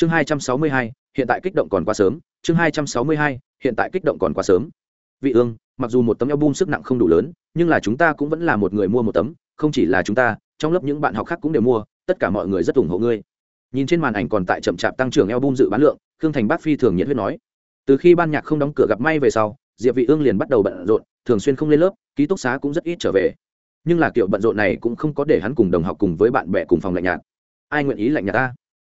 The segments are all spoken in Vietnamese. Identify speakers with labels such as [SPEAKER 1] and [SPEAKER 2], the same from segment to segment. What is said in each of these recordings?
[SPEAKER 1] chương hai trăm sáu mươi hai, hiện tại kích động còn quá sớm. Chương hai trăm sáu mươi hai, hiện tại kích động còn quá sớm. Vị ương, mặc dù một tấm album sức nặng không đủ lớn, nhưng là chúng ta cũng vẫn là một người mua một tấm. Không chỉ là chúng ta, trong lớp những bạn học khác cũng đều mua, tất cả mọi người rất ủng hộ ngươi. Nhìn trên màn ảnh còn tại chậm chạp tăng trưởng album dự bán lượng, khương thành bác phi thường nhiệt huyết nói. Từ khi ban nhạc không đóng cửa gặp may về sau, diệp vị ương liền bắt đầu bận rộn, thường xuyên không lên lớp, ký túc xá cũng rất ít trở về. Nhưng là kiểu bận rộn này cũng không có để hắn cùng đồng học cùng với bạn bè cùng phòng lạnh nhạt. Ai nguyện ý lạnh nhạt ta?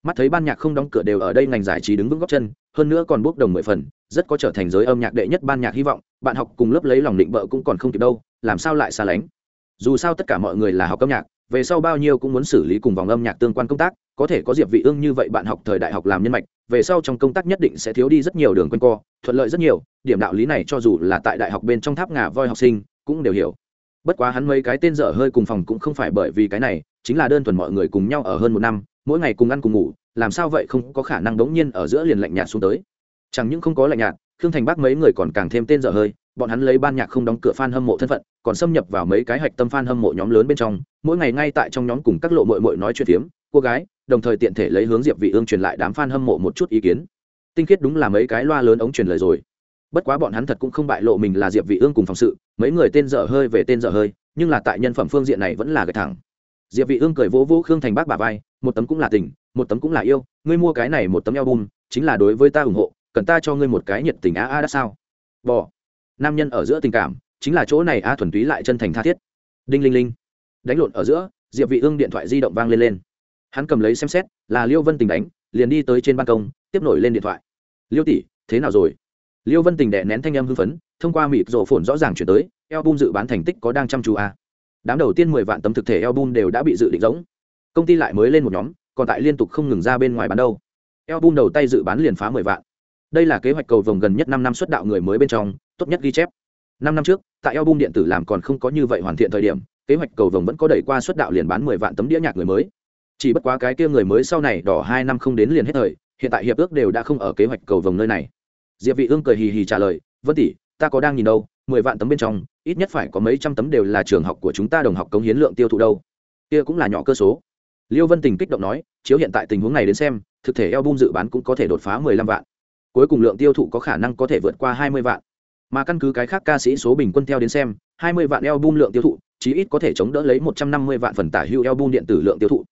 [SPEAKER 1] Mắt thấy ban nhạc không đóng cửa đều ở đây ngành giải trí đứng vững góc chân, hơn nữa còn bốc đồng mười phần, rất có trở thành giới âm nhạc đệ nhất ban nhạc hy vọng, bạn học cùng lớp lấy lòng định vợ cũng còn không kịp đâu, làm sao lại xa lánh? Dù sao tất cả mọi người là học âm nhạc, về sau bao nhiêu cũng muốn xử lý cùng vòng âm nhạc tương quan công tác, có thể có diệp vị ương như vậy bạn học thời đại học làm nhân mạch, về sau trong công tác nhất định sẽ thiếu đi rất nhiều đường quanh co, thuận lợi rất nhiều, điểm đạo lý này cho dù là tại đại học bên trong tháp ngà voi học sinh, cũng đều hiểu. Bất quá hắn mấy cái tên dở hơi cùng phòng cũng không phải bởi vì cái này, chính là đơn thuần mọi người cùng nhau ở hơn một năm mỗi ngày cùng ăn cùng ngủ, làm sao vậy không có khả năng đống nhiên ở giữa liền lạnh nhạt xuống tới? Chẳng những không có lạnh nhạt, khương thành bác mấy người còn càng thêm tên dở hơi, bọn hắn lấy ban nhạc không đóng cửa fan hâm mộ thân phận, còn xâm nhập vào mấy cái hạch tâm fan hâm mộ nhóm lớn bên trong, mỗi ngày ngay tại trong nhóm cùng các lộ mội mội nói chuyện phiếm, cô gái, đồng thời tiện thể lấy hướng diệp vị ương truyền lại đám fan hâm mộ một chút ý kiến. Tinh khiết đúng là mấy cái loa lớn ống truyền lời rồi. Bất quá bọn hắn thật cũng không bại lộ mình là diệp vị ương cùng phòng sự, mấy người tên dở hơi về tên dở hơi, nhưng là tại nhân phẩm phương diện này vẫn là gạch thẳng. Diệp vị ương cười vỗ vỗ khương thành bác bà vai một tấm cũng là tình, một tấm cũng là yêu, ngươi mua cái này một tấm album, chính là đối với ta ủng hộ, cần ta cho ngươi một cái nhiệt tình a a đã sao? Bỏ nam nhân ở giữa tình cảm, chính là chỗ này a thuần túy lại chân thành tha thiết. Đinh linh linh. Đánh lộn ở giữa, diệp vị ương điện thoại di động vang lên lên. Hắn cầm lấy xem xét, là liêu vân tình đánh, liền đi tới trên ban công, tiếp nổi lên điện thoại. Liêu tỷ, thế nào rồi? Liêu vân tình đè nén thanh âm hưng phấn, thông qua mịp rổ phồn rõ ràng chuyển tới, album dự bán thành tích có đang chăm chú a đám đầu tiên mười vạn tấm thực thể album đều đã bị dự định giống công ty lại mới lên một nhóm, còn tại liên tục không ngừng ra bên ngoài bán đâu. Album đầu tay dự bán liền phá mười vạn. Đây là kế hoạch cầu vồng gần nhất năm năm xuất đạo người mới bên trong, tốt nhất ghi chép. Năm năm trước, tại album điện tử làm còn không có như vậy hoàn thiện thời điểm, kế hoạch cầu vồng vẫn có đẩy qua xuất đạo liền bán mười vạn tấm đĩa nhạc người mới. Chỉ bất quá cái kia người mới sau này đỏ hai năm không đến liền hết thời, hiện tại hiệp ước đều đã không ở kế hoạch cầu vồng nơi này. Diệp vị ương cười hì hì trả lời, vân tỷ, ta có đang nhìn đâu, mười vạn tấm bên trong, ít nhất phải có mấy trăm tấm đều là trường học của chúng ta đồng học cống hiến lượng tiêu thụ đâu. Kia cũng là nhỏ cơ số liêu vân tình kích động nói, chiếu hiện tại tình huống này đến xem, thực thể album dự bán cũng có thể đột phá mười lăm vạn. Cuối cùng lượng tiêu thụ có khả năng có thể vượt qua hai mươi vạn. Mà căn cứ cái khác ca sĩ số bình quân theo đến xem, hai mươi vạn album lượng tiêu thụ, chí ít có thể chống đỡ lấy một trăm năm mươi vạn phần tả Eo album điện tử lượng tiêu thụ.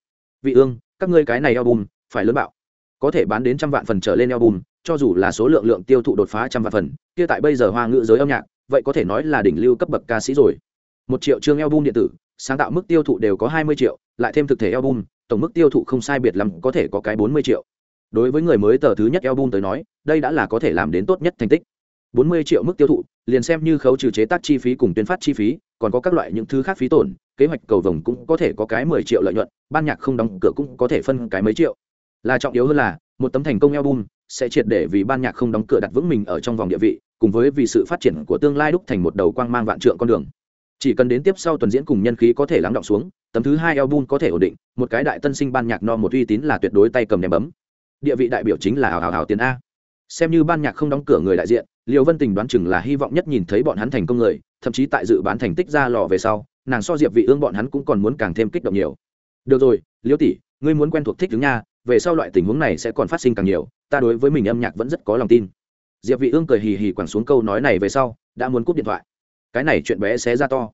[SPEAKER 1] Vị ương, các ngươi cái này album, phải lớn bạo. Có thể bán đến trăm vạn phần trở lên album, cho dù là số lượng lượng tiêu thụ đột phá trăm vạn phần, kia tại bây giờ hoa ngữ giới âm nhạc, vậy có thể nói là đỉnh lưu cấp bậc ca sĩ rồi. Một triệu chương album điện tử sáng tạo mức tiêu thụ đều có hai mươi triệu, lại thêm thực thể album, tổng mức tiêu thụ không sai biệt lắm có thể có cái bốn mươi triệu. Đối với người mới tờ thứ nhất album tới nói, đây đã là có thể làm đến tốt nhất thành tích. Bốn mươi triệu mức tiêu thụ, liền xem như khấu trừ chế tác chi phí cùng tuyên phát chi phí, còn có các loại những thứ khác phí tổn, kế hoạch cầu vồng cũng có thể có cái mười triệu lợi nhuận, ban nhạc không đóng cửa cũng có thể phân cái mấy triệu. Là trọng yếu hơn là, một tấm thành công album sẽ triệt để vì ban nhạc không đóng cửa đặt vững mình ở trong vòng địa vị, cùng với vì sự phát triển của tương lai đúc thành một đầu quang mang vạn trượng con đường chỉ cần đến tiếp sau tuần diễn cùng nhân khí có thể lắng động xuống, tấm thứ hai album có thể ổn định, một cái đại tân sinh ban nhạc no một uy tín là tuyệt đối tay cầm ném bấm. Địa vị đại biểu chính là hào hào hào tiền a. Xem như ban nhạc không đóng cửa người đại diện liều vân tình đoán chừng là hy vọng nhất nhìn thấy bọn hắn thành công người, thậm chí tại dự bán thành tích ra lò về sau, nàng so diệp vị ương bọn hắn cũng còn muốn càng thêm kích động nhiều. Được rồi, liêu tỷ, ngươi muốn quen thuộc thích thứ nha, về sau loại tình huống này sẽ còn phát sinh càng nhiều, ta đối với mình âm nhạc vẫn rất có lòng tin. Diệp vị ương cười hì hì quẳng xuống câu nói này về sau, đã muốn cúp điện thoại cái này chuyện bé xé ra to.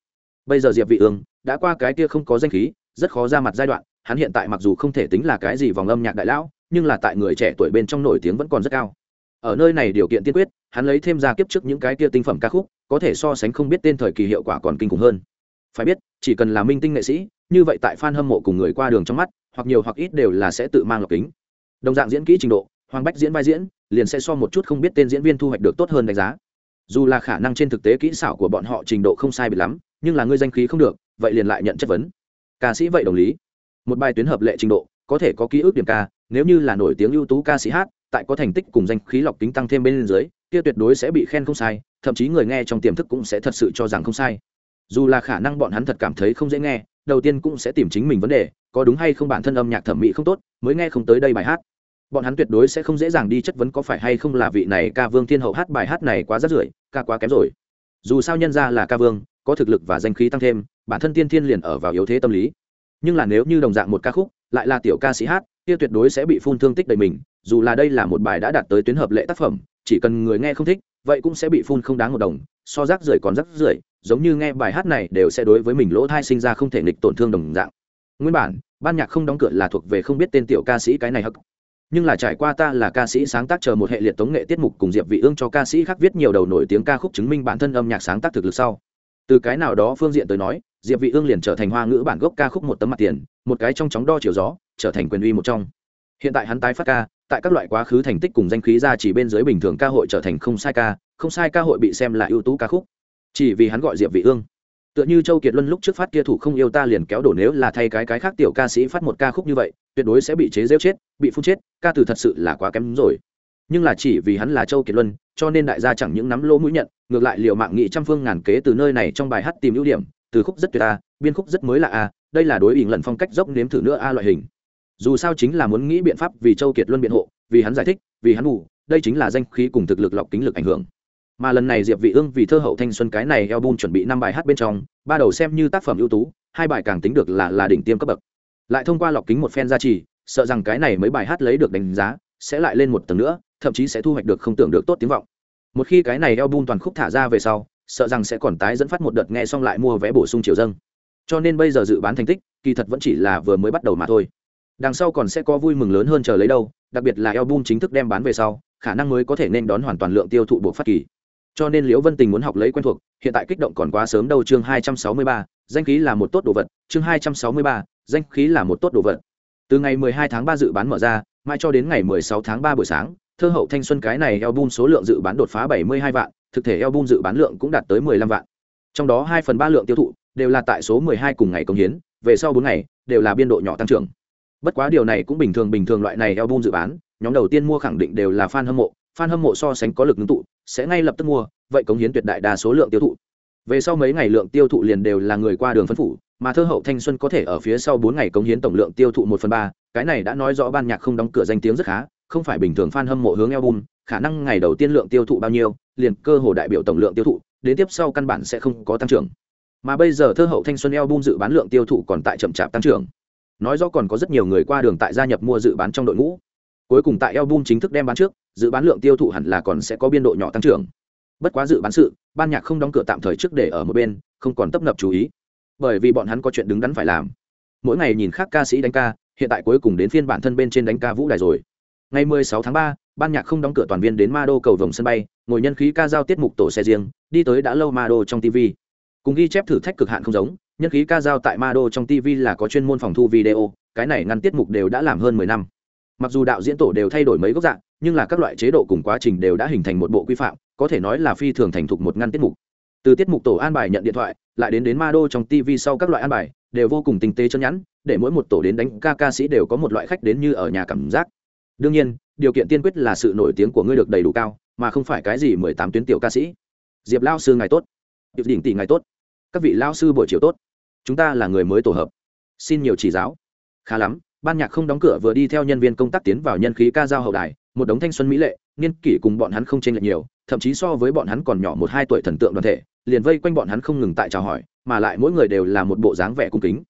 [SPEAKER 1] Bây giờ diệp vị ương đã qua cái kia không có danh khí, rất khó ra mặt giai đoạn, hắn hiện tại mặc dù không thể tính là cái gì vòng âm nhạc đại lão, nhưng là tại người trẻ tuổi bên trong nổi tiếng vẫn còn rất cao. Ở nơi này điều kiện tiên quyết, hắn lấy thêm ra kiếp trước những cái kia tinh phẩm ca khúc, có thể so sánh không biết tên thời kỳ hiệu quả còn kinh khủng hơn. Phải biết, chỉ cần là minh tinh nghệ sĩ, như vậy tại fan hâm mộ cùng người qua đường trong mắt, hoặc nhiều hoặc ít đều là sẽ tự mang lọc kính. Đồng dạng diễn kỹ trình độ, hoàng bách diễn vai diễn, liền sẽ so một chút không biết tên diễn viên thu hoạch được tốt hơn đánh giá dù là khả năng trên thực tế kỹ xảo của bọn họ trình độ không sai bị lắm, nhưng là ngươi danh khí không được, vậy liền lại nhận chất vấn. Ca sĩ vậy đồng lý. Một bài tuyến hợp lệ trình độ, có thể có ký ức điểm ca, nếu như là nổi tiếng ưu tú ca sĩ hát, tại có thành tích cùng danh khí lọc kính tăng thêm bên dưới, kia tuyệt đối sẽ bị khen không sai, thậm chí người nghe trong tiềm thức cũng sẽ thật sự cho rằng không sai. Dù là khả năng bọn hắn thật cảm thấy không dễ nghe, đầu tiên cũng sẽ tìm chính mình vấn đề, có đúng hay không bản thân âm nhạc thẩm mỹ không tốt, mới nghe không tới đây bài hát bọn hắn tuyệt đối sẽ không dễ dàng đi chất vấn có phải hay không là vị này ca vương thiên hậu hát bài hát này quá rất rưởi, ca quá kém rồi. Dù sao nhân ra là ca vương, có thực lực và danh khí tăng thêm, bản thân tiên thiên liền ở vào yếu thế tâm lý. Nhưng là nếu như đồng dạng một ca khúc, lại là tiểu ca sĩ hát, kia tuyệt đối sẽ bị phun thương tích đầy mình, dù là đây là một bài đã đạt tới tuyến hợp lệ tác phẩm, chỉ cần người nghe không thích, vậy cũng sẽ bị phun không đáng một đồng, so rác rưởi còn rác rưởi, giống như nghe bài hát này đều sẽ đối với mình lỗ thai sinh ra không thể nghịch tổn thương đồng dạng. Nguyên bản, ban nhạc không đóng cửa là thuộc về không biết tên tiểu ca sĩ cái này hắc nhưng là trải qua ta là ca sĩ sáng tác chờ một hệ liệt tống nghệ tiết mục cùng diệp vị ương cho ca sĩ khác viết nhiều đầu nổi tiếng ca khúc chứng minh bản thân âm nhạc sáng tác thực lực sau. Từ cái nào đó phương diện tới nói, diệp vị ương liền trở thành hoa ngữ bản gốc ca khúc một tấm mặt tiền, một cái trong chóng đo chiều gió, trở thành quyền uy một trong. Hiện tại hắn tái phát ca, tại các loại quá khứ thành tích cùng danh khí ra chỉ bên dưới bình thường ca hội trở thành không sai ca, không sai ca hội bị xem là ưu tú ca khúc. Chỉ vì hắn gọi diệp vị ương tựa như châu kiệt luân lúc trước phát kia thủ không yêu ta liền kéo đổ nếu là thay cái cái khác tiểu ca sĩ phát một ca khúc như vậy, tuyệt đối sẽ bị chế rêu chết, bị phun chết, ca từ thật sự là quá kém rồi. Nhưng là chỉ vì hắn là châu kiệt luân, cho nên đại gia chẳng những nắm lỗ mũi nhận, ngược lại liệu mạng nghị trăm phương ngàn kế từ nơi này trong bài hát tìm ưu điểm, từ khúc rất tuyệt a, biên khúc rất mới là a, đây là đối ỉn lần phong cách dốc nếm thử nữa a loại hình. Dù sao chính là muốn nghĩ biện pháp vì châu kiệt luân biện hộ, vì hắn giải thích, vì hắn ngủ đây chính là danh khí cùng thực lực lọc kính lực ảnh hưởng mà lần này diệp vị ương vì thơ hậu thanh xuân cái này album chuẩn bị năm bài hát bên trong, ba đầu xem như tác phẩm ưu tú, hai bài càng tính được là là đỉnh tiêm cấp bậc. Lại thông qua lọc kính một phen gia trì, sợ rằng cái này mấy bài hát lấy được đánh giá, sẽ lại lên một tầng nữa, thậm chí sẽ thu hoạch được không tưởng được tốt tiếng vọng. Một khi cái này album toàn khúc thả ra về sau, sợ rằng sẽ còn tái dẫn phát một đợt nghe xong lại mua vé bổ sung chiều dâng. Cho nên bây giờ dự bán thành tích, kỳ thật vẫn chỉ là vừa mới bắt đầu mà thôi. Đằng sau còn sẽ có vui mừng lớn hơn chờ lấy đâu, đặc biệt là album chính thức đem bán về sau, khả năng mới có thể nên đón hoàn toàn lượng tiêu thụ buộc phát kỳ cho nên liễu vân tình muốn học lấy quen thuộc, hiện tại kích động còn quá sớm đâu, chương hai trăm sáu mươi ba, danh khí là một tốt đồ vật, chương hai trăm sáu mươi ba, danh khí là một tốt đồ vật. Từ ngày mười hai tháng ba dự bán mở ra mai cho đến ngày mười sáu tháng ba buổi sáng, thơ hậu thanh xuân cái này album số lượng dự bán đột phá bảy mươi hai vạn, thực thể album dự bán lượng cũng đạt tới mười lăm vạn. Trong đó hai phần ba lượng tiêu thụ đều là tại số mười hai cùng ngày công hiến, về sau bốn ngày đều là biên độ nhỏ tăng trưởng. Bất quá điều này cũng bình thường bình thường loại này album dự bán, nhóm đầu tiên mua khẳng định đều là fan hâm mộ, fan hâm mộ so sánh có lực ngưng tụ sẽ ngay lập tức mua, vậy cống hiến tuyệt đại đa số lượng tiêu thụ. Về sau mấy ngày lượng tiêu thụ liền đều là người qua đường phân phủ, mà thơ hậu thanh xuân có thể ở phía sau bốn ngày cống hiến tổng lượng tiêu thụ một phần ba, cái này đã nói rõ ban nhạc không đóng cửa danh tiếng rất khá, không phải bình thường fan hâm mộ hướng album, khả năng ngày đầu tiên lượng tiêu thụ bao nhiêu, liền cơ hồ đại biểu tổng lượng tiêu thụ, đến tiếp sau căn bản sẽ không có tăng trưởng. Mà bây giờ thơ hậu thanh xuân album dự bán lượng tiêu thụ còn tại chậm chạp tăng trưởng. Nói rõ còn có rất nhiều người qua đường tại gia nhập mua dự bán trong đội ngũ cuối cùng tại album chính thức đem bán trước dự bán lượng tiêu thụ hẳn là còn sẽ có biên độ nhỏ tăng trưởng. Bất quá dự bán sự ban nhạc không đóng cửa tạm thời trước để ở một bên không còn tấp nập chú ý. Bởi vì bọn hắn có chuyện đứng đắn phải làm. Mỗi ngày nhìn khác ca sĩ đánh ca hiện tại cuối cùng đến phiên bản thân bên trên đánh ca vũ đài rồi. Ngày 16 tháng 3, ban nhạc không đóng cửa toàn viên đến ma đô cầu vòng sân bay ngồi nhân khí ca giao tiết mục tổ xe riêng đi tới đã lâu ma đô trong tv cùng ghi chép thử thách cực hạn không giống nhân khí ca giao tại ma đô trong tv là có chuyên môn phòng thu video cái này ngăn tiết mục đều đã làm hơn mười năm mặc dù đạo diễn tổ đều thay đổi mấy góc dạng, nhưng là các loại chế độ cùng quá trình đều đã hình thành một bộ quy phạm, có thể nói là phi thường thành thục một ngăn tiết mục. Từ tiết mục tổ an bài nhận điện thoại, lại đến đến ma đô trong tv sau các loại an bài, đều vô cùng tinh tế chân nhắn, để mỗi một tổ đến đánh ca ca sĩ đều có một loại khách đến như ở nhà cảm giác. Đương nhiên, điều kiện tiên quyết là sự nổi tiếng của ngươi được đầy đủ cao, mà không phải cái gì mười tám tuyến tiểu ca sĩ. Diệp lao sư ngày tốt. Điệp đỉnh tỷ ngày tốt. Các vị lao sư buổi chiều tốt. Chúng ta là người mới tổ hợp. Xin nhiều chỉ giáo. Khá lắm ban nhạc không đóng cửa vừa đi theo nhân viên công tác tiến vào nhân khí ca giao hậu đài, một đống thanh xuân mỹ lệ, niên kỷ cùng bọn hắn không chênh lệch nhiều, thậm chí so với bọn hắn còn nhỏ một hai tuổi thần tượng đoàn thể, liền vây quanh bọn hắn không ngừng tại chào hỏi, mà lại mỗi người đều là một bộ dáng vẻ cung kính.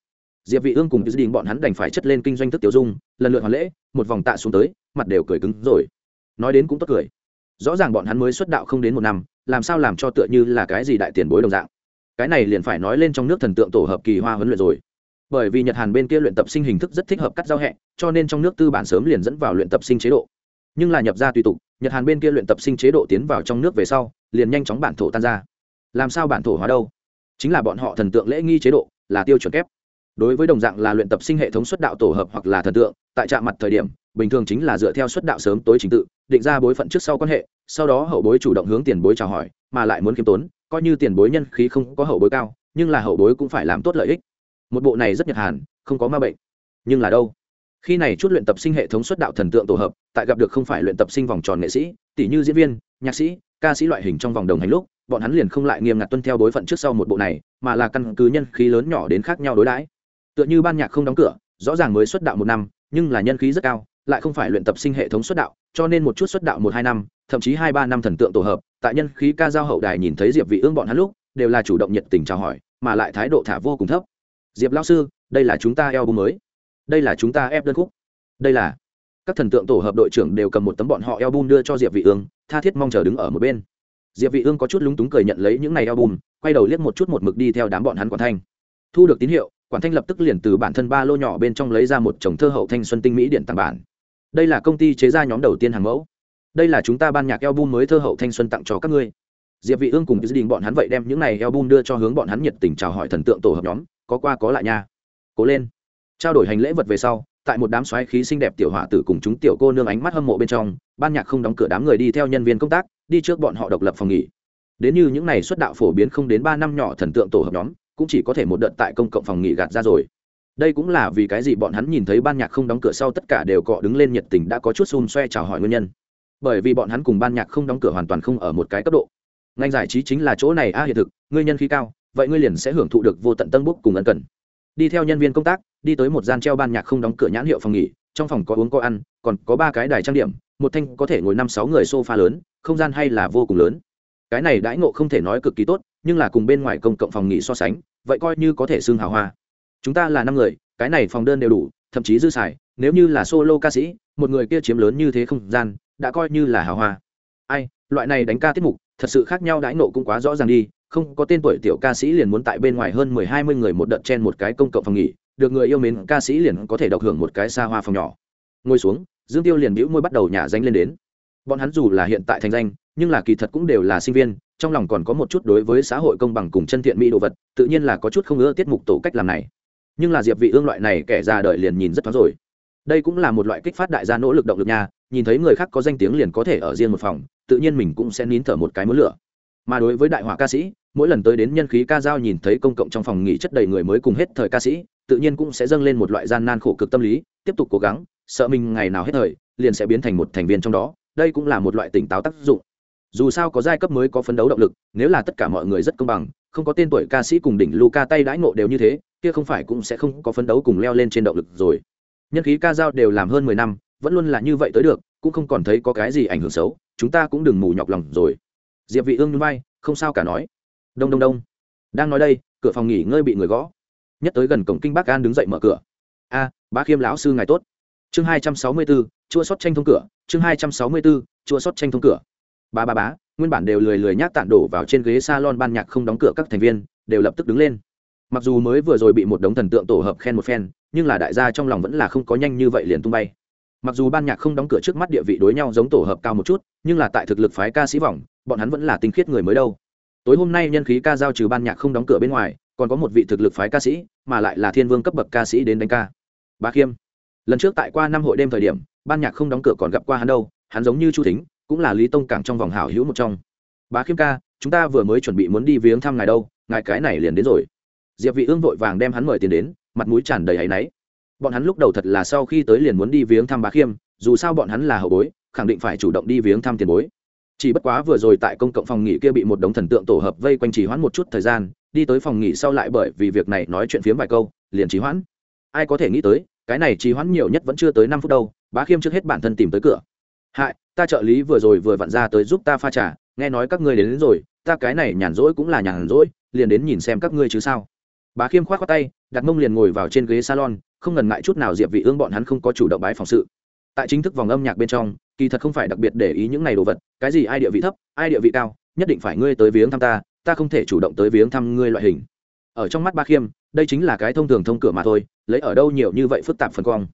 [SPEAKER 1] Diệp vị ương cùng dự định bọn hắn đành phải chất lên kinh doanh thức tiểu dung, lần lượt hoàn lễ, một vòng tạ xuống tới, mặt đều cười cứng rồi. Nói đến cũng tốt cười. Rõ ràng bọn hắn mới xuất đạo không đến một năm, làm sao làm cho tựa như là cái gì đại tiền bối đồng dạng. Cái này liền phải nói lên trong nước thần tượng tổ hợp kỳ hoa huấn luyện rồi bởi vì nhật hàn bên kia luyện tập sinh hình thức rất thích hợp cắt giao hẹ, cho nên trong nước tư bản sớm liền dẫn vào luyện tập sinh chế độ. Nhưng là nhập ra tùy tục, nhật hàn bên kia luyện tập sinh chế độ tiến vào trong nước về sau, liền nhanh chóng bản thổ tan ra. Làm sao bản thổ hóa đâu? Chính là bọn họ thần tượng lễ nghi chế độ là tiêu chuẩn kép. Đối với đồng dạng là luyện tập sinh hệ thống xuất đạo tổ hợp hoặc là thần tượng, tại trạm mặt thời điểm, bình thường chính là dựa theo xuất đạo sớm tối trình tự, định ra bối phận trước sau quan hệ, sau đó hậu bối chủ động hướng tiền bối chào hỏi, mà lại muốn khiêm tốn, coi như tiền bối nhân khí không có hậu bối cao, nhưng là hậu bối cũng phải làm tốt lợi ích một bộ này rất nhật hàn, không có ma bệnh. Nhưng là đâu? Khi này chút luyện tập sinh hệ thống xuất đạo thần tượng tổ hợp, tại gặp được không phải luyện tập sinh vòng tròn nghệ sĩ tỷ như diễn viên, nhạc sĩ, ca sĩ loại hình trong vòng đồng hành lúc, bọn hắn liền không lại nghiêm ngặt tuân theo đối phận trước sau một bộ này, mà là căn cứ nhân khí lớn nhỏ đến khác nhau đối đãi. Tựa như ban nhạc không đóng cửa, rõ ràng mới xuất đạo một năm, nhưng là nhân khí rất cao, lại không phải luyện tập sinh hệ thống xuất đạo, cho nên một chút xuất đạo một hai năm, thậm chí hai ba năm thần tượng tổ hợp, tại nhân khí ca giao hậu đài nhìn thấy diệp vị ương bọn hắn lúc, đều là chủ động nhiệt tình chào hỏi, mà lại thái độ thả vô cùng thấp diệp lão sư, đây là chúng ta eo bù mới. Đây là chúng ta ép đơn khúc. Đây là. Các thần tượng tổ hợp đội trưởng đều cầm một tấm bọn họ album đưa cho diệp vị ương, tha thiết mong chờ đứng ở một bên. Diệp vị ương có chút lúng túng cười nhận lấy những này album, quay đầu liếc một chút một mực đi theo đám bọn hắn quản thanh. Thu được tín hiệu quản thanh lập tức liền từ bản thân ba lô nhỏ bên trong lấy ra một chồng thơ hậu thanh xuân tinh mỹ điện tặng bản. Đây là công ty chế ra nhóm đầu tiên hàng mẫu. Đây là chúng ta ban nhạc album mới thơ hậu thanh xuân tặng cho các ngươi. Diệp vị ương cùng dự định bọn hắn vậy đem những này album đưa cho hướng bọn hắn nhiệt tình chào hỏi thần tượng tổ hợp nhóm có qua có lại nha. Cố lên. Trao đổi hành lễ vật về sau, tại một đám xoáy khí xinh đẹp tiểu họa tử cùng chúng tiểu cô nương ánh mắt hâm mộ bên trong, ban nhạc không đóng cửa đám người đi theo nhân viên công tác, đi trước bọn họ độc lập phòng nghỉ. Đến như những này xuất đạo phổ biến không đến ba năm nhỏ thần tượng tổ hợp nhóm, cũng chỉ có thể một đợt tại công cộng phòng nghỉ gạt ra rồi. Đây cũng là vì cái gì bọn hắn nhìn thấy ban nhạc không đóng cửa sau tất cả đều cọ đứng lên nhiệt tình đã có chút xun xoe chào hỏi nguyên nhân. Bởi vì bọn hắn cùng ban nhạc không đóng cửa hoàn toàn không ở một cái cấp độ. Ngành giải trí chính là chỗ này, a, hiện thực, ngươi nhân khí cao vậy ngươi liền sẽ hưởng thụ được vô tận tân búc cùng ân cần. Đi theo nhân viên công tác, đi tới một gian treo ban nhạc không đóng cửa nhãn hiệu phòng nghỉ, trong phòng có uống có ăn, còn có ba cái đài trang điểm, một thanh có thể ngồi năm sáu người sofa lớn, không gian hay là vô cùng lớn. Cái này đãi ngộ không thể nói cực kỳ tốt, nhưng là cùng bên ngoài công cộng phòng nghỉ so sánh, vậy coi như có thể xưng hào hoa. Chúng ta là năm người, cái này phòng đơn đều đủ, thậm chí dư xài, nếu như là solo ca sĩ, một người kia chiếm lớn như thế không gian, đã coi như là hào hoa. Ai, loại này đánh ca tiết mục, thật sự khác nhau đãi nộ cũng quá rõ ràng đi không có tên tuổi tiểu ca sĩ liền muốn tại bên ngoài hơn mười hai mươi người một đợt chen một cái công cộng phòng nghỉ, được người yêu mến ca sĩ liền có thể độc hưởng một cái xa hoa phòng nhỏ. Ngồi xuống, dương tiêu liền bĩu môi bắt đầu nhả danh lên đến. Bọn hắn dù là hiện tại thành danh, nhưng là kỳ thật cũng đều là sinh viên, trong lòng còn có một chút đối với xã hội công bằng cùng chân thiện mỹ đồ vật, tự nhiên là có chút không ưa tiết mục tổ cách làm này. Nhưng là diệp vị ương loại này kẻ già đời liền nhìn rất thoáng rồi. Đây cũng là một loại kích phát đại gia nỗ lực động lực nha, nhìn thấy người khác có danh tiếng liền có thể ở riêng một phòng, tự nhiên mình cũng sẽ nín thở một cái muốn lửa. Mà đối với đại họa ca sĩ mỗi lần tới đến nhân khí ca dao nhìn thấy công cộng trong phòng nghỉ chất đầy người mới cùng hết thời ca sĩ, tự nhiên cũng sẽ dâng lên một loại gian nan khổ cực tâm lý, tiếp tục cố gắng, sợ mình ngày nào hết thời, liền sẽ biến thành một thành viên trong đó, đây cũng là một loại tỉnh táo tác dụng. Dù sao có giai cấp mới có phấn đấu động lực, nếu là tất cả mọi người rất công bằng, không có tên tuổi ca sĩ cùng đỉnh luca tay đãi ngộ đều như thế, kia không phải cũng sẽ không có phấn đấu cùng leo lên trên động lực rồi. Nhân khí ca dao đều làm hơn mười năm, vẫn luôn là như vậy tới được, cũng không còn thấy có cái gì ảnh hưởng xấu, chúng ta cũng đừng mù nhọc lòng rồi. Diệp vị ương nhún vai, không sao cả nói đông đông đông. Đang nói đây, cửa phòng nghỉ ngơi bị người gõ. Nhất tới gần cổng kinh bác an đứng dậy mở cửa. A, bá khiêm lão sư ngài tốt. Chương hai trăm sáu mươi bốn chua sót tranh thông cửa. Chương hai trăm sáu mươi bốn chua sót tranh thông cửa. Ba ba bá, nguyên bản đều lười lười nhác tản đổ vào trên ghế salon ban nhạc không đóng cửa các thành viên, đều lập tức đứng lên. Mặc dù mới vừa rồi bị một đống thần tượng tổ hợp khen một phen, nhưng là đại gia trong lòng vẫn là không có nhanh như vậy liền tung bay. Mặc dù ban nhạc không đóng cửa trước mắt địa vị đối nhau giống tổ hợp cao một chút, nhưng là tại thực lực phái ca sĩ vòng bọn hắn vẫn là tinh khiết người mới đâu tối hôm nay nhân khí ca giao trừ ban nhạc không đóng cửa bên ngoài, còn có một vị thực lực phái ca sĩ, mà lại là thiên vương cấp bậc ca sĩ đến đánh ca. Bá khiêm. Lần trước tại qua năm hội đêm thời điểm, ban nhạc không đóng cửa còn gặp qua hắn đâu, hắn giống như chu thính, cũng là lý tông cảng trong vòng hảo hữu một trong. Bá khiêm ca, chúng ta vừa mới chuẩn bị muốn đi viếng thăm ngài đâu, ngài cái này liền đến rồi. Diệp vị ương vội vàng đem hắn mời tiền đến, mặt mũi tràn đầy áy náy. Bọn hắn lúc đầu thật là sau khi tới liền muốn đi viếng thăm bá khiêm, dù sao bọn hắn là hậu bối, khẳng định phải chủ động đi viếng thăm tiền bối chỉ bất quá vừa rồi tại công cộng phòng nghỉ kia bị một đống thần tượng tổ hợp vây quanh trì hoãn một chút thời gian đi tới phòng nghỉ sau lại bởi vì việc này nói chuyện phiếm vài câu liền trì hoãn. Ai có thể nghĩ tới cái này trì hoãn nhiều nhất vẫn chưa tới năm phút đâu bá khiêm trước hết bản thân tìm tới cửa. Hại ta trợ lý vừa rồi vừa vặn ra tới giúp ta pha trà nghe nói các ngươi đến, đến rồi ta cái này nhàn rỗi cũng là nhàn rỗi liền đến nhìn xem các ngươi chứ sao. Bá khiêm khoát khoát tay đặt mông liền ngồi vào trên ghế salon không ngần ngại chút nào diệp vị ương bọn hắn không có chủ động bái phòng sự. Tại chính thức vòng âm nhạc bên trong kỳ thật không phải đặc biệt để ý những này đồ vật, cái gì ai địa vị thấp, ai địa vị cao, nhất định phải ngươi tới viếng thăm ta ta không thể chủ động tới viếng thăm ngươi loại hình. Ở trong mắt ba khiêm, đây chính là cái thông thường thông cửa mà thôi, lấy ở đâu nhiều như vậy phức tạp phần cong.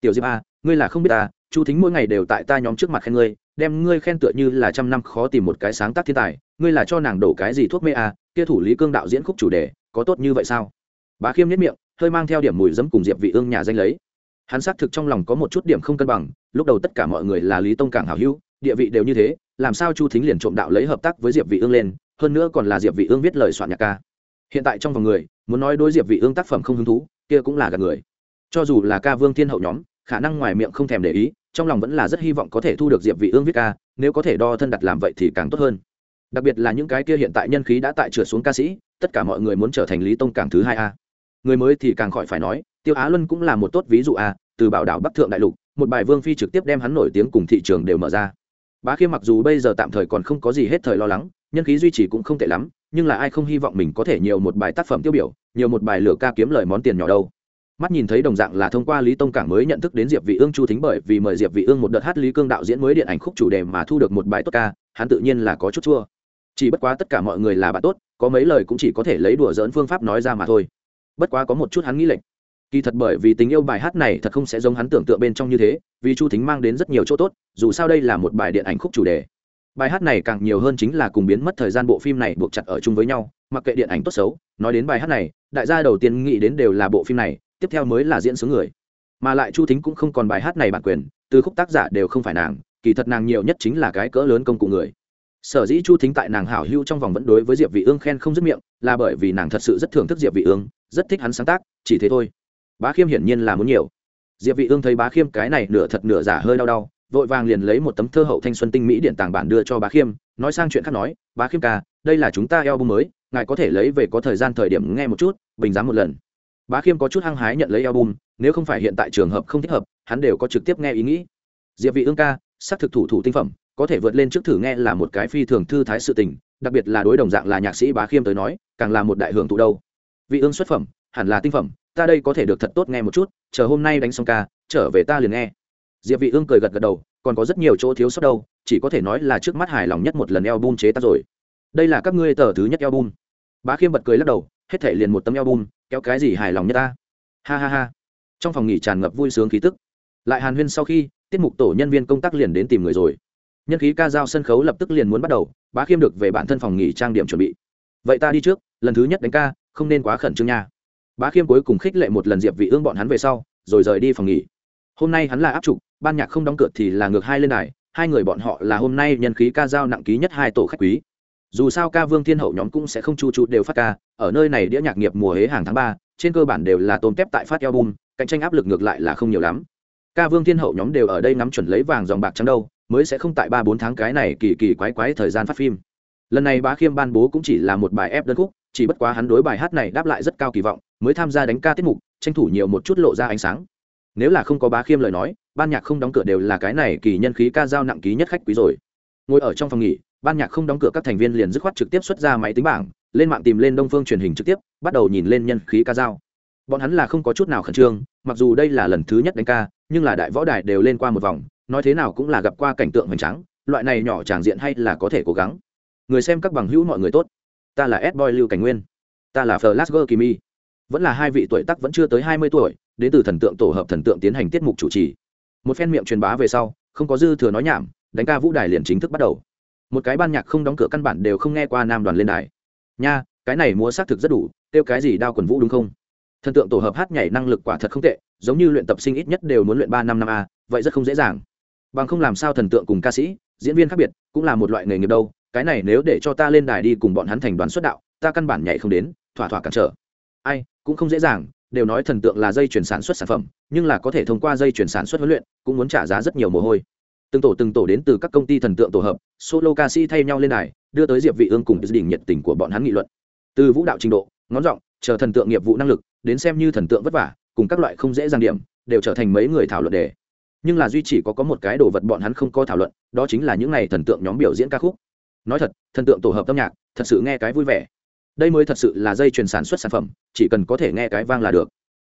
[SPEAKER 1] Tiểu diệp a, ngươi là không biết ta, chu thính mỗi ngày đều tại ta nhóm trước mặt khen ngươi, đem ngươi khen tựa như là trăm năm khó tìm một cái sáng tác thiên tài, ngươi là cho nàng đổ cái gì thuốc mê a, kia thủ lý cương đạo diễn khúc chủ đề, có tốt như vậy sao? Bá khiêm nhất miệng, hơi mang theo điểm mùi dấm cùng diệp vị ương nhà danh lấy hắn xác thực trong lòng có một chút điểm không cân bằng, lúc đầu tất cả mọi người là lý tông cảng hảo hữu, địa vị đều như thế, làm sao chu thính liền trộm đạo lấy hợp tác với diệp vị ương lên, hơn nữa còn là diệp vị ương viết lời soạn nhạc ca. Hiện tại trong vòng người, muốn nói đối diệp vị ương tác phẩm không hứng thú, kia cũng là gạt người. Cho dù là ca vương thiên hậu nhóm, khả năng ngoài miệng không thèm để ý, trong lòng vẫn là rất hy vọng có thể thu được diệp vị ương viết ca, nếu có thể đo thân đặt làm vậy thì càng tốt hơn. Đặc biệt là những cái kia hiện tại nhân khí đã tại trượt xuống ca sĩ, tất cả mọi người muốn trở thành lý tông càng thứ hai a. Người mới thì càng khỏi phải nói, tiêu á luân cũng là một tốt ví dụ a từ bảo đảo bắc thượng đại lục, một bài vương phi trực tiếp đem hắn nổi tiếng cùng thị trường đều mở ra. Bá khiêm mặc dù bây giờ tạm thời còn không có gì hết thời lo lắng, nhân khí duy trì cũng không tệ lắm, nhưng là ai không hy vọng mình có thể nhiều một bài tác phẩm tiêu biểu, nhiều một bài lửa ca kiếm lời món tiền nhỏ đâu. Mắt nhìn thấy đồng dạng là thông qua lý tông cảng mới nhận thức đến diệp vị ương chu thính bởi vì mời diệp vị ương một đợt hát lý cương đạo diễn mới điện ảnh khúc chủ đề mà thu được một bài tốt ca, hắn tự nhiên là có chút chua. Chỉ bất quá tất cả mọi người là bạn tốt, có mấy lời cũng chỉ có thể lấy đùa dỡn phương pháp nói ra mà thôi. Bất quá có một chút hắn nghĩ lệnh kỳ thật bởi vì tình yêu bài hát này thật không sẽ giống hắn tưởng tượng bên trong như thế, vì chu thính mang đến rất nhiều chỗ tốt, dù sao đây là một bài điện ảnh khúc chủ đề. Bài hát này càng nhiều hơn chính là cùng biến mất thời gian bộ phim này buộc chặt ở chung với nhau, mặc kệ điện ảnh tốt xấu, nói đến bài hát này, đại gia đầu tiên nghĩ đến đều là bộ phim này, tiếp theo mới là diễn xướng người. Mà lại chu thính cũng không còn bài hát này bản quyền, từ khúc tác giả đều không phải nàng, kỳ thật nàng nhiều nhất chính là cái cỡ lớn công cụ người. Sở dĩ chu thính tại nàng hảo hưu trong vòng vẫn đối với diệp vị ương khen không dứt miệng, là bởi vì nàng thật sự rất thưởng thức diệp vị ương, rất thích hắn sáng tác, chỉ thế thôi bá khiêm hiển nhiên là muốn nhiều. Diệp vị ương thấy bá khiêm cái này nửa thật nửa giả hơi đau đau, vội vàng liền lấy một tấm thơ hậu thanh xuân tinh mỹ điện tàng bản đưa cho bá khiêm, nói sang chuyện khác nói, bá khiêm ca, đây là chúng ta eo bung mới, ngài có thể lấy về có thời gian thời điểm nghe một chút, bình giá một lần. Bá khiêm có chút hăng hái nhận lấy album, nếu không phải hiện tại trường hợp không thích hợp, hắn đều có trực tiếp nghe ý nghĩ. Diệp vị ương ca sắc thực thủ thủ tinh phẩm, có thể vượt lên trước thử nghe là một cái phi thường thư thái sự tình, đặc biệt là đối đồng dạng là nhạc sĩ bá khiêm tới nói, càng là một đại hưởng thụ đâu. Vị ương xuất phẩm, hẳn là tinh phẩm ta đây có thể được thật tốt nghe một chút, chờ hôm nay đánh xong ca, trở về ta liền nghe. Diệp vị ương cười gật gật đầu, còn có rất nhiều chỗ thiếu sót đâu, chỉ có thể nói là trước mắt hài lòng nhất một lần album chế tác rồi. Đây là các ngươi tờ thứ nhất album. Bá khiêm bật cười lắc đầu, hết thể liền một tấm album, kéo cái gì hài lòng nhất ta? Ha ha ha. Trong phòng nghỉ tràn ngập vui sướng khí tức. Lại hàn huyên sau khi, tiết mục tổ nhân viên công tác liền đến tìm người rồi. Nhân khí ca giao sân khấu lập tức liền muốn bắt đầu, bá khiêm được về bản thân phòng nghỉ trang điểm chuẩn bị. Vậy ta đi trước, lần thứ nhất đánh ca, không nên quá khẩn trương nha bá khiêm cuối cùng khích lệ một lần diệp vị ương bọn hắn về sau, rồi rời đi phòng nghỉ. Hôm nay hắn là áp trục ban nhạc không đóng cửa thì là ngược hai lên đài, hai người bọn họ là hôm nay nhân khí ca giao nặng ký nhất hai tổ khách quý. Dù sao ca vương thiên hậu nhóm cũng sẽ không chu chu đều phát ca, ở nơi này đĩa nhạc nghiệp mùa hế hàng tháng ba, trên cơ bản đều là tôm tép tại phát album, cạnh tranh áp lực ngược lại là không nhiều lắm. Ca vương thiên hậu nhóm đều ở đây ngắm chuẩn lấy vàng dòng bạc trắng đâu, mới sẽ không tại ba bốn tháng cái này kỳ kỳ quái quái thời gian phát phim. Lần này bá khiêm ban bố cũng chỉ là một bài ép đơn khúc chỉ bất quá hắn đối bài hát này đáp lại rất cao kỳ vọng, mới tham gia đánh ca tiết mục, tranh thủ nhiều một chút lộ ra ánh sáng. Nếu là không có bá khiêm lời nói, ban nhạc không đóng cửa đều là cái này kỳ nhân khí ca giao nặng ký nhất khách quý rồi. Ngồi ở trong phòng nghỉ, ban nhạc không đóng cửa các thành viên liền dứt khoát trực tiếp xuất ra máy tính bảng, lên mạng tìm lên đông phương truyền hình trực tiếp, bắt đầu nhìn lên nhân khí ca giao bọn hắn là không có chút nào khẩn trương, mặc dù đây là lần thứ nhất đánh ca, nhưng là đại võ đài đều lên qua một vòng, nói thế nào cũng là gặp qua cảnh tượng hoành tráng, loại này nhỏ tràng diện hay là có thể cố gắng. Người xem các bằng hữu mọi người tốt ta là s boy lưu cảnh nguyên. Ta là flasger kimi. Vẫn là hai vị tuổi tác vẫn chưa tới hai mươi tuổi, đến từ thần tượng tổ hợp thần tượng tiến hành tiết mục chủ trì. Một phen miệng truyền bá về sau, không có dư thừa nói nhảm, đánh ca vũ đài liền chính thức bắt đầu. Một cái ban nhạc không đóng cửa căn bản đều không nghe qua nam đoàn lên đài. Nha, cái này múa xác thực rất đủ, kêu cái gì đao quần vũ đúng không? Thần tượng tổ hợp hát nhảy năng lực quả thật không tệ, giống như luyện tập sinh ít nhất đều muốn luyện ba năm năm a, vậy rất không dễ dàng. Bằng không làm sao thần tượng cùng ca sĩ, diễn viên khác biệt, cũng là một loại nghề nghiệp đâu cái này nếu để cho ta lên đài đi cùng bọn hắn thành đoàn xuất đạo, ta căn bản nhảy không đến, thỏa thỏa cản trở. Ai, cũng không dễ dàng, đều nói thần tượng là dây chuyển sản xuất sản phẩm, nhưng là có thể thông qua dây chuyển sản xuất huấn luyện, cũng muốn trả giá rất nhiều mồ hôi. Từng tổ từng tổ đến từ các công ty thần tượng tổ hợp, solo ca sĩ thay nhau lên đài, đưa tới diệp vị ương cùng đỉnh đình nhiệt tình của bọn hắn nghị luận. Từ vũ đạo trình độ, ngón giọng, chờ thần tượng nghiệp vụ năng lực, đến xem như thần tượng vất vả, cùng các loại không dễ dàng điểm, đều trở thành mấy người thảo luận đề. Nhưng là duy chỉ có có một cái đồ vật bọn hắn không có thảo luận, đó chính là những ngày thần tượng nhóm biểu diễn ca khúc nói thật, thần tượng tổ hợp âm nhạc, thật sự nghe cái vui vẻ. Đây mới thật sự là dây chuyền sản xuất sản phẩm, chỉ cần có thể nghe cái vang là được.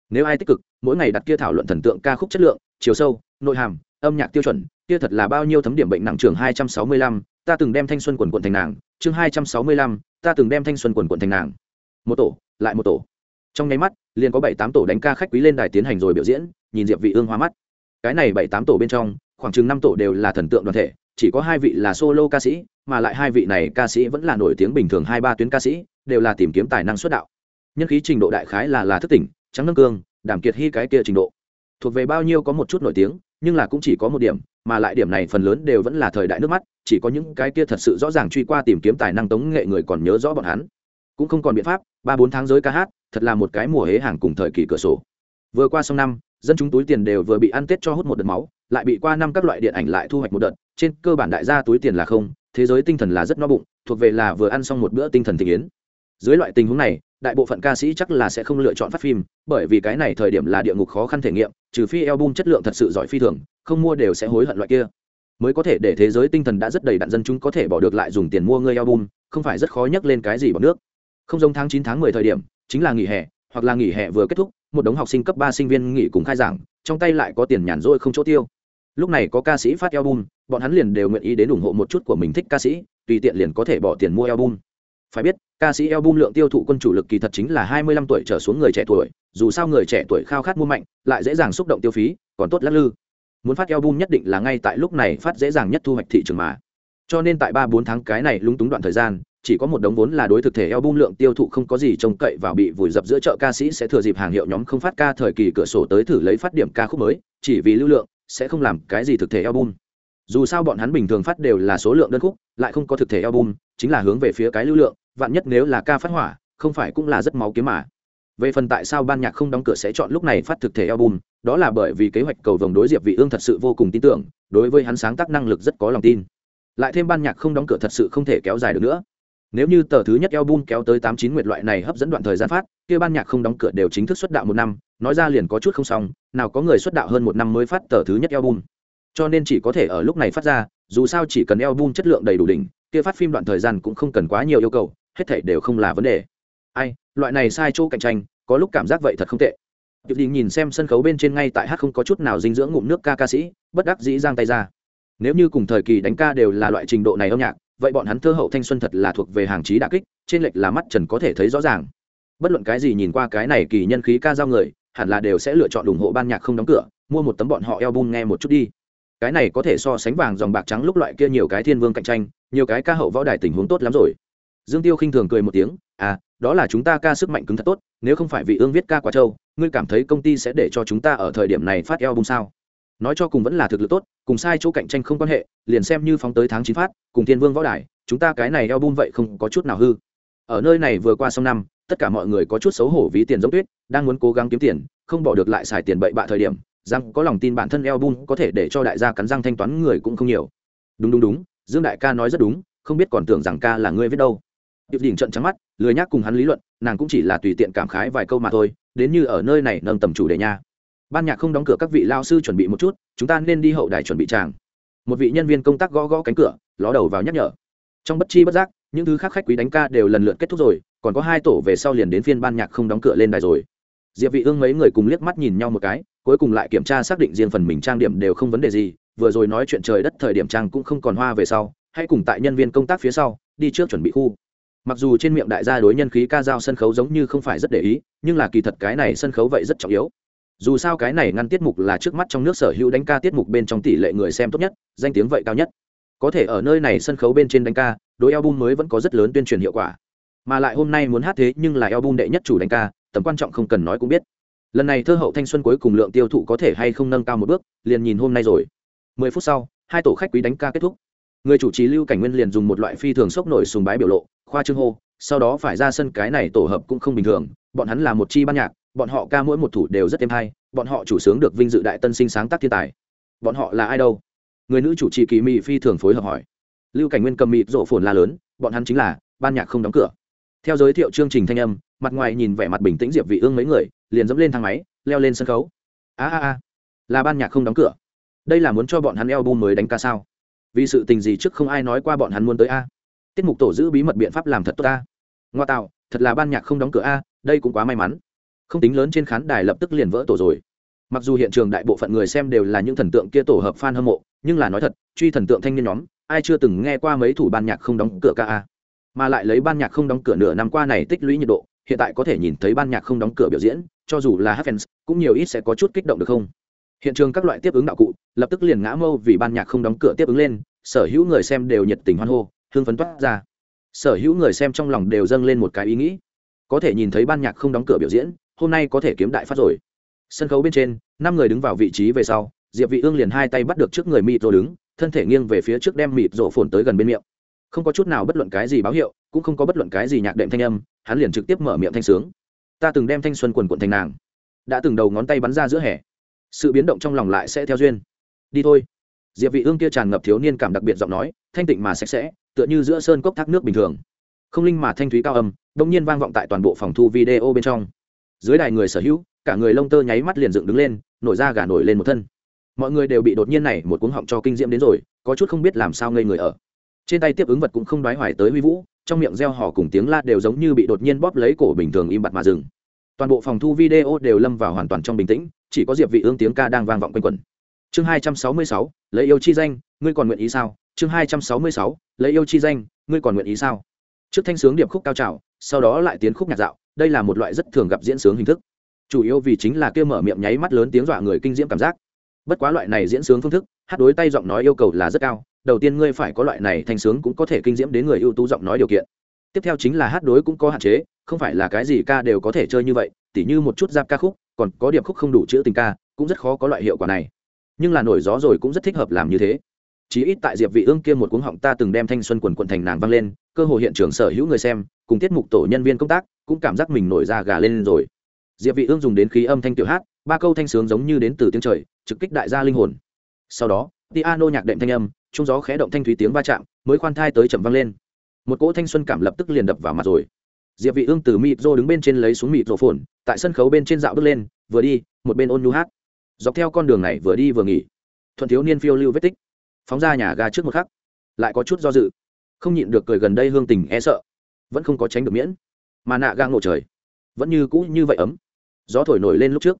[SPEAKER 1] Nếu ai tích cực, mỗi ngày đặt kia thảo luận thần tượng ca khúc chất lượng, chiều sâu, nội hàm, âm nhạc tiêu chuẩn, kia thật là bao nhiêu thấm điểm bệnh nặng trường hai trăm sáu mươi lăm, ta từng đem thanh xuân quần quận thành nàng, chương hai trăm sáu mươi lăm, ta từng đem thanh xuân quần quận thành nàng. Một tổ, lại một tổ. Trong nháy mắt, liền có bảy tám tổ đánh ca khách quý lên đài tiến hành rồi biểu diễn, nhìn diệp vị ương hoa mắt. Cái này bảy tám tổ bên trong, khoảng chừng năm tổ đều là thần tượng đoàn thể chỉ có hai vị là solo ca sĩ, mà lại hai vị này ca sĩ vẫn là nổi tiếng bình thường hai ba tuyến ca sĩ, đều là tìm kiếm tài năng xuất đạo. Nhân khí trình độ đại khái là là thức tỉnh, trắng nâng cương, đảm kiệt hy cái kia trình độ. Thuộc về bao nhiêu có một chút nổi tiếng, nhưng là cũng chỉ có một điểm, mà lại điểm này phần lớn đều vẫn là thời đại nước mắt, chỉ có những cái kia thật sự rõ ràng truy qua tìm kiếm tài năng tống nghệ người còn nhớ rõ bọn hắn. Cũng không còn biện pháp, ba bốn tháng giới ca hát, thật là một cái mùa hế hàng cùng thời kỳ cửa sổ. Vừa qua xong năm dân chúng túi tiền đều vừa bị ăn tết cho hút một đợt máu, lại bị qua năm các loại điện ảnh lại thu hoạch một đợt. Trên cơ bản đại gia túi tiền là không, thế giới tinh thần là rất no bụng, thuộc về là vừa ăn xong một bữa tinh thần thị yến dưới loại tình huống này, đại bộ phận ca sĩ chắc là sẽ không lựa chọn phát phim, bởi vì cái này thời điểm là địa ngục khó khăn thể nghiệm, trừ phi album chất lượng thật sự giỏi phi thường, không mua đều sẽ hối hận loại kia. Mới có thể để thế giới tinh thần đã rất đầy đặn dân chúng có thể bỏ được lại dùng tiền mua ngươi album, không phải rất khó nhắc lên cái gì bằng nước. Không giống tháng chín tháng mười thời điểm, chính là nghỉ hè hoặc là nghỉ hè vừa kết thúc, một đống học sinh cấp ba sinh viên nghỉ cùng khai giảng, trong tay lại có tiền nhàn rỗi không chỗ tiêu. Lúc này có ca sĩ phát album, bọn hắn liền đều nguyện ý đến ủng hộ một chút của mình thích ca sĩ, tùy tiện liền có thể bỏ tiền mua album. Phải biết, ca sĩ album lượng tiêu thụ quân chủ lực kỳ thật chính là hai mươi lăm tuổi trở xuống người trẻ tuổi, dù sao người trẻ tuổi khao khát mua mạnh, lại dễ dàng xúc động tiêu phí, còn tốt lắc lư. Muốn phát album nhất định là ngay tại lúc này phát dễ dàng nhất thu hoạch thị trường mà. Cho nên tại ba bốn tháng cái này lúng túng đoạn thời gian chỉ có một đống vốn là đối thực thể album lượng tiêu thụ không có gì trông cậy vào bị vùi dập giữa chợ ca sĩ sẽ thừa dịp hàng hiệu nhóm không phát ca thời kỳ cửa sổ tới thử lấy phát điểm ca khúc mới, chỉ vì lưu lượng, sẽ không làm cái gì thực thể album. Dù sao bọn hắn bình thường phát đều là số lượng đơn khúc, lại không có thực thể album, chính là hướng về phía cái lưu lượng, vạn nhất nếu là ca phát hỏa, không phải cũng là rất máu kiếm mà. Về phần tại sao ban nhạc không đóng cửa sẽ chọn lúc này phát thực thể album, đó là bởi vì kế hoạch cầu vồng đối diệp vị ương thật sự vô cùng tin tưởng, đối với hắn sáng tác năng lực rất có lòng tin. Lại thêm ban nhạc không đóng cửa thật sự không thể kéo dài được nữa nếu như tờ thứ nhất album kéo tới tám chín nguyệt loại này hấp dẫn đoạn thời gian phát kia ban nhạc không đóng cửa đều chính thức xuất đạo một năm nói ra liền có chút không xong nào có người xuất đạo hơn một năm mới phát tờ thứ nhất album. Cho nên chỉ có thể ở lúc này phát ra dù sao chỉ cần album chất lượng đầy đủ đỉnh kia phát phim đoạn thời gian cũng không cần quá nhiều yêu cầu hết thảy đều không là vấn đề. Ai loại này sai chỗ cạnh tranh có lúc cảm giác vậy thật không tệ. Diệp Đình nhìn xem sân khấu bên trên ngay tại hát không có chút nào dinh dưỡng ngụm nước ca ca sĩ, bất đắc dĩ giang tay ra. Nếu như cùng thời kỳ đánh ca đều là loại trình độ này âm nhạc, vậy bọn hắn thơ hậu thanh xuân thật là thuộc về hàng trí đả kích, trên lệch là mắt trần có thể thấy rõ ràng. Bất luận cái gì nhìn qua cái này kỳ nhân khí ca giao người, hẳn là đều sẽ lựa chọn ủng hộ ban nhạc không đóng cửa, mua một tấm bọn họ album nghe một chút đi. Cái này có thể so sánh vàng dòng bạc trắng lúc loại kia nhiều cái thiên vương cạnh tranh, nhiều cái ca hậu võ đài tình huống tốt lắm rồi. Dương Tiêu khinh thường cười một tiếng, "À, đó là chúng ta ca sức mạnh cứng thật tốt, nếu không phải vị ương viết ca quá trâu, ngươi cảm thấy công ty sẽ để cho chúng ta ở thời điểm này phát album sao nói cho cùng vẫn là thực lực tốt, cùng sai chỗ cạnh tranh không quan hệ, liền xem như phóng tới tháng chín phát, cùng thiên vương võ đài, chúng ta cái này album vậy không có chút nào hư. Ở nơi này vừa qua xong năm, tất cả mọi người có chút xấu hổ ví tiền giống tuyết, đang muốn cố gắng kiếm tiền, không bỏ được lại xài tiền bậy bạ thời điểm, rằng có lòng tin bản thân album có thể để cho đại gia cắn răng thanh toán người cũng không nhiều. Đúng đúng đúng, dương đại ca nói rất đúng, không biết còn tưởng rằng ca là ngươi viết đâu. Điệp đỉnh trận trắng mắt, lười nhác cùng hắn lý luận, nàng cũng chỉ là tùy tiện cảm khái vài câu mà thôi, đến như ở nơi này nâng tầm chủ đề nha ban nhạc không đóng cửa các vị lao sư chuẩn bị một chút, chúng ta nên đi hậu đài chuẩn bị tràng. Một vị nhân viên công tác gõ gõ cánh cửa, ló đầu vào nhắc nhở. Trong bất chi bất giác, những thứ khác khách quý đánh ca đều lần lượt kết thúc rồi, còn có hai tổ về sau liền đến phiên ban nhạc không đóng cửa lên đài rồi. Diệp vị ương mấy người cùng liếc mắt nhìn nhau một cái, cuối cùng lại kiểm tra xác định riêng phần mình trang điểm đều không vấn đề gì, vừa rồi nói chuyện trời đất thời điểm trang cũng không còn hoa về sau, hãy cùng tại nhân viên công tác phía sau, đi trước chuẩn bị khu. Mặc dù trên miệng đại gia đối nhân khí ca dao sân khấu giống như không phải rất để ý, nhưng là kỳ thật cái này sân khấu vậy rất trọng yếu dù sao cái này ngăn tiết mục là trước mắt trong nước sở hữu đánh ca tiết mục bên trong tỷ lệ người xem tốt nhất, danh tiếng vậy cao nhất. Có thể ở nơi này sân khấu bên trên đánh ca, đối album mới vẫn có rất lớn tuyên truyền hiệu quả. Mà lại hôm nay muốn hát thế nhưng là album đệ nhất chủ đánh ca, tầm quan trọng không cần nói cũng biết. Lần này thơ hậu thanh xuân cuối cùng lượng tiêu thụ có thể hay không nâng cao một bước, liền nhìn hôm nay rồi. Mười phút sau, hai tổ khách quý đánh ca kết thúc. Người chủ trì lưu cảnh nguyên liền dùng một loại phi thường sốc nổi sùng bái biểu lộ, khoa trương hô, sau đó phải ra sân cái này tổ hợp cũng không bình thường, bọn hắn là một chi ban nhạc bọn họ ca mỗi một thủ đều rất êm hay, bọn họ chủ sướng được vinh dự đại tân sinh sáng tác thiên tài. Bọn họ là ai đâu? Người nữ chủ trì kỳ mị phi thường phối hợp hỏi. Lưu cảnh nguyên cầm mịt rộ phồn la lớn, bọn hắn chính là, ban nhạc không đóng cửa. Theo giới thiệu chương trình thanh âm, mặt ngoài nhìn vẻ mặt bình tĩnh diệp vị ương mấy người, liền dẫm lên thang máy, leo lên sân khấu. A a a, là ban nhạc không đóng cửa. Đây là muốn cho bọn hắn album mới đánh ca sao? Vì sự tình gì trước không ai nói qua bọn hắn muốn tới a? Tiết mục tổ giữ bí mật biện pháp làm thật tốt a. Ngoa tạo, thật là ban nhạc không đóng cửa a, đây cũng quá may mắn không tính lớn trên khán đài lập tức liền vỡ tổ rồi. Mặc dù hiện trường đại bộ phận người xem đều là những thần tượng kia tổ hợp fan hâm mộ, nhưng là nói thật, truy thần tượng thanh niên nhóm, ai chưa từng nghe qua mấy thủ ban nhạc không đóng cửa ca a. Mà lại lấy ban nhạc không đóng cửa nửa năm qua này tích lũy nhiệt độ, hiện tại có thể nhìn thấy ban nhạc không đóng cửa biểu diễn, cho dù là hát fans, cũng nhiều ít sẽ có chút kích động được không? Hiện trường các loại tiếp ứng đạo cụ, lập tức liền ngã mâu vì ban nhạc không đóng cửa tiếp ứng lên, sở hữu người xem đều nhiệt tình hoan hô hương phấn toát ra. Sở hữu người xem trong lòng đều dâng lên một cái ý nghĩ. Có thể nhìn thấy ban nhạc không đóng cửa biểu diễn hôm nay có thể kiếm đại phát rồi. Sân khấu bên trên, năm người đứng vào vị trí về sau, diệp vị ương liền hai tay bắt được trước người mịt rổ đứng, thân thể nghiêng về phía trước đem mịt rổ phồn tới gần bên miệng. Không có chút nào bất luận cái gì báo hiệu, cũng không có bất luận cái gì nhạc đệm thanh âm, hắn liền trực tiếp mở miệng thanh sướng. Ta từng đem thanh xuân quần quần thành nàng. Đã từng đầu ngón tay bắn ra giữa hè. Sự biến động trong lòng lại sẽ theo duyên. Đi thôi. Diệp vị ương kia tràn ngập thiếu niên cảm đặc biệt giọng nói, thanh tịnh mà sạch sẽ, tựa như giữa sơn cốc thác nước bình thường. Không linh mà thanh thúy cao âm, đông nhiên vang vọng tại toàn bộ phòng thu video bên trong dưới đài người sở hữu cả người lông tơ nháy mắt liền dựng đứng lên nổi ra gà nổi lên một thân. Mọi người đều bị đột nhiên này một cuống họng cho kinh diễm đến rồi có chút không biết làm sao ngây người ở. Trên tay tiếp ứng vật cũng không đoái hoài tới huy vũ trong miệng reo hò cùng tiếng la đều giống như bị đột nhiên bóp lấy cổ bình thường im bặt mà dừng. Toàn bộ phòng thu video đều lâm vào hoàn toàn trong bình tĩnh chỉ có diệp vị ương tiếng ca đang vang vọng quanh quẩn. Chương 266, lấy yêu chi danh ngươi còn nguyện ý sao? Chương 266, lấy yêu chi danh ngươi còn nguyện ý sao? Trước thanh sướng điệp khúc cao trào sau đó lại tiến khúc nhạc dạo đây là một loại rất thường gặp diễn sướng hình thức. Chủ yếu vì chính là kia mở miệng nháy mắt lớn tiếng dọa người kinh diễm cảm giác. Bất quá loại này diễn sướng phương thức, hát đối tay giọng nói yêu cầu là rất cao, đầu tiên ngươi phải có loại này thanh sướng cũng có thể kinh diễm đến người ưu tú giọng nói điều kiện. Tiếp theo chính là hát đối cũng có hạn chế, không phải là cái gì ca đều có thể chơi như vậy, tỉ như một chút giáp ca khúc, còn có điệp khúc không đủ chữ tình ca, cũng rất khó có loại hiệu quả này. Nhưng là nổi gió rồi cũng rất thích hợp làm như thế. Chí ít tại diệp vị ương kia một cuống họng ta từng đem thanh xuân quần quận thành nàng vang lên, cơ hội hiện trường sở hữu người xem cùng tiết mục tổ nhân viên công tác cũng cảm giác mình nổi da gà lên rồi. Diệp vị ương dùng đến khí âm thanh tiểu hát, ba câu thanh sướng giống như đến từ tiếng trời, trực kích đại gia linh hồn. Sau đó, piano nhạc đệm thanh âm, trung gió khẽ động thanh thúy tiếng va chạm, mới khoan thai tới chậm vang lên. Một cỗ thanh xuân cảm lập tức liền đập vào mặt rồi. Diệp vị ương từ mịt rô đứng bên trên lấy xuống mịt rô phồn, tại sân khấu bên trên dạo bước lên, vừa đi, một bên ôn nhu hát. Dọc theo con đường này vừa đi vừa nghỉ. Thuận thiếu niên phiêu lưu vết tích. Phóng ra nhà ga trước một khắc. Lại có chút do dự. Không nhịn được cười gần đây hương tình e sợ vẫn không có tránh được miễn. Mà nạ gang ngộ trời, vẫn như cũ như vậy ấm. Gió thổi nổi lên lúc trước.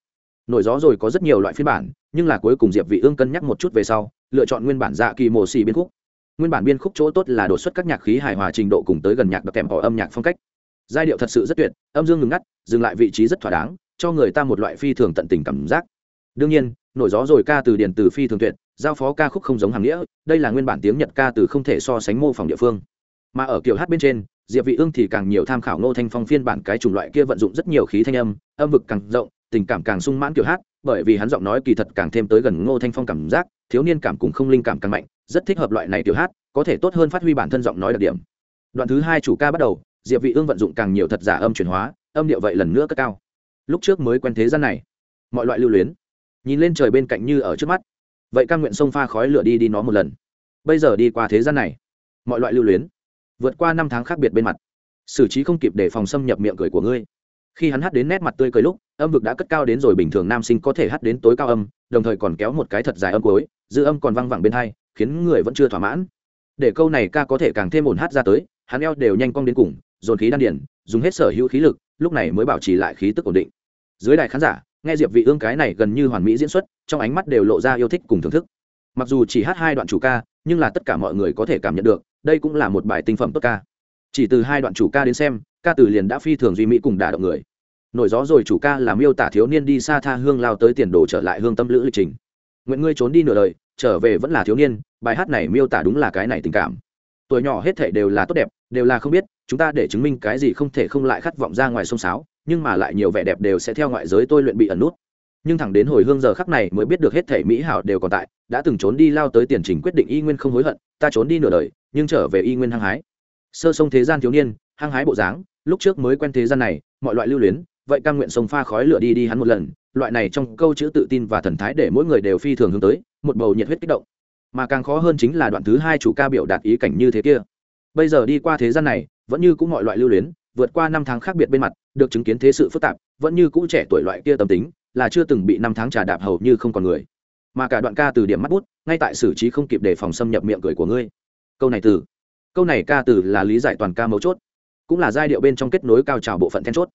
[SPEAKER 1] Nổi gió rồi có rất nhiều loại phiên bản, nhưng là cuối cùng diệp vị ương cân nhắc một chút về sau, lựa chọn nguyên bản dạ kỳ mồ xì biên khúc. Nguyên bản biên khúc chỗ tốt là đột xuất các nhạc khí hài hòa trình độ cùng tới gần nhạc đặc kèm họ âm nhạc phong cách. Giai điệu thật sự rất tuyệt, âm dương ngừng ngắt, dừng lại vị trí rất thỏa đáng, cho người ta một loại phi thường tận tình cảm giác. Đương nhiên, nổi gió rồi ca từ điển từ phi thường tuyệt, giao phó ca khúc không giống hàng nghĩa, đây là nguyên bản tiếng nhật ca từ không thể so sánh mô phỏng địa phương. Mà ở kiểu hát bên trên diệp vị ương thì càng nhiều tham khảo nô thanh phong phiên bản cái chủng loại kia vận dụng rất nhiều khí thanh âm âm vực càng rộng, tình cảm càng sung mãn kiểu hát, bởi vì hắn giọng nói kỳ thật càng thêm tới gần ngô thanh phong cảm giác, thiếu niên cảm cùng không linh cảm càng mạnh, rất thích hợp loại này kiểu hát, có thể tốt hơn phát huy bản thân giọng nói đặc điểm. Đoạn thứ hai chủ ca bắt đầu, diệp vị ương vận dụng càng nhiều thật giả âm chuyển hóa, âm điệu vậy lần nữa cất cao. Lúc trước mới quen thế gian này, mọi loại lưu luyến. Nhìn lên trời bên cạnh như ở trước mắt. Vậy căn nguyện sông pha khói lửa đi đi nó một lần. Bây giờ đi qua thế gian này, mọi loại lưu luyến vượt qua năm tháng khác biệt bên mặt. Xử trí không kịp để phòng xâm nhập miệng cười của ngươi. Khi hắn hát đến nét mặt tươi cười lúc, âm vực đã cất cao đến rồi bình thường nam sinh có thể hát đến tối cao âm, đồng thời còn kéo một cái thật dài âm cuối, dư âm còn văng vẳng bên hai, khiến người vẫn chưa thỏa mãn. Để câu này ca có thể càng thêm ổn hát ra tới, hắn eo đều nhanh cong đến cùng, dồn khí đan điển dùng hết sở hữu khí lực, lúc này mới bảo trì lại khí tức ổn định. Dưới đài khán giả, nghe diệp vị ương cái này gần như hoàn mỹ diễn xuất, trong ánh mắt đều lộ ra yêu thích cùng thưởng thức. Mặc dù chỉ hát hai đoạn chủ ca, nhưng là tất cả mọi người có thể cảm nhận được đây cũng là một bài tinh phẩm tốt ca. Chỉ từ hai đoạn chủ ca đến xem, ca từ liền đã phi thường duy mỹ cùng đả động người. Nổi gió rồi chủ ca làm miêu tả thiếu niên đi xa tha hương lao tới tiền đồ trở lại hương tâm lữ lịch trình. Nguyện ngươi trốn đi nửa đời, trở về vẫn là thiếu niên, bài hát này miêu tả đúng là cái này tình cảm. Tuổi nhỏ hết thể đều là tốt đẹp, đều là không biết, chúng ta để chứng minh cái gì không thể không lại khát vọng ra ngoài sông sáo, nhưng mà lại nhiều vẻ đẹp đều sẽ theo ngoại giới tôi luyện bị ẩn nút nhưng thẳng đến hồi hương giờ khắc này mới biết được hết thể mỹ hảo đều còn tại, đã từng trốn đi lao tới tiền trình quyết định y nguyên không hối hận, ta trốn đi nửa đời, nhưng trở về y nguyên hăng hái. Sơ sông thế gian thiếu niên, hăng hái bộ dáng, lúc trước mới quen thế gian này, mọi loại lưu luyến, vậy căn nguyện sông pha khói lửa đi đi hắn một lần, loại này trong câu chữ tự tin và thần thái để mỗi người đều phi thường hướng tới, một bầu nhiệt huyết kích động. Mà càng khó hơn chính là đoạn thứ hai chủ ca biểu đạt ý cảnh như thế kia. Bây giờ đi qua thế gian này, vẫn như cũng mọi loại lưu luyến, vượt qua năm tháng khác biệt bên mặt, được chứng kiến thế sự phức tạp, vẫn như cũ trẻ tuổi loại kia tâm tính là chưa từng bị năm tháng trà đạp hầu như không còn người. Mà cả đoạn ca từ điểm mắt bút, ngay tại xử trí không kịp để phòng xâm nhập miệng cười của ngươi. Câu này từ, câu này ca từ là lý giải toàn ca mấu chốt, cũng là giai điệu bên trong kết nối cao trào bộ phận then chốt.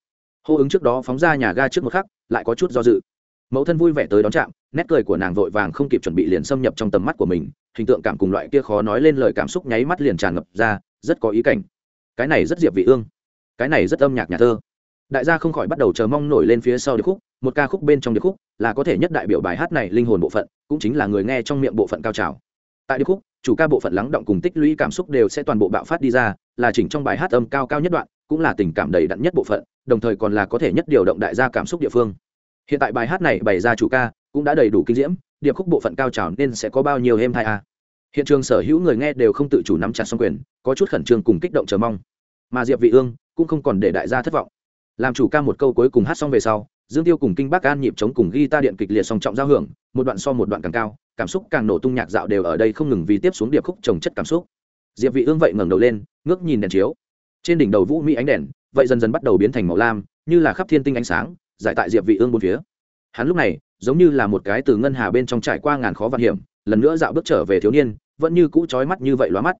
[SPEAKER 1] Hô ứng trước đó phóng ra nhà ga trước một khắc, lại có chút do dự. Mẫu thân vui vẻ tới đón chạm, nét cười của nàng vội vàng không kịp chuẩn bị liền xâm nhập trong tầm mắt của mình, hình tượng cảm cùng loại kia khó nói lên lời cảm xúc nháy mắt liền tràn ngập ra, rất có ý cảnh. Cái này rất diệp vị ương, cái này rất âm nhạc nhà thơ đại gia không khỏi bắt đầu chờ mong nổi lên phía sau điệp khúc, một ca khúc bên trong điệp khúc là có thể nhất đại biểu bài hát này linh hồn bộ phận, cũng chính là người nghe trong miệng bộ phận cao trào. Tại điệp khúc, chủ ca bộ phận lắng động cùng tích lũy cảm xúc đều sẽ toàn bộ bạo phát đi ra, là chỉnh trong bài hát âm cao cao nhất đoạn, cũng là tình cảm đầy đặn nhất bộ phận, đồng thời còn là có thể nhất điều động đại gia cảm xúc địa phương. Hiện tại bài hát này bày ra chủ ca cũng đã đầy đủ kinh diễm, điệp khúc bộ phận cao trào nên sẽ có bao nhiêu êm hai a à? hiện trường sở hữu người nghe đều không tự chủ nắm chặt xong quyền, có chút khẩn trương cùng kích động chờ mong. Mà diệp vị ương cũng không còn để đại gia thất vọng làm chủ ca một câu cuối cùng hát xong về sau, dương tiêu cùng kinh bắc an nhịp chống cùng ghi ta điện kịch liệt song trọng giao hưởng, một đoạn so một đoạn càng cao, cảm xúc càng nổ tung nhạc dạo đều ở đây không ngừng vì tiếp xuống điệp khúc trồng chất cảm xúc. Diệp vị ương vậy ngẩng đầu lên, ngước nhìn đèn chiếu. Trên đỉnh đầu vũ mỹ ánh đèn, vậy dần dần bắt đầu biến thành màu lam, như là khắp thiên tinh ánh sáng, giải tại diệp vị ương bốn phía. Hắn lúc này, giống như là một cái từ ngân hà bên trong trải qua ngàn khó vạn hiểm, lần nữa dạo bước trở về thiếu niên, vẫn như cũ chói mắt như vậy lóa mắt.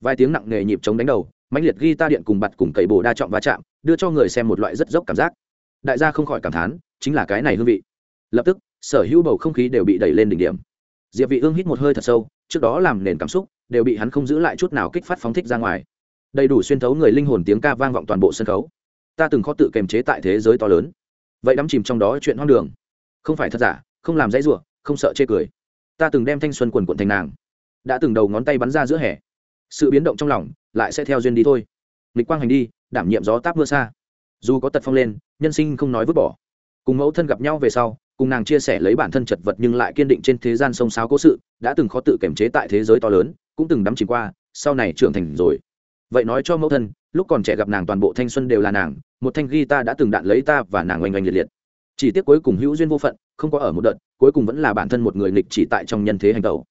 [SPEAKER 1] Vài tiếng nặng nề nhịp chống đánh đầu, mãnh liệt ghi ta điện cùng bật cùng cậy bổ đa trọng va chạm đưa cho người xem một loại rất dốc cảm giác. Đại gia không khỏi cảm thán, chính là cái này hương vị. Lập tức, sở hữu bầu không khí đều bị đẩy lên đỉnh điểm. Diệp vị ương hít một hơi thật sâu, trước đó làm nền cảm xúc, đều bị hắn không giữ lại chút nào kích phát phóng thích ra ngoài. Đầy đủ xuyên thấu người linh hồn tiếng ca vang vọng toàn bộ sân khấu. Ta từng khó tự kiềm chế tại thế giới to lớn. Vậy đắm chìm trong đó chuyện hoang đường. Không phải thật giả, không làm dãy rủa, không sợ chê cười. Ta từng đem thanh xuân quần cuộn thành nàng. Đã từng đầu ngón tay bắn ra giữa hè. Sự biến động trong lòng, lại sẽ theo duyên đi thôi. Lịch quang hành đi đảm nhiệm gió táp mưa xa. Dù có tật phong lên, nhân sinh không nói vứt bỏ. Cùng mẫu thân gặp nhau về sau, cùng nàng chia sẻ lấy bản thân chật vật nhưng lại kiên định trên thế gian sông sáo cố sự, đã từng khó tự kiểm chế tại thế giới to lớn, cũng từng đắm chìm qua, sau này trưởng thành rồi. Vậy nói cho mẫu thân, lúc còn trẻ gặp nàng toàn bộ thanh xuân đều là nàng, một thanh ghi ta đã từng đạn lấy ta và nàng oanh oanh liệt liệt. Chỉ tiếc cuối cùng hữu duyên vô phận, không có ở một đợt, cuối cùng vẫn là bản thân một người nghịch chỉ tại trong nhân thế hành tẩu.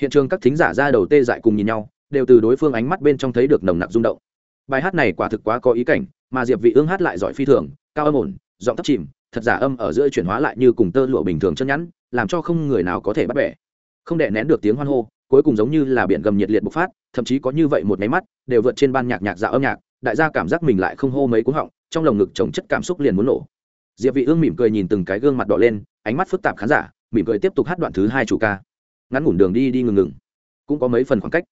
[SPEAKER 1] Hiện trường các thính giả ra đầu tê dại cùng nhìn nhau, đều từ đối phương ánh mắt bên trong thấy được nồng nặc rung động bài hát này quả thực quá có ý cảnh, mà diệp vị ương hát lại giỏi phi thường, cao âm ổn, giọng thấp chìm, thật giả âm ở giữa chuyển hóa lại như cùng tơ lụa bình thường chân nhẵn, làm cho không người nào có thể bắt bẻ. Không đè nén được tiếng hoan hô, cuối cùng giống như là biển gầm nhiệt liệt bộc phát, thậm chí có như vậy một máy mắt, đều vượt trên ban nhạc nhạc dạo âm nhạc, đại gia cảm giác mình lại không hô mấy cú họng, trong lồng ngực chồng chất cảm xúc liền muốn nổ. Diệp vị ương mỉm cười nhìn từng cái gương mặt đỏ lên, ánh mắt phức tạp khán giả, mỉm cười tiếp tục hát đoạn thứ hai chủ ca. Ngắn ngủn đường đi đi ngừng ngừng. Cũng có mấy phần khoảng cách.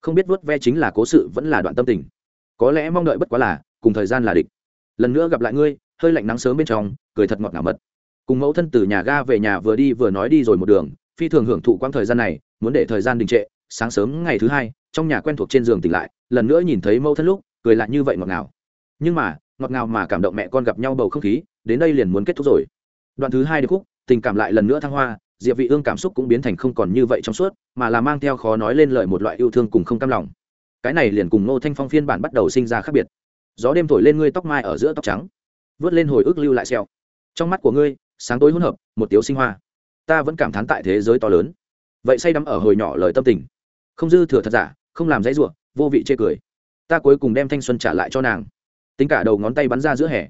[SPEAKER 1] Không biết vuốt ve chính là cố sự vẫn là đoạn tâm tình có lẽ mong đợi bất quá là, cùng thời gian là địch. Lần nữa gặp lại ngươi, hơi lạnh nắng sớm bên trong, cười thật ngọt ngào mật. Cùng mẫu thân từ nhà ga về nhà vừa đi vừa nói đi rồi một đường, phi thường hưởng thụ quãng thời gian này, muốn để thời gian đình trệ, sáng sớm ngày thứ hai, trong nhà quen thuộc trên giường tỉnh lại, lần nữa nhìn thấy mẫu thân lúc, cười lại như vậy ngọt ngào. Nhưng mà, ngọt ngào mà cảm động mẹ con gặp nhau bầu không khí, đến đây liền muốn kết thúc rồi. Đoạn thứ hai được khúc, tình cảm lại lần nữa thăng hoa, diệp vị ương cảm xúc cũng biến thành không còn như vậy trong suốt, mà là mang theo khó nói lên lời một loại yêu thương cùng không cam lòng cái này liền cùng ngô thanh phong phiên bản bắt đầu sinh ra khác biệt. Gió đêm thổi lên ngươi tóc mai ở giữa tóc trắng, vớt lên hồi ức lưu lại xeo trong mắt của ngươi, sáng tối hỗn hợp, một tiếu sinh hoa. Ta vẫn cảm thán tại thế giới to lớn. Vậy say đắm ở hồi nhỏ lời tâm tình. Không dư thừa thật giả, không làm dãy ruộng vô vị chê cười. Ta cuối cùng đem thanh xuân trả lại cho nàng. Tính cả đầu ngón tay bắn ra giữa hè.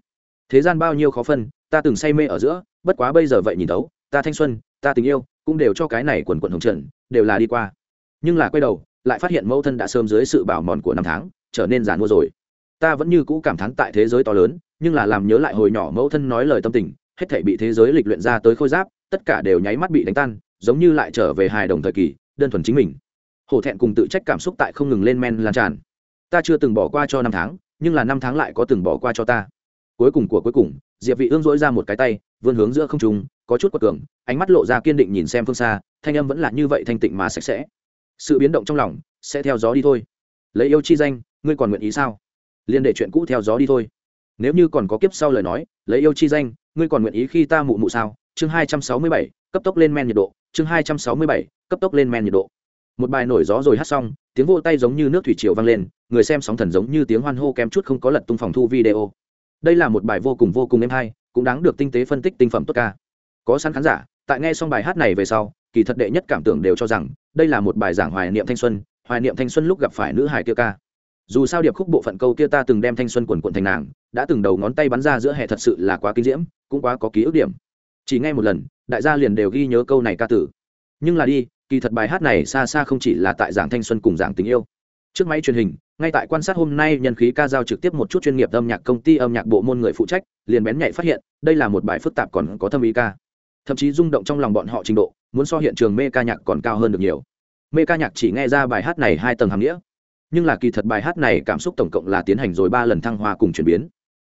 [SPEAKER 1] Thế gian bao nhiêu khó phân, ta từng say mê ở giữa, bất quá bây giờ vậy nhìn thấu, ta thanh xuân, ta tình yêu, cũng đều cho cái này quần quần hồng trần, đều là đi qua. Nhưng là quay đầu lại phát hiện mẫu thân đã sớm dưới sự bảo mòn của năm tháng, trở nên giàn mua rồi. Ta vẫn như cũ cảm thán tại thế giới to lớn, nhưng là làm nhớ lại hồi nhỏ mẫu thân nói lời tâm tình, hết thể bị thế giới lịch luyện ra tới khôi giáp, tất cả đều nháy mắt bị đánh tan, giống như lại trở về hài đồng thời kỳ, đơn thuần chính mình. Hổ thẹn cùng tự trách cảm xúc tại không ngừng lên men lan tràn. Ta chưa từng bỏ qua cho năm tháng, nhưng là năm tháng lại có từng bỏ qua cho ta. Cuối cùng của cuối cùng, diệp vị ương dỗi ra một cái tay, vươn hướng giữa không trung, có chút quật cường, ánh mắt lộ ra kiên định nhìn xem phương xa, thanh âm vẫn là như vậy thanh tịnh mà sạch sẽ sự biến động trong lòng sẽ theo gió đi thôi. Lấy yêu chi danh, ngươi còn nguyện ý sao? Liên để chuyện cũ theo gió đi thôi. Nếu như còn có kiếp sau lời nói, lấy yêu chi danh, ngươi còn nguyện ý khi ta mụ mụ sao? Chương hai trăm sáu mươi bảy, cấp tốc lên men nhiệt độ. Chương hai trăm sáu mươi bảy, cấp tốc lên men nhiệt độ. Một bài nổi gió rồi hát xong, tiếng vô tay giống như nước thủy triều vang lên, người xem sóng thần giống như tiếng hoan hô kém chút không có lật tung phòng thu video. Đây là một bài vô cùng vô cùng êm hay, cũng đáng được tinh tế phân tích tinh phẩm tốt ca. Có sẵn khán giả, tại nghe xong bài hát này về sau kỳ thật đệ nhất cảm tưởng đều cho rằng, đây là một bài giảng hoài niệm thanh xuân, hoài niệm thanh xuân lúc gặp phải nữ hải kia ca. Dù sao điệp khúc bộ phận câu kia ta từng đem thanh xuân quần quận thành nàng, đã từng đầu ngón tay bắn ra giữa hệ thật sự là quá kinh diễm, cũng quá có ký ức điểm. Chỉ nghe một lần, đại gia liền đều ghi nhớ câu này ca tử. Nhưng là đi, kỳ thật bài hát này xa xa không chỉ là tại giảng thanh xuân cùng giảng tình yêu. Trước máy truyền hình, ngay tại quan sát hôm nay nhân khí ca giao trực tiếp một chút chuyên nghiệp âm nhạc công ty âm nhạc bộ môn người phụ trách, liền bén nhạy phát hiện, đây là một bài phức tạp còn có thâm ý ca thậm chí rung động trong lòng bọn họ trình độ, muốn so hiện trường mê ca nhạc còn cao hơn được nhiều. Mê ca nhạc chỉ nghe ra bài hát này hai tầng hàm nghĩa, nhưng là kỳ thật bài hát này cảm xúc tổng cộng là tiến hành rồi ba lần thăng hoa cùng chuyển biến.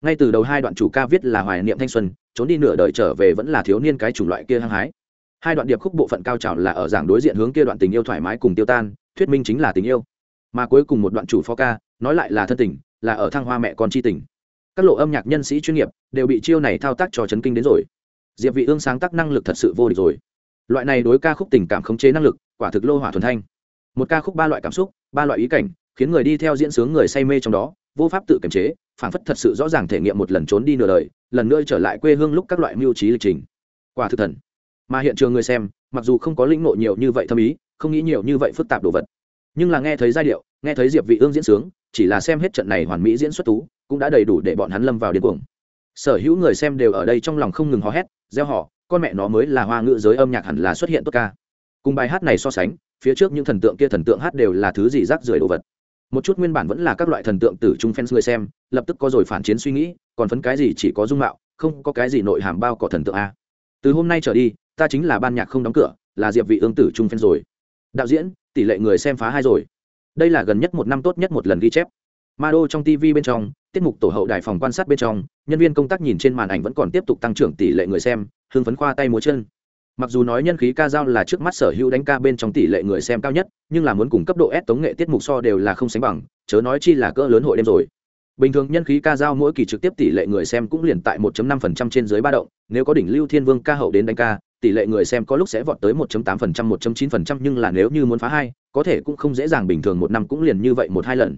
[SPEAKER 1] Ngay từ đầu hai đoạn chủ ca viết là hoài niệm thanh xuân, trốn đi nửa đời trở về vẫn là thiếu niên cái chủng loại kia hăng hái. Hai đoạn điệp khúc bộ phận cao trào là ở giảng đối diện hướng kia đoạn tình yêu thoải mái cùng tiêu tan, thuyết minh chính là tình yêu. Mà cuối cùng một đoạn chủ phó ca, nói lại là thân tình, là ở thăng hoa mẹ con chi tình. Các lộ âm nhạc nhân sĩ chuyên nghiệp đều bị chiêu này thao tác cho chấn kinh đến rồi diệp vị ương sáng tác năng lực thật sự vô địch rồi. Loại này đối ca khúc tình cảm khống chế năng lực, quả thực lô hỏa thuần thanh. Một ca khúc ba loại cảm xúc, ba loại ý cảnh, khiến người đi theo diễn sướng người say mê trong đó, vô pháp tự kiềm chế, phảng phất thật sự rõ ràng thể nghiệm một lần trốn đi nửa đời, lần nữa trở lại quê hương lúc các loại mưu trí lịch trình. Quả thực thần. Mà hiện trường người xem, mặc dù không có lĩnh ngộ nhiều như vậy thâm ý, không nghĩ nhiều như vậy phức tạp đồ vật. Nhưng là nghe thấy giai điệu, nghe thấy diệp vị ương diễn sướng, chỉ là xem hết trận này hoàn mỹ diễn xuất tú, cũng đã đầy đủ để bọn hắn lâm vào điên cuồng sở hữu người xem đều ở đây trong lòng không ngừng hò hét gieo họ con mẹ nó mới là hoa ngữ giới âm nhạc hẳn là xuất hiện tốt ca. Cùng bài hát này so sánh, phía trước những thần tượng kia thần tượng hát đều là thứ gì rác rưởi đồ vật. Một chút nguyên bản vẫn là các loại thần tượng tử trung fans người xem, lập tức có rồi phản chiến suy nghĩ, còn phấn cái gì chỉ có dung mạo, không có cái gì nội hàm bao cỏ thần tượng a. Từ hôm nay trở đi, ta chính là ban nhạc không đóng cửa, là diệp vị ương tử trung phen rồi. Đạo diễn, tỷ lệ người xem phá hai rồi. Đây là gần nhất một năm tốt nhất một lần ghi chép. Ma đô trong tv bên trong tiết mục tổ hậu đài phòng quan sát bên trong nhân viên công tác nhìn trên màn ảnh vẫn còn tiếp tục tăng trưởng tỷ lệ người xem hương phấn khoa tay múa chân. Mặc dù nói nhân khí ca dao là trước mắt sở hữu đánh ca bên trong tỷ lệ người xem cao nhất nhưng là muốn cùng cấp độ ép tống nghệ tiết mục so đều là không sánh bằng chớ nói chi là cỡ lớn hội đêm rồi. Bình thường nhân khí ca dao mỗi kỳ trực tiếp tỷ lệ người xem cũng liền tại 1.5% trên dưới ba động nếu có đỉnh lưu thiên vương ca hậu đến đánh ca tỷ lệ người xem có lúc sẽ vọt tới 1.8%, 1.9% nhưng là nếu như muốn phá hai có thể cũng không dễ dàng bình thường một năm cũng liền như vậy một hai lần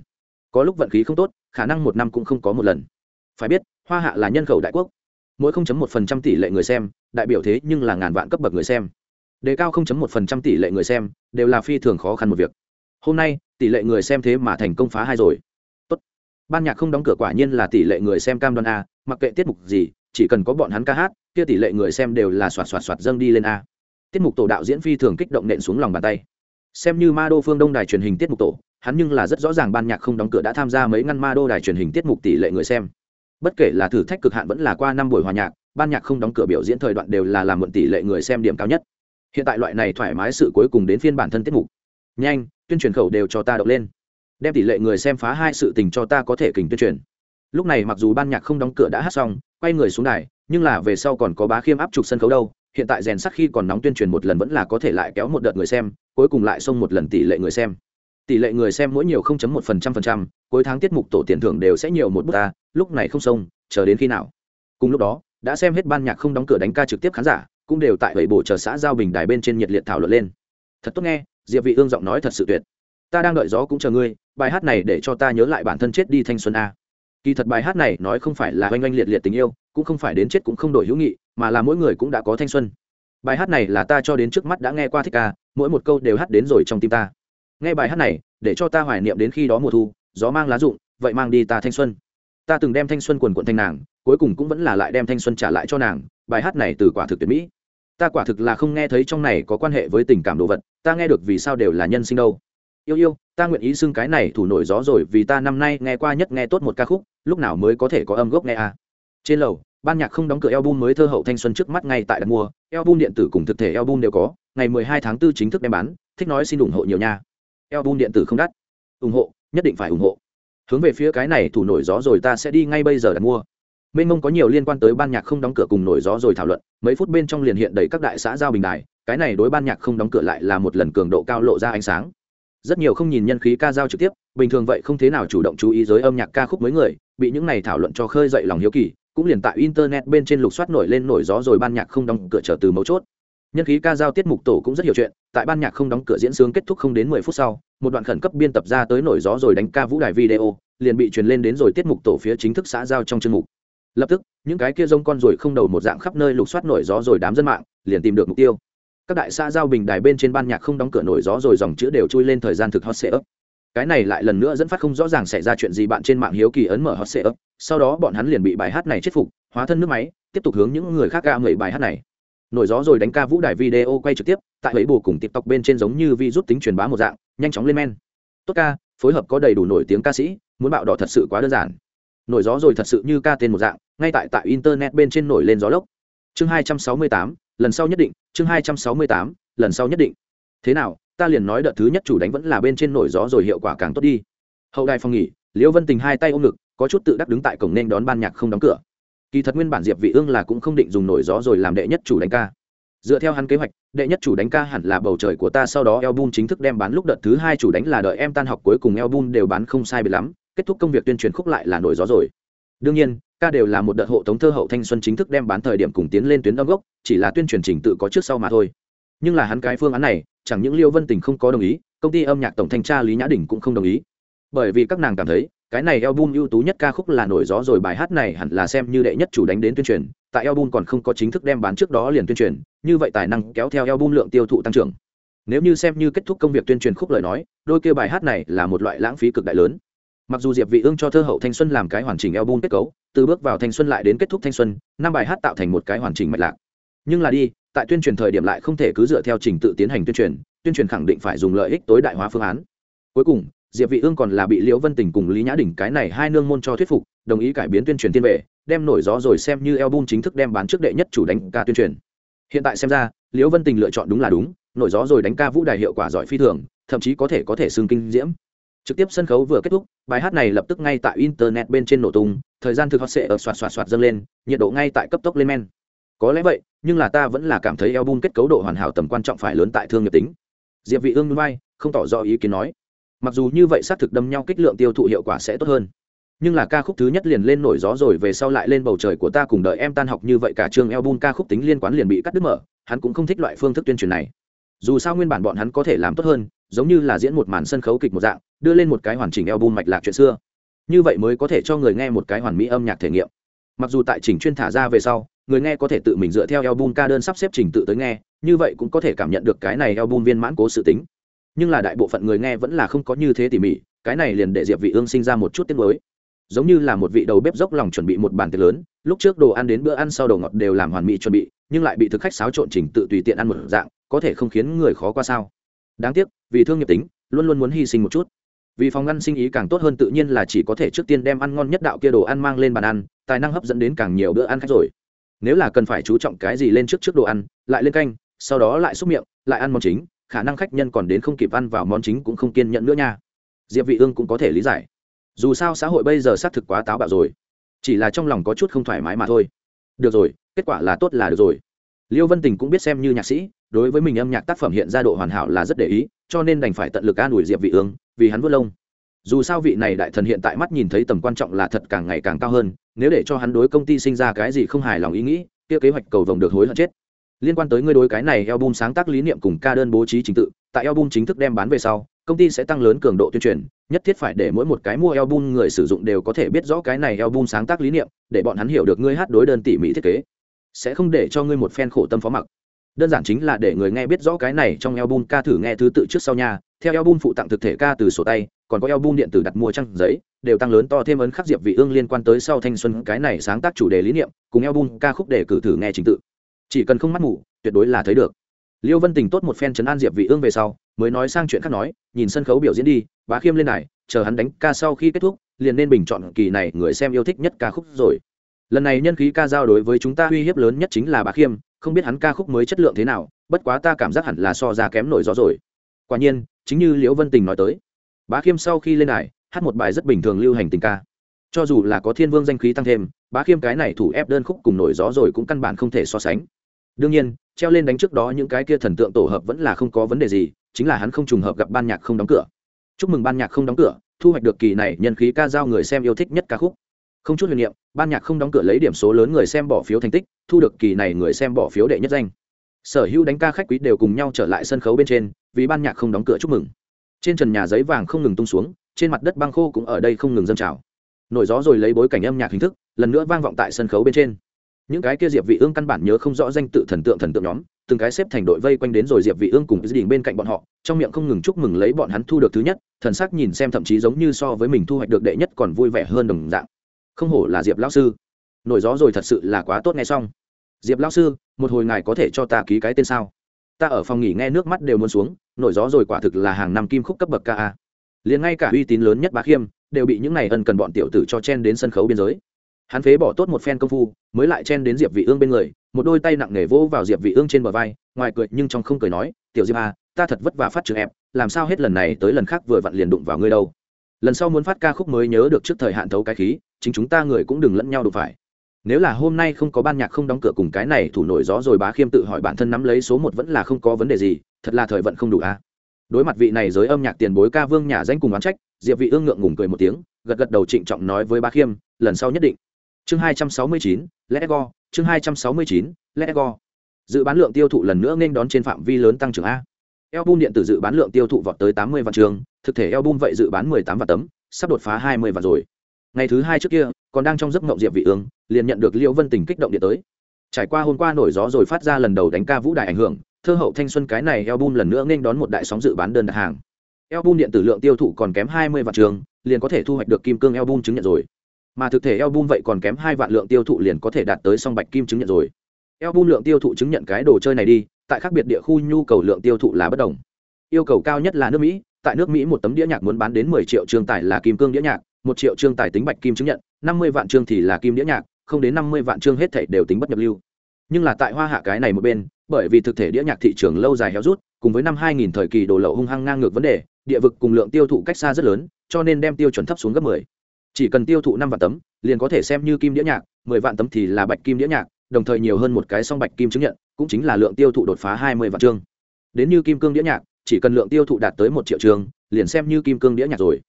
[SPEAKER 1] có lúc vận khí không tốt, khả năng một năm cũng không có một lần. Phải biết, hoa hạ là nhân khẩu đại quốc. Mỗi 0.1% tỷ lệ người xem, đại biểu thế nhưng là ngàn vạn cấp bậc người xem. Đề cao 0.1% tỷ lệ người xem, đều là phi thường khó khăn một việc. Hôm nay, tỷ lệ người xem thế mà thành công phá hai rồi. Tốt. ban nhạc không đóng cửa quả nhiên là tỷ lệ người xem cam đoan a, mặc kệ tiết mục gì, chỉ cần có bọn hắn ca hát, kia tỷ lệ người xem đều là xoạt xoạt xoạt dâng đi lên a. Tiết mục tổ đạo diễn phi thường kích động nện xuống lòng bàn tay. Xem như ma đô phương đông đài truyền hình tiết mục tổ hắn nhưng là rất rõ ràng ban nhạc không đóng cửa đã tham gia mấy ngăn ma đô đài truyền hình tiết mục tỷ lệ người xem. Bất kể là thử thách cực hạn vẫn là qua năm buổi hòa nhạc, ban nhạc không đóng cửa biểu diễn thời đoạn đều là làm mượn tỷ lệ người xem điểm cao nhất. Hiện tại loại này thoải mái sự cuối cùng đến phiên bản thân tiết mục. Nhanh, tuyên truyền khẩu đều cho ta động lên. Đem tỷ lệ người xem phá hai sự tình cho ta có thể kình tuyên truyền. Lúc này mặc dù ban nhạc không đóng cửa đã hát xong, quay người xuống đài, nhưng là về sau còn có bá khiêm áp trục sân khấu đâu. Hiện tại rèn sắc khi còn nóng tuyên truyền một lần vẫn là có thể lại kéo một đợt người xem, cuối cùng lại xông một lần tỷ lệ người xem tỷ lệ người xem mỗi nhiều 0.1%, cuối tháng tiết mục tổ tiền thưởng đều sẽ nhiều một bút ta lúc này không xong, chờ đến khi nào? Cùng lúc đó đã xem hết ban nhạc không đóng cửa đánh ca trực tiếp khán giả cũng đều tại hội bộ chờ xã giao bình đài bên trên nhiệt liệt thảo luận lên. Thật tốt nghe diệp vị ương giọng nói thật sự tuyệt. Ta đang đợi gió cũng chờ ngươi bài hát này để cho ta nhớ lại bản thân chết đi thanh xuân a. Kỳ thật bài hát này nói không phải là oanh oanh liệt liệt tình yêu cũng không phải đến chết cũng không đổi hữu nghị mà là mỗi người cũng đã có thanh xuân. Bài hát này là ta cho đến trước mắt đã nghe qua thích ca mỗi một câu đều hát đến rồi trong tim ta nghe bài hát này, để cho ta hoài niệm đến khi đó mùa thu, gió mang lá rụng, vậy mang đi ta thanh xuân. Ta từng đem thanh xuân quần quận thanh nàng, cuối cùng cũng vẫn là lại đem thanh xuân trả lại cho nàng, bài hát này từ quả thực tuyệt mỹ. Ta quả thực là không nghe thấy trong này có quan hệ với tình cảm đồ vật, ta nghe được vì sao đều là nhân sinh đâu. Yêu yêu, ta nguyện ý xưng cái này thủ nổi gió rồi vì ta năm nay nghe qua nhất nghe tốt một ca khúc, lúc nào mới có thể có âm gốc nghe à. trên lầu, ban nhạc không đóng cửa album mới thơ hậu thanh xuân trước mắt ngay tại đặt mua, album điện tử cùng thực thể album đều có, ngày 12 tháng 4 chính thức đem bán, thích nói xin ủng hộ nhiều nha album điện tử không đắt. Ủng hộ, nhất định phải ủng hộ. Hướng về phía cái này thủ nổi gió rồi ta sẽ đi ngay bây giờ đặt mua. Mênh mông có nhiều liên quan tới ban nhạc không đóng cửa cùng nổi gió rồi thảo luận, mấy phút bên trong liền hiện đầy các đại xã giao bình đài, cái này đối ban nhạc không đóng cửa lại là một lần cường độ cao lộ ra ánh sáng. Rất nhiều không nhìn nhân khí ca giao trực tiếp, bình thường vậy không thế nào chủ động chú ý giới âm nhạc ca khúc mới người, bị những này thảo luận cho khơi dậy lòng hiếu kỳ, cũng liền tại internet bên trên lục soát nổi lên nổi gió rồi ban nhạc không đóng cửa trở từ mấu chốt nhân khí ca giao tiết mục tổ cũng rất hiểu chuyện, tại ban nhạc không đóng cửa diễn sướng kết thúc không đến mười phút sau, một đoạn khẩn cấp biên tập ra tới nổi gió rồi đánh ca vũ đài video, liền bị truyền lên đến rồi tiết mục tổ phía chính thức xã giao trong chương mục. Lập tức, những cái kia rông con rồi không đầu một dạng khắp nơi lục soát nổi gió rồi đám dân mạng, liền tìm được mục tiêu. Các đại xã giao bình đài bên trên ban nhạc không đóng cửa nổi gió rồi dòng chữ đều chui lên thời gian thực hot sệ ấp cái này lại lần nữa dẫn phát không rõ ràng xảy ra chuyện gì bạn trên mạng hiếu kỳ ấn mở hot sệ ấp sau đó bọn hắn liền bị bài hát này chết phục, hóa thân nước máy, tiếp tục hướng những người khác ca người bài hát này nổi gió rồi đánh ca vũ đài video quay trực tiếp, tại ấy bù cùng tiktok bên trên giống như vi rút tính truyền bá một dạng, nhanh chóng lên men. Tốt ca, phối hợp có đầy đủ nổi tiếng ca sĩ, muốn bạo đỏ thật sự quá đơn giản. Nổi gió rồi thật sự như ca tên một dạng, ngay tại tại internet bên trên nổi lên gió lốc. Chương hai trăm sáu mươi tám, lần sau nhất định, chương hai trăm sáu mươi tám, lần sau nhất định. Thế nào, ta liền nói đợt thứ nhất chủ đánh vẫn là bên trên nổi gió rồi hiệu quả càng tốt đi. Hậu đài phòng nghỉ, liễu vân tình hai tay ôm ngực, có chút tự đắc đứng tại cổng nên đón ban nhạc không đóng cửa kỳ thật nguyên bản diệp vị ương là cũng không định dùng nổi gió rồi làm đệ nhất chủ đánh ca. Dựa theo hắn kế hoạch, đệ nhất chủ đánh ca hẳn là bầu trời của ta, sau đó album chính thức đem bán lúc đợt thứ hai chủ đánh là đợi em tan học cuối cùng album đều bán không sai biệt lắm, kết thúc công việc tuyên truyền khúc lại là nổi gió rồi. Đương nhiên, ca đều là một đợt hộ tống thơ hậu thanh xuân chính thức đem bán thời điểm cùng tiến lên tuyến âm gốc, chỉ là tuyên truyền trình tự có trước sau mà thôi. Nhưng là hắn cái phương án này, chẳng những liêu vân tình không có đồng ý, công ty âm nhạc tổng thanh tra lý nhã đình cũng không đồng ý. Bởi vì các nàng cảm thấy cái này album ưu tú nhất ca khúc là nổi gió rồi bài hát này hẳn là xem như đệ nhất chủ đánh đến tuyên truyền, tại album còn không có chính thức đem bán trước đó liền tuyên truyền, như vậy tài năng kéo theo album lượng tiêu thụ tăng trưởng. Nếu như xem như kết thúc công việc tuyên truyền khúc lời nói, đôi kia bài hát này là một loại lãng phí cực đại lớn. Mặc dù diệp vị ương cho thơ hậu thanh xuân làm cái hoàn chỉnh album kết cấu, từ bước vào thanh xuân lại đến kết thúc thanh xuân, năm bài hát tạo thành một cái hoàn chỉnh mạch lạc. Nhưng là đi, tại tuyên truyền thời điểm lại không thể cứ dựa theo trình tự tiến hành tuyên truyền tuyên truyền khẳng định phải dùng lợi ích tối đại hóa phương án. Cuối cùng diệp vị ương còn là bị liễu vân tình cùng lý nhã Đỉnh cái này hai nương môn cho thuyết phục, đồng ý cải biến tuyên truyền thiên về đem nổi gió rồi xem như album chính thức đem bán trước đệ nhất chủ đánh ca tuyên truyền. Hiện tại xem ra, liễu vân tình lựa chọn đúng là đúng, nổi gió rồi đánh ca vũ đài hiệu quả giỏi phi thường, thậm chí có thể có thể xương kinh diễm. Trực tiếp sân khấu vừa kết thúc, bài hát này lập tức ngay tại internet bên trên nổ tung, thời gian thực hot sẽ ở xoạt xoạt xoạt dâng lên, nhiệt độ ngay tại cấp tốc lên men. Có lẽ vậy, nhưng là ta vẫn là cảm thấy album kết cấu độ hoàn hảo tầm quan trọng phải lớn tại thương nghiệp tính. Diệp vị ương vai, không tỏ rõ ý kiến nói mặc dù như vậy xác thực đâm nhau kích lượng tiêu thụ hiệu quả sẽ tốt hơn. Nhưng là ca khúc thứ nhất liền lên nổi gió rồi về sau lại lên bầu trời của ta cùng đợi em tan học như vậy cả trường album ca khúc tính liên quan liền bị cắt đứt mở, hắn cũng không thích loại phương thức tuyên truyền này. Dù sao nguyên bản bọn hắn có thể làm tốt hơn, giống như là diễn một màn sân khấu kịch một dạng, đưa lên một cái hoàn chỉnh album mạch lạc chuyện xưa. Như vậy mới có thể cho người nghe một cái hoàn mỹ âm nhạc thể nghiệm. Mặc dù tại chỉnh chuyên thả ra về sau, người nghe có thể tự mình dựa theo album ca đơn sắp xếp trình tự tới nghe, như vậy cũng có thể cảm nhận được cái này album viên mãn cố sự tính nhưng là đại bộ phận người nghe vẫn là không có như thế tỉ mỉ, cái này liền để diệp vị ương sinh ra một chút tiếng mới giống như là một vị đầu bếp dốc lòng chuẩn bị một bàn tiệc lớn, lúc trước đồ ăn đến bữa ăn sau đồ ngọt đều làm hoàn mỹ chuẩn bị, nhưng lại bị thực khách xáo trộn chỉnh tự tùy tiện ăn một dạng, có thể không khiến người khó qua sao. Đáng tiếc, vì thương nghiệp tính, luôn luôn muốn hy sinh một chút. Vì phòng ngăn sinh ý càng tốt hơn tự nhiên là chỉ có thể trước tiên đem ăn ngon nhất đạo kia đồ ăn mang lên bàn ăn, tài năng hấp dẫn đến càng nhiều bữa ăn khách rồi. Nếu là cần phải chú trọng cái gì lên trước trước đồ ăn, lại lên canh, sau đó lại xúc miệng, lại ăn món chính khả năng khách nhân còn đến không kịp ăn vào món chính cũng không kiên nhẫn nữa nha. Diệp vị ương cũng có thể lý giải. Dù sao xã hội bây giờ xác thực quá táo bạo rồi. Chỉ là trong lòng có chút không thoải mái mà thôi. Được rồi, kết quả là tốt là được rồi. Liêu vân tình cũng biết xem như nhạc sĩ, đối với mình âm nhạc tác phẩm hiện ra độ hoàn hảo là rất để ý, cho nên đành phải tận lực an ủi diệp vị ương, vì hắn vớt lông. Dù sao vị này đại thần hiện tại mắt nhìn thấy tầm quan trọng là thật càng ngày càng cao hơn, nếu để cho hắn đối công ty sinh ra cái gì không hài lòng ý nghĩ, kia kế hoạch cầu vồng được hối hận chết liên quan tới ngươi đối cái này album sáng tác lý niệm cùng ca đơn bố trí trình tự, tại album chính thức đem bán về sau, công ty sẽ tăng lớn cường độ tuyên truyền, nhất thiết phải để mỗi một cái mua album người sử dụng đều có thể biết rõ cái này album sáng tác lý niệm, để bọn hắn hiểu được ngươi hát đối đơn tỉ mỉ thiết kế. Sẽ không để cho ngươi một fan khổ tâm phó mặc. Đơn giản chính là để người nghe biết rõ cái này trong album ca thử nghe thứ tự trước sau nhà theo album phụ tặng thực thể ca từ sổ tay, còn có album điện tử đặt mua trang giấy, đều tăng lớn to thêm ấn khắc diệp vị ương liên quan tới sau thanh xuân cái này sáng tác chủ đề lý niệm, cùng album ca khúc để cử thử nghe trình tự chỉ cần không mắt ngủ, tuyệt đối là thấy được. Liêu vân tình tốt một phen chấn an diệp vị ương về sau mới nói sang chuyện khác nói nhìn sân khấu biểu diễn đi bá khiêm lên này chờ hắn đánh ca sau khi kết thúc liền nên bình chọn kỳ này người xem yêu thích nhất ca khúc rồi. Lần này nhân khí ca giao đối với chúng ta uy hiếp lớn nhất chính là bá khiêm không biết hắn ca khúc mới chất lượng thế nào bất quá ta cảm giác hẳn là so ra kém nổi gió rồi. Quả nhiên chính như liễu vân tình nói tới bá khiêm sau khi lên này hát một bài rất bình thường lưu hành tình ca. Cho dù là có thiên vương danh khí tăng thêm bá khiêm cái này thủ ép đơn khúc cùng nổi gió rồi cũng căn bản không thể so sánh đương nhiên, treo lên đánh trước đó những cái kia thần tượng tổ hợp vẫn là không có vấn đề gì, chính là hắn không trùng hợp gặp ban nhạc không đóng cửa. Chúc mừng ban nhạc không đóng cửa, thu hoạch được kỳ này nhân khí ca giao người xem yêu thích nhất ca khúc. Không chút huyền niệm, ban nhạc không đóng cửa lấy điểm số lớn người xem bỏ phiếu thành tích, thu được kỳ này người xem bỏ phiếu đệ nhất danh. Sở hữu đánh ca khách quý đều cùng nhau trở lại sân khấu bên trên, vì ban nhạc không đóng cửa chúc mừng. Trên trần nhà giấy vàng không ngừng tung xuống, trên mặt đất băng khô cũng ở đây không ngừng dâng trào. Nổi gió rồi lấy bối cảnh âm nhạc hình thức, lần nữa vang vọng tại sân khấu bên trên những cái kia diệp vị ương căn bản nhớ không rõ danh tự thần tượng thần tượng nhóm, từng cái xếp thành đội vây quanh đến rồi diệp vị ương cùng gia đình bên cạnh bọn họ, trong miệng không ngừng chúc mừng lấy bọn hắn thu được thứ nhất, thần sắc nhìn xem thậm chí giống như so với mình thu hoạch được đệ nhất còn vui vẻ hơn đồng dạng. Không hổ là diệp lão sư. Nổi gió rồi thật sự là quá tốt nghe xong. Diệp lão sư, một hồi ngài có thể cho ta ký cái tên sao? Ta ở phòng nghỉ nghe nước mắt đều muốn xuống, nổi gió rồi quả thực là hàng năm kim khúc cấp bậc ca liền ngay cả uy tín lớn nhất bá khiêm, đều bị những này ân cần bọn tiểu tử cho chen đến sân khấu biên giới hắn phế bỏ tốt một phen công phu, mới lại chen đến diệp vị ương bên người, một đôi tay nặng nề vỗ vào diệp vị ương trên bờ vai, ngoài cười nhưng trong không cười nói, tiểu diệp à ta thật vất vả phát trường em làm sao hết lần này tới lần khác vừa vặn liền đụng vào ngươi đâu lần sau muốn phát ca khúc mới nhớ được trước thời hạn thấu cái khí, chính chúng ta người cũng đừng lẫn nhau đụng phải nếu là hôm nay không có ban nhạc không đóng cửa cùng cái này thủ nổi gió rồi bá khiêm tự hỏi bản thân nắm lấy số một vẫn là không có vấn đề gì, thật là thời vận không đủ a à. đối mặt vị này giới âm nhạc tiền bối ca vương nhà danh cùng oán trách, diệp vị ương ngượng ngùng cười một tiếng, gật gật đầu trịnh trọng nói với bá khiêm, lần sau nhất định chương 269, let go chương 269, let go. Dự bán lượng tiêu thụ lần nữa nên đón trên phạm vi lớn tăng trưởng a. Album điện tử dự bán lượng tiêu thụ vọt tới 80 vạn trường thực thể album vậy dự bán 18 vạn tấm sắp đột phá 20 vạn rồi. Ngày thứ hai trước kia còn đang trong giấc mộng diệp vị ương liền nhận được liễu vân tình kích động điện tới. Trải qua hôm qua nổi gió rồi phát ra lần đầu đánh ca vũ đại ảnh hưởng thơ hậu thanh xuân cái này album lần nữa nên đón một đại sóng dự bán đơn đặt hàng. Album điện tử lượng tiêu thụ còn kém 20 vạn trường liền có thể thu hoạch được kim cương album chứng nhận rồi mà thực thể album vậy còn kém hai vạn lượng tiêu thụ liền có thể đạt tới song bạch kim chứng nhận rồi. Album lượng tiêu thụ chứng nhận cái đồ chơi này đi, tại khác biệt địa khu nhu cầu lượng tiêu thụ là bất đồng. Yêu cầu cao nhất là nước mỹ, tại nước mỹ một tấm đĩa nhạc muốn bán đến 10 triệu trương tải là kim cương đĩa nhạc, một triệu trương tài tính bạch kim chứng nhận, năm mươi vạn trương thì là kim đĩa nhạc, không đến năm mươi vạn trương hết thảy đều tính bất nhập lưu. Nhưng là tại hoa hạ cái này một bên, bởi vì thực thể đĩa nhạc thị trường lâu dài héo rút, cùng với năm 2000 thời kỳ đồ lậu hung hăng ngang ngược vấn đề, địa vực cùng lượng tiêu thụ cách xa rất lớn, cho nên đem tiêu chuẩn thấp xuống gấp 10 chỉ cần tiêu thụ năm vạn tấm, liền có thể xem như kim đĩa nhạc 10 vạn tấm thì là bạch kim đĩa nhạc, đồng thời nhiều hơn một cái song bạch kim chứng nhận, cũng chính là lượng tiêu thụ đột phá 20 vạn chương. Đến như kim cương đĩa nhạc, chỉ cần lượng tiêu thụ đạt tới một triệu trường liền xem như kim cương đĩa nhạc rồi.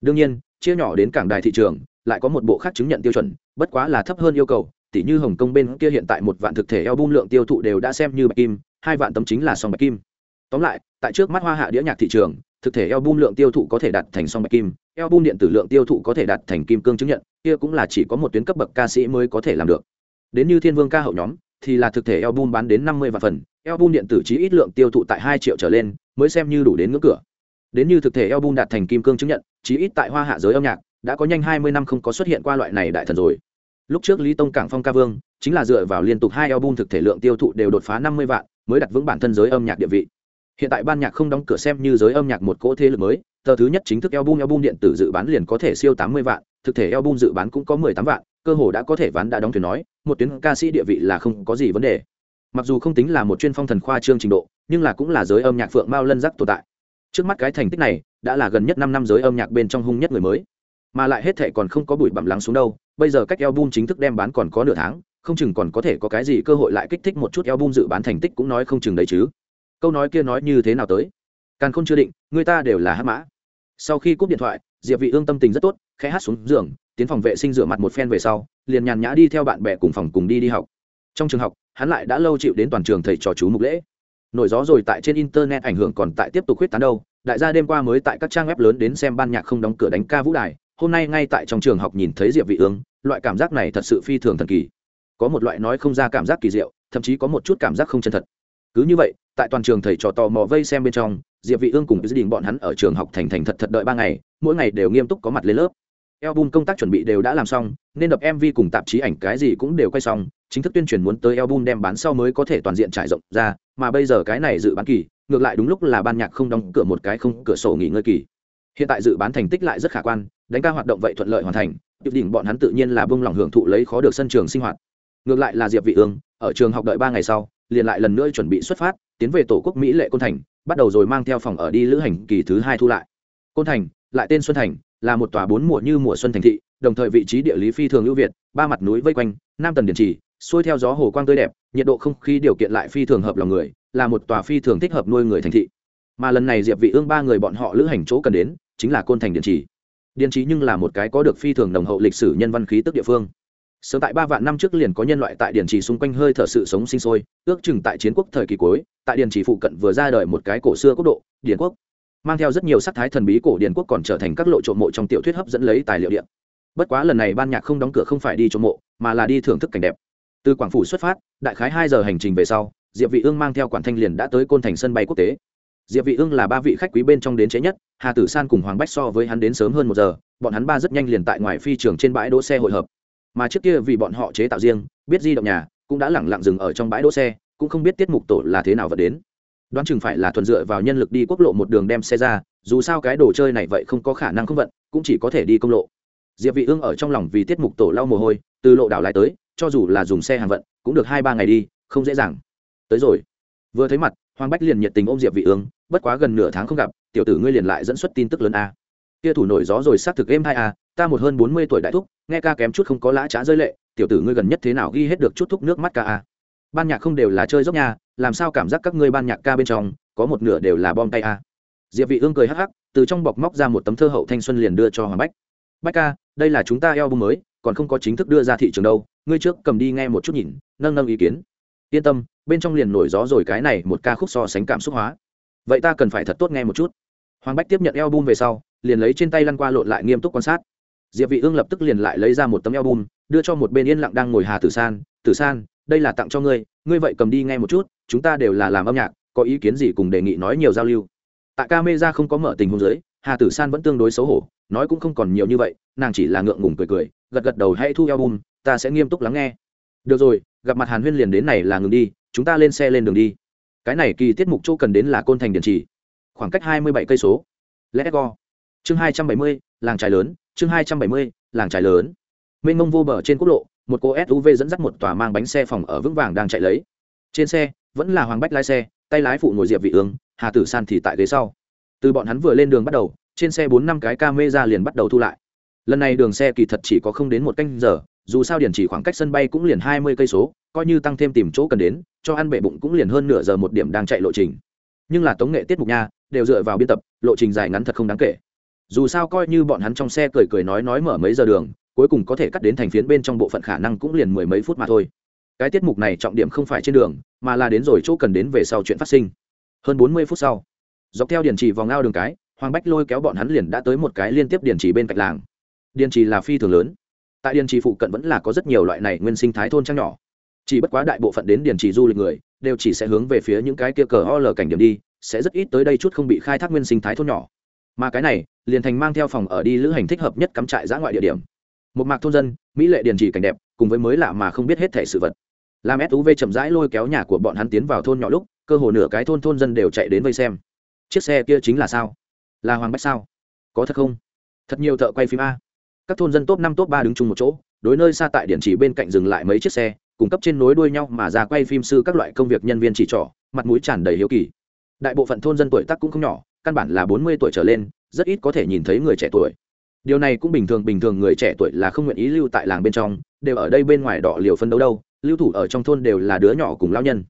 [SPEAKER 1] Đương nhiên, chia nhỏ đến cảng đài thị trường, lại có một bộ khác chứng nhận tiêu chuẩn, bất quá là thấp hơn yêu cầu tỷ như hồng kông bên kia hiện tại một vạn thực thể eo bung lượng tiêu thụ đều đã xem như bạch kim, hai vạn tấm chính là song bạch kim. Tóm lại, tại trước mắt hoa hạ đĩa nhạc thị trường thực thể album lượng tiêu thụ có thể đạt thành song bạch kim, album điện tử lượng tiêu thụ có thể đạt thành kim cương chứng nhận, kia cũng là chỉ có một tuyến cấp bậc ca sĩ mới có thể làm được. Đến như thiên vương ca hậu nhóm, thì là thực thể album bán đến năm mươi vạn phần, album điện tử chí ít lượng tiêu thụ tại 2 triệu trở lên, mới xem như đủ đến ngưỡng cửa. Đến như thực thể album đạt thành kim cương chứng nhận, chí ít tại hoa hạ giới âm nhạc, đã có nhanh hai mươi năm không có xuất hiện qua loại này đại thần rồi. Lúc trước lý tông cảng phong ca vương, chính là dựa vào liên tục hai album thực thể lượng tiêu thụ đều đột phá năm mươi vạn, mới đặt vững bản thân giới âm nhạc địa vị hiện tại ban nhạc không đóng cửa xem như giới âm nhạc một cỗ thế lực mới, tờ thứ nhất chính thức album album điện tử dự bán liền có thể siêu tám mươi vạn, thực thể album dự bán cũng có mười tám vạn, cơ hồ đã có thể ván đã đóng thuyền nói, một tuyến ca sĩ địa vị là không có gì vấn đề. Mặc dù không tính là một chuyên phong thần khoa trương trình độ, nhưng là cũng là giới âm nhạc phượng mao lân giác tồn tại. Trước mắt cái thành tích này, đã là gần nhất năm năm giới âm nhạc bên trong hung nhất người mới. Mà lại hết thệ còn không có bụi bặm lắng xuống đâu, bây giờ cách album chính thức đem bán còn có nửa tháng, không chừng còn có thể có cái gì cơ hội lại kích thích một chút album dự bán thành tích cũng nói không chừng đấy chứ câu nói kia nói như thế nào tới? Càng không chưa định, người ta đều là hát mã. Sau khi cúp điện thoại, diệp vị ương tâm tình rất tốt, khẽ hát xuống giường, tiến phòng vệ sinh rửa mặt một phen về sau, liền nhàn nhã đi theo bạn bè cùng phòng cùng đi đi học. Trong trường học, hắn lại đã lâu chịu đến toàn trường thầy trò chú mục lễ. Nổi gió rồi tại trên internet ảnh hưởng còn tại tiếp tục huyết tán đâu, đại gia đêm qua mới tại các trang web lớn đến xem ban nhạc không đóng cửa đánh ca vũ đài, hôm nay ngay tại trong trường học nhìn thấy diệp vị ương, loại cảm giác này thật sự phi thường thần kỳ. Có một loại nói không ra cảm giác kỳ diệu, thậm chí có một chút cảm giác không chân thật cứ như vậy, tại toàn trường thầy trò tò mò vây xem bên trong, diệp vị ương cùng gia đình bọn hắn ở trường học thành thành thật thật đợi ba ngày, mỗi ngày đều nghiêm túc có mặt lên lớp. Album công tác chuẩn bị đều đã làm xong, nên đập mv cùng tạp chí ảnh cái gì cũng đều quay xong, chính thức tuyên truyền muốn tới album đem bán sau mới có thể toàn diện trải rộng ra, mà bây giờ cái này dự bán kỳ, ngược lại đúng lúc là ban nhạc không đóng cửa một cái không cửa sổ nghỉ ngơi kỳ. Hiện tại dự bán thành tích lại rất khả quan, đánh ca hoạt động vậy thuận lợi hoàn thành dự đỉnh bọn hắn tự nhiên là bông lòng hưởng thụ lấy khó được sân trường sinh hoạt ngược lại là diệp vị ương, ở trường học đợi ba ngày sau, liền lại lần nữa chuẩn bị xuất phát, tiến về tổ quốc mỹ lệ côn thành, bắt đầu rồi mang theo phòng ở đi lữ hành kỳ thứ hai thu lại. Côn thành, lại tên xuân thành, là một tòa bốn mùa như mùa xuân thành thị, đồng thời vị trí địa lý phi thường ưu việt, ba mặt núi vây quanh, nam tần điển trì xuôi theo gió hồ quang tươi đẹp, nhiệt độ không khí điều kiện lại phi thường hợp lòng người, là một tòa phi thường thích hợp nuôi người thành thị. Mà lần này diệp vị ương ba người bọn họ lữ hành chỗ cần đến, chính là côn thành điển trì điển trì nhưng là một cái có được phi thường đồng hậu lịch sử nhân văn khí tức địa phương sớm tại ba vạn năm trước liền có nhân loại tại điện trì xung quanh hơi thở sự sống sinh sôi, ước chừng tại chiến quốc thời kỳ cuối, tại điện trì phụ cận vừa ra đời một cái cổ xưa quốc độ điện quốc. Mang theo rất nhiều sắc thái thần bí cổ điện quốc còn trở thành các lộ trộm mộ trong tiểu thuyết hấp dẫn lấy tài liệu điện bất quá lần này ban nhạc không đóng cửa không phải đi trộm mộ, mà là đi thưởng thức cảnh đẹp. Từ quảng phủ xuất phát, đại khái hai giờ hành trình về sau, diệp vị ương mang theo quản thanh liền đã tới côn thành sân bay quốc tế. Diệp vị ương là ba vị khách quý bên trong đến chế nhất, hà tử san cùng hoàng bách so với hắn đến sớm hơn một giờ, bọn hắn ba rất nhanh liền tại ngoài phi trường trên bãi đỗ xe hội hợp mà trước kia vì bọn họ chế tạo riêng, biết di động nhà, cũng đã lẳng lặng dừng ở trong bãi đỗ xe, cũng không biết tiết mục tổ là thế nào vật đến. Đoán chừng phải là thuần dựa vào nhân lực đi quốc lộ một đường đem xe ra, dù sao cái đồ chơi này vậy không có khả năng không vận, cũng chỉ có thể đi công lộ. Diệp vị ương ở trong lòng vì tiết mục tổ lau mồ hôi, từ lộ đảo lại tới, cho dù là dùng xe hàng vận, cũng được hai ba ngày đi, không dễ dàng. Tới rồi. Vừa thấy mặt, hoàng bách liền nhiệt tình ôm diệp vị ương bất quá gần nửa tháng không gặp, tiểu tử ngươi liền lại dẫn xuất tin tức lớn a. Kia thủ nổi gió rồi xác thực êm hai a ta một hơn bốn mươi tuổi đại thúc nghe ca kém chút không có lã trá rơi lệ tiểu tử ngươi gần nhất thế nào ghi hết được chút thúc nước mắt ca a ban nhạc không đều là chơi dốc nhà, làm sao cảm giác các ngươi ban nhạc ca bên trong có một nửa đều là bom tay a diệp vị ương cười hắc hắc từ trong bọc móc ra một tấm thơ hậu thanh xuân liền đưa cho hoàng bách. Bách ca đây là chúng ta album mới còn không có chính thức đưa ra thị trường đâu ngươi trước cầm đi nghe một chút nhìn nâng nâng ý kiến. Yên tâm bên trong liền nổi gió rồi cái này một ca khúc so sánh cảm xúc hóa. Vậy ta cần phải thật tốt nghe một chút. Hoàng bách tiếp nhận eo về sau liền lấy trên tay lăn qua lộn lại nghiêm túc quan sát diệp vị ương lập tức liền lại lấy ra một tấm eo bum đưa cho một bên yên lặng đang ngồi hà tử san tử san, đây là tặng cho ngươi ngươi vậy cầm đi nghe một chút, chúng ta đều là làm âm nhạc, có ý kiến gì cùng đề nghị nói nhiều giao lưu. Tại camera mê không có mở tình huống dưới, hà tử san vẫn tương đối xấu hổ, nói cũng không còn nhiều như vậy, nàng chỉ là ngượng ngùng cười cười, gật gật đầu, hãy thu eo bum ta sẽ nghiêm túc lắng nghe. Được rồi, gặp mặt hàn huyên liền đến này là ngừng đi, chúng ta lên xe lên đường đi. Cái này kỳ tiết mục chỗ cần đến là côn thành điện trì, khoảng cách hai mươi bảy cây số. Let's go. Chương hai trăm bảy mươi, làng trại lớn chương hai trăm bảy mươi, làng trại lớn. Mênh mông vô bờ trên quốc lộ, một cô suv dẫn dắt một tòa mang bánh xe phòng ở vững vàng đang chạy lấy. Trên xe, vẫn là hoàng bách lái xe, tay lái phụ ngồi diệp vị ương, hà tử san thì tại ghế sau. Từ bọn hắn vừa lên đường bắt đầu, trên xe bốn năm cái camera liền bắt đầu thu lại. Lần này đường xe kỳ thật chỉ có không đến một canh giờ, dù sao điển chỉ khoảng cách sân bay cũng liền hai mươi cây số, coi như tăng thêm tìm chỗ cần đến, cho ăn bệ bụng cũng liền hơn nửa giờ một điểm đang chạy lộ trình. Nhưng là tống nghệ tiết mục nha, đều dựa vào biên tập, lộ trình dài ngắn thật không đáng kể dù sao coi như bọn hắn trong xe cười cười nói nói mở mấy giờ đường, cuối cùng có thể cắt đến thành phiến bên trong bộ phận khả năng cũng liền mười mấy phút mà thôi. Cái tiết mục này trọng điểm không phải trên đường, mà là đến rồi chỗ cần đến về sau chuyện phát sinh. Hơn bốn mươi phút sau, dọc theo điển trì vòng ao đường cái, hoàng bách lôi kéo bọn hắn liền đã tới một cái liên tiếp điển trì bên cạnh làng. Điển trì là phi thường lớn. Tại điển trì phụ cận vẫn là có rất nhiều loại này nguyên sinh thái thôn trang nhỏ. Chỉ bất quá đại bộ phận đến điển trì du lịch người, đều chỉ sẽ hướng về phía những cái kia cờ o lờ cảnh điểm đi, sẽ rất ít tới đây chút không bị khai thác nguyên sinh thái thôn nhỏ mà cái này, liền thành mang theo phòng ở đi lữ hành thích hợp nhất cắm trại giã ngoại địa điểm. Một mạc thôn dân, mỹ lệ điền trì cảnh đẹp, cùng với mới lạ mà không biết hết thể sự vật. Làm suv chậm rãi lôi kéo nhà của bọn hắn tiến vào thôn nhỏ lúc, cơ hồ nửa cái thôn thôn dân đều chạy đến vây xem. Chiếc xe kia chính là sao? Là hoàng bách sao? Có thật không? Thật nhiều thợ quay phim a. Các thôn dân top năm, top ba đứng chung một chỗ, đối nơi xa tại điện chỉ bên cạnh dừng lại mấy chiếc xe cung cấp trên nối đuôi nhau mà ra quay phim sư các loại công việc nhân viên chỉ trỏ, mặt mũi tràn đầy hiếu kỳ. Đại bộ phận thôn dân tuổi tác cũng không nhỏ căn bản là bốn mươi tuổi trở lên, rất ít có thể nhìn thấy người trẻ tuổi. Điều này cũng bình thường bình thường người trẻ tuổi là không nguyện ý lưu tại làng bên trong, đều ở đây bên ngoài đỏ liều phân đấu đâu, lưu thủ ở trong thôn đều là đứa nhỏ cùng lao nhân.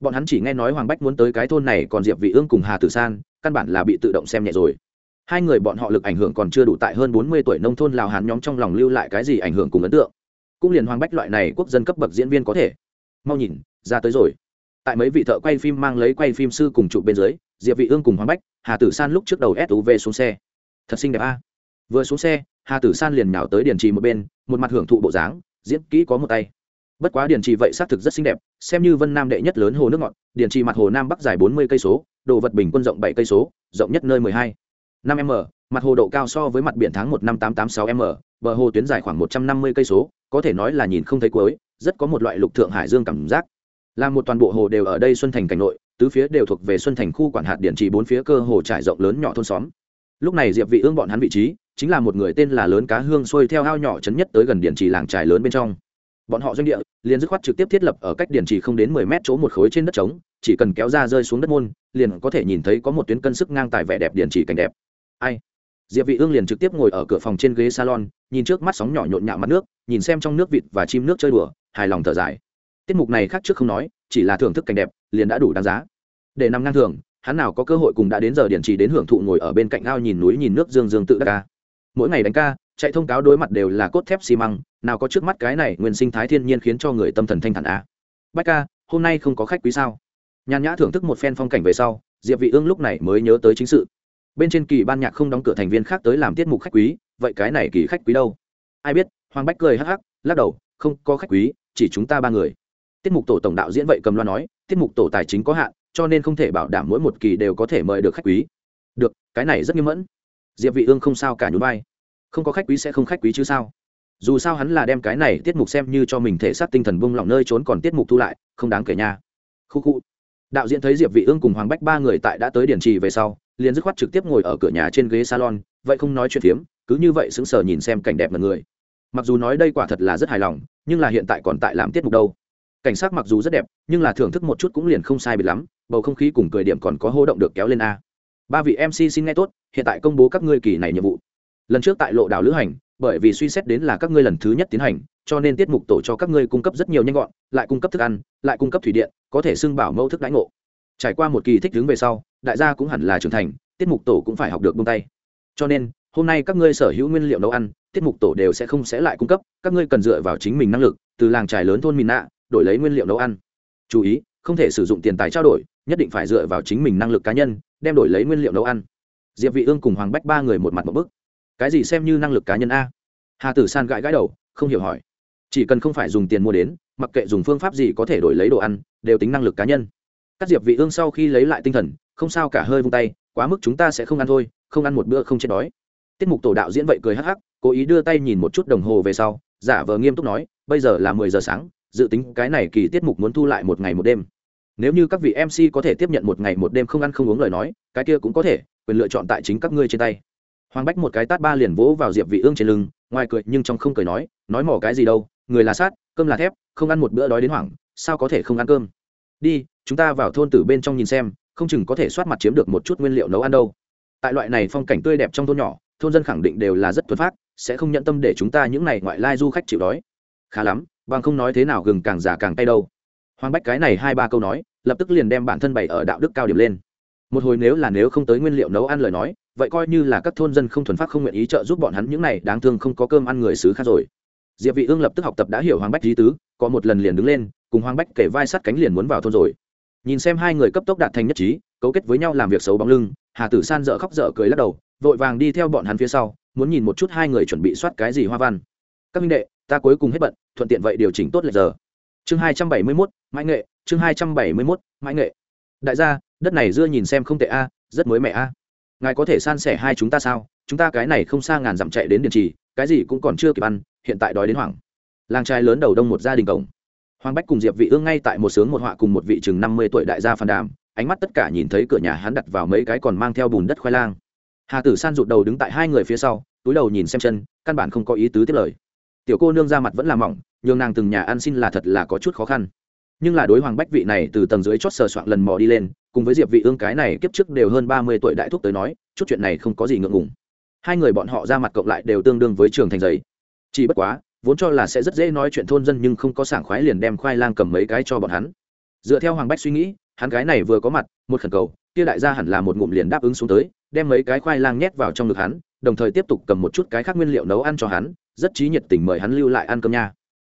[SPEAKER 1] Bọn hắn chỉ nghe nói hoàng bách muốn tới cái thôn này, còn diệp vị ương cùng hà tử san, căn bản là bị tự động xem nhẹ rồi. Hai người bọn họ lực ảnh hưởng còn chưa đủ tại hơn 40 tuổi nông thôn lào hán nhóm trong lòng lưu lại cái gì ảnh hưởng cùng ấn tượng. Cũng liền hoàng bách loại này quốc dân cấp bậc diễn viên có thể. Mau nhìn, ra tới rồi. Tại mấy vị thợ quay phim mang lấy quay phim sư cùng trụ bên dưới, diệp vị ương cùng hoàng bách hà tử san lúc trước đầu suv xuống xe. Thật xinh đẹp a. Vừa xuống xe, hà tử san liền nhào tới Điền trì một bên, một mặt hưởng thụ bộ dáng, diễn kỹ có một tay. Bất quá Điền trì vậy xác thực rất xinh đẹp, xem như vân nam đệ nhất lớn hồ nước ngọt, Điền trì mặt hồ nam bắc dài bốn mươi cây số, đồ vật bình quân rộng bảy cây số, rộng nhất nơi mười hai. Năm m, mặt hồ độ cao so với mặt biển tháng một năm tám tám sáu m, bờ hồ tuyến dài khoảng một trăm năm mươi cây số, có thể nói là nhìn không thấy cuối, rất có một loại lục thượng hải dương cảm giác. Là một toàn bộ hồ đều ở đây xuân thành cảnh nội tứ phía đều thuộc về xuân thành khu quản hạt điện trì bốn phía cơ hồ trải rộng lớn nhỏ thôn xóm. Lúc này diệp vị ương bọn hắn vị trí, chính là một người tên là lớn cá hương xuôi theo ao nhỏ chấn nhất tới gần điện trì làng trài lớn bên trong. Bọn họ doanh địa liền dứt khoát trực tiếp thiết lập ở cách điện trì không đến 10 mét chỗ một khối trên đất trống, chỉ cần kéo ra rơi xuống đất môn, liền có thể nhìn thấy có một tuyến cân sức ngang tài vẻ đẹp điện trì cảnh đẹp. Ai? Diệp vị ương liền trực tiếp ngồi ở cửa phòng trên ghế salon, nhìn trước mắt sóng nhỏ nhộn nhạo mặt nước, nhìn xem trong nước vịt và chim nước chơi đùa, hài lòng thở dài. Tiết mục này khác trước không nói, chỉ là thưởng thức cảnh đẹp, liền đã đủ đáng giá để nằm ngang thường, hắn nào có cơ hội cùng đã đến giờ điện trì đến hưởng thụ ngồi ở bên cạnh ao nhìn núi nhìn nước dương dương tự đắc ca. Mỗi ngày đánh ca, chạy thông cáo đối mặt đều là cốt thép xi măng, nào có trước mắt cái này nguyên sinh thái thiên nhiên khiến cho người tâm thần thanh thản a bách ca, hôm nay không có khách quý sao? Nhàn nhã thưởng thức một phen phong cảnh về sau, diệp vị ương lúc này mới nhớ tới chính sự. Bên trên kỳ ban nhạc không đóng cửa thành viên khác tới làm tiết mục khách quý, vậy cái này kỳ khách quý đâu? Ai biết, hoàng bách cười hắc hắc, lắc đầu, không có khách quý, chỉ chúng ta ba người. Tiết mục tổ tổng đạo diễn vậy cầm loa nói, tiết mục tổ tài chính có hạn cho nên không thể bảo đảm mỗi một kỳ đều có thể mời được khách quý. Được, cái này rất nghiêm mẫn. Diệp vị ương không sao cả nhún vai. Không có khách quý sẽ không khách quý chứ sao? Dù sao hắn là đem cái này tiết mục xem như cho mình thể xác tinh thần bung lỏng nơi trốn còn tiết mục thu lại, không đáng kể nha. Khu khu. Đạo diễn thấy diệp vị ương cùng hoàng bách ba người tại đã tới điển trì về sau, liền dứt khoát trực tiếp ngồi ở cửa nhà trên ghế salon, vậy không nói chuyện phiếm, cứ như vậy sững sờ nhìn xem cảnh đẹp mọi người. Mặc dù nói đây quả thật là rất hài lòng, nhưng là hiện tại còn tại làm tiết mục đâu. Cảnh sát mặc dù rất đẹp, nhưng là thưởng thức một chút cũng liền không sai biệt lắm bầu không khí cùng cười điểm còn có hô động được kéo lên a. Ba vị mc xin nghe tốt, hiện tại công bố các ngươi kỳ này nhiệm vụ. Lần trước tại lộ đảo lữ hành, bởi vì suy xét đến là các ngươi lần thứ nhất tiến hành, cho nên tiết mục tổ cho các ngươi cung cấp rất nhiều nhanh gọn, lại cung cấp thức ăn, lại cung cấp thủy điện, có thể xưng bảo mẫu thức đánh ngộ. Trải qua một kỳ thích đứng về sau, đại gia cũng hẳn là trưởng thành, tiết mục tổ cũng phải học được bông tay. Cho nên, hôm nay các ngươi sở hữu nguyên liệu nấu ăn, tiết mục tổ đều sẽ không sẽ lại cung cấp, các ngươi cần dựa vào chính mình năng lực, từ làng trài lớn thôn mìn nạ đổi lấy nguyên liệu nấu ăn. Chú ý, không thể sử dụng tiền tài trao đổi nhất định phải dựa vào chính mình năng lực cá nhân, đem đổi lấy nguyên liệu nấu ăn. Diệp vị ương cùng hoàng bách ba người một mặt một bức. Cái gì xem như năng lực cá nhân a? Hà tử san gãi gãi đầu, không hiểu hỏi. Chỉ cần không phải dùng tiền mua đến, mặc kệ dùng phương pháp gì có thể đổi lấy đồ ăn, đều tính năng lực cá nhân. Các diệp vị ương sau khi lấy lại tinh thần, không sao cả hơi vung tay, quá mức chúng ta sẽ không ăn thôi, không ăn một bữa không chết đói. Tiết mục tổ đạo diễn vậy cười hắc hắc, cố ý đưa tay nhìn một chút đồng hồ về sau, giả vờ nghiêm túc nói, bây giờ là mười giờ sáng, dự tính cái này kỳ tiết mục muốn thu lại một ngày một đêm nếu như các vị mc có thể tiếp nhận một ngày một đêm không ăn không uống lời nói, cái kia cũng có thể, quyền lựa chọn tại chính các ngươi trên tay. Hoàng bách một cái tát ba liền vỗ vào diệp vị ương trên lưng, ngoài cười nhưng trong không cười nói nói mỏ cái gì đâu, người là sát, cơm là thép, không ăn một bữa đói đến hoảng, sao có thể không ăn cơm? Đi, chúng ta vào thôn tử bên trong nhìn xem, không chừng có thể soát mặt chiếm được một chút nguyên liệu nấu ăn đâu. Tại loại này phong cảnh tươi đẹp trong thôn nhỏ, thôn dân khẳng định đều là rất thuần phát sẽ không nhận tâm để chúng ta những này ngoại lai du khách chịu đói. Khá lắm, bằng không nói thế nào gừng càng già càng tay đâu hoàng bách cái này hai ba câu nói lập tức liền đem bản thân bày ở đạo đức cao điểm lên. Một hồi nếu là nếu không tới nguyên liệu nấu ăn lời nói vậy coi như là các thôn dân không thuần phát không nguyện ý trợ giúp bọn hắn những này đáng thương không có cơm ăn người xứ khác rồi. Diệp vị ương lập tức học tập đã hiểu hoàng bách lý tứ có một lần liền đứng lên cùng hoàng bách kể vai sát cánh liền muốn vào thôn rồi. Nhìn xem hai người cấp tốc đạt thành nhất trí cấu kết với nhau làm việc xấu bóng lưng hà tử san dở khóc dở cười lắc đầu vội vàng đi theo bọn hắn phía sau muốn nhìn một chút hai người chuẩn bị soát cái gì hoa văn. Các minh đệ ta cuối cùng hết bận thuận tiện vậy điều chỉnh tốt lệch giờ. Chương hai trăm bảy mươi 271, mãi nghệ, chương hai trăm bảy mươi mốt, mãi nghệ. Đại gia, đất này dưa nhìn xem không tệ a, rất mới mẻ a. Ngài có thể san sẻ hai chúng ta sao? Chúng ta cái này không xa ngàn dặm chạy đến điện trì, cái gì cũng còn chưa kịp ăn, hiện tại đói đến hoảng. Làng trai lớn đầu đông một gia đình cổng. Hoàng bách cùng diệp vị ương ngay tại một sướng một họa cùng một vị chừng năm mươi tuổi đại gia phàn đàm, ánh mắt tất cả nhìn thấy cửa nhà hắn đặt vào mấy cái còn mang theo bùn đất khoai lang. Hà tử san rụt đầu đứng tại hai người phía sau, túi đầu nhìn xem chân, căn bản không có ý tứ tiếp lời. Tiểu cô nương ra mặt vẫn là mỏng, nhường nàng từng nhà ăn xin là thật là có chút khó khăn nhưng là đối hoàng bách vị này từ tầng dưới chót sờ soạn lần mò đi lên, cùng với diệp vị ương cái này kiếp trước đều hơn ba mươi tuổi đại thúc tới nói, chút chuyện này không có gì ngượng ngùng. Hai người bọn họ ra mặt cộng lại đều tương đương với trường thành giấy. Chỉ bất quá, vốn cho là sẽ rất dễ nói chuyện thôn dân nhưng không có sảng khoái liền đem khoai lang cầm mấy cái cho bọn hắn. Dựa theo hoàng bách suy nghĩ, hắn cái này vừa có mặt, một khẩn cầu, kia đại gia hẳn là một ngụm liền đáp ứng xuống tới, đem mấy cái khoai lang nhét vào trong ngực hắn, đồng thời tiếp tục cầm một chút cái khác nguyên liệu nấu ăn cho hắn, rất trí nhiệt tình mời hắn lưu lại ăn cơm nha.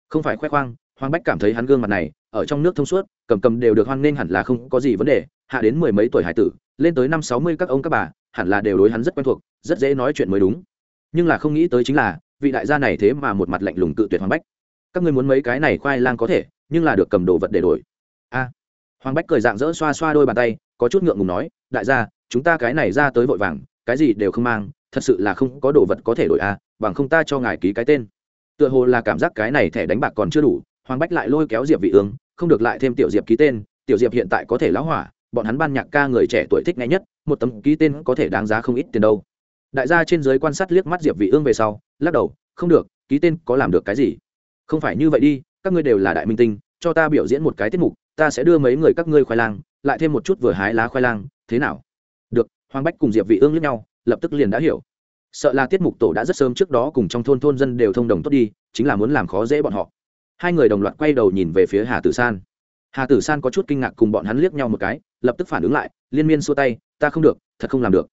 [SPEAKER 1] Không phải khoe khoang hoàng bách cảm thấy hắn gương mặt này, ở trong nước thông suốt, cầm cầm đều được hoan nghênh hẳn là không có gì vấn đề, hạ đến mười mấy tuổi hải tử, lên tới năm sáu mươi các ông các bà, hẳn là đều đối hắn rất quen thuộc, rất dễ nói chuyện mới đúng. Nhưng là không nghĩ tới chính là, vị đại gia này thế mà một mặt lạnh lùng cự tuyệt hoàng bách. Các ngươi muốn mấy cái này khoai lang có thể, nhưng là được cầm đồ vật để đổi. A. Hoàng bách cười dạng dỡ xoa xoa đôi bàn tay, có chút ngượng ngùng nói, đại gia, chúng ta cái này ra tới vội vàng, cái gì đều không mang, thật sự là không có đồ vật có thể đổi a, bằng không ta cho ngài ký cái tên. Tựa hồ là cảm giác cái này thẻ đánh bạc còn chưa đủ hoàng bách lại lôi kéo diệp vị ương, không được lại thêm tiểu diệp ký tên, tiểu diệp hiện tại có thể lão hỏa, bọn hắn ban nhạc ca người trẻ tuổi thích nghe nhất, một tấm ký tên có thể đáng giá không ít tiền đâu. Đại gia trên giới quan sát liếc mắt diệp vị ương về sau, lắc đầu, không được, ký tên có làm được cái gì? Không phải như vậy đi, các ngươi đều là đại minh tinh, cho ta biểu diễn một cái tiết mục, ta sẽ đưa mấy người các ngươi khoai lang, lại thêm một chút vừa hái lá khoai lang, thế nào? Được, hoàng bách cùng diệp vị ương liếc nhau, lập tức liền đã hiểu. Sợ là tiết mục tổ đã rất sớm trước đó cùng trong thôn thôn dân đều thông đồng tốt đi, chính là muốn làm khó dễ bọn họ hai người đồng loạt quay đầu nhìn về phía hà tử san. Hà tử san có chút kinh ngạc cùng bọn hắn liếc nhau một cái, lập tức phản ứng lại, liên miên xua tay, ta không được, thật không làm được.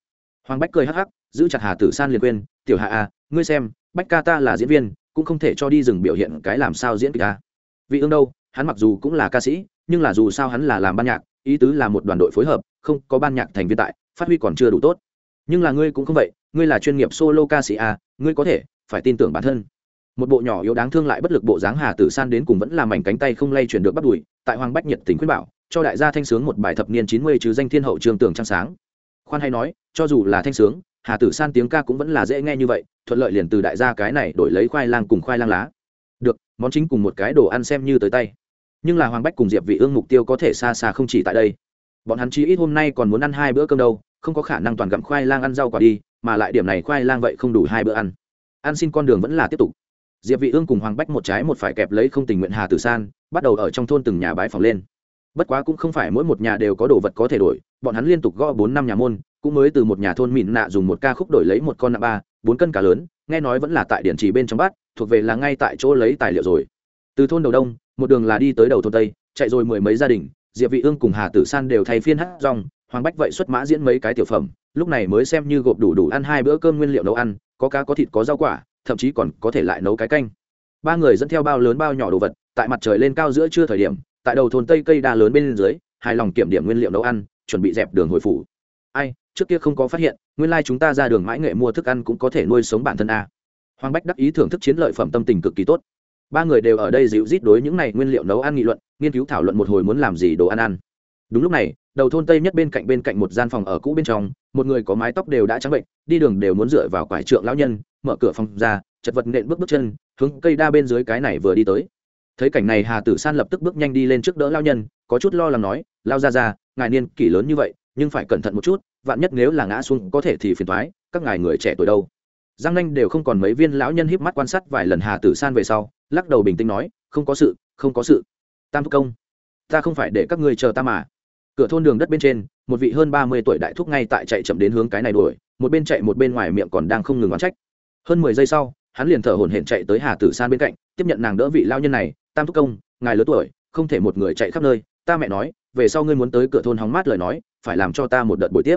[SPEAKER 1] Hoàng bách cười hắc hắc, giữ chặt hà tử san liền quên, tiểu hạ à ngươi xem, bách ca ta là diễn viên, cũng không thể cho đi dừng biểu hiện cái làm sao diễn kịch ta vị ương đâu, hắn mặc dù cũng là ca sĩ, nhưng là dù sao hắn là làm ban nhạc, ý tứ là một đoàn đội phối hợp, không có ban nhạc thành viên tại, phát huy còn chưa đủ tốt. Nhưng là ngươi cũng không vậy, ngươi là chuyên nghiệp solo ca sĩ à ngươi có thể phải tin tưởng bản thân một bộ nhỏ yếu đáng thương lại bất lực bộ dáng hà tử san đến cùng vẫn làm mảnh cánh tay không lay chuyển được bắt đùi, tại hoàng bách nhiệt tình khuyên bảo, cho đại gia thanh sướng một bài thập niên chín mươi chứ danh thiên hậu trường tường trăng sáng. Khoan hay nói, cho dù là thanh sướng, hà tử san tiếng ca cũng vẫn là dễ nghe như vậy, thuận lợi liền từ đại gia cái này đổi lấy khoai lang cùng khoai lang lá. Được, món chính cùng một cái đồ ăn xem như tới tay. Nhưng là hoàng bách cùng diệp vị ương mục tiêu có thể xa xa không chỉ tại đây. Bọn hắn chí ít hôm nay còn muốn ăn hai bữa cơm đâu, không có khả năng toàn gặm khoai lang ăn rau quả đi, mà lại điểm này khoai lang vậy không đủ hai bữa ăn. Ăn xin con đường vẫn là tiếp tục diệp vị ương cùng hoàng bách một trái một phải kẹp lấy không tình nguyện hà tử san, bắt đầu ở trong thôn từng nhà bái phòng lên. Bất quá cũng không phải mỗi một nhà đều có đồ vật có thể đổi, bọn hắn liên tục gõ bốn năm nhà môn, cũng mới từ một nhà thôn mịn nạ dùng một ca khúc đổi lấy một con nạ ba, bốn cân cá lớn, nghe nói vẫn là tại điện chỉ bên trong bát, thuộc về là ngay tại chỗ lấy tài liệu rồi. Từ thôn đầu đông, một đường là đi tới đầu thôn tây, chạy rồi mười mấy gia đình, diệp vị ương cùng hà tử san đều thay phiên hát rong, hoàng bách vậy xuất mã diễn mấy cái tiểu phẩm, lúc này mới xem như gộp đủ đủ ăn hai bữa cơm nguyên liệu nấu ăn, có cá có thịt có rau quả thậm chí còn có thể lại nấu cái canh. Ba người dẫn theo bao lớn bao nhỏ đồ vật, tại mặt trời lên cao giữa trưa thời điểm, tại đầu thôn tây cây đa lớn bên dưới, hài lòng kiểm điểm nguyên liệu nấu ăn, chuẩn bị dẹp đường hồi phủ. Ai, trước kia không có phát hiện, nguyên lai chúng ta ra đường mãi nghệ mua thức ăn cũng có thể nuôi sống bản thân a. Hoàng bách đắc ý thưởng thức chiến lợi phẩm tâm tình cực kỳ tốt. Ba người đều ở đây dịu rít đối những này nguyên liệu nấu ăn nghị luận, nghiên cứu thảo luận một hồi muốn làm gì đồ ăn ăn. Đúng lúc này, đầu thôn tây nhất bên cạnh bên cạnh một gian phòng ở cũ bên trong, một người có mái tóc đều đã trắng bệnh, đi đường đều muốn dựa vào quải trượng lão nhân mở cửa phòng ra, chật vật nện bước bước chân, hướng cây đa bên dưới cái này vừa đi tới. Thấy cảnh này, hà tử san lập tức bước nhanh đi lên trước đỡ lao nhân, có chút lo lắng nói lao ra ra ngài niên kỷ lớn như vậy, nhưng phải cẩn thận một chút, vạn nhất nếu là ngã xuống có thể thì phiền thoái các ngài người trẻ tuổi đâu. Giang nanh đều không còn mấy viên lão nhân híp mắt quan sát vài lần hà tử san về sau, lắc đầu bình tĩnh nói, không có sự, không có sự. Tam thúc công, ta không phải để các ngươi chờ ta mà. Cửa thôn đường đất bên trên, một vị hơn ba mươi tuổi đại thúc ngay tại chạy chậm đến hướng cái này đuổi, một bên chạy một bên ngoài miệng còn đang không ngừng oán trách hơn mười giây sau, hắn liền thở hổn hển chạy tới hà tử san bên cạnh, tiếp nhận nàng đỡ vị lao nhân này, tam thúc công, ngài lớn tuổi, không thể một người chạy khắp nơi. Ta mẹ nói, về sau ngươi muốn tới cửa thôn hóng mát lời nói, phải làm cho ta một đợt buổi tiếp.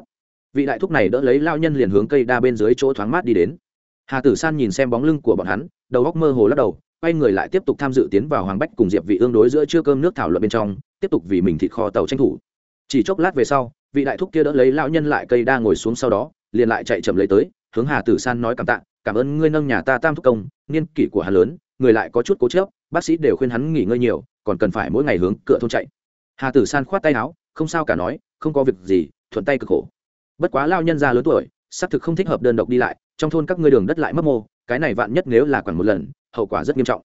[SPEAKER 1] Vị đại thúc này đỡ lấy lao nhân liền hướng cây đa bên dưới chỗ thoáng mát đi đến. Hà tử san nhìn xem bóng lưng của bọn hắn, đầu góc mơ hồ lắc đầu, quay người lại tiếp tục tham dự tiến vào hoàng bách cùng diệp vị ương đối giữa trưa cơm nước thảo luận bên trong, tiếp tục vì mình thịt kho tàu tranh thủ. Chỉ chốc lát về sau, vị đại thúc kia đỡ lấy lão nhân lại cây đa ngồi xuống sau đó, liền lại chạy chậm lấy tới, hướng hà tử san nói cảm tạ cảm ơn ngươi nâng nhà ta tam thúc công, niên kỷ của hắn lớn, người lại có chút cố chấp, bác sĩ đều khuyên hắn nghỉ ngơi nhiều, còn cần phải mỗi ngày hướng cửa thôn chạy. Hà tử san khoát tay áo, không sao cả nói, không có việc gì, thuận tay cực khổ. Bất quá lao nhân già lớn tuổi, xác thực không thích hợp đơn độc đi lại, trong thôn các ngươi đường đất lại mất mô, cái này vạn nhất nếu là quản một lần, hậu quả rất nghiêm trọng.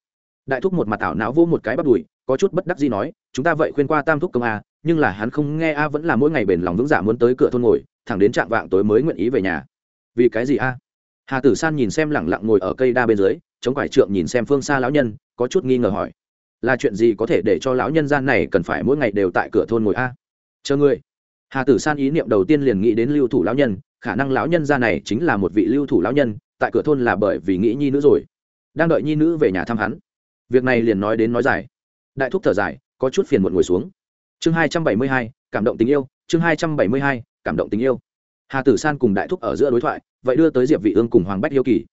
[SPEAKER 1] Đại thúc một mặt ảo não vô một cái bắt đùi, có chút bất đắc gì nói, chúng ta vậy khuyên qua tam thúc công a, nhưng là hắn không nghe a, vẫn là mỗi ngày bền lòng vững dạ muốn tới cửa thôn ngồi, thẳng đến trạng vạng tối mới nguyện ý về nhà. Vì cái gì a? Hà tử san nhìn xem lẳng lặng ngồi ở cây đa bên dưới chống quải trượng nhìn xem phương xa lão nhân có chút nghi ngờ hỏi là chuyện gì có thể để cho lão nhân gian này cần phải mỗi ngày đều tại cửa thôn ngồi a chờ ngươi hà tử san ý niệm đầu tiên liền nghĩ đến lưu thủ lão nhân khả năng lão nhân gia này chính là một vị lưu thủ lão nhân tại cửa thôn là bởi vì nghĩ nhi nữ rồi đang đợi nhi nữ về nhà thăm hắn việc này liền nói đến nói dài đại thúc thở dài có chút phiền muộn ngồi xuống chương hai trăm bảy mươi hai cảm động tình yêu chương hai trăm bảy mươi hai cảm động tình yêu hà tử san cùng đại thúc ở giữa đối thoại vậy đưa tới diệp vị ương cùng hoàng bách yêu kỳ.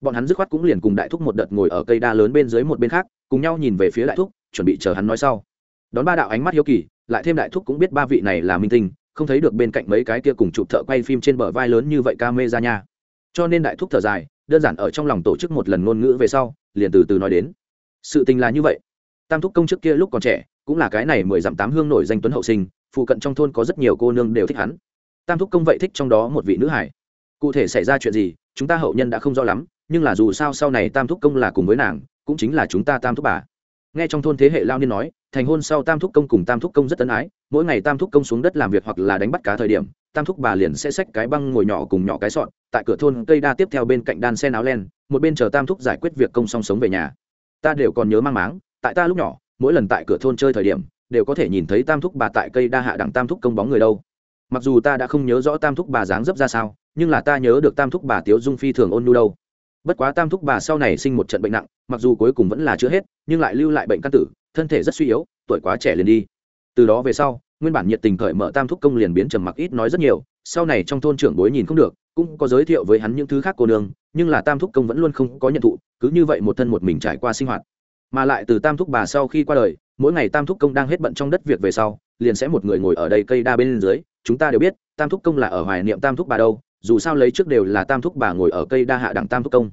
[SPEAKER 1] Bọn hắn dứt khoát cũng liền cùng đại thúc một đợt ngồi ở cây đa lớn bên dưới một bên khác, cùng nhau nhìn về phía đại thúc, chuẩn bị chờ hắn nói sau. Đón ba đạo ánh mắt hiếu kỳ, lại thêm đại thúc cũng biết ba vị này là minh tinh, không thấy được bên cạnh mấy cái kia cùng chụp thợ quay phim trên bờ vai lớn như vậy ca mê ra nha. Cho nên đại thúc thở dài, đơn giản ở trong lòng tổ chức một lần ngôn ngữ về sau, liền từ từ nói đến. Sự tình là như vậy. Tam thúc công trước kia lúc còn trẻ, cũng là cái này mười dặm tám hương nổi danh tuấn hậu sinh, phụ cận trong thôn có rất nhiều cô nương đều thích hắn. Tam thúc công vậy thích trong đó một vị nữ hải cụ thể xảy ra chuyện gì chúng ta hậu nhân đã không rõ lắm nhưng là dù sao sau này tam thúc công là cùng với nàng cũng chính là chúng ta tam thúc bà nghe trong thôn thế hệ lao niên nói thành hôn sau tam thúc công cùng tam thúc công rất tân ái mỗi ngày tam thúc công xuống đất làm việc hoặc là đánh bắt cá thời điểm tam thúc bà liền sẽ xách cái băng ngồi nhỏ cùng nhỏ cái sọn tại cửa thôn cây đa tiếp theo bên cạnh đan sen áo len một bên chờ tam thúc giải quyết việc công song sống về nhà ta đều còn nhớ mang máng tại ta lúc nhỏ mỗi lần tại cửa thôn chơi thời điểm đều có thể nhìn thấy tam thúc bà tại cây đa hạ đẳng tam thúc công bóng người đâu mặc dù ta đã không nhớ rõ tam thúc bà dáng dấp ra sao nhưng là ta nhớ được tam thúc bà tiếu dung phi thường ôn nhu đâu. Bất quá tam thúc bà sau này sinh một trận bệnh nặng, mặc dù cuối cùng vẫn là chữa hết, nhưng lại lưu lại bệnh căn tử, thân thể rất suy yếu, tuổi quá trẻ liền đi. Từ đó về sau, nguyên bản nhiệt tình cởi mở tam thúc công liền biến trầm mặc ít nói rất nhiều, sau này trong thôn trưởng bối nhìn không được, cũng có giới thiệu với hắn những thứ khác cô nương, nhưng là tam thúc công vẫn luôn không có nhận thụ, cứ như vậy một thân một mình trải qua sinh hoạt. Mà lại từ tam thúc bà sau khi qua đời, mỗi ngày tam thúc công đang hết bận trong đất việc về sau, liền sẽ một người ngồi ở đây cây đa bên dưới, chúng ta đều biết, tam thúc công là ở hoài niệm tam thúc bà đâu dù sao lấy trước đều là tam thúc bà ngồi ở cây đa hạ đẳng tam thúc công.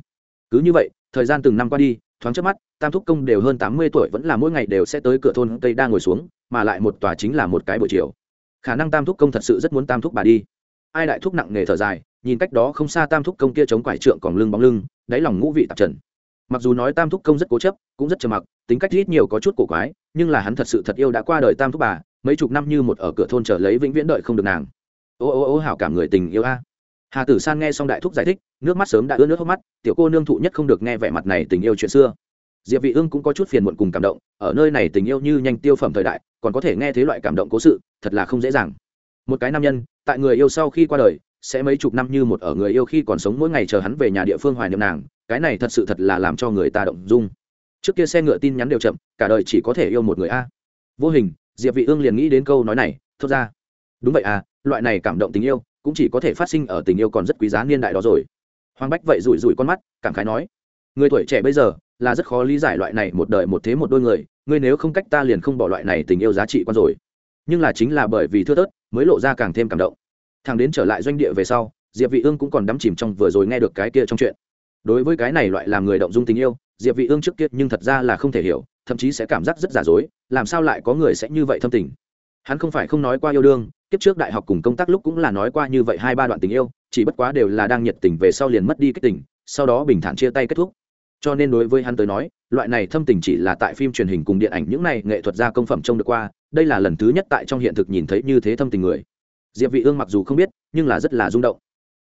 [SPEAKER 1] Cứ như vậy, thời gian từng năm qua đi, thoáng trước mắt, tam thúc công đều hơn tám mươi tuổi vẫn là mỗi ngày đều sẽ tới cửa thôn cây đa ngồi xuống, mà lại một tòa chính là một cái buổi chiều. Khả năng tam thúc công thật sự rất muốn tam thúc bà đi. Ai đại thúc nặng nghề thở dài, nhìn cách đó không xa tam thúc công kia chống quải trượng còn lưng bóng lưng, đáy lòng ngũ vị tạp trần. Mặc dù nói tam thúc công rất cố chấp, cũng rất trầm mặc, tính cách ít nhiều có chút cổ quái, nhưng là hắn thật sự thật yêu đã qua đời tam thúc bà, mấy chục năm như một ở cửa thôn chờ lấy vĩnh viễn đợi không được nàng. Ô ô ô hảo cảm người tình yêu a hà tử san nghe xong đại thúc giải thích nước mắt sớm đã ướt nước hốc mắt tiểu cô nương thụ nhất không được nghe vẻ mặt này tình yêu chuyện xưa diệp vị ương cũng có chút phiền muộn cùng cảm động ở nơi này tình yêu như nhanh tiêu phẩm thời đại còn có thể nghe thấy loại cảm động cố sự thật là không dễ dàng một cái nam nhân tại người yêu sau khi qua đời sẽ mấy chục năm như một ở người yêu khi còn sống mỗi ngày chờ hắn về nhà địa phương hoài niệm nàng cái này thật sự thật là làm cho người ta động dung trước kia xe ngựa tin nhắn đều chậm cả đời chỉ có thể yêu một người a vô hình diệp vị ương liền nghĩ đến câu nói này thốt ra đúng vậy à loại này cảm động tình yêu cũng chỉ có thể phát sinh ở tình yêu còn rất quý giá niên đại đó rồi. Hoàng bách vậy rủi rủi con mắt cảm khái nói người tuổi trẻ bây giờ là rất khó lý giải loại này một đời một thế một đôi người ngươi nếu không cách ta liền không bỏ loại này tình yêu giá trị quan rồi. Nhưng là chính là bởi vì thưa tớt, mới lộ ra càng thêm cảm động. Thằng đến trở lại doanh địa về sau diệp vị ương cũng còn đắm chìm trong vừa rồi nghe được cái kia trong chuyện. Đối với cái này loại làm người động dung tình yêu diệp vị ương trước kia nhưng thật ra là không thể hiểu thậm chí sẽ cảm giác rất giả dối làm sao lại có người sẽ như vậy thâm tình. Hắn không phải không nói qua yêu đương tiếp trước đại học cùng công tác lúc cũng là nói qua như vậy hai ba đoạn tình yêu, chỉ bất quá đều là đang nhiệt tình về sau liền mất đi cái tình, sau đó bình thản chia tay kết thúc. Cho nên đối với hắn tới nói, loại này thâm tình chỉ là tại phim truyền hình cùng điện ảnh những này nghệ thuật gia công phẩm trông được qua, đây là lần thứ nhất tại trong hiện thực nhìn thấy như thế thâm tình người. Diệp vị ương mặc dù không biết, nhưng là rất là rung động.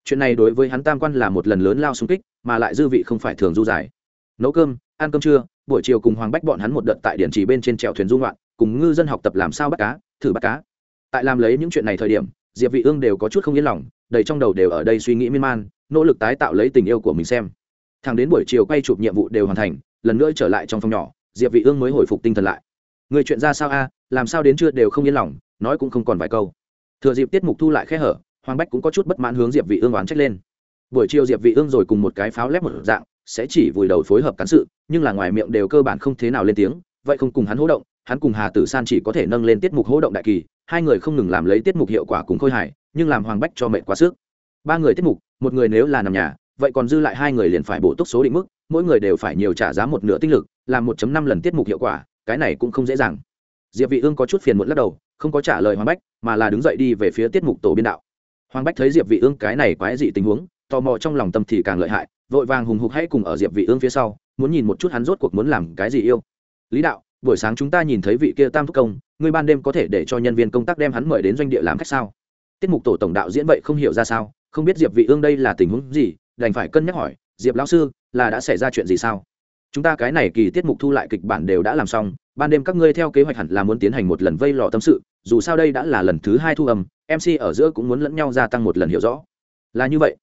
[SPEAKER 1] Chuyện này đối với hắn tam quan là một lần lớn lao xung kích, mà lại dư vị không phải thường du dài. Nấu cơm, ăn cơm trưa, buổi chiều cùng hoàng bách bọn hắn một đợt tại điện trì bên trên chèo thuyền du ngoạn, cùng ngư dân học tập làm sao bắt cá, thử bắt cá tại làm lấy những chuyện này thời điểm, diệp vị ương đều có chút không yên lòng, đầy trong đầu đều ở đây suy nghĩ miên man, nỗ lực tái tạo lấy tình yêu của mình xem. Thằng đến buổi chiều quay chụp nhiệm vụ đều hoàn thành, lần nữa trở lại trong phòng nhỏ, diệp vị ương mới hồi phục tinh thần lại. Người chuyện ra sao a? Làm sao đến trưa đều không yên lòng, nói cũng không còn vài câu. Thừa dịp tiết mục thu lại khẽ hở, hoàng bách cũng có chút bất mãn hướng diệp vị ương oán trách lên. Buổi chiều diệp vị ương rồi cùng một cái pháo lép một dạng, sẽ chỉ vùi đầu phối hợp cán sự, nhưng là ngoài miệng đều cơ bản không thế nào lên tiếng, vậy không cùng hắn hỗ động, hắn cùng hà tử san chỉ có thể nâng lên tiết mục hỗ động đại kỳ hai người không ngừng làm lấy tiết mục hiệu quả cùng khôi hài, nhưng làm hoàng bách cho mệt quá sức. Ba người tiết mục, một người nếu là nằm nhà, vậy còn dư lại hai người liền phải bổ túc số định mức, mỗi người đều phải nhiều trả giá một nửa tinh lực, làm một năm lần tiết mục hiệu quả, cái này cũng không dễ dàng. Diệp vị ương có chút phiền muộn lắc đầu, không có trả lời hoàng bách, mà là đứng dậy đi về phía tiết mục tổ biên đạo. Hoàng bách thấy diệp vị ương cái này quái dị tình huống, tò mò trong lòng tâm thì càng lợi hại, vội vàng hùng hục hãy cùng ở diệp vị ương phía sau, muốn nhìn một chút hắn rốt cuộc muốn làm cái gì yêu. Lý đạo buổi sáng chúng ta nhìn thấy vị kia tam thúc công, ngươi ban đêm có thể để cho nhân viên công tác đem hắn mời đến doanh địa làm khách sao? Tiết mục tổ tổng đạo diễn vậy không hiểu ra sao, không biết diệp vị ương đây là tình huống gì, đành phải cân nhắc hỏi, diệp lão sư, là đã xảy ra chuyện gì sao? Chúng ta cái này kỳ tiết mục thu lại kịch bản đều đã làm xong, ban đêm các ngươi theo kế hoạch hẳn là muốn tiến hành một lần vây lò tâm sự, dù sao đây đã là lần thứ hai thu âm mc ở giữa cũng muốn lẫn nhau gia tăng một lần hiểu rõ. Là như vậy.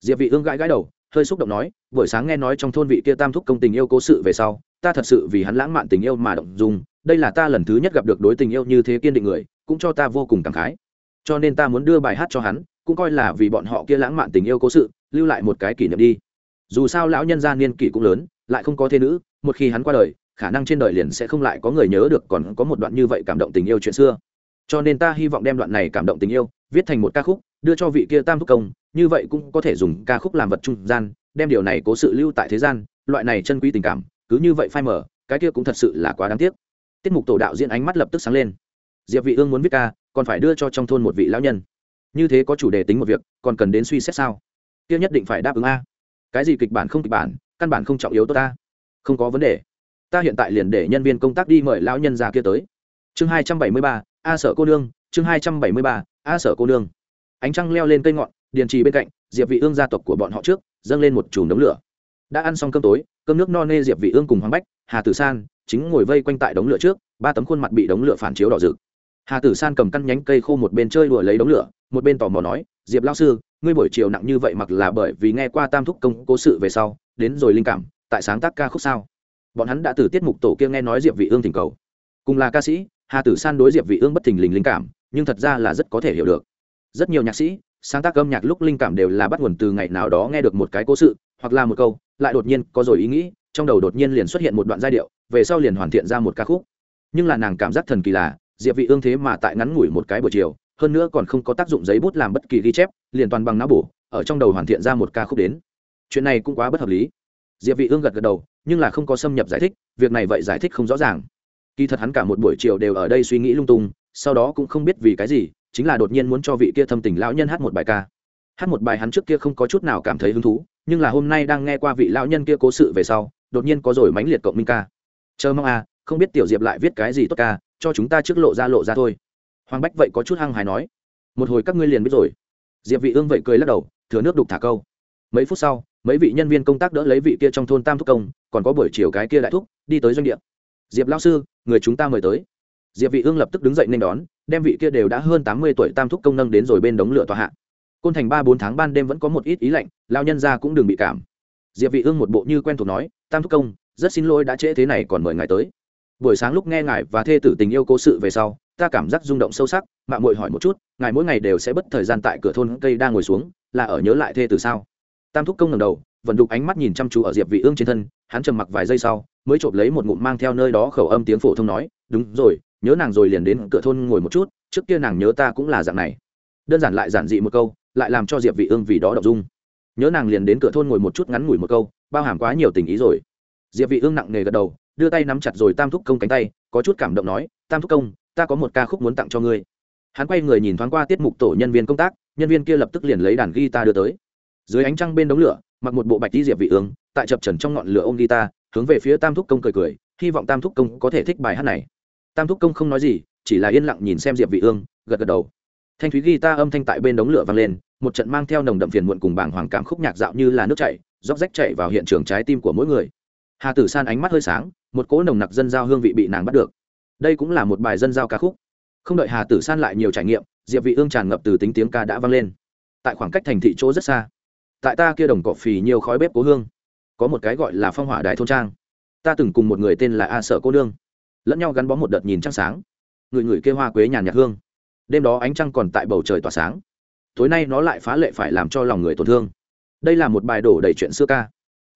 [SPEAKER 1] Diệp vị ương gãi gãi đầu, hơi xúc động nói, buổi sáng nghe nói trong thôn vị kia tam thúc công tình yêu cố sự về sau ta thật sự vì hắn lãng mạn tình yêu mà động dung, đây là ta lần thứ nhất gặp được đối tình yêu như thế kiên định người, cũng cho ta vô cùng cảm khái. Cho nên ta muốn đưa bài hát cho hắn, cũng coi là vì bọn họ kia lãng mạn tình yêu cố sự, lưu lại một cái kỷ niệm đi. Dù sao lão nhân gia niên kỷ cũng lớn, lại không có thế nữ, một khi hắn qua đời, khả năng trên đời liền sẽ không lại có người nhớ được còn có một đoạn như vậy cảm động tình yêu chuyện xưa. Cho nên ta hy vọng đem đoạn này cảm động tình yêu, viết thành một ca khúc, đưa cho vị kia tam thúc công, như vậy cũng có thể dùng ca khúc làm vật trung gian, đem điều này cố sự lưu tại thế gian, loại này chân quý tình cảm cứ như vậy phai mở cái kia cũng thật sự là quá đáng tiếc. Tiết mục tổ đạo diễn ánh mắt lập tức sáng lên. Diệp vị ương muốn viết ca, còn phải đưa cho trong thôn một vị lão nhân. Như thế có chủ đề tính một việc, còn cần đến suy xét sao? Kia nhất định phải đáp ứng a. Cái gì kịch bản không kịch bản, căn bản không trọng yếu tốt ta. Không có vấn đề. Ta hiện tại liền để nhân viên công tác đi mời lão nhân già kia tới. Chương hai trăm bảy mươi ba, a sở cô nương, chương hai trăm bảy mươi ba, a sở cô nương. Ánh trăng leo lên cây ngọn, điền trì bên cạnh, diệp vị ương gia tộc của bọn họ trước, dâng lên một chùm đống lửa đã ăn xong cơm tối, cơm nước no nê diệp vị ương cùng hoàng bách, hà tử san chính ngồi vây quanh tại đống lửa trước, ba tấm khuôn mặt bị đống lửa phản chiếu đỏ rực. Hà tử san cầm căn nhánh cây khô một bên chơi đùa lấy đống lửa, một bên tò mò nói, diệp lao sư, ngươi buổi chiều nặng như vậy mặc là bởi vì nghe qua tam thúc công cố sự về sau, đến rồi linh cảm, tại sáng tác ca khúc sao? Bọn hắn đã từ tiết mục tổ kia nghe nói diệp vị ương thỉnh cầu. Cùng là ca sĩ, hà tử san đối diệp vị ương bất thình lình linh cảm, nhưng thật ra là rất có thể hiểu được. Rất nhiều nhạc sĩ, sáng tác âm nhạc lúc linh cảm đều là bắt nguồn từ ngày nào đó nghe được một cái cố sự, hoặc là một câu lại đột nhiên có rồi ý nghĩ, trong đầu đột nhiên liền xuất hiện một đoạn giai điệu, về sau liền hoàn thiện ra một ca khúc. Nhưng là nàng cảm giác thần kỳ là, diệp vị ương thế mà tại ngắn ngủi một cái buổi chiều, hơn nữa còn không có tác dụng giấy bút làm bất kỳ ghi chép, liền toàn bằng não bổ, ở trong đầu hoàn thiện ra một ca khúc đến. Chuyện này cũng quá bất hợp lý. Diệp vị ương gật gật đầu, nhưng là không có xâm nhập giải thích, việc này vậy giải thích không rõ ràng. Kỳ thật hắn cả một buổi chiều đều ở đây suy nghĩ lung tung, sau đó cũng không biết vì cái gì, chính là đột nhiên muốn cho vị kia thâm tình lão nhân hát một bài ca. Hát một bài hắn trước kia không có chút nào cảm thấy hứng thú nhưng là hôm nay đang nghe qua vị lão nhân kia cố sự về sau, đột nhiên có rồi mãnh liệt cộng minh ca. Chờ mong à không biết tiểu diệp lại viết cái gì tốt ca, cho chúng ta trước lộ ra lộ ra thôi. Hoàng bách vậy có chút hăng hài nói. Một hồi các ngươi liền biết rồi. Diệp vị ương vậy cười lắc đầu, thừa nước đục thả câu. Mấy phút sau, mấy vị nhân viên công tác đỡ lấy vị kia trong thôn tam thúc công, còn có buổi chiều cái kia đại thúc, đi tới doanh địa. Diệp lão sư, người chúng ta mời tới. Diệp vị ương lập tức đứng dậy nên đón, đem vị kia đều đã hơn tám mươi tuổi tam thúc công nâng đến rồi bên đống lửa tòa hạ côn thành ba bốn tháng ban đêm vẫn có một ít ý lạnh lao nhân ra cũng đừng bị cảm. Diệp vị ương một bộ như quen thuộc nói, tam thúc công, rất xin lỗi đã trễ thế này còn mời ngài tới. Buổi sáng lúc nghe ngài và thê tử tình yêu cố sự về sau, ta cảm giác rung động sâu sắc mạng muội hỏi một chút, ngài mỗi ngày đều sẽ bất thời gian tại cửa thôn cây đang ngồi xuống, là ở nhớ lại thê tử sao? Tam thúc công ngẩng đầu, vẫn đục ánh mắt nhìn chăm chú ở diệp vị ương trên thân, hắn trầm mặc vài giây sau, mới trộm lấy một ngụm mang theo nơi đó khẩu âm tiếng phổ thông nói, đúng rồi, nhớ nàng rồi liền đến cửa thôn ngồi một chút, trước kia nàng nhớ ta cũng là dạng này. Đơn giản lại giản dị một câu lại làm cho diệp vị ương vì đó động dung. Nhớ nàng liền đến cửa thôn ngồi một chút ngắn ngủi một câu, bao hàm quá nhiều tình ý rồi. Diệp vị ương nặng nề gật đầu, đưa tay nắm chặt rồi tam thúc công cánh tay, có chút cảm động nói, tam thúc công, ta có một ca khúc muốn tặng cho ngươi. Hắn quay người nhìn thoáng qua tiết mục tổ nhân viên công tác, nhân viên kia lập tức liền lấy đàn guitar đưa tới. Dưới ánh trăng bên đống lửa, mặc một bộ bạch đi diệp vị ương, tại chập trần trong ngọn lửa ôm guitar, hướng về phía tam thúc công cười cười, hy vọng tam thúc công có thể thích bài hát này. Tam thúc công không nói gì, chỉ là yên lặng nhìn xem diệp vị ương, gật gật đầu thanh thúy ghi ta âm thanh tại bên đống lửa vang lên, một trận mang theo nồng đậm phiền muộn cùng bảng hoàng cảm khúc nhạc dạo như là nước chảy, róc rách chảy vào hiện trường trái tim của mỗi người. Hà tử san ánh mắt hơi sáng, một cỗ nồng nặc dân giao hương vị bị nàng bắt được. Đây cũng là một bài dân giao ca khúc. Không đợi hà tử san lại nhiều trải nghiệm, diệp vị ương tràn ngập từ tính tiếng ca đã vang lên. Tại khoảng cách thành thị chỗ rất xa, tại ta kia đồng cỏ phì nhiều khói bếp cố hương, có một cái gọi là phong hỏa đại thôn trang. Ta từng cùng một người tên là a sợ cô nương, lẫn nhau gắn bó một đợt nhìn trăng sáng. Người người kê hoa quế nhàn nhạt hương đêm đó ánh trăng còn tại bầu trời tỏa sáng. Tối nay nó lại phá lệ phải làm cho lòng người tổn thương. Đây là một bài đổ đầy chuyện xưa ca.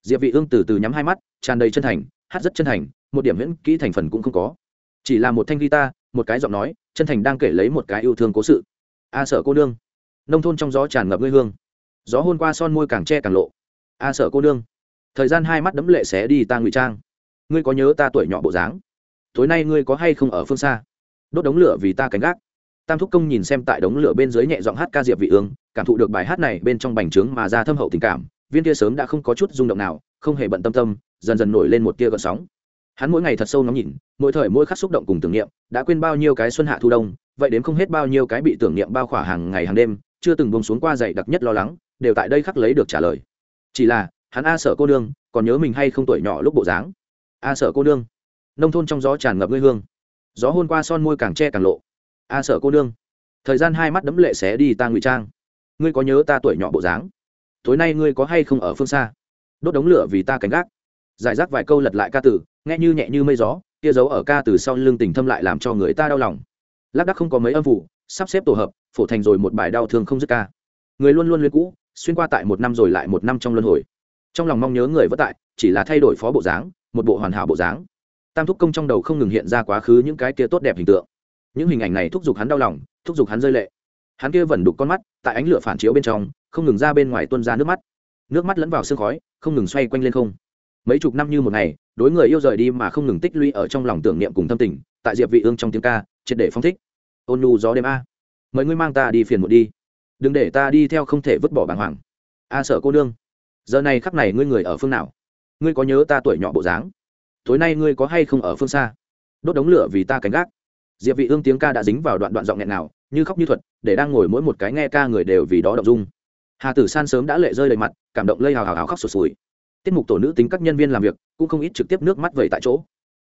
[SPEAKER 1] Diệp vị ương từ từ nhắm hai mắt, tràn đầy chân thành, hát rất chân thành, một điểm miễn kỹ thành phần cũng không có. Chỉ là một thanh guitar, một cái giọng nói, chân thành đang kể lấy một cái yêu thương cố sự. A sợ cô nương. Nông thôn trong gió tràn ngập ngươi hương. Gió hôn qua son môi càng che càng lộ. A sợ cô nương. Thời gian hai mắt đấm lệ xé đi ta ngụy trang. Ngươi có nhớ ta tuổi nhỏ bộ dáng? Tối nay ngươi có hay không ở phương xa? Đốt đống lửa vì ta cánh gác tam thúc công nhìn xem tại đống lửa bên dưới nhẹ giọng hát ca diệp vị ương cảm thụ được bài hát này bên trong bành trướng mà ra thâm hậu tình cảm viên kia sớm đã không có chút rung động nào không hề bận tâm tâm dần dần nổi lên một tia gợn sóng. Hắn mỗi ngày thật sâu ngắm nhìn mỗi thời mỗi khắc xúc động cùng tưởng niệm đã quên bao nhiêu cái xuân hạ thu đông vậy đến không hết bao nhiêu cái bị tưởng niệm bao khỏa hàng ngày hàng đêm chưa từng buông xuống qua dậy đặc nhất lo lắng đều tại đây khắc lấy được trả lời. Chỉ là hắn a sợ cô đương, còn nhớ mình hay không tuổi nhỏ lúc bộ dáng? A sợ cô đương. nông thôn trong gió tràn ngập ngươi hương. Gió hôn qua son môi càng che càng lộ a sợ cô nương. Thời gian hai mắt đấm lệ xé đi ta ngụy trang. Ngươi có nhớ ta tuổi nhỏ bộ dáng? Tối nay ngươi có hay không ở phương xa? Đốt đống lửa vì ta cánh gác. Giải rác vài câu lật lại ca tử, nghe như nhẹ như mây gió kia giấu ở ca từ sau lưng tình thâm lại làm cho người ta đau lòng. Lác đắc không có mấy âm vụ sắp xếp tổ hợp, phổ thành rồi một bài đau thương không dứt ca. Người luôn luôn luyến cũ, xuyên qua tại một năm rồi lại một năm trong luân hồi. Trong lòng mong nhớ người vất tại, chỉ là thay đổi phó bộ dáng, một bộ hoàn hảo bộ dáng. Tam thúc công trong đầu không ngừng hiện ra quá khứ những cái kia tốt đẹp hình tượng những hình ảnh này thúc giục hắn đau lòng, thúc giục hắn rơi lệ. Hắn kia vẫn đục con mắt, tại ánh lửa phản chiếu bên trong, không ngừng ra bên ngoài tuân ra nước mắt. Nước mắt lẫn vào sương khói, không ngừng xoay quanh lên không. Mấy chục năm như một ngày, đối người yêu rời đi mà không ngừng tích lũy ở trong lòng tưởng niệm cùng tâm tình, tại diệp vị ương trong tiếng ca, triệt để phong thích. Ôn nhu gió đêm a. Mời ngươi mang ta đi phiền một đi. Đừng để ta đi theo không thể vứt bỏ bàng hoàng. A sợ cô nương. Giờ này khắc này ngươi người ở phương nào? Ngươi có nhớ ta tuổi nhỏ bộ dáng? Tối nay ngươi có hay không ở phương xa? Đốt đống lửa vì ta cánh gác diệp vị ương tiếng ca đã dính vào đoạn đoạn giọng nghẹn nào như khóc như thuật, để đang ngồi mỗi một cái nghe ca người đều vì đó động dung. Hà tử san sớm đã lệ rơi đầy mặt, cảm động lây hào hào hào khóc sụt sùi tiết mục tổ nữ tính các nhân viên làm việc, cũng không ít trực tiếp nước mắt vẩy tại chỗ.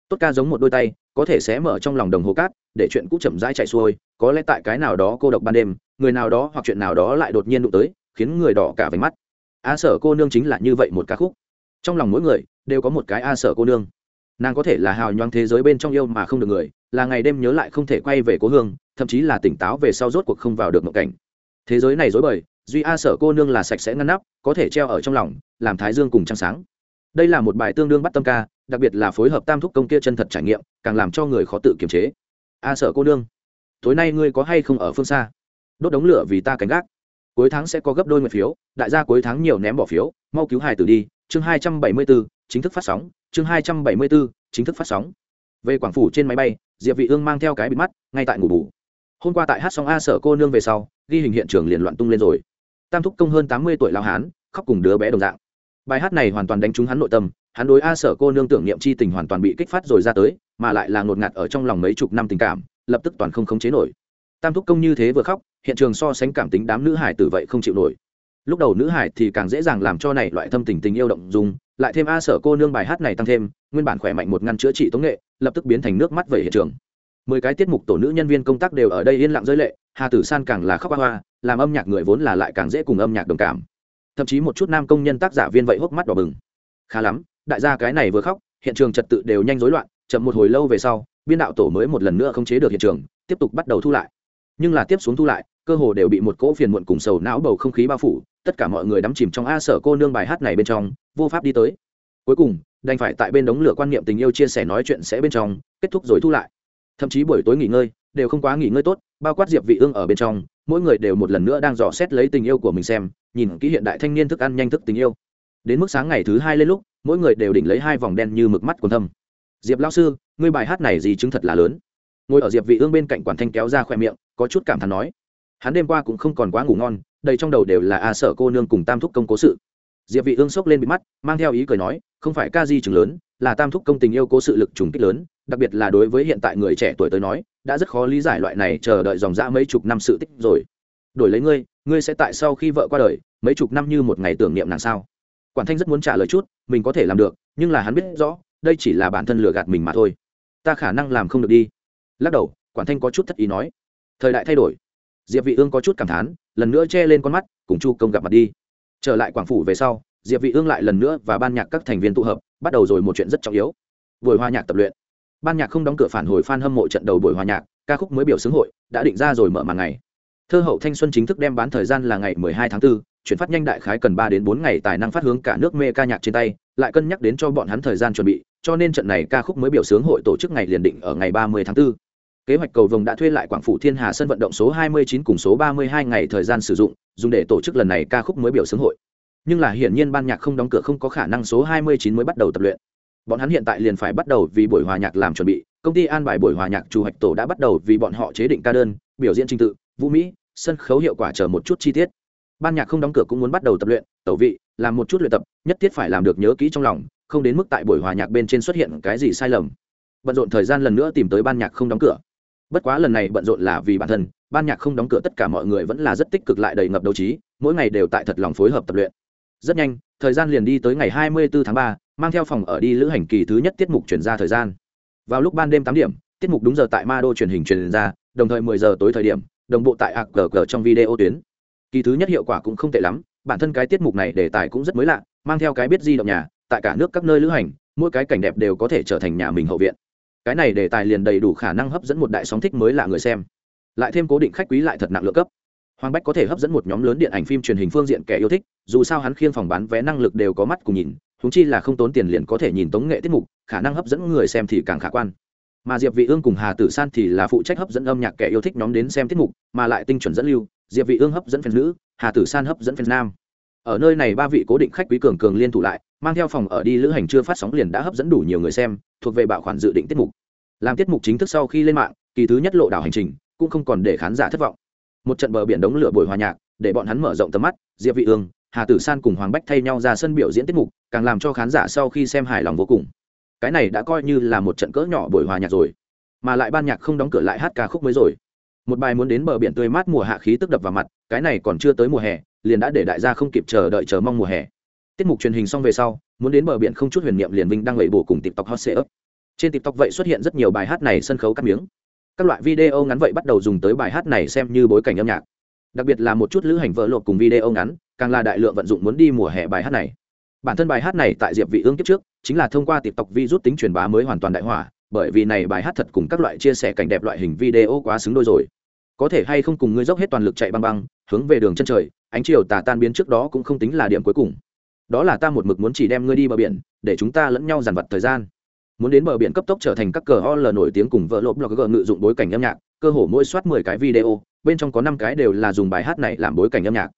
[SPEAKER 1] Tốt ca giống một đôi tay, có thể xé mở trong lòng đồng hồ cát, để chuyện cũ chậm rãi chạy xuôi, có lẽ tại cái nào đó cô độc ban đêm, người nào đó hoặc chuyện nào đó lại đột nhiên đụng tới, khiến người đỏ cả váy mắt. A sở cô nương chính là như vậy một ca khúc. Trong lòng mỗi người, đều có một cái a sở cô nương. Nàng có thể là hào nhoáng thế giới bên trong yêu mà không được người là ngày đêm nhớ lại không thể quay về cố hương thậm chí là tỉnh táo về sau rốt cuộc không vào được mộng cảnh. Thế giới này dối bời duy a sở cô nương là sạch sẽ ngăn nắp có thể treo ở trong lòng làm thái dương cùng trăng sáng. Đây là một bài tương đương bắt tâm ca đặc biệt là phối hợp tam thúc công kia chân thật trải nghiệm càng làm cho người khó tự kiềm chế. A sở cô nương tối nay ngươi có hay không ở phương xa? Đốt đống lửa vì ta cánh gác. Cuối tháng sẽ có gấp đôi nguyện phiếu đại gia cuối tháng nhiều ném bỏ phiếu mau cứu hài tử đi. Chương hai trăm bảy mươi 274, chính thức phát sóng. Chương hai trăm bảy mươi 274, chính thức phát sóng về quảng phủ trên máy bay, diệp vị ương mang theo cái bịt mắt, ngay tại ngủ bù. Hôm qua tại hát xong a sở cô nương về sau, ghi hình hiện trường liền loạn tung lên rồi. Tam thúc công hơn tám mươi tuổi lão hán, khóc cùng đứa bé đồng dạng. Bài hát này hoàn toàn đánh trúng hắn nội tâm, hắn đối a sở cô nương tưởng niệm chi tình hoàn toàn bị kích phát rồi ra tới, mà lại là ngột ngạt ở trong lòng mấy chục năm tình cảm, lập tức toàn không khống chế nổi. Tam thúc công như thế vừa khóc, hiện trường so sánh cảm tính đám nữ hải tử vậy không chịu nổi. Lúc đầu nữ hải thì càng dễ dàng làm cho này loại thâm tình tình yêu động dùng lại thêm a sở cô nương bài hát này tăng thêm, nguyên bản khỏe mạnh một ngăn chữa trị tống nghệ, lập tức biến thành nước mắt về hiện trường. Mười cái tiết mục tổ nữ nhân viên công tác đều ở đây yên lặng rơi lệ, hà tử san càng là khóc hoa hoa, làm âm nhạc người vốn là lại càng dễ cùng âm nhạc đồng cảm. Thậm chí một chút nam công nhân tác giả viên vậy hốc mắt đỏ bừng. Khá lắm, đại gia cái này vừa khóc, hiện trường trật tự đều nhanh rối loạn, chậm một hồi lâu về sau, biên đạo tổ mới một lần nữa không chế được hiện trường, tiếp tục bắt đầu thu lại. Nhưng là tiếp xuống thu lại cơ hồ đều bị một cỗ phiền muộn cùng sầu não bầu không khí bao phủ, tất cả mọi người đắm chìm trong a sở cô nương bài hát này bên trong, vô pháp đi tới. Cuối cùng, đành phải tại bên đống lửa quan niệm tình yêu chia sẻ nói chuyện sẽ bên trong, kết thúc rồi thu lại. Thậm chí buổi tối nghỉ ngơi, đều không quá nghỉ ngơi tốt, bao quát diệp vị ương ở bên trong, mỗi người đều một lần nữa đang dò xét lấy tình yêu của mình xem, nhìn kỹ hiện đại thanh niên thức ăn nhanh thức tình yêu. Đến mức sáng ngày thứ hai lên lúc, mỗi người đều đỉnh lấy hai vòng đen như mực mắt quần thâm. Diệp lão sư, ngươi bài hát này gì chứng thật là lớn. Ngồi ở diệp vị ương bên cạnh quản thanh kéo ra khoe miệng, có chút cảm thán nói hắn đêm qua cũng không còn quá ngủ ngon, đầy trong đầu đều là a sở cô nương cùng tam thúc công cố sự. Diệp vị ương sốc lên bị mắt, mang theo ý cười nói, không phải ca di chứng lớn, là tam thúc công tình yêu cố sự lực trùng kích lớn, đặc biệt là đối với hiện tại người trẻ tuổi tới nói, đã rất khó lý giải loại này chờ đợi dòng dã mấy chục năm sự tích rồi. Đổi lấy ngươi ngươi sẽ tại sau khi vợ qua đời, mấy chục năm như một ngày tưởng niệm nàng sao? Quản thanh rất muốn trả lời chút, mình có thể làm được, nhưng là hắn biết rõ, đây chỉ là bản thân lừa gạt mình mà thôi. Ta khả năng làm không được đi. Lắc đầu, quản thanh có chút thất ý nói. Thời đại thay đổi diệp vị ương có chút cảm thán lần nữa che lên con mắt cùng chu công gặp mặt đi. Trở lại quảng phủ về sau diệp vị ương lại lần nữa và ban nhạc các thành viên tụ hợp bắt đầu rồi một chuyện rất trọng yếu. Buổi hòa nhạc tập luyện. Ban nhạc không đóng cửa phản hồi fan hâm mộ trận đầu buổi hòa nhạc ca khúc mới biểu xướng hội đã định ra rồi mở màn ngày. Thơ hậu thanh xuân chính thức đem bán thời gian là ngày 12 tháng 4, chuyển phát nhanh đại khái cần 3 đến 4 ngày tài năng phát hướng cả nước mê ca nhạc trên tay lại cân nhắc đến cho bọn hắn thời gian chuẩn bị cho nên trận này ca khúc mới biểu xướng hội tổ chức ngày liền định ở ngày 30 tháng 4 kế hoạch cầu vồng đã thuê lại quảng phủ thiên hà sân vận động số 29 cùng số 32 ngày thời gian sử dụng, dùng để tổ chức lần này ca khúc mới biểu xướng hội. Nhưng là hiển nhiên ban nhạc không đóng cửa không có khả năng số 29 mới bắt đầu tập luyện. Bọn hắn hiện tại liền phải bắt đầu vì buổi hòa nhạc làm chuẩn bị, công ty an bài buổi hòa nhạc chủ hoạch tổ đã bắt đầu vì bọn họ chế định ca đơn, biểu diễn trình tự, vũ mỹ, sân khấu hiệu quả chờ một chút chi tiết. Ban nhạc không đóng cửa cũng muốn bắt đầu tập luyện, tẩu vị, làm một chút luyện tập, nhất thiết phải làm được nhớ kỹ trong lòng, không đến mức tại buổi hòa nhạc bên trên xuất hiện cái gì sai lầm. Bận rộn thời gian lần nữa tìm tới ban nhạc không đóng cửa bất quá lần này bận rộn là vì bản thân ban nhạc không đóng cửa tất cả mọi người vẫn là rất tích cực lại đầy ngập đấu trí mỗi ngày đều tại thật lòng phối hợp tập luyện. Rất nhanh thời gian liền đi tới ngày 24 tháng 3, mang theo phòng ở đi lữ hành kỳ thứ nhất tiết mục chuyển ra thời gian. Vào lúc ban đêm tám điểm tiết mục đúng giờ tại ma đô truyền hình truyền ra đồng thời 10 giờ tối thời điểm đồng bộ tại AGG trong video tuyến. Kỳ thứ nhất hiệu quả cũng không tệ lắm bản thân cái tiết mục này đề tài cũng rất mới lạ mang theo cái biết di động nhà tại cả nước các nơi lữ hành mỗi cái cảnh đẹp đều có thể trở thành nhà mình hậu viện cái này đề tài liền đầy đủ khả năng hấp dẫn một đại sóng thích mới lạ người xem. Lại thêm cố định khách quý lại thật nặng lượng cấp. Hoàng bách có thể hấp dẫn một nhóm lớn điện ảnh phim truyền hình phương diện kẻ yêu thích, dù sao hắn khiêng phòng bán vé năng lực đều có mắt cùng nhìn húng chi là không tốn tiền liền có thể nhìn tống nghệ tiết mục, khả năng hấp dẫn người xem thì càng khả quan. Mà diệp vị ương cùng hà tử san thì là phụ trách hấp dẫn âm nhạc kẻ yêu thích nhóm đến xem tiết mục, mà lại tinh chuẩn dẫn lưu, diệp vị ương hấp dẫn phần nữ, hà tử san hấp dẫn phần nam ở nơi này ba vị cố định khách quý cường cường liên thủ lại, mang theo phòng ở đi lữ hành chưa phát sóng liền đã hấp dẫn đủ nhiều người xem, thuộc về bạo khoản dự định tiết mục. Làm tiết mục chính thức sau khi lên mạng, kỳ thứ nhất lộ đảo hành trình, cũng không còn để khán giả thất vọng. Một trận bờ biển đống lửa buổi hòa nhạc, để bọn hắn mở rộng tầm mắt, diệp vị ương, hà tử san cùng hoàng bách thay nhau ra sân biểu diễn tiết mục, càng làm cho khán giả sau khi xem hài lòng vô cùng. Cái này đã coi như là một trận cỡ nhỏ buổi hòa nhạc rồi, mà lại ban nhạc không đóng cửa lại hát ca khúc mới rồi. Một bài muốn đến bờ biển tươi mát mùa hạ khí tức đập vào mặt, cái này còn chưa tới mùa hè liền đã để đại gia không kịp chờ đợi chờ mong mùa hè. Tiết mục truyền hình xong về sau, muốn đến bờ biển không chút huyền niệm liền vinh đang lẩy bổ cùng tiktok hot sale trên tiktok vậy xuất hiện rất nhiều bài hát này sân khấu cắt miếng. Các loại video ngắn vậy bắt đầu dùng tới bài hát này xem như bối cảnh âm nhạc. Đặc biệt là một chút lữ hành vỡ lộp cùng video ngắn, càng là đại lượng vận dụng muốn đi mùa hè bài hát này. Bản thân bài hát này tại diệp vị ương kiếp trước, chính là thông qua tiktok vi rút tính truyền bá mới hoàn toàn đại hỏa, bởi vì này bài hát thật cùng các loại chia sẻ cảnh đẹp loại hình video quá xứng đôi rồi có thể hay không cùng ngươi dốc hết toàn lực chạy băng băng, hướng về đường chân trời, ánh chiều tà tan biến trước đó cũng không tính là điểm cuối cùng. Đó là ta một mực muốn chỉ đem ngươi đi bờ biển, để chúng ta lẫn nhau dàn vật thời gian. Muốn đến bờ biển cấp tốc trở thành các cờ ol nổi tiếng cùng vợ lộp blog ngự dụng bối cảnh âm nhạc, cơ hồ mỗi soát mười cái video, bên trong có năm cái đều là dùng bài hát này làm bối cảnh âm nhạc.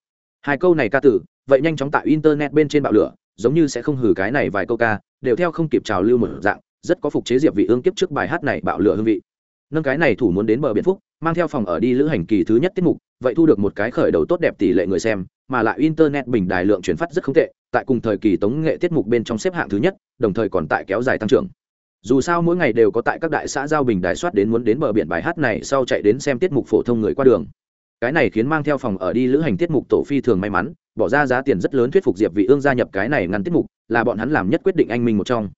[SPEAKER 1] Hai câu này ca tử, vậy nhanh chóng tạo internet bên trên bạo lửa, giống như sẽ không hử cái này vài câu ca, đều theo không kịp trào lưu một dạng, rất có phục chế diệp vị ương kiếp trước bài hát này bạo lửa hương vị. Nâng cái này thủ muốn đến bờ biển phúc mang theo phòng ở đi lữ hành kỳ thứ nhất tiết mục, vậy thu được một cái khởi đầu tốt đẹp tỷ lệ người xem, mà lại internet bình đài lượng chuyển phát rất không tệ, tại cùng thời kỳ tống nghệ tiết mục bên trong xếp hạng thứ nhất, đồng thời còn tại kéo dài tăng trưởng. Dù sao mỗi ngày đều có tại các đại xã giao bình đài soát đến muốn đến bờ biển bài hát này sau chạy đến xem tiết mục phổ thông người qua đường. Cái này khiến mang theo phòng ở đi lữ hành tiết mục tổ phi thường may mắn, bỏ ra giá tiền rất lớn thuyết phục diệp vị ương gia nhập cái này ngăn tiết mục, là bọn hắn làm nhất quyết định anh minh một trong.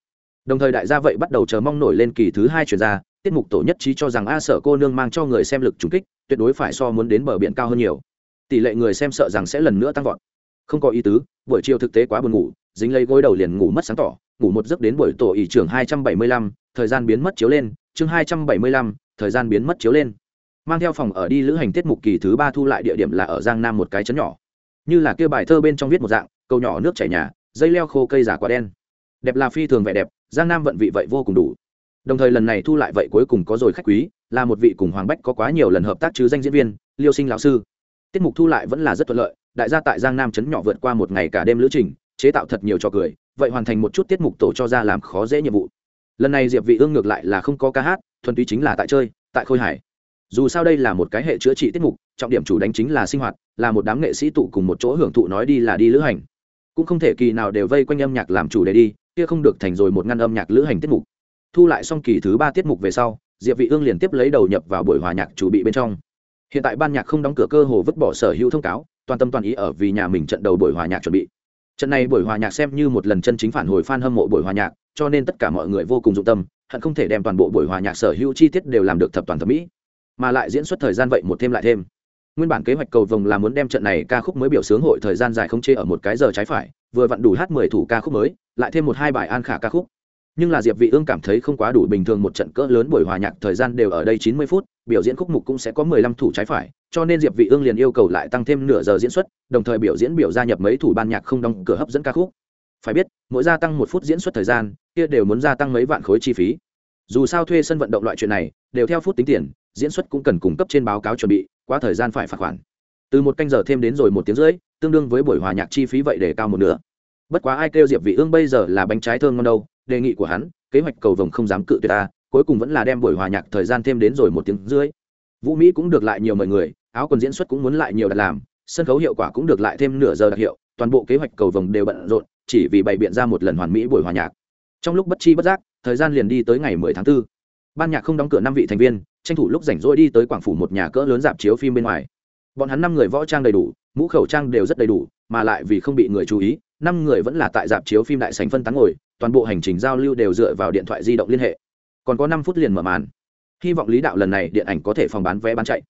[SPEAKER 1] Đồng thời đại gia vậy bắt đầu chờ mong nổi lên kỳ thứ hai chuyển ra tiết mục tổ nhất trí cho rằng a sở cô nương mang cho người xem lực trùng kích, tuyệt đối phải so muốn đến bờ biển cao hơn nhiều. Tỷ lệ người xem sợ rằng sẽ lần nữa tăng vọt. Không có ý tứ, buổi chiều thực tế quá buồn ngủ, dính lấy gối đầu liền ngủ mất sáng tỏ, ngủ một giấc đến buổi tổ ỷ trưởng hai trăm bảy mươi lăm, thời gian biến mất chiếu lên, chương hai trăm bảy mươi lăm, thời gian biến mất chiếu lên. Mang theo phòng ở đi lữ hành tiết mục kỳ thứ ba thu lại địa điểm là ở giang nam một cái chấn nhỏ. Như là kêu bài thơ bên trong viết một dạng câu nhỏ nước chảy nhà, dây leo khô cây giả quả đen. Đẹp là phi thường vẻ đẹp, giang nam vận vị vậy vô cùng đủ đồng thời lần này thu lại vậy cuối cùng có rồi khách quý, là một vị cùng hoàng bách có quá nhiều lần hợp tác chứ danh diễn viên, liêu sinh lão sư. Tiết mục thu lại vẫn là rất thuận lợi, đại gia tại giang nam chấn nhỏ vượt qua một ngày cả đêm lữ trình, chế tạo thật nhiều trò cười, vậy hoàn thành một chút tiết mục tổ cho ra làm khó dễ nhiệm vụ. Lần này diệp vị ương ngược lại là không có ca hát, thuần túy chính là tại chơi, tại khôi hải dù sao đây là một cái hệ chữa trị tiết mục, trọng điểm chủ đánh chính là sinh hoạt, là một đám nghệ sĩ tụ cùng một chỗ hưởng thụ nói đi là đi lữ hành. Cũng không thể kỳ nào đều vây quanh âm nhạc làm chủ đề đi, kia không được thành rồi một ngăn âm nhạc lữ hành tiết mục thu lại xong kỳ thứ ba tiết mục về sau, diệp vị ương liền tiếp lấy đầu nhập vào buổi hòa nhạc chủ bị bên trong. Hiện tại ban nhạc không đóng cửa cơ hồ vứt bỏ sở hữu thông cáo, toàn tâm toàn ý ở vì nhà mình trận đầu buổi hòa nhạc chuẩn bị. Trận này buổi hòa nhạc xem như một lần chân chính phản hồi fan hâm mộ buổi hòa nhạc, cho nên tất cả mọi người vô cùng dụng tâm, hận không thể đem toàn bộ buổi hòa nhạc sở hữu chi tiết đều làm được thập toàn thẩm mỹ. Mà lại diễn xuất thời gian vậy một thêm lại thêm. Nguyên bản kế hoạch cầu vồng là muốn đem trận này ca khúc mới biểu sướng hội thời gian dài không chê ở một cái giờ trái phải, vừa vặn đủ hát mười thủ ca khúc mới, lại thêm một hai bài an khả ca khúc nhưng là diệp vị ương cảm thấy không quá đủ bình thường một trận cỡ lớn buổi hòa nhạc thời gian đều ở đây 90 phút, biểu diễn khúc mục cũng sẽ có 15 thủ trái phải, cho nên diệp vị ương liền yêu cầu lại tăng thêm nửa giờ diễn xuất, đồng thời biểu diễn biểu gia nhập mấy thủ ban nhạc không đóng cửa hấp dẫn ca khúc. Phải biết, mỗi gia tăng một phút diễn xuất thời gian, kia đều muốn gia tăng mấy vạn khối chi phí. Dù sao thuê sân vận động loại chuyện này, đều theo phút tính tiền, diễn xuất cũng cần cung cấp trên báo cáo chuẩn bị, quá thời gian phải phạt khoản. Từ một canh giờ thêm đến rồi một tiếng rưỡi, tương đương với buổi hòa nhạc chi phí vậy để cao một nửa bất quá ai kêu diệp vị ương bây giờ là bánh trái thơm ngon đâu, đề nghị của hắn, kế hoạch cầu vồng không dám cự tuyệt ta, cuối cùng vẫn là đem buổi hòa nhạc thời gian thêm đến rồi một tiếng rưỡi. Vũ mỹ cũng được lại nhiều mời người, áo quần diễn xuất cũng muốn lại nhiều đặt làm, sân khấu hiệu quả cũng được lại thêm nửa giờ đặc hiệu, toàn bộ kế hoạch cầu vồng đều bận rộn, chỉ vì bày biện ra một lần hoàn mỹ buổi hòa nhạc. Trong lúc bất chi bất giác, thời gian liền đi tới ngày 10 tháng 4. ban nhạc không đóng cửa năm vị thành viên, tranh thủ lúc rảnh rỗi đi tới quảng phủ một nhà cỡ lớn dạp chiếu phim bên ngoài. Bọn hắn năm người võ trang đầy đủ, mũ khẩu trang đều rất đầy đủ, mà lại vì không bị người chú ý năm người vẫn là tại dạp chiếu phim đại sành phân tán ngồi, toàn bộ hành trình giao lưu đều dựa vào điện thoại di động liên hệ. Còn có năm phút liền mở màn. Hy vọng lý đạo lần này điện ảnh có thể phòng bán vé bán chạy.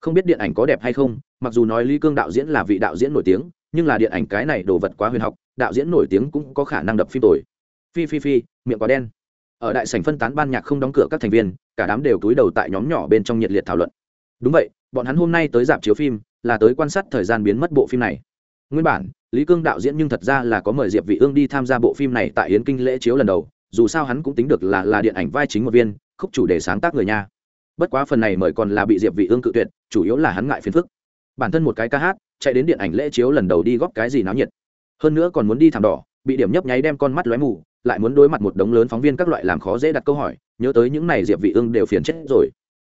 [SPEAKER 1] Không biết điện ảnh có đẹp hay không, mặc dù nói lý cương đạo diễn là vị đạo diễn nổi tiếng, nhưng là điện ảnh cái này đồ vật quá huyền học, đạo diễn nổi tiếng cũng có khả năng đập phim tồi. Phi phi phi, miệng quá đen. Ở đại sảnh phân tán ban nhạc không đóng cửa các thành viên, cả đám đều túi đầu tại nhóm nhỏ bên trong nhiệt liệt thảo luận. Đúng vậy, bọn hắn hôm nay tới dạp chiếu phim, là tới quan sát thời gian biến mất bộ phim này nguyên bản, lý cương đạo diễn nhưng thật ra là có mời diệp vị ương đi tham gia bộ phim này tại yến kinh lễ chiếu lần đầu, dù sao hắn cũng tính được là là điện ảnh vai chính một viên, khúc chủ đề sáng tác người nha. Bất quá phần này mời còn là bị diệp vị ương cự tuyệt, chủ yếu là hắn ngại phiền phức. Bản thân một cái ca hát, chạy đến điện ảnh lễ chiếu lần đầu đi góp cái gì náo nhiệt. Hơn nữa còn muốn đi thảm đỏ, bị điểm nhấp nháy đem con mắt lóe mù, lại muốn đối mặt một đống lớn phóng viên các loại làm khó dễ đặt câu hỏi, nhớ tới những này diệp vị ương đều phiền chết rồi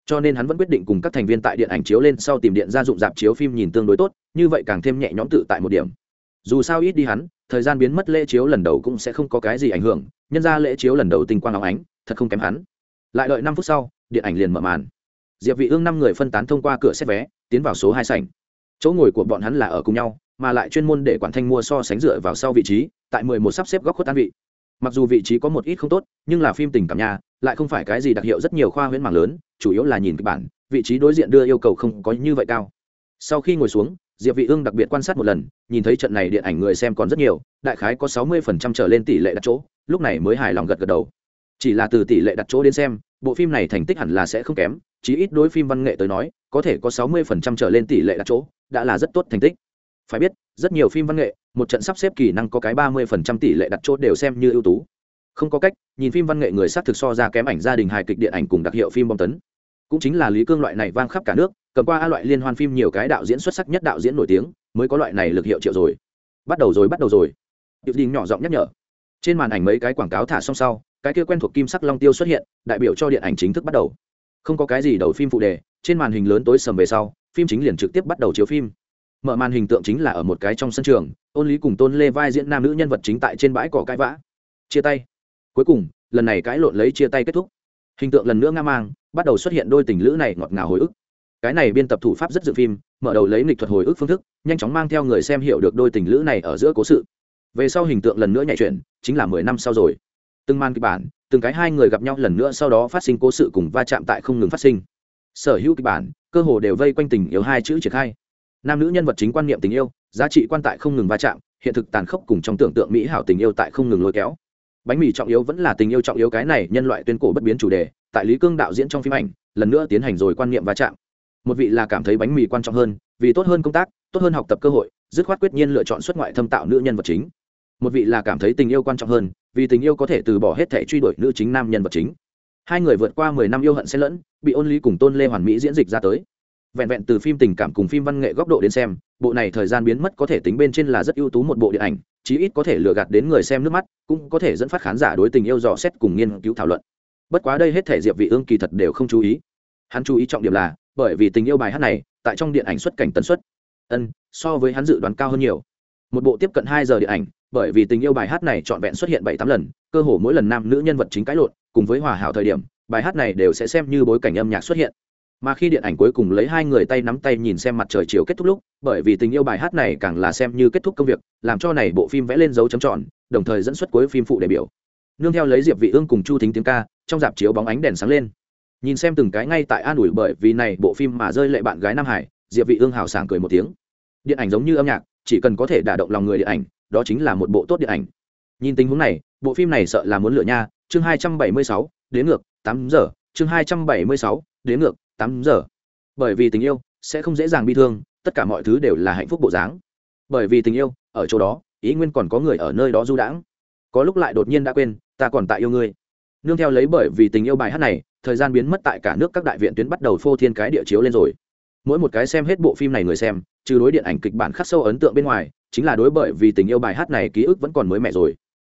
[SPEAKER 1] cho nên hắn vẫn quyết định cùng các thành viên tại điện ảnh chiếu lên sau tìm điện gia dụng dạp chiếu phim nhìn tương đối tốt, như vậy càng thêm nhẹ nhõm tự tại một điểm. Dù sao ít đi hắn, thời gian biến mất lễ chiếu lần đầu cũng sẽ không có cái gì ảnh hưởng, nhân ra lễ chiếu lần đầu tinh quang óng ánh, thật không kém hắn. Lại đợi năm phút sau, điện ảnh liền mở màn. Diệp vị ương năm người phân tán thông qua cửa xét vé, tiến vào số hai sảnh. Chỗ ngồi của bọn hắn là ở cùng nhau, mà lại chuyên môn để quản thanh mua so sánh dựa vào sau vị trí, tại mười một sắp xếp góc khuất tan vị mặc dù vị trí có một ít không tốt, nhưng là phim tình cảm nhà lại không phải cái gì đặc hiệu rất nhiều khoa huyễn mạng lớn, chủ yếu là nhìn kịch bản, vị trí đối diện đưa yêu cầu không có như vậy cao. Sau khi ngồi xuống, diệp vị ương đặc biệt quan sát một lần, nhìn thấy trận này điện ảnh người xem còn rất nhiều, đại khái có 60% trở lên tỷ lệ đặt chỗ, lúc này mới hài lòng gật gật đầu. Chỉ là từ tỷ lệ đặt chỗ đến xem, bộ phim này thành tích hẳn là sẽ không kém, chí ít đối phim văn nghệ tới nói, có thể có 60% trở lên tỷ lệ đặt chỗ, đã là rất tốt thành tích phải biết, rất nhiều phim văn nghệ, một trận sắp xếp kỹ năng có cái 30% tỷ lệ đặt chốt đều xem như ưu tú. Không có cách, nhìn phim văn nghệ người sát thực so ra kém ảnh gia đình hài kịch điện ảnh cùng đặc hiệu phim bom tấn. Cũng chính là lý cương loại này vang khắp cả nước, cầm qua a loại liên hoan phim nhiều cái đạo diễn xuất sắc nhất đạo diễn nổi tiếng, mới có loại này lực hiệu triệu rồi. Bắt đầu rồi, bắt đầu rồi. Điệu đình nhỏ giọng nhắc nhở. Trên màn ảnh mấy cái quảng cáo thả xong sau, cái kia quen thuộc kim sắc long tiêu xuất hiện, đại biểu cho điện ảnh chính thức bắt đầu. Không có cái gì đầu phim phụ đề, trên màn hình lớn tối sầm về sau, phim chính liền trực tiếp bắt đầu chiếu phim mở màn hình tượng chính là ở một cái trong sân trường, ôn lý cùng tôn lê vai diễn nam nữ nhân vật chính tại trên bãi cỏ cãi vã. Chia tay. Cuối cùng, lần này cãi lộn lấy chia tay kết thúc. Hình tượng lần nữa nga mang, bắt đầu xuất hiện đôi tình lữ này ngọt ngào hồi ức. Cái này biên tập thủ pháp rất dự phim, mở đầu lấy lịch thuật hồi ức phương thức, nhanh chóng mang theo người xem hiểu được đôi tình lữ này ở giữa cố sự. Về sau hình tượng lần nữa nhảy chuyển, chính là mười năm sau rồi. Từng mang kịch bản, từng cái hai người gặp nhau lần nữa sau đó phát sinh cố sự cùng va chạm tại không ngừng phát sinh. Sở hữu kịch bản, cơ hồ đều vây quanh tình yêu hai chữ triển khai nam nữ nhân vật chính quan niệm tình yêu, giá trị quan tại không ngừng va chạm, hiện thực tàn khốc cùng trong tưởng tượng mỹ hảo tình yêu tại không ngừng lôi kéo. Bánh mì trọng yếu vẫn là tình yêu trọng yếu, cái này nhân loại tuyên cổ bất biến chủ đề, tại lý cương đạo diễn trong phim ảnh, lần nữa tiến hành rồi quan niệm va chạm. Một vị là cảm thấy bánh mì quan trọng hơn, vì tốt hơn công tác, tốt hơn học tập cơ hội, dứt khoát quyết nhiên lựa chọn xuất ngoại thâm tạo nữ nhân vật chính. Một vị là cảm thấy tình yêu quan trọng hơn, vì tình yêu có thể từ bỏ hết thể truy đuổi nữ chính nam nhân vật chính. Hai người vượt qua mười năm yêu hận xen lẫn, bị ôn lý cùng tôn lê hoàn mỹ diễn dịch ra tới vẹn vẹn từ phim tình cảm cùng phim văn nghệ góc độ đến xem, bộ này thời gian biến mất có thể tính bên trên là rất ưu tú một bộ điện ảnh, chí ít có thể lừa gạt đến người xem nước mắt, cũng có thể dẫn phát khán giả đối tình yêu dò xét cùng nghiên cứu thảo luận. Bất quá đây hết thể diệp vị ương kỳ thật đều không chú ý. Hắn chú ý trọng điểm là, bởi vì tình yêu bài hát này, tại trong điện ảnh xuất cảnh tần suất, ân, so với hắn dự đoán cao hơn nhiều. Một bộ tiếp cận hai giờ điện ảnh, bởi vì tình yêu bài hát này trọn vẹn xuất hiện bảy tám lần, cơ hồ mỗi lần nam nữ nhân vật chính cãi lộn, cùng với hòa hảo thời điểm, bài hát này đều sẽ xem như bối cảnh âm nhạc xuất hiện mà khi điện ảnh cuối cùng lấy hai người tay nắm tay nhìn xem mặt trời chiều kết thúc lúc bởi vì tình yêu bài hát này càng là xem như kết thúc công việc làm cho này bộ phim vẽ lên dấu chấm tròn đồng thời dẫn xuất cuối phim phụ đại biểu. Nương theo lấy diệp vị ương cùng chu thính tiếng ca trong dạp chiếu bóng ánh đèn sáng lên. Nhìn xem từng cái ngay tại an ủi bởi vì này bộ phim mà rơi lệ bạn gái nam hải diệp vị ương hào sảng cười một tiếng. Điện ảnh giống như âm nhạc chỉ cần có thể đả động lòng người điện ảnh đó chính là một bộ tốt điện ảnh. Nhìn tình huống này bộ phim này sợ là muốn lựa nha. Chương 276, đến ngược 8 giờ. Chương 276, đến ngược tám giờ. Bởi vì tình yêu sẽ không dễ dàng bi thương, tất cả mọi thứ đều là hạnh phúc bộ dáng. Bởi vì tình yêu ở chỗ đó, ý nguyên còn có người ở nơi đó du đãng. Có lúc lại đột nhiên đã quên, ta còn tại yêu ngươi. Nương theo lấy bởi vì tình yêu bài hát này, thời gian biến mất tại cả nước các đại viện tuyến bắt đầu phô thiên cái địa chiếu lên rồi. Mỗi một cái xem hết bộ phim này người xem, trừ đối điện ảnh kịch bản khắc sâu ấn tượng bên ngoài, chính là đối bởi vì tình yêu bài hát này ký ức vẫn còn mới mẻ rồi.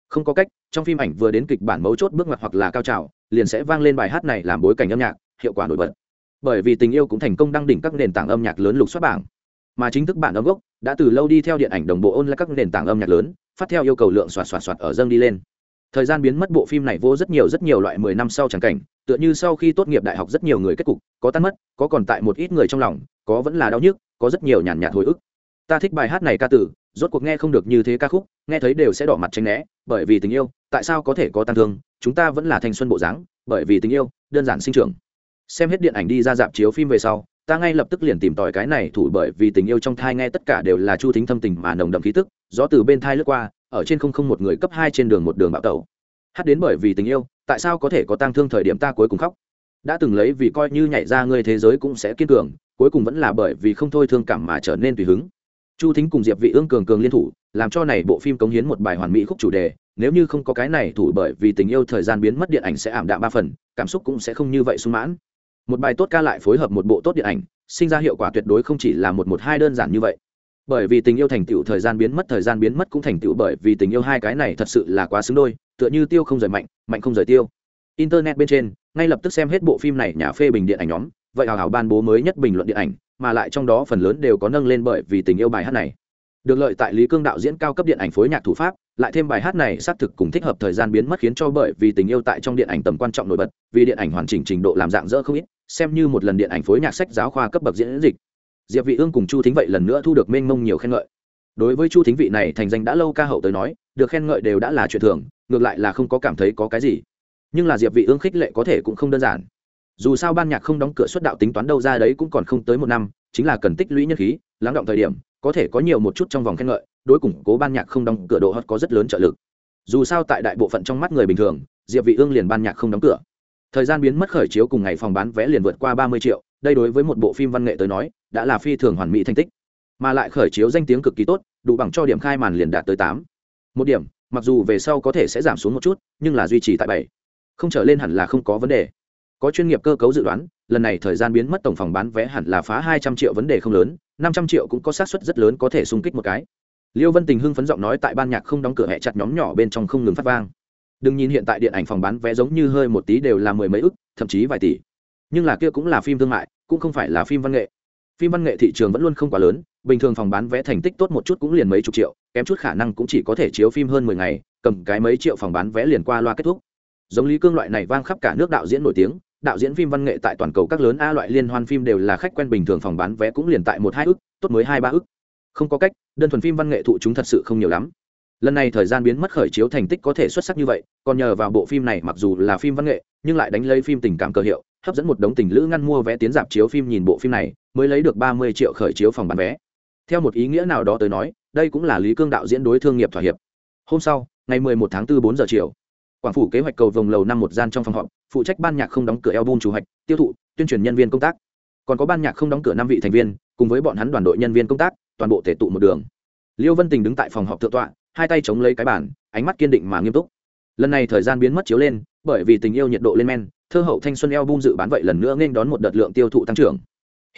[SPEAKER 1] Không có cách, trong phim ảnh vừa đến kịch bản mấu chốt bước ngoặt hoặc là cao trào, liền sẽ vang lên bài hát này làm bối cảnh âm nhạc, hiệu quả nổi bật bởi vì tình yêu cũng thành công đăng đỉnh các nền tảng âm nhạc lớn lục xuất bảng. Mà chính thức bản âm gốc đã từ lâu đi theo điện ảnh đồng bộ ôn lại các nền tảng âm nhạc lớn, phát theo yêu cầu lượng xoạt xoạt xoạt ở dâng đi lên. Thời gian biến mất bộ phim này vô rất nhiều rất nhiều loại mười năm sau chẳng cảnh, tựa như sau khi tốt nghiệp đại học rất nhiều người kết cục, có tan mất, có còn tại một ít người trong lòng, có vẫn là đau nhức, có rất nhiều nhàn nhạt hồi ức. Ta thích bài hát này ca tử, rốt cuộc nghe không được như thế ca khúc, nghe thấy đều sẽ đỏ mặt tranh né, bởi vì tình yêu, tại sao có thể có tan thương, chúng ta vẫn là thanh xuân bộ dáng, bởi vì tình yêu, đơn giản sinh trưởng xem hết điện ảnh đi ra dạp chiếu phim về sau, ta ngay lập tức liền tìm tòi cái này thủ bởi vì tình yêu trong thai nghe tất cả đều là chu thính thâm tình mà nồng đậm khí tức, gió từ bên thai lướt qua, ở trên không không một người cấp hai trên đường một đường bạo tẩu. Hát đến bởi vì tình yêu, tại sao có thể có tang thương thời điểm ta cuối cùng khóc? Đã từng lấy vì coi như nhảy ra ngươi thế giới cũng sẽ kiên cường, cuối cùng vẫn là bởi vì không thôi thương cảm mà trở nên tùy hứng. Chu thính cùng diệp vị ương cường cường liên thủ, làm cho này bộ phim cống hiến một bài hoàn mỹ khúc chủ đề, nếu như không có cái này thủ bởi vì tình yêu thời gian biến mất điện ảnh sẽ ảm đạm ba phần, cảm xúc cũng sẽ không như vậy sung mãn một bài tốt ca lại phối hợp một bộ tốt điện ảnh, sinh ra hiệu quả tuyệt đối không chỉ là một một hai đơn giản như vậy. Bởi vì tình yêu thành tựu thời gian biến mất, thời gian biến mất cũng thành tựu bởi vì tình yêu hai cái này thật sự là quá xứng đôi, tựa như tiêu không rời mạnh mạnh không rời tiêu. Internet bên trên, ngay lập tức xem hết bộ phim này nhà phê bình điện ảnh nhóm, vậy hào hào ban bố mới nhất bình luận điện ảnh, mà lại trong đó phần lớn đều có nâng lên bởi vì tình yêu bài hát này. Được lợi tại lý cương đạo diễn cao cấp điện ảnh phối nhạc thủ pháp, lại thêm bài hát này xác thực cùng thích hợp thời gian biến mất khiến cho bởi vì tình yêu tại trong điện ảnh tầm quan trọng nổi bật, vì điện ảnh hoàn chỉnh trình độ làm dạng dỡ không ít xem như một lần điện ảnh phối nhạc sách giáo khoa cấp bậc diễn dịch. Diệp vị ương cùng chu thính vậy lần nữa thu được mênh mông nhiều khen ngợi. Đối với chu thính vị này thành danh đã lâu ca hậu tới nói, được khen ngợi đều đã là chuyện thường, ngược lại là không có cảm thấy có cái gì. Nhưng là diệp vị ương khích lệ có thể cũng không đơn giản. Dù sao ban nhạc không đóng cửa xuất đạo tính toán đâu ra đấy cũng còn không tới một năm, chính là cần tích lũy nhân khí, lắng động thời điểm, có thể có nhiều một chút trong vòng khen ngợi, đối củng cố ban nhạc không đóng cửa độ hot có rất lớn trợ lực. Dù sao tại đại bộ phận trong mắt người bình thường, diệp vị ương liền ban nhạc không đóng cửa thời gian biến mất khởi chiếu cùng ngày phòng bán vé liền vượt qua 30 triệu, đây đối với một bộ phim văn nghệ tới nói, đã là phi thường hoàn mỹ thành tích mà lại khởi chiếu danh tiếng cực kỳ tốt, đủ bằng cho điểm khai màn liền đạt tới 8. một điểm, mặc dù về sau có thể sẽ giảm xuống một chút, nhưng là duy trì tại 7. không trở lên hẳn là không có vấn đề có chuyên nghiệp cơ cấu dự đoán, lần này thời gian biến mất tổng phòng bán vé hẳn là phá 200 triệu vấn đề không lớn 500 triệu cũng có xác suất rất lớn có thể xung kích một cái liêu vân tình hưng phấn giọng nói tại ban nhạc không đóng cửa hẹ chặt nhóm nhỏ bên trong không ngừng phát vang đừng nhìn hiện tại điện ảnh phòng bán vé giống như hơi một tí đều là mười mấy ức, thậm chí vài tỷ. Nhưng là kia cũng là phim thương mại, cũng không phải là phim văn nghệ. Phim văn nghệ thị trường vẫn luôn không quá lớn, bình thường phòng bán vé thành tích tốt một chút cũng liền mấy chục triệu, kém chút khả năng cũng chỉ có thể chiếu phim hơn mười ngày, cầm cái mấy triệu phòng bán vé liền qua loa kết thúc. Giống lý cương loại này vang khắp cả nước đạo diễn nổi tiếng, đạo diễn phim văn nghệ tại toàn cầu các lớn a loại liên hoan phim đều là khách quen bình thường phòng bán vé cũng liền tại một hai ức, tốt mới hai ba ức. Không có cách, đơn thuần phim văn nghệ thụ chúng thật sự không nhiều lắm lần này thời gian biến mất khởi chiếu thành tích có thể xuất sắc như vậy, còn nhờ vào bộ phim này mặc dù là phim văn nghệ, nhưng lại đánh lấy phim tình cảm cơ hiệu, hấp dẫn một đống tình lữ ngăn mua vé tiến dạp chiếu phim nhìn bộ phim này, mới lấy được ba mươi triệu khởi chiếu phòng bán vé. Theo một ý nghĩa nào đó tới nói, đây cũng là lý cương đạo diễn đối thương nghiệp thỏa hiệp. Hôm sau, ngày mười một tháng 4 bốn giờ chiều, quảng phủ kế hoạch cầu vồng lầu năm một gian trong phòng họp, phụ trách ban nhạc không đóng cửa album chủ hoạch, tiêu thụ, tuyên truyền nhân viên công tác. Còn có ban nhạc không đóng cửa năm vị thành viên, cùng với bọn hắn đoàn đội nhân viên công tác, toàn bộ thể tụ một đường. Liêu vân tình đứng tại phòng họp thượng tọa hai tay chống lấy cái bản ánh mắt kiên định mà nghiêm túc. Lần này thời gian biến mất chiếu lên bởi vì tình yêu nhiệt độ lên men thơ hậu thanh xuân album dự bán vậy lần nữa nên đón một đợt lượng tiêu thụ tăng trưởng.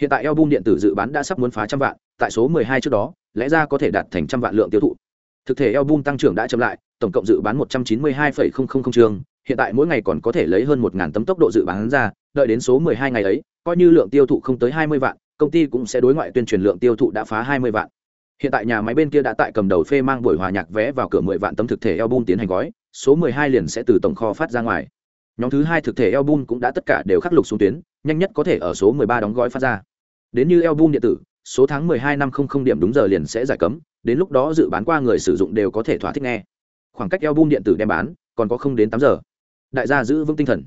[SPEAKER 1] Hiện tại album điện tử dự bán đã sắp muốn phá trăm vạn tại số 12 trước đó lẽ ra có thể đạt thành trăm vạn lượng tiêu thụ. Thực thể album tăng trưởng đã chậm lại tổng cộng dự bán 192,000 trường hiện tại mỗi ngày còn có thể lấy hơn 1000 tấm tốc độ dự bán ra đợi đến số 12 ngày ấy coi như lượng tiêu thụ không tới 20 vạn công ty cũng sẽ đối ngoại tuyên truyền lượng tiêu thụ đã phá 20 vạn hiện tại nhà máy bên kia đã tại cầm đầu phê mang buổi hòa nhạc vé vào cửa 10 vạn tấm thực thể album tiến hành gói, số 12 liền sẽ từ tổng kho phát ra ngoài. Nhóm thứ hai thực thể album cũng đã tất cả đều khắc lục xuống tuyến, nhanh nhất có thể ở số 13 đóng gói phát ra. Đến như album điện tử, số tháng 12 năm 00 điểm đúng giờ liền sẽ giải cấm, đến lúc đó dự bán qua người sử dụng đều có thể thỏa thích nghe. Khoảng cách album điện tử đem bán, còn có không đến tám giờ. Đại gia giữ vững tinh thần.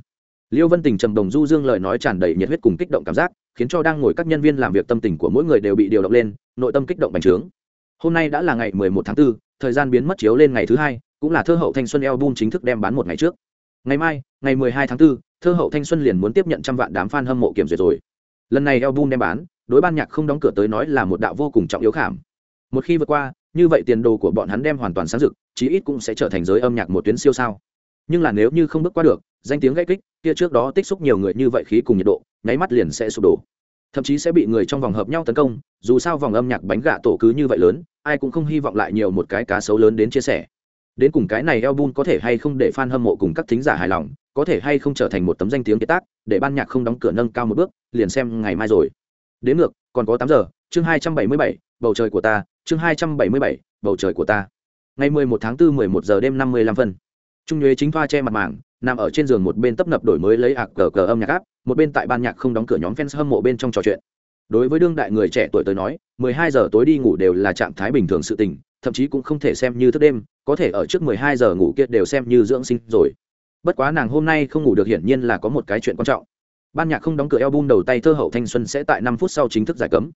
[SPEAKER 1] Liêu vân tình trầm đồng du dương lời nói tràn đầy nhiệt huyết cùng kích động cảm giác, khiến cho đang ngồi các nhân viên làm việc tâm tình của mỗi người đều bị điều động lên, nội tâm kích động bành trướng hôm nay đã là ngày 11 tháng 4, thời gian biến mất chiếu lên ngày thứ hai cũng là thơ hậu thanh xuân album chính thức đem bán một ngày trước. Ngày mai ngày 12 tháng 4, thơ hậu thanh xuân liền muốn tiếp nhận trăm vạn đám fan hâm mộ kiểm duyệt rồi. Lần này album đem bán đối ban nhạc không đóng cửa tới nói là một đạo vô cùng trọng yếu khảm. Một khi vượt qua như vậy tiền đồ của bọn hắn đem hoàn toàn sáng rực chí ít cũng sẽ trở thành giới âm nhạc một tuyến siêu sao. Nhưng là nếu như không bước qua được danh tiếng gây kích kia trước đó tích xúc nhiều người như vậy khí cùng nhiệt độ nháy mắt liền sẽ sụp đổ thậm chí sẽ bị người trong vòng hợp nhau tấn công, dù sao vòng âm nhạc bánh gạ tổ cứ như vậy lớn, ai cũng không hy vọng lại nhiều một cái cá sấu lớn đến chia sẻ. Đến cùng cái này album có thể hay không để fan hâm mộ cùng các thính giả hài lòng, có thể hay không trở thành một tấm danh tiếng kế tác, để ban nhạc không đóng cửa nâng cao một bước, liền xem ngày mai rồi. Đến ngược, còn có tám giờ, chương hai trăm bảy mươi bảy, bầu trời của ta, chương hai trăm bảy mươi bảy, bầu trời của ta. Ngày mười một tháng 4 một giờ đêm năm mươi lăm phân. Trung nhuế chính thoa che mặt màng nằm ở trên giường một bên tấp nập đổi mới lấy ạc cờ cờ âm nhạc áp, một bên tại ban nhạc không đóng cửa nhóm fans hâm mộ bên trong trò chuyện. Đối với đương đại người trẻ tuổi tới nói, mười hai giờ tối đi ngủ đều là trạng thái bình thường sự tình, thậm chí cũng không thể xem như thức đêm, có thể ở trước mười hai giờ ngủ kia đều xem như dưỡng sinh rồi. Bất quá nàng hôm nay không ngủ được hiển nhiên là có một cái chuyện quan trọng. Ban nhạc không đóng cửa album đầu tay thơ hậu thanh xuân sẽ tại 5 phút sau chính thức giải cấm.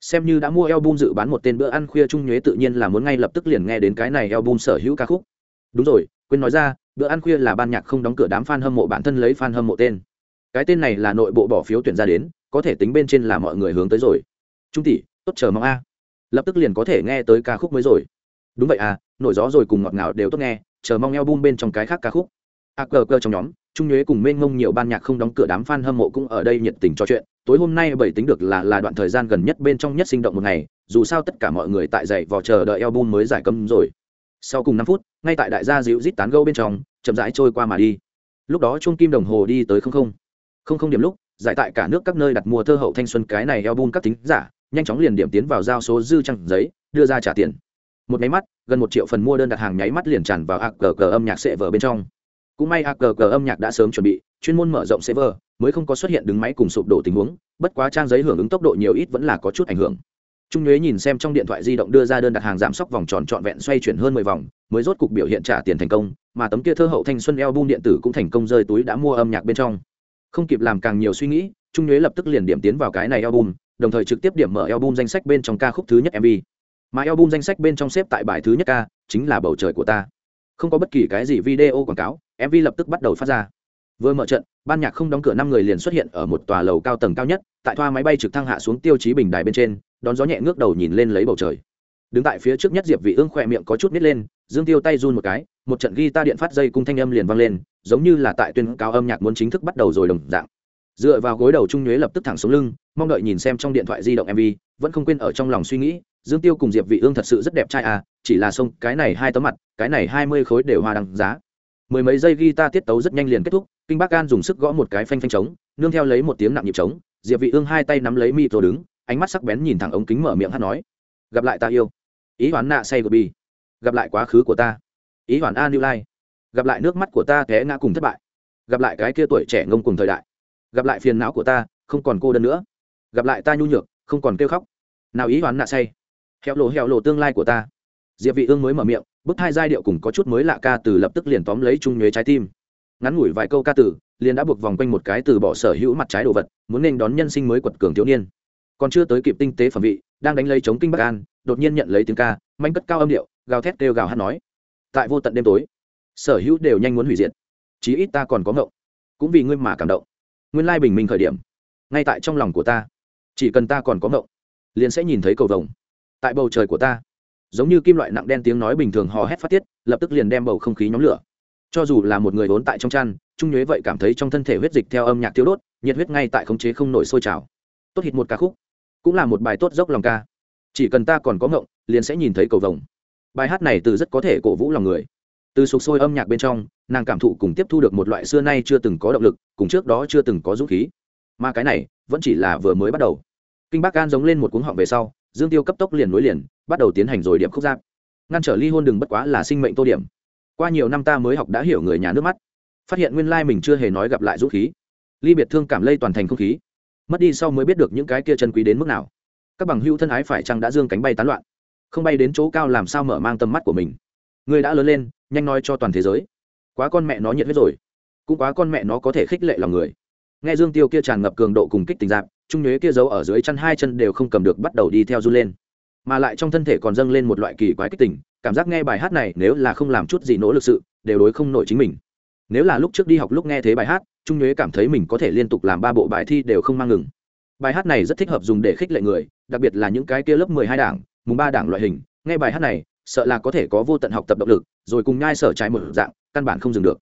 [SPEAKER 1] Xem như đã mua album dự bán một tên bữa ăn khuya trung nhuế tự nhiên là muốn ngay lập tức liền nghe đến cái này album sở hữu ca khúc. Đúng rồi quên nói ra, bữa ăn khuya là ban nhạc không đóng cửa đám fan hâm mộ bản thân lấy fan hâm mộ tên. Cái tên này là nội bộ bỏ phiếu tuyển ra đến, có thể tính bên trên là mọi người hướng tới rồi. Trung tỷ, tốt chờ mong a. Lập tức liền có thể nghe tới ca khúc mới rồi. Đúng vậy à nổi gió rồi cùng ngọt ngào đều tốt nghe, chờ mong album bên trong cái khác ca khúc. A cờ cờ trong nhóm, trung nhuế cùng mênh mông nhiều ban nhạc không đóng cửa đám fan hâm mộ cũng ở đây nhiệt tình trò chuyện. Tối hôm nay bảy tính được là là đoạn thời gian gần nhất bên trong nhất sinh động một ngày, dù sao tất cả mọi người tại dậy vò chờ đợi album mới giải cấm rồi. Sau cùng năm phút ngay tại đại gia dịu rít tán gâu bên trong, chậm rãi trôi qua mà đi. Lúc đó Chung kim đồng hồ đi tới không không. Không không điểm lúc, giải tại cả nước các nơi đặt mua thơ hậu thanh xuân cái này eo bun các tính giả, nhanh chóng liền điểm tiến vào giao số dư trăng giấy, đưa ra trả tiền. Một máy mắt, gần một triệu phần mua đơn đặt hàng nháy mắt liền tràn vào ạc cờ cờ âm nhạc sệ vở bên trong. Cũng may ạc cờ cờ âm nhạc đã sớm chuẩn bị, chuyên môn mở rộng sệ vở mới không có xuất hiện đứng máy cùng sụp đổ tình huống, bất quá trang giấy hưởng ứng tốc độ nhiều ít vẫn là có chút ảnh hưởng. Trung nhuế nhìn xem trong điện thoại di động đưa ra đơn đặt hàng giảm sốc vòng tròn trọn vẹn xoay chuyển hơn mười vòng mới rốt cục biểu hiện trả tiền thành công, mà tấm kia thơ hậu thanh xuân album điện tử cũng thành công rơi túi đã mua âm nhạc bên trong. Không kịp làm càng nhiều suy nghĩ, trung nhuế lập tức liền điểm tiến vào cái này album, đồng thời trực tiếp điểm mở album danh sách bên trong ca khúc thứ nhất mv mà album danh sách bên trong xếp tại bài thứ nhất ca, chính là bầu trời của ta. Không có bất kỳ cái gì video quảng cáo mv lập tức bắt đầu phát ra. Vừa mở trận, ban nhạc không đóng cửa năm người liền xuất hiện ở một tòa lầu cao tầng cao nhất, tại thoa máy bay trực thăng hạ xuống tiêu chí bình đài bên trên, đón gió nhẹ ngước đầu nhìn lên lấy bầu trời đứng tại phía trước nhất diệp vị ương khỏe miệng có chút nít lên, dương tiêu tay run một cái, một trận ghi ta điện phát dây cung thanh âm liền vang lên, giống như là tại tuyên cao âm nhạc muốn chính thức bắt đầu rồi đồng dạng. Dựa vào gối đầu trung nhuế lập tức thẳng xuống lưng, mong đợi nhìn xem trong điện thoại di động mv vẫn không quên ở trong lòng suy nghĩ, dương tiêu cùng diệp vị ương thật sự rất đẹp trai à chỉ là sông, cái này hai tấm mặt, cái này hai mươi khối đều hoa đăng giá. Mười mấy giây guitar tiết tấu rất nhanh liền kết thúc, kinh bác An dùng sức gõ một cái phanh phanh trống, nương theo lấy một tiếng nặng nhịp trống, diệp vị ương hai tay nắm lấy micro đứng, ánh mắt sắc bén nhìn thẳng ống kính mở miệng hát nói gặp lại ta yêu. Ý hoán nạ say bi gặp lại quá khứ của ta. Ý hoán a new lai gặp lại nước mắt của ta té ngã cùng thất bại. Gặp lại cái kia tuổi trẻ ngông cùng thời đại. Gặp lại phiền não của ta, không còn cô đơn nữa. Gặp lại ta nhu nhược, không còn kêu khóc. Nào ý hoán nạ say. Heo lộ heo lộ tương lai của ta. Diệp vị ương mới mở miệng, bức hai giai điệu cùng có chút mới lạ ca từ lập tức liền tóm lấy trung nhuế trái tim. Ngắn ngủi vài câu ca từ, liền đã buộc vòng quanh một cái từ bỏ sở hữu mặt trái đồ vật, muốn nên đón nhân sinh mới quật cường thiếu niên. Còn chưa tới kịp tinh tế phẩm vị đang đánh lấy chống kinh bắc an, đột nhiên nhận lấy tiếng ca, manh cất cao âm điệu, gào thét kêu gào hát nói. Tại vô tận đêm tối, sở hữu đều nhanh muốn hủy diệt. Chí ít ta còn có ngộng. Cũng vì ngươi mà cảm động. Nguyên lai bình minh khởi điểm. Ngay tại trong lòng của ta, chỉ cần ta còn có ngộng, liền sẽ nhìn thấy cầu vồng. Tại bầu trời của ta, giống như kim loại nặng đen tiếng nói bình thường hò hét phát tiết, lập tức liền đem bầu không khí nhóm lửa. Cho dù là một người vốn tại trong chăn, trung nhuế vậy cảm thấy trong thân thể huyết dịch theo âm nhạc thiếu đốt, nhiệt huyết ngay tại khống chế không nổi sôi trào. Tốt hít một ca khúc cũng là một bài tốt dốc lòng ca. Chỉ cần ta còn có ngộng, liền sẽ nhìn thấy cầu vồng. Bài hát này từ rất có thể cổ vũ lòng người. Từ sục sôi âm nhạc bên trong, nàng cảm thụ cùng tiếp thu được một loại xưa nay chưa từng có động lực, cùng trước đó chưa từng có dũng khí. Mà cái này, vẫn chỉ là vừa mới bắt đầu. Kinh bác gan giống lên một cuống họng về sau, dương tiêu cấp tốc liền nối liền, bắt đầu tiến hành rồi điểm khúc giáp ngăn trở ly hôn đừng bất quá là sinh mệnh tô điểm. Qua nhiều năm ta mới học đã hiểu người nhà nước mắt. Phát hiện nguyên lai mình chưa hề nói gặp lại dũng khí. Ly biệt thương cảm lây toàn thành không khí mất đi sau mới biết được những cái kia chân quý đến mức nào. Các bằng hữu thân ái phải chăng đã dương cánh bay tán loạn? Không bay đến chỗ cao làm sao mở mang tầm mắt của mình? Người đã lớn lên, nhanh nói cho toàn thế giới. Quá con mẹ nó nhiệt huyết rồi. Cũng quá con mẹ nó có thể khích lệ lòng người. Nghe dương tiêu kia tràn ngập cường độ cùng kích tình dạp trung nhuế kia giấu ở dưới chân hai chân đều không cầm được bắt đầu đi theo du lên. Mà lại trong thân thể còn dâng lên một loại kỳ quái kích tình, cảm giác nghe bài hát này nếu là không làm chút gì nỗ lực sự, đều đối không nổi chính mình. Nếu là lúc trước đi học lúc nghe thế bài hát trung nhuế cảm thấy mình có thể liên tục làm ba bộ bài thi đều không mang ngừng. Bài hát này rất thích hợp dùng để khích lệ người, đặc biệt là những cái kia lớp mười hai đảng, mùng ba đảng loại hình. Nghe bài hát này, sợ là có thể có vô tận học tập động lực, rồi cùng nhai sở trái một dạng, căn bản không dừng được.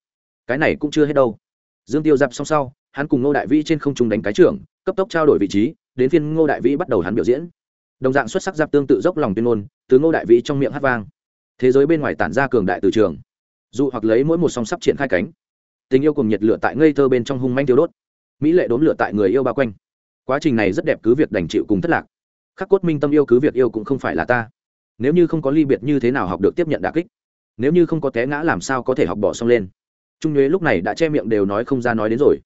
[SPEAKER 1] Cái này cũng chưa hết đâu. Dương tiêu dập xong sau, hắn cùng ngô đại vĩ trên không trung đánh cái trưởng, cấp tốc trao đổi vị trí, đến phiên ngô đại vĩ bắt đầu hắn biểu diễn. Đồng dạng xuất sắc giáp tương tự dốc lòng tuyên ngôn, từ ngô đại vĩ trong miệng hát vang. Thế giới bên ngoài tản ra cường đại từ trường. Dù hoặc lấy mỗi một song sắp triển khai cánh tình yêu cùng nhiệt lửa tại ngây thơ bên trong hung manh tiêu đốt. Mỹ lệ đốn lửa tại người yêu bao quanh. Quá trình này rất đẹp, cứ việc đành chịu cùng thất lạc. Khắc cốt minh tâm yêu, cứ việc yêu cũng không phải là ta. Nếu như không có ly biệt như thế nào học được tiếp nhận đà kích? Nếu như không có té ngã làm sao có thể học bỏ xong lên? Trung nhuế lúc này đã che miệng đều nói không ra nói đến rồi.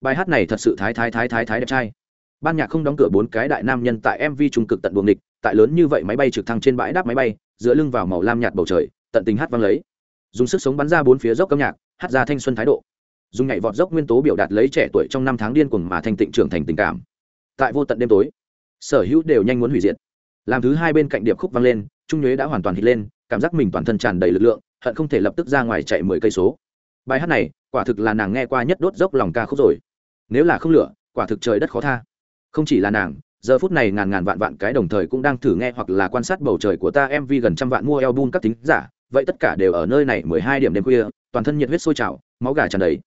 [SPEAKER 1] Bài hát này thật sự thái thái thái thái thái đẹp trai. Ban nhạc không đóng cửa bốn cái đại nam nhân tại mv trung cực tận buồng địch tại lớn như vậy máy bay trực thăng trên bãi đáp máy bay, dựa lưng vào màu lam nhạt bầu trời, tận tình hát vang lấy. Dùng sức sống bắn ra bốn phía dốc âm nhạc, hát ra thanh xuân thái độ dùng nhảy vọt dốc nguyên tố biểu đạt lấy trẻ tuổi trong năm tháng điên cuồng mà thanh tịnh trưởng thành tình cảm. Tại vô tận đêm tối, sở hữu đều nhanh muốn hủy diệt. Làm thứ hai bên cạnh điệp khúc vang lên, trung nhuế đã hoàn toàn hít lên, cảm giác mình toàn thân tràn đầy lực lượng, hận không thể lập tức ra ngoài chạy mười cây số. Bài hát này, quả thực là nàng nghe qua nhất đốt dốc lòng ca khúc rồi. Nếu là không lửa, quả thực trời đất khó tha. Không chỉ là nàng, giờ phút này ngàn ngàn vạn vạn cái đồng thời cũng đang thử nghe hoặc là quan sát bầu trời của ta mv gần trăm vạn mua album các tính giả, vậy tất cả đều ở nơi này mười hai điểm đêm khuya, toàn thân nhiệt huyết sôi trào, máu gà tràn đầy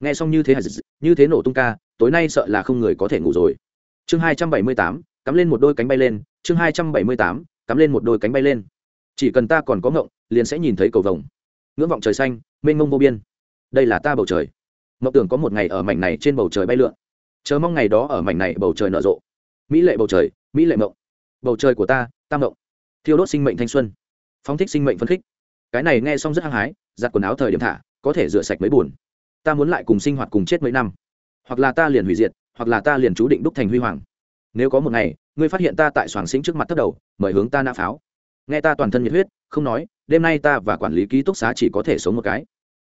[SPEAKER 1] nghe xong như thế như thế nổ tung ca, tối nay sợ là không người có thể ngủ rồi. Chương hai trăm bảy mươi tám, cắm lên một đôi cánh bay lên. Chương hai trăm bảy mươi tám, cắm lên một đôi cánh bay lên. Chỉ cần ta còn có ngộng, liền sẽ nhìn thấy cầu vồng. Ngưỡng vọng trời xanh, mênh mông vô biên. Đây là ta bầu trời. Mộng tưởng có một ngày ở mảnh này trên bầu trời bay lượn. Chờ mong ngày đó ở mảnh này bầu trời nở rộ. Mỹ lệ bầu trời, mỹ lệ mộng. Bầu trời của ta, tam mộng. Thiêu đốt sinh mệnh thanh xuân. Phóng thích sinh mệnh phấn khích. Cái này nghe xong rất hăng hái, giặt quần áo thời điểm thả, có thể rửa sạch mấy buồn ta muốn lại cùng sinh hoạt cùng chết mấy năm. Hoặc là ta liền hủy diệt, hoặc là ta liền chú định đúc thành huy hoàng. Nếu có một ngày, ngươi phát hiện ta tại soàng sinh trước mặt thất đầu, mời hướng ta nã pháo. Nghe ta toàn thân nhiệt huyết, không nói, đêm nay ta và quản lý ký túc xá chỉ có thể sống một cái.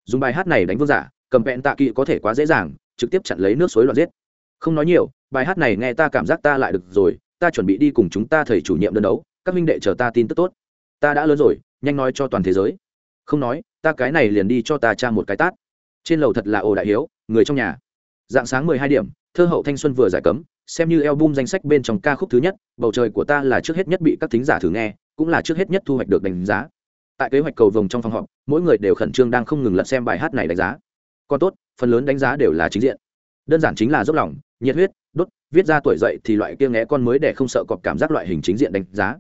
[SPEAKER 1] Dùng bài hát này đánh vương giả, cầm vẹn tạ kỵ có thể quá dễ dàng, trực tiếp chặn lấy nước suối loạn giết. Không nói nhiều, bài hát này nghe ta cảm giác ta lại được rồi, ta chuẩn bị đi cùng chúng ta thầy chủ nhiệm đơn đấu, các minh đệ chờ ta tin tức tốt. Ta đã lớn rồi, nhanh nói cho toàn thế giới. Không nói, ta cái này liền đi cho ta cha một cái tát trên lầu thật là ồ đại hiếu, người trong nhà. Dạng sáng mười hai điểm, thơ hậu thanh xuân vừa giải cấm, xem như album danh sách bên trong ca khúc thứ nhất, bầu trời của ta là trước hết nhất bị các thính giả thử nghe, cũng là trước hết nhất thu hoạch được đánh giá. Tại kế hoạch cầu vồng trong phòng họp, mỗi người đều khẩn trương đang không ngừng lật xem bài hát này đánh giá. Còn tốt, phần lớn đánh giá đều là chính diện. Đơn giản chính là dốc lòng, nhiệt huyết, đốt, viết ra tuổi dậy thì loại kia nghé con mới để không sợ cọp cảm giác loại hình chính diện đánh giá.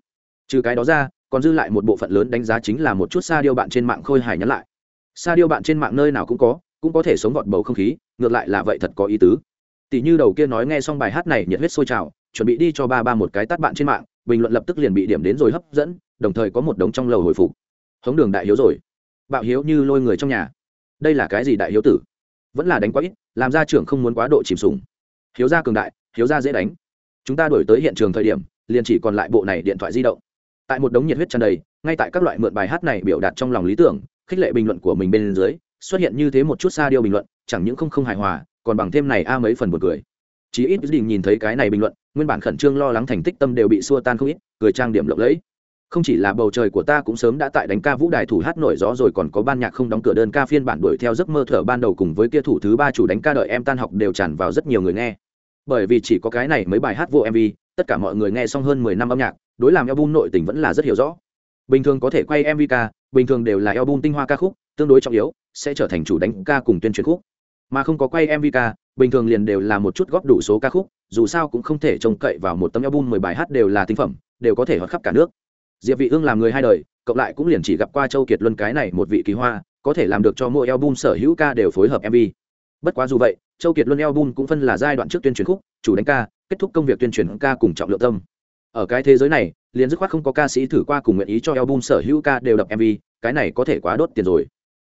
[SPEAKER 1] Trừ cái đó ra, còn dư lại một bộ phận lớn đánh giá chính là một chút xa điêu bạn trên mạng khôi hài nhắn lại. Xa điêu bạn trên mạng nơi nào cũng có cũng có thể sống gọt bầu không khí, ngược lại là vậy thật có ý tứ. Tỷ như đầu kia nói nghe xong bài hát này nhiệt huyết sôi trào, chuẩn bị đi cho ba ba một cái tắt bạn trên mạng, bình luận lập tức liền bị điểm đến rồi hấp dẫn, đồng thời có một đống trong lầu hồi phục. Hống đường đại hiếu rồi. Bạo hiếu như lôi người trong nhà. Đây là cái gì đại hiếu tử? Vẫn là đánh quá ít, làm ra trưởng không muốn quá độ chìm sùng. Hiếu ra cường đại, hiếu ra dễ đánh. Chúng ta đổi tới hiện trường thời điểm, liền chỉ còn lại bộ này điện thoại di động. Tại một đống nhiệt huyết tràn đầy, ngay tại các loại mượn bài hát này biểu đạt trong lòng lý tưởng, khích lệ bình luận của mình bên dưới xuất hiện như thế một chút xa điêu bình luận, chẳng những không không hài hòa, còn bằng thêm này a mấy phần buồn cười. Chỉ ít đình nhìn thấy cái này bình luận, nguyên bản khẩn trương lo lắng thành tích tâm đều bị xua tan không ít, cười trang điểm lộng lẫy. Không chỉ là bầu trời của ta cũng sớm đã tại đánh ca vũ đài thủ hát nổi gió rồi còn có ban nhạc không đóng cửa đơn ca phiên bản đuổi theo giấc mơ thở ban đầu cùng với kia thủ thứ ba chủ đánh ca đợi em tan học đều tràn vào rất nhiều người nghe. Bởi vì chỉ có cái này mấy bài hát vô mv tất cả mọi người nghe xong hơn mười năm âm nhạc, đối làm album nội tình vẫn là rất hiểu rõ. Bình thường có thể quay mv ca, bình thường đều là album tinh hoa ca khúc, tương đối trọng yếu sẽ trở thành chủ đánh ca cùng tuyên truyền khúc. Mà không có quay mv ca bình thường liền đều là một chút góp đủ số ca khúc, dù sao cũng không thể trông cậy vào một tấm album mười bài hát đều là tinh phẩm, đều có thể hoạt khắp cả nước. Diệp vị ương làm người hai đời, cộng lại cũng liền chỉ gặp qua châu kiệt luân cái này một vị kỳ hoa, có thể làm được cho mỗi album sở hữu ca đều phối hợp mv bất quá dù vậy, châu kiệt luân album cũng phân là giai đoạn trước tuyên truyền khúc, chủ đánh ca, kết thúc công việc tuyên truyền ca cùng trọng lượng tâm. Ở cái thế giới này, liền dứt khoát không có ca sĩ thử qua cùng nguyện ý cho album sở hữu ca đều đập mv cái này có thể quá đốt tiền rồi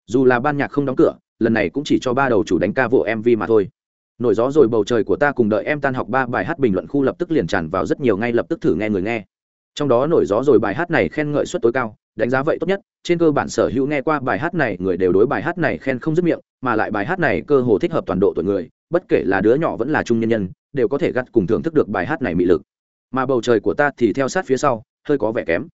[SPEAKER 1] dù là ban nhạc không đóng cửa, lần này cũng chỉ cho ba đầu chủ đánh ca vụ mv mà thôi. Nổi gió rồi bầu trời của ta cùng đợi em tan học ba bài hát bình luận khu lập tức liền tràn vào rất nhiều ngay lập tức thử nghe người nghe. Trong đó nổi gió rồi bài hát này khen ngợi suất tối cao, đánh giá vậy tốt nhất, trên cơ bản sở hữu nghe qua bài hát này người đều đối bài hát này khen không dứt miệng, mà lại bài hát này cơ hồ thích hợp toàn độ tuổi người, bất kể là đứa nhỏ vẫn là trung nhân nhân, đều có thể gặt cùng thưởng thức được bài hát này mị lực. Mà bầu trời của ta thì theo sát phía sau, hơi có vẻ kém.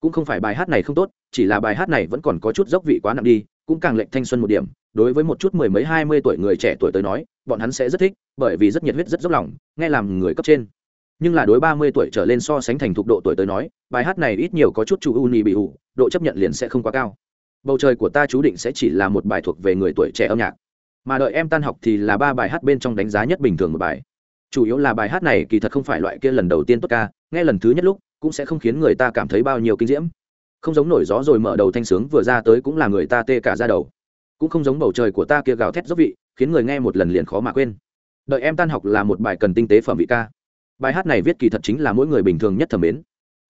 [SPEAKER 1] Cũng không phải bài hát này không tốt, chỉ là bài hát này vẫn còn có chút dốc vị quá nặng đi cũng càng lệnh thanh xuân một điểm, đối với một chút mười mấy hai mươi tuổi người trẻ tuổi tới nói, bọn hắn sẽ rất thích, bởi vì rất nhiệt huyết, rất dốc lòng, nghe làm người cấp trên. Nhưng là đối ba mươi tuổi trở lên so sánh thành thục độ tuổi tới nói, bài hát này ít nhiều có chút chủ uni bị ủ độ chấp nhận liền sẽ không quá cao. Bầu trời của ta chú định sẽ chỉ là một bài thuộc về người tuổi trẻ âm nhạc. Mà đợi em tan học thì là ba bài hát bên trong đánh giá nhất bình thường một bài. Chủ yếu là bài hát này kỳ thật không phải loại kia lần đầu tiên tốt ca, nghe lần thứ nhất lúc, cũng sẽ không khiến người ta cảm thấy bao nhiêu kinh diễm không giống nổi gió rồi mở đầu thanh sướng vừa ra tới cũng là người ta tê cả ra đầu. Cũng không giống bầu trời của ta kia gào thét dốc vị, khiến người nghe một lần liền khó mà quên. Đợi em tan học là một bài cần tinh tế phẩm vị ca. Bài hát này viết kỳ thật chính là mỗi người bình thường nhất thẩm mến.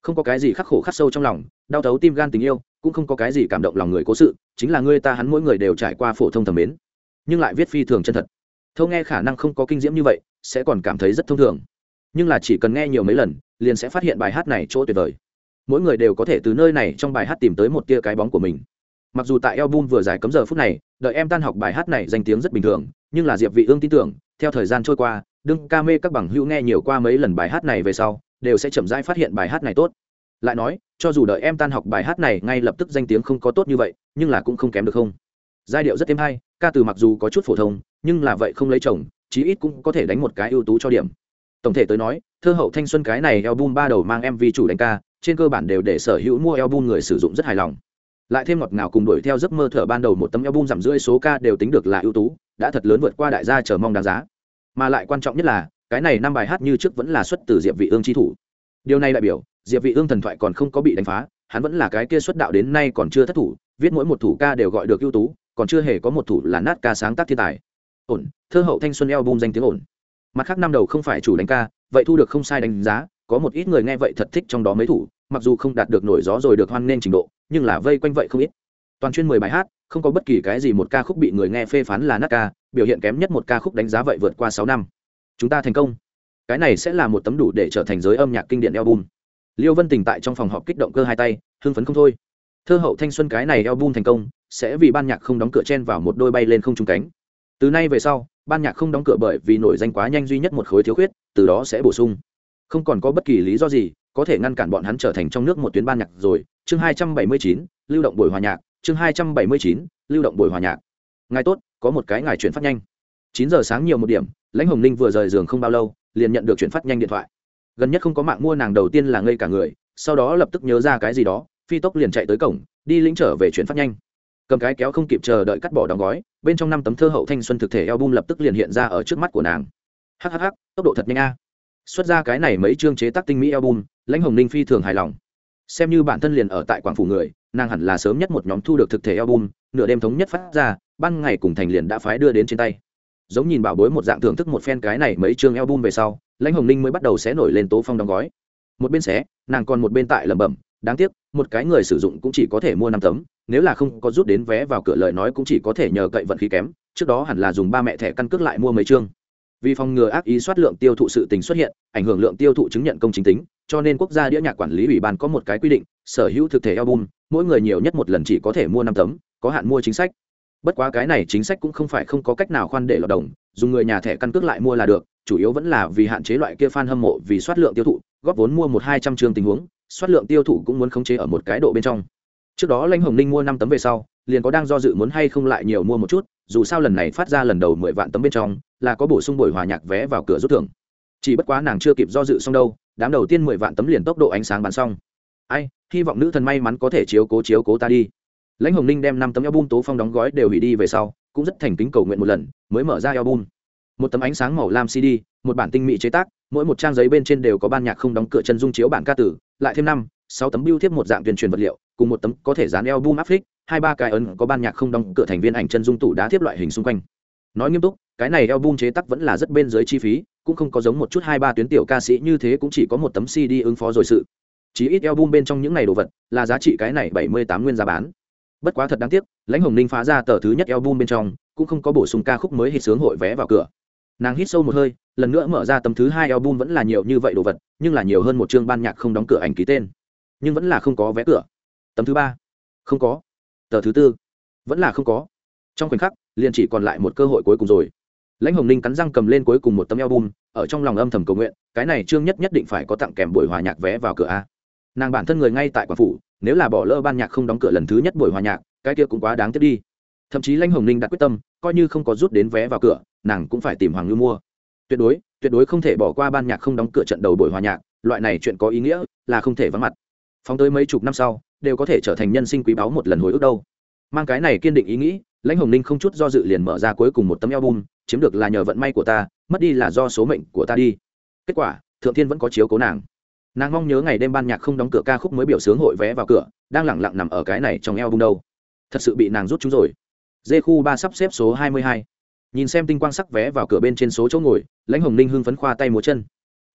[SPEAKER 1] Không có cái gì khắc khổ khắc sâu trong lòng, đau thấu tim gan tình yêu, cũng không có cái gì cảm động lòng người cố sự, chính là người ta hắn mỗi người đều trải qua phổ thông thẩm mến. Nhưng lại viết phi thường chân thật. Thâu nghe khả năng không có kinh diễm như vậy, sẽ còn cảm thấy rất thông thường. Nhưng là chỉ cần nghe nhiều mấy lần, liền sẽ phát hiện bài hát này chỗ tuyệt vời mỗi người đều có thể từ nơi này trong bài hát tìm tới một tia cái bóng của mình. Mặc dù tại album vừa giải cấm giờ phút này, đợi em tan học bài hát này danh tiếng rất bình thường, nhưng là diệp vị ương tin tưởng, theo thời gian trôi qua, đương ca mê các bằng hữu nghe nhiều qua mấy lần bài hát này về sau, đều sẽ chậm rãi phát hiện bài hát này tốt. Lại nói, cho dù đợi em tan học bài hát này ngay lập tức danh tiếng không có tốt như vậy, nhưng là cũng không kém được không. Giai điệu rất êm hay, ca từ mặc dù có chút phổ thông, nhưng là vậy không lấy chồng, chí ít cũng có thể đánh một cái ưu tú cho điểm. Tổng thể tới nói, thơ hậu thanh xuân cái này album ba đầu mang mv chủ đánh ca trên cơ bản đều để sở hữu mua album người sử dụng rất hài lòng. Lại thêm ngọt ngào cùng đuổi theo giấc mơ thở ban đầu một tấm album giảm rưỡi số ca đều tính được là ưu tú, đã thật lớn vượt qua đại gia chờ mong đáng giá. Mà lại quan trọng nhất là, cái này năm bài hát như trước vẫn là xuất từ diệp vị ương chi thủ. Điều này đại biểu, diệp vị ương thần thoại còn không có bị đánh phá, hắn vẫn là cái kia xuất đạo đến nay còn chưa thất thủ, viết mỗi một thủ ca đều gọi được ưu tú, còn chưa hề có một thủ là nát ca sáng tác thiên tài. Ổn, thơ hậu thanh xuân album danh tiếng ổn. Mặt khác năm đầu không phải chủ đánh ca, vậy thu được không sai đánh giá có một ít người nghe vậy thật thích trong đó mấy thủ, mặc dù không đạt được nổi gió rồi được hoan nên trình độ, nhưng là vây quanh vậy không ít. Toàn chuyên mười bài hát, không có bất kỳ cái gì một ca khúc bị người nghe phê phán là nát ca, biểu hiện kém nhất một ca khúc đánh giá vậy vượt qua sáu năm. Chúng ta thành công. Cái này sẽ là một tấm đủ để trở thành giới âm nhạc kinh điển album. Liêu vân tình tại trong phòng họp kích động cơ hai tay, hưng phấn không thôi. Thơ hậu thanh xuân cái này album thành công, sẽ vì ban nhạc không đóng cửa chen vào một đôi bay lên không trung cánh. Từ nay về sau, ban nhạc không đóng cửa bởi vì nổi danh quá nhanh duy nhất một khối thiếu khuyết, từ đó sẽ bổ sung không còn có bất kỳ lý do gì, có thể ngăn cản bọn hắn trở thành trong nước một tuyến ban nhạc rồi. Chương hai trăm bảy mươi chín, lưu động buổi hòa nhạc. Chương hai trăm bảy mươi chín, lưu động buổi hòa nhạc. Ngài tốt, có một cái ngài chuyển phát nhanh. Chín giờ sáng nhiều một điểm, lãnh hồng ninh vừa rời giường không bao lâu, liền nhận được chuyển phát nhanh điện thoại. Gần nhất không có mạng mua nàng đầu tiên là ngây cả người, sau đó lập tức nhớ ra cái gì đó, phi tốc liền chạy tới cổng, đi lĩnh trở về chuyển phát nhanh. Cầm cái kéo không kịp chờ đợi cắt bỏ đóng gói, bên trong năm tấm thơ hậu thanh xuân thực thể album lập tức liền hiện ra ở trước mắt của nàng. Hhh tốc độ thật nhanh a xuất ra cái này mấy chương chế tác tinh mỹ album, lãnh hồng ninh phi thường hài lòng. Xem như bản thân liền ở tại quảng phủ người, nàng hẳn là sớm nhất một nhóm thu được thực thể album, nửa đêm thống nhất phát ra, ban ngày cùng thành liền đã phái đưa đến trên tay. Giống nhìn bảo bối một dạng thưởng thức một phen cái này mấy chương album về sau, lãnh hồng ninh mới bắt đầu sẽ nổi lên tố phong đóng gói. Một bên xé, nàng còn một bên tại lẩm bẩm, đáng tiếc, một cái người sử dụng cũng chỉ có thể mua năm tấm, nếu là không có rút đến vé vào cửa lời nói cũng chỉ có thể nhờ cậy vận khí kém, trước đó hẳn là dùng ba mẹ thẻ căn cước lại mua mấy chương vì phòng ngừa ác ý soát lượng tiêu thụ sự tình xuất hiện, ảnh hưởng lượng tiêu thụ chứng nhận công chính tính, cho nên quốc gia đĩa nhạc quản lý ủy ban có một cái quy định, sở hữu thực thể album, mỗi người nhiều nhất một lần chỉ có thể mua năm tấm, có hạn mua chính sách. Bất quá cái này chính sách cũng không phải không có cách nào khoan để lọt đồng, dùng người nhà thẻ căn cước lại mua là được, chủ yếu vẫn là vì hạn chế loại kia fan hâm mộ vì soát lượng tiêu thụ, góp vốn mua một hai trăm chương tình huống, soát lượng tiêu thụ cũng muốn khống chế ở một cái độ bên trong. Trước đó lãnh hồng ninh mua năm tấm về sau, liền có đang do dự muốn hay không lại nhiều mua một chút, dù sao lần này phát ra lần đầu mười vạn tấm bên trong là có bổ sung buổi hòa nhạc vé vào cửa rút thưởng. Chỉ bất quá nàng chưa kịp do dự xong đâu, đám đầu tiên mười vạn tấm liền tốc độ ánh sáng bán xong. Ai, hy vọng nữ thần may mắn có thể chiếu cố chiếu cố ta đi. Lãnh hồng ninh đem năm tấm album tố phong đóng gói đều hủy đi về sau, cũng rất thành kính cầu nguyện một lần, mới mở ra album. Một tấm ánh sáng màu lam cd một bản tinh mỹ chế tác, mỗi một trang giấy bên trên đều có ban nhạc không đóng cửa chân dung chiếu bản ca tử, lại thêm năm, sáu tấm bưu thiếp một dạng tuyên truyền vật liệu, cùng một tấm có thể dán album áp phích hai ba cái ấn có ban nhạc không đóng cửa thành viên ảnh chân dung tủ đá thiếp loại hình xung quanh. Nói nghiêm túc cái này album chế tác vẫn là rất bên dưới chi phí, cũng không có giống một chút hai ba tuyến tiểu ca sĩ như thế cũng chỉ có một tấm cd ứng phó rồi sự. Chỉ ít album bên trong những này đồ vật là giá trị cái này bảy mươi tám nguyên giá bán. Bất quá thật đáng tiếc, lãnh hồng ninh phá ra tờ thứ nhất album bên trong, cũng không có bổ sung ca khúc mới hit sướng hội vé vào cửa. Nàng hít sâu một hơi, lần nữa mở ra tấm thứ hai album vẫn là nhiều như vậy đồ vật, nhưng là nhiều hơn một chương ban nhạc không đóng cửa ảnh ký tên. Nhưng vẫn là không có vé cửa. Tấm thứ ba. Không có. Tờ thứ tư. Vẫn là không có. Trong khoảnh khắc, liền chỉ còn lại một cơ hội cuối cùng rồi lãnh hồng ninh cắn răng cầm lên cuối cùng một tấm album, ở trong lòng âm thầm cầu nguyện, cái này trương nhất nhất định phải có tặng kèm buổi hòa nhạc vé vào cửa a. Nàng bản thân người ngay tại quảng phủ, nếu là bỏ lỡ ban nhạc không đóng cửa lần thứ nhất buổi hòa nhạc, cái kia cũng quá đáng tiếc đi. Thậm chí lãnh hồng ninh đã quyết tâm, coi như không có rút đến vé vào cửa, nàng cũng phải tìm hoàng ngư mua. Tuyệt đối tuyệt đối không thể bỏ qua ban nhạc không đóng cửa trận đầu buổi hòa nhạc, loại này chuyện có ý nghĩa là không thể vắng mặt. Phóng tới mấy chục năm sau, đều có thể trở thành nhân sinh quý báu một lần hồi ức đâu. Mang cái này kiên định ý nghĩ lãnh hồng ninh không chút do dự liền mở ra cuối cùng một tấm album, chiếm được là nhờ vận may của ta, mất đi là do số mệnh của ta đi. Kết quả, thượng thiên vẫn có chiếu cố nàng. Nàng mong nhớ ngày đêm ban nhạc không đóng cửa ca khúc mới biểu sướng hội vé vào cửa, đang lẳng lặng nằm ở cái này trong album đâu. Thật sự bị nàng rút chúng rồi. Dê khu ba sắp xếp số hai mươi hai. Nhìn xem tinh quang sắc vé vào cửa bên trên số chỗ ngồi, lãnh hồng ninh hưng phấn khoa tay múa chân.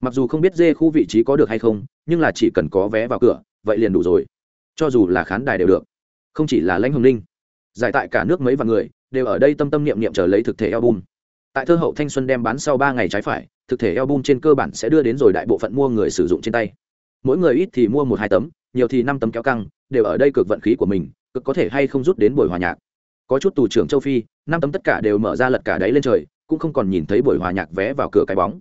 [SPEAKER 1] Mặc dù không biết dê khu vị trí có được hay không, nhưng là chỉ cần có vé vào cửa, vậy liền đủ rồi. Cho dù là khán đài đều được. Không chỉ là lãnh hồng ninh giải tại cả nước mấy vạn người, đều ở đây tâm tâm niệm niệm chờ lấy thực thể album. Tại thơ hậu thanh xuân đem bán sau ba ngày trái phải, thực thể album trên cơ bản sẽ đưa đến rồi đại bộ phận mua người sử dụng trên tay. Mỗi người ít thì mua một hai tấm, nhiều thì năm tấm kéo căng, đều ở đây cực vận khí của mình, cực có thể hay không rút đến buổi hòa nhạc. Có chút tù trưởng châu phi, năm tấm tất cả đều mở ra lật cả đáy lên trời, cũng không còn nhìn thấy buổi hòa nhạc vé vào cửa cái bóng.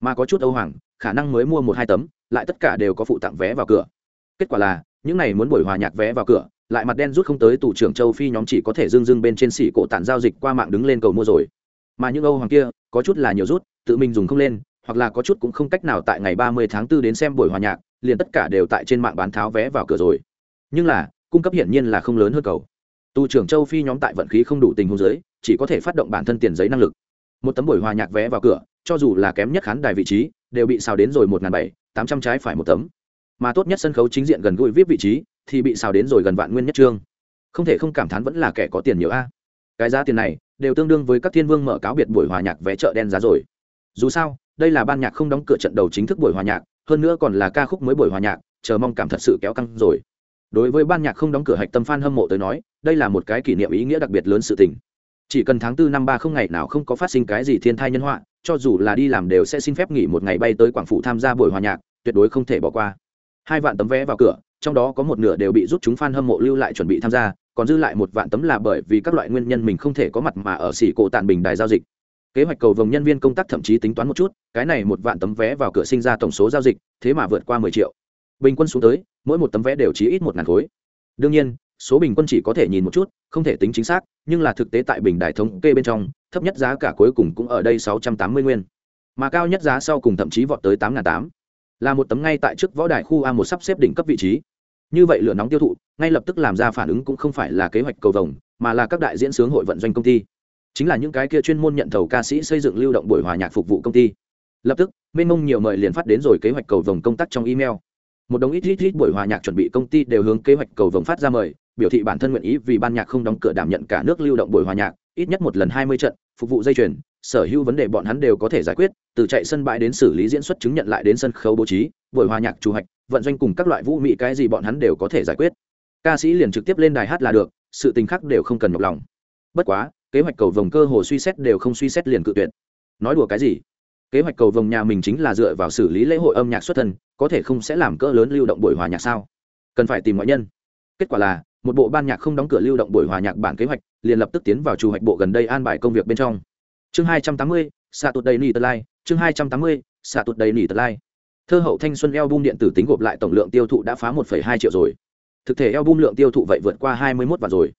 [SPEAKER 1] Mà có chút âu hoàng, khả năng mới mua một hai tấm, lại tất cả đều có phụ tặng vé vào cửa. Kết quả là, những này muốn buổi hòa nhạc vé vào cửa lại mặt đen rút không tới tù trưởng châu phi nhóm chỉ có thể dưng dưng bên trên xỉ cổ tản giao dịch qua mạng đứng lên cầu mua rồi. Mà những âu hoàng kia, có chút là nhiều rút, tự mình dùng không lên, hoặc là có chút cũng không cách nào tại ngày ba mươi tháng 4 đến xem buổi hòa nhạc, liền tất cả đều tại trên mạng bán tháo vé vào cửa rồi. Nhưng là, cung cấp hiển nhiên là không lớn hơn cầu. Tù trưởng châu phi nhóm tại vận khí không đủ tình huống giới chỉ có thể phát động bản thân tiền giấy năng lực. Một tấm buổi hòa nhạc vé vào cửa, cho dù là kém nhất khán đài vị trí, đều bị xào đến rồi một bảy, tám trăm trái phải một tấm. Mà tốt nhất sân khấu chính diện gần gũi vip vị trí thì bị xào đến rồi gần vạn nguyên nhất trương. Không thể không cảm thán vẫn là kẻ có tiền nhiều a. Cái giá tiền này đều tương đương với các thiên vương mở cáo biệt buổi hòa nhạc vé chợ đen giá rồi. Dù sao, đây là ban nhạc không đóng cửa trận đầu chính thức buổi hòa nhạc, hơn nữa còn là ca khúc mới buổi hòa nhạc, chờ mong cảm thật sự kéo căng rồi. Đối với ban nhạc không đóng cửa hạch tâm f a n hâm mộ tới nói, đây là một cái kỷ niệm ý nghĩa đặc biệt lớn sự tình. Chỉ cần tháng tư năm ba không ngày nào không có phát sinh cái gì thiên thai nhân họa, cho dù là đi làm đều sẽ xin phép nghỉ một ngày bay tới quảng phủ tham gia buổi hòa nhạc, tuyệt đối không thể bỏ qua hai vạn tấm vé vào cửa, trong đó có một nửa đều bị rút chúng f a n hâm mộ lưu lại chuẩn bị tham gia, còn dư lại một vạn tấm là bởi vì các loại nguyên nhân mình không thể có mặt mà ở xỉ cổ tàn bình đài giao dịch. Kế hoạch cầu vồng nhân viên công tác thậm chí tính toán một chút, cái này một vạn tấm vé vào cửa sinh ra tổng số giao dịch, thế mà vượt qua mười triệu. Bình quân xuống tới, mỗi một tấm vé đều chỉ ít một ngàn khối. Đương nhiên, số bình quân chỉ có thể nhìn một chút, không thể tính chính xác, nhưng là thực tế tại bình đài thống kê bên trong, thấp nhất giá cả cuối cùng cũng ở đây sáu trăm tám mươi nguyên. Mà cao nhất giá sau cùng thậm chí vọt tới tám ngàn tám là một tấm ngay tại trước võ đài khu a một sắp xếp đỉnh cấp vị trí. Như vậy lửa nóng tiêu thụ, ngay lập tức làm ra phản ứng cũng không phải là kế hoạch cầu vồng, mà là các đại diễn sướng hội vận doanh công ty. Chính là những cái kia chuyên môn nhận thầu ca sĩ xây dựng lưu động buổi hòa nhạc phục vụ công ty. Lập tức, mênh mông nhiều mời liền phát đến rồi kế hoạch cầu vồng công tác trong email. Một đồng ít ít ít buổi hòa nhạc chuẩn bị công ty đều hướng kế hoạch cầu vồng phát ra mời, biểu thị bản thân nguyện ý vì ban nhạc không đóng cửa đảm nhận cả nước lưu động buổi hòa nhạc, ít nhất một lần hai mươi trận, phục vụ dây chuyền sở hữu vấn đề bọn hắn đều có thể giải quyết, từ chạy sân bãi đến xử lý diễn xuất chứng nhận lại đến sân khấu bố trí, buổi hòa nhạc chủ hạch, vận doanh cùng các loại vũ mỹ cái gì bọn hắn đều có thể giải quyết. Ca sĩ liền trực tiếp lên đài hát là được, sự tình khác đều không cần nhọc lòng. Bất quá, kế hoạch cầu vồng cơ hồ suy xét đều không suy xét liền cự tuyệt. Nói đùa cái gì? Kế hoạch cầu vồng nhà mình chính là dựa vào xử lý lễ hội âm nhạc xuất thân, có thể không sẽ làm cỡ lớn lưu động buổi hòa nhạc sao? Cần phải tìm ngoại nhân. Kết quả là, một bộ ban nhạc không đóng cửa lưu động buổi hòa nhạc bản kế hoạch, liền lập tức tiến vào chủ hoạch bộ gần đây an bài công việc bên trong chương hai trăm tám mươi, xạ tụt đầy nỉ tật lai. Chương hai trăm tám mươi, xạ tụt đầy nỉ tật lai. Thơ hậu thanh xuân eo bum điện tử tính gộp lại tổng lượng tiêu thụ đã phá một hai triệu rồi. Thực thể eo bum lượng tiêu thụ vậy vượt qua hai mươi một vạn rồi.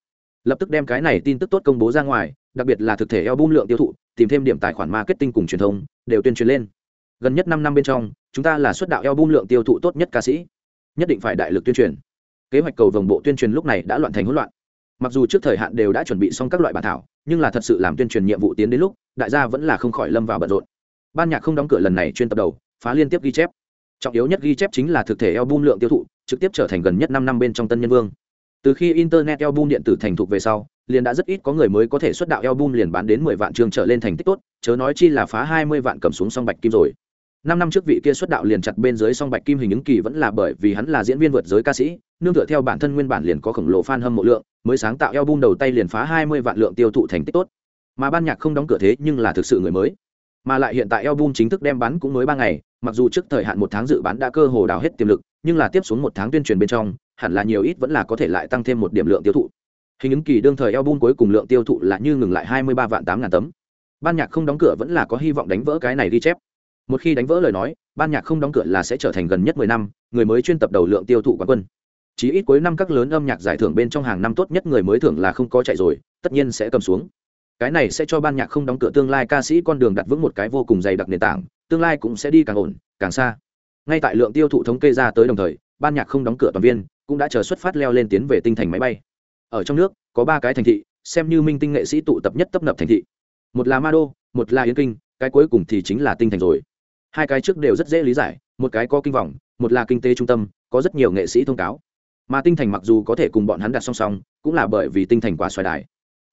[SPEAKER 1] Lập tức đem cái này tin tức tốt công bố ra ngoài, đặc biệt là thực thể eo bum lượng tiêu thụ, tìm thêm điểm tài khoản marketing cùng truyền thông, đều tuyên truyền lên. Gần nhất năm năm bên trong, chúng ta là xuất đạo eo bum lượng tiêu thụ tốt nhất ca sĩ. Nhất định phải đại lực tuyên truyền. Kế hoạch cầu vồng bộ tuyên truyền lúc này đã loạn thành hỗn loạn mặc dù trước thời hạn đều đã chuẩn bị xong các loại bản thảo, nhưng là thật sự làm tuyên truyền nhiệm vụ tiến đến lúc, đại gia vẫn là không khỏi lâm vào bận rộn. Ban nhạc không đóng cửa lần này chuyên tập đầu, phá liên tiếp ghi chép. Trọng yếu nhất ghi chép chính là thực thể album lượng tiêu thụ, trực tiếp trở thành gần nhất năm năm bên trong tân nhân vương. Từ khi internet album điện tử thành thục về sau, liền đã rất ít có người mới có thể xuất đạo album liền bán đến mười vạn chương trở lên thành tích tốt, chớ nói chi là phá hai mươi vạn cầm xuống song bạch kim rồi. Năm năm trước vị kia xuất đạo liền chặt bên dưới song bạch kim hình ứng kỳ vẫn là bởi vì hắn là diễn viên vượt giới ca sĩ nương tựa theo bản thân nguyên bản liền có khổng lồ fan hâm mộ lượng, mới sáng tạo album đầu tay liền phá hai mươi vạn lượng tiêu thụ thành tích tốt. Mà ban nhạc không đóng cửa thế nhưng là thực sự người mới. Mà lại hiện tại album chính thức đem bán cũng mới ba ngày, mặc dù trước thời hạn một tháng dự bán đã cơ hồ đào hết tiềm lực, nhưng là tiếp xuống một tháng tuyên truyền bên trong, hẳn là nhiều ít vẫn là có thể lại tăng thêm một điểm lượng tiêu thụ. Hình ứng kỳ đương thời album cuối cùng lượng tiêu thụ là như ngừng lại hai mươi ba vạn tám ngàn tấm. Ban nhạc không đóng cửa vẫn là có hy vọng đánh vỡ cái này ghi chép. Một khi đánh vỡ lời nói, ban nhạc không đóng cửa là sẽ trở thành gần nhất mười năm, người mới chuyên tập đầu lượng tiêu thụ quán quân chỉ ít cuối năm các lớn âm nhạc giải thưởng bên trong hàng năm tốt nhất người mới thưởng là không có chạy rồi, tất nhiên sẽ cầm xuống. Cái này sẽ cho ban nhạc không đóng cửa tương lai ca sĩ con đường đặt vững một cái vô cùng dày đặc nền tảng, tương lai cũng sẽ đi càng ổn, càng xa. Ngay tại lượng tiêu thụ thống kê ra tới đồng thời, ban nhạc không đóng cửa toàn viên cũng đã chờ xuất phát leo lên tiến về tinh thành máy bay. Ở trong nước, có ba cái thành thị, xem như minh tinh nghệ sĩ tụ tập nhất tấp nập thành thị. Một là ma đô một là yến kinh, cái cuối cùng thì chính là tinh thành rồi. Hai cái trước đều rất dễ lý giải, một cái có kinh vọng, một là kinh tế trung tâm, có rất nhiều nghệ sĩ thông cáo mà tinh thành mặc dù có thể cùng bọn hắn đặt song song, cũng là bởi vì tinh thành quả xoài đài.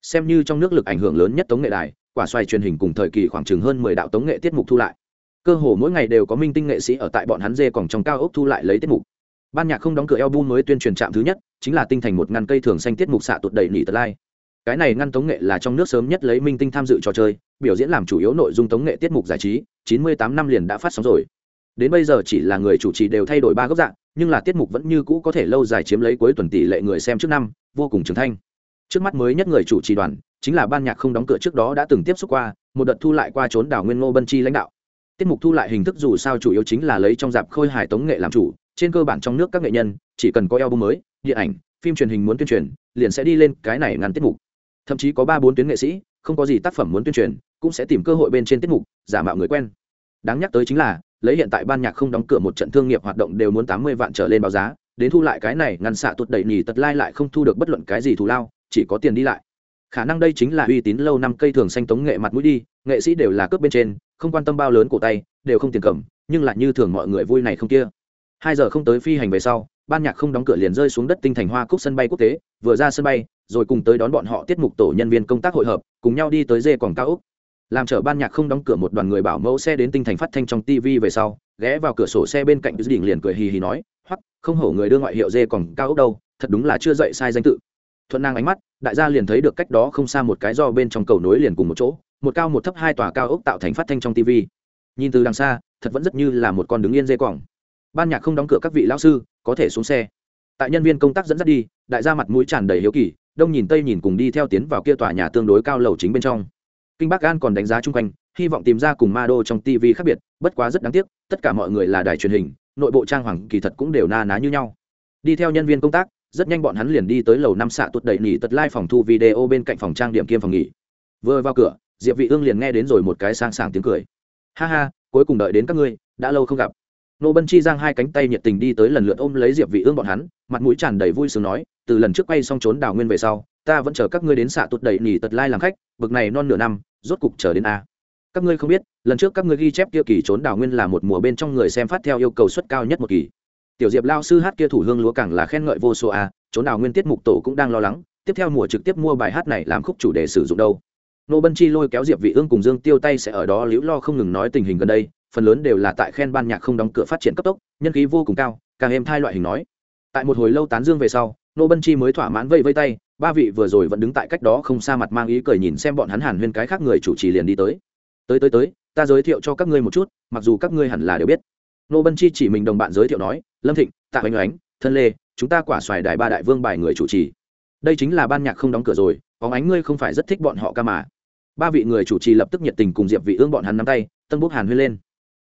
[SPEAKER 1] Xem như trong nước lực ảnh hưởng lớn nhất tống nghệ đài, quả xoài truyền hình cùng thời kỳ khoảng chừng hơn mười đạo tống nghệ tiết mục thu lại. Cơ hồ mỗi ngày đều có minh tinh nghệ sĩ ở tại bọn hắn dê còn trong cao ốc thu lại lấy tiết mục. Ban nhạc không đóng cửa album mới tuyên truyền trạm thứ nhất, chính là tinh thành một ngăn cây thường xanh tiết mục xạ tụt đầy nỉ tật lai. Cái này ngăn tống nghệ là trong nước sớm nhất lấy minh tinh tham dự trò chơi, biểu diễn làm chủ yếu nội dung tống nghệ tiết mục giải trí, chín mươi tám năm liền đã phát sóng rồi. Đến bây giờ chỉ là người chủ trì đều thay đổi ba góc dạng nhưng là tiết mục vẫn như cũ có thể lâu dài chiếm lấy cuối tuần tỷ lệ người xem trước năm, vô cùng trưởng thành. Trước mắt mới nhất người chủ trì đoàn, chính là ban nhạc không đóng cửa trước đó đã từng tiếp xúc qua, một đợt thu lại qua trốn đảo nguyên ngô bân chi lãnh đạo. Tiết mục thu lại hình thức dù sao chủ yếu chính là lấy trong dạp khôi hài tống nghệ làm chủ, trên cơ bản trong nước các nghệ nhân, chỉ cần có album mới, điện ảnh, phim truyền hình muốn tuyên truyền, liền sẽ đi lên cái này ngăn tiết mục. Thậm chí có ba bốn tuyến nghệ sĩ, không có gì tác phẩm muốn tuyên truyền, cũng sẽ tìm cơ hội bên trên tiết mục, giả mạo người quen. Đáng nhắc tới chính là lấy hiện tại ban nhạc không đóng cửa một trận thương nghiệp hoạt động đều muốn tám mươi vạn trở lên báo giá, đến thu lại cái này ngăn xạ tuột đẩy nhì tật lai lại không thu được bất luận cái gì thù lao, chỉ có tiền đi lại. Khả năng đây chính là uy tín lâu năm cây thường xanh tống nghệ mặt mũi đi, nghệ sĩ đều là cướp bên trên, không quan tâm bao lớn cổ tay, đều không tiền cầm, nhưng lại như thường mọi người vui này không kia. Hai giờ không tới phi hành về sau, ban nhạc không đóng cửa liền rơi xuống đất tinh thành hoa cúc sân bay quốc tế, vừa ra sân bay, rồi cùng tới đón bọn họ tiết mục tổ nhân viên công tác hội hợp, cùng nhau đi tới dê quảng cao úc làm chở ban nhạc không đóng cửa một đoàn người bảo mẫu xe đến tinh thành phát thanh trong tv về sau, ghé vào cửa sổ xe bên cạnh dự định liền cười hì hì nói hoặc không hổ người đưa ngoại hiệu dê còn cao ốc đâu, thật đúng là chưa dậy sai danh tự. Thuận năng ánh mắt, đại gia liền thấy được cách đó không xa một cái do bên trong cầu nối liền cùng một chỗ, một cao một thấp hai tòa cao ốc tạo thành phát thanh trong tv nhìn từ đằng xa, thật vẫn rất như là một con đứng yên dê quòng. Ban nhạc không đóng cửa các vị lão sư, có thể xuống xe. Tại nhân viên công tác dẫn dắt đi, đại gia mặt mũi tràn đầy hiếu kỳ, đông nhìn tây nhìn cùng đi theo tiến vào kia tòa nhà tương đối cao lầu chính bên trong kinh bắc an còn đánh giá chung quanh, hy vọng tìm ra cùng ma đô trong tv khác biệt, bất quá rất đáng tiếc, tất cả mọi người là đài truyền hình, nội bộ trang hoàng kỳ thật cũng đều na ná như nhau. Đi theo nhân viên công tác, rất nhanh bọn hắn liền đi tới lầu năm xạ tuột đẩy nỉ tật lai phòng thu video bên cạnh phòng trang điểm kiêm phòng nghỉ. Vừa vào cửa, diệp vị ương liền nghe đến rồi một cái sang sảng tiếng cười. Ha ha, cuối cùng đợi đến các ngươi, đã lâu không gặp. Nô bân chi giang hai cánh tay nhiệt tình đi tới lần lượt ôm lấy diệp vị ương bọn hắn, mặt mũi tràn đầy vui sướng nói, từ lần trước quay xong trốn đào nguyên về sau, ta vẫn chờ các ngươi đến xạ tuột đẩy nỉ tật lai làm khách, bực này non nửa năm rốt cục chờ đến a. Các ngươi không biết, lần trước các ngươi ghi chép kia kỳ trốn đào nguyên là một mùa bên trong người xem phát theo yêu cầu suất cao nhất một kỳ. Tiểu diệp lao sư hát kia thủ hương lúa càng là khen ngợi vô số a, trốn đào nguyên tiết mục tổ cũng đang lo lắng, tiếp theo mùa trực tiếp mua bài hát này làm khúc chủ đề sử dụng đâu. Nô bân chi lôi kéo diệp vị ương cùng dương tiêu tay sẽ ở đó liễu lo không ngừng nói tình hình gần đây, phần lớn đều là tại khen ban nhạc không đóng cửa phát triển cấp tốc, nhân khí vô cùng cao, càng êm thai loại hình nói. Tại một hồi lâu tán dương về sau nô bân chi mới thỏa mãn vây vây tay, ba vị vừa rồi vẫn đứng tại cách đó không xa mặt mang ý cười nhìn xem bọn hắn hàn huyên cái khác người chủ trì liền đi tới. Tới tới tới, ta giới thiệu cho các ngươi một chút, mặc dù các ngươi hẳn là đều biết. Nô bân chi chỉ mình đồng bạn giới thiệu nói, lâm thịnh, tạ oanh oánh, thân lê, chúng ta quả xoài đại ba đại vương bài người chủ trì. Đây chính là ban nhạc không đóng cửa rồi có ánh ngươi không phải rất thích bọn họ ca mà. Ba vị người chủ trì lập tức nhiệt tình cùng diệp vị ương bọn hắn nắm tay, tân bút hàn huyên lên.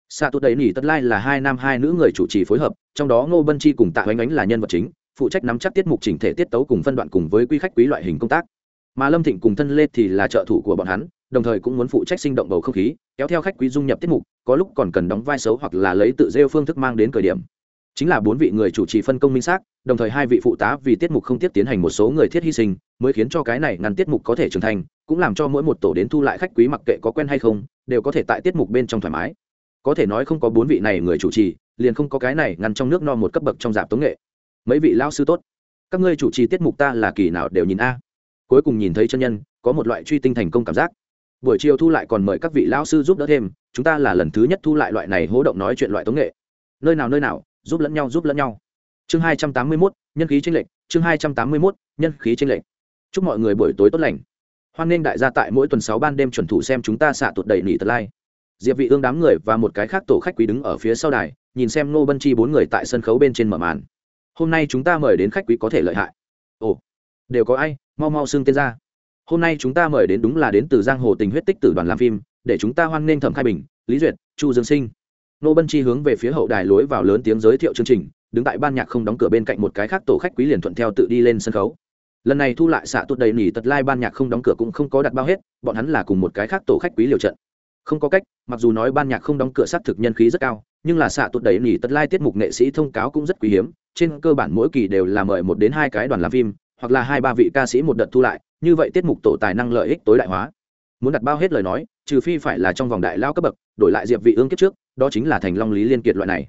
[SPEAKER 1] Xạ tốt đấy nỉ tất lai là hai nam hai nữ người chủ trì phối hợp, trong đó ngô bân chi cùng tạ oanh oánh là nhân vật chính phụ trách nắm chắc tiết mục chỉnh thể tiết tấu cùng phân đoạn cùng với quy khách quý loại hình công tác. Mà lâm thịnh cùng thân lê thì là trợ thủ của bọn hắn, đồng thời cũng muốn phụ trách sinh động bầu không khí, kéo theo khách quý dung nhập tiết mục, có lúc còn cần đóng vai xấu hoặc là lấy tự rêu phương thức mang đến thời điểm. Chính là bốn vị người chủ trì phân công minh xác, đồng thời hai vị phụ tá vì tiết mục không tiếp tiến hành một số người thiết hy sinh, mới khiến cho cái này ngăn tiết mục có thể trưởng thành, cũng làm cho mỗi một tổ đến thu lại khách quý mặc kệ có quen hay không, đều có thể tại tiết mục bên trong thoải mái. Có thể nói không có bốn vị này người chủ trì, liền không có cái này ngăn trong nước no một cấp bậc trong dạp tống nghệ mấy vị lao sư tốt. Các ngươi chủ trì tiết mục ta là kỳ nào đều nhìn a. Cuối cùng nhìn thấy chân nhân, có một loại truy tinh thành công cảm giác. Buổi chiều thu lại còn mời các vị lao sư giúp đỡ thêm, chúng ta là lần thứ nhất thu lại loại này hố động nói chuyện loại tống nghệ. Nơi nào nơi nào, giúp lẫn nhau, giúp lẫn nhau. Chương hai trăm tám mươi mốt, nhân khí tranh lệch, chương hai trăm tám mươi mốt, nhân khí tranh lệch. Chúc mọi người buổi tối tốt lành. Hoan nghênh đại gia tại mỗi tuần sáu ban đêm chuẩn thủ xem chúng ta xạ tụt đầy nỉ tật lai. Diệp vị ương đám người và một cái khác tổ khách quý đứng ở phía sau đài, nhìn xem nô bân chi bốn người tại sân khấu bên trên mở màn hôm nay chúng ta mời đến khách quý có thể lợi hại. Ồ, đều có ai? Mau mau xưng tên ra. Hôm nay chúng ta mời đến đúng là đến từ giang hồ tình huyết tích tử đoàn làm phim, để chúng ta hoan nghênh thẩm khai bình, lý duyệt, chu dương sinh. Nô bân chi hướng về phía hậu đài lối vào lớn tiếng giới thiệu chương trình, đứng tại ban nhạc không đóng cửa bên cạnh một cái khác tổ khách quý liền thuận theo tự đi lên sân khấu. Lần này thu lại xạ tốt đầy nỉ tật lai ban nhạc không đóng cửa cũng không có đặt bao hết, bọn hắn là cùng một cái khác tổ khách quý liều trận. Không có cách, mặc dù nói ban nhạc không đóng cửa xác thực nhân khí rất cao, nhưng là xạ tốt đầy nỉ tật lai tiết mục nghệ sĩ thông cáo cũng rất quý hiếm trên cơ bản mỗi kỳ đều là mời một đến hai cái đoàn làm phim, hoặc là hai ba vị ca sĩ một đợt thu lại, như vậy tiết mục tổ tài năng lợi ích tối đại hóa. Muốn đặt bao hết lời nói, trừ phi phải là trong vòng đại lao cấp bậc, đổi lại diệp vị ương kiếp trước, đó chính là thành long lý liên kiệt loại này.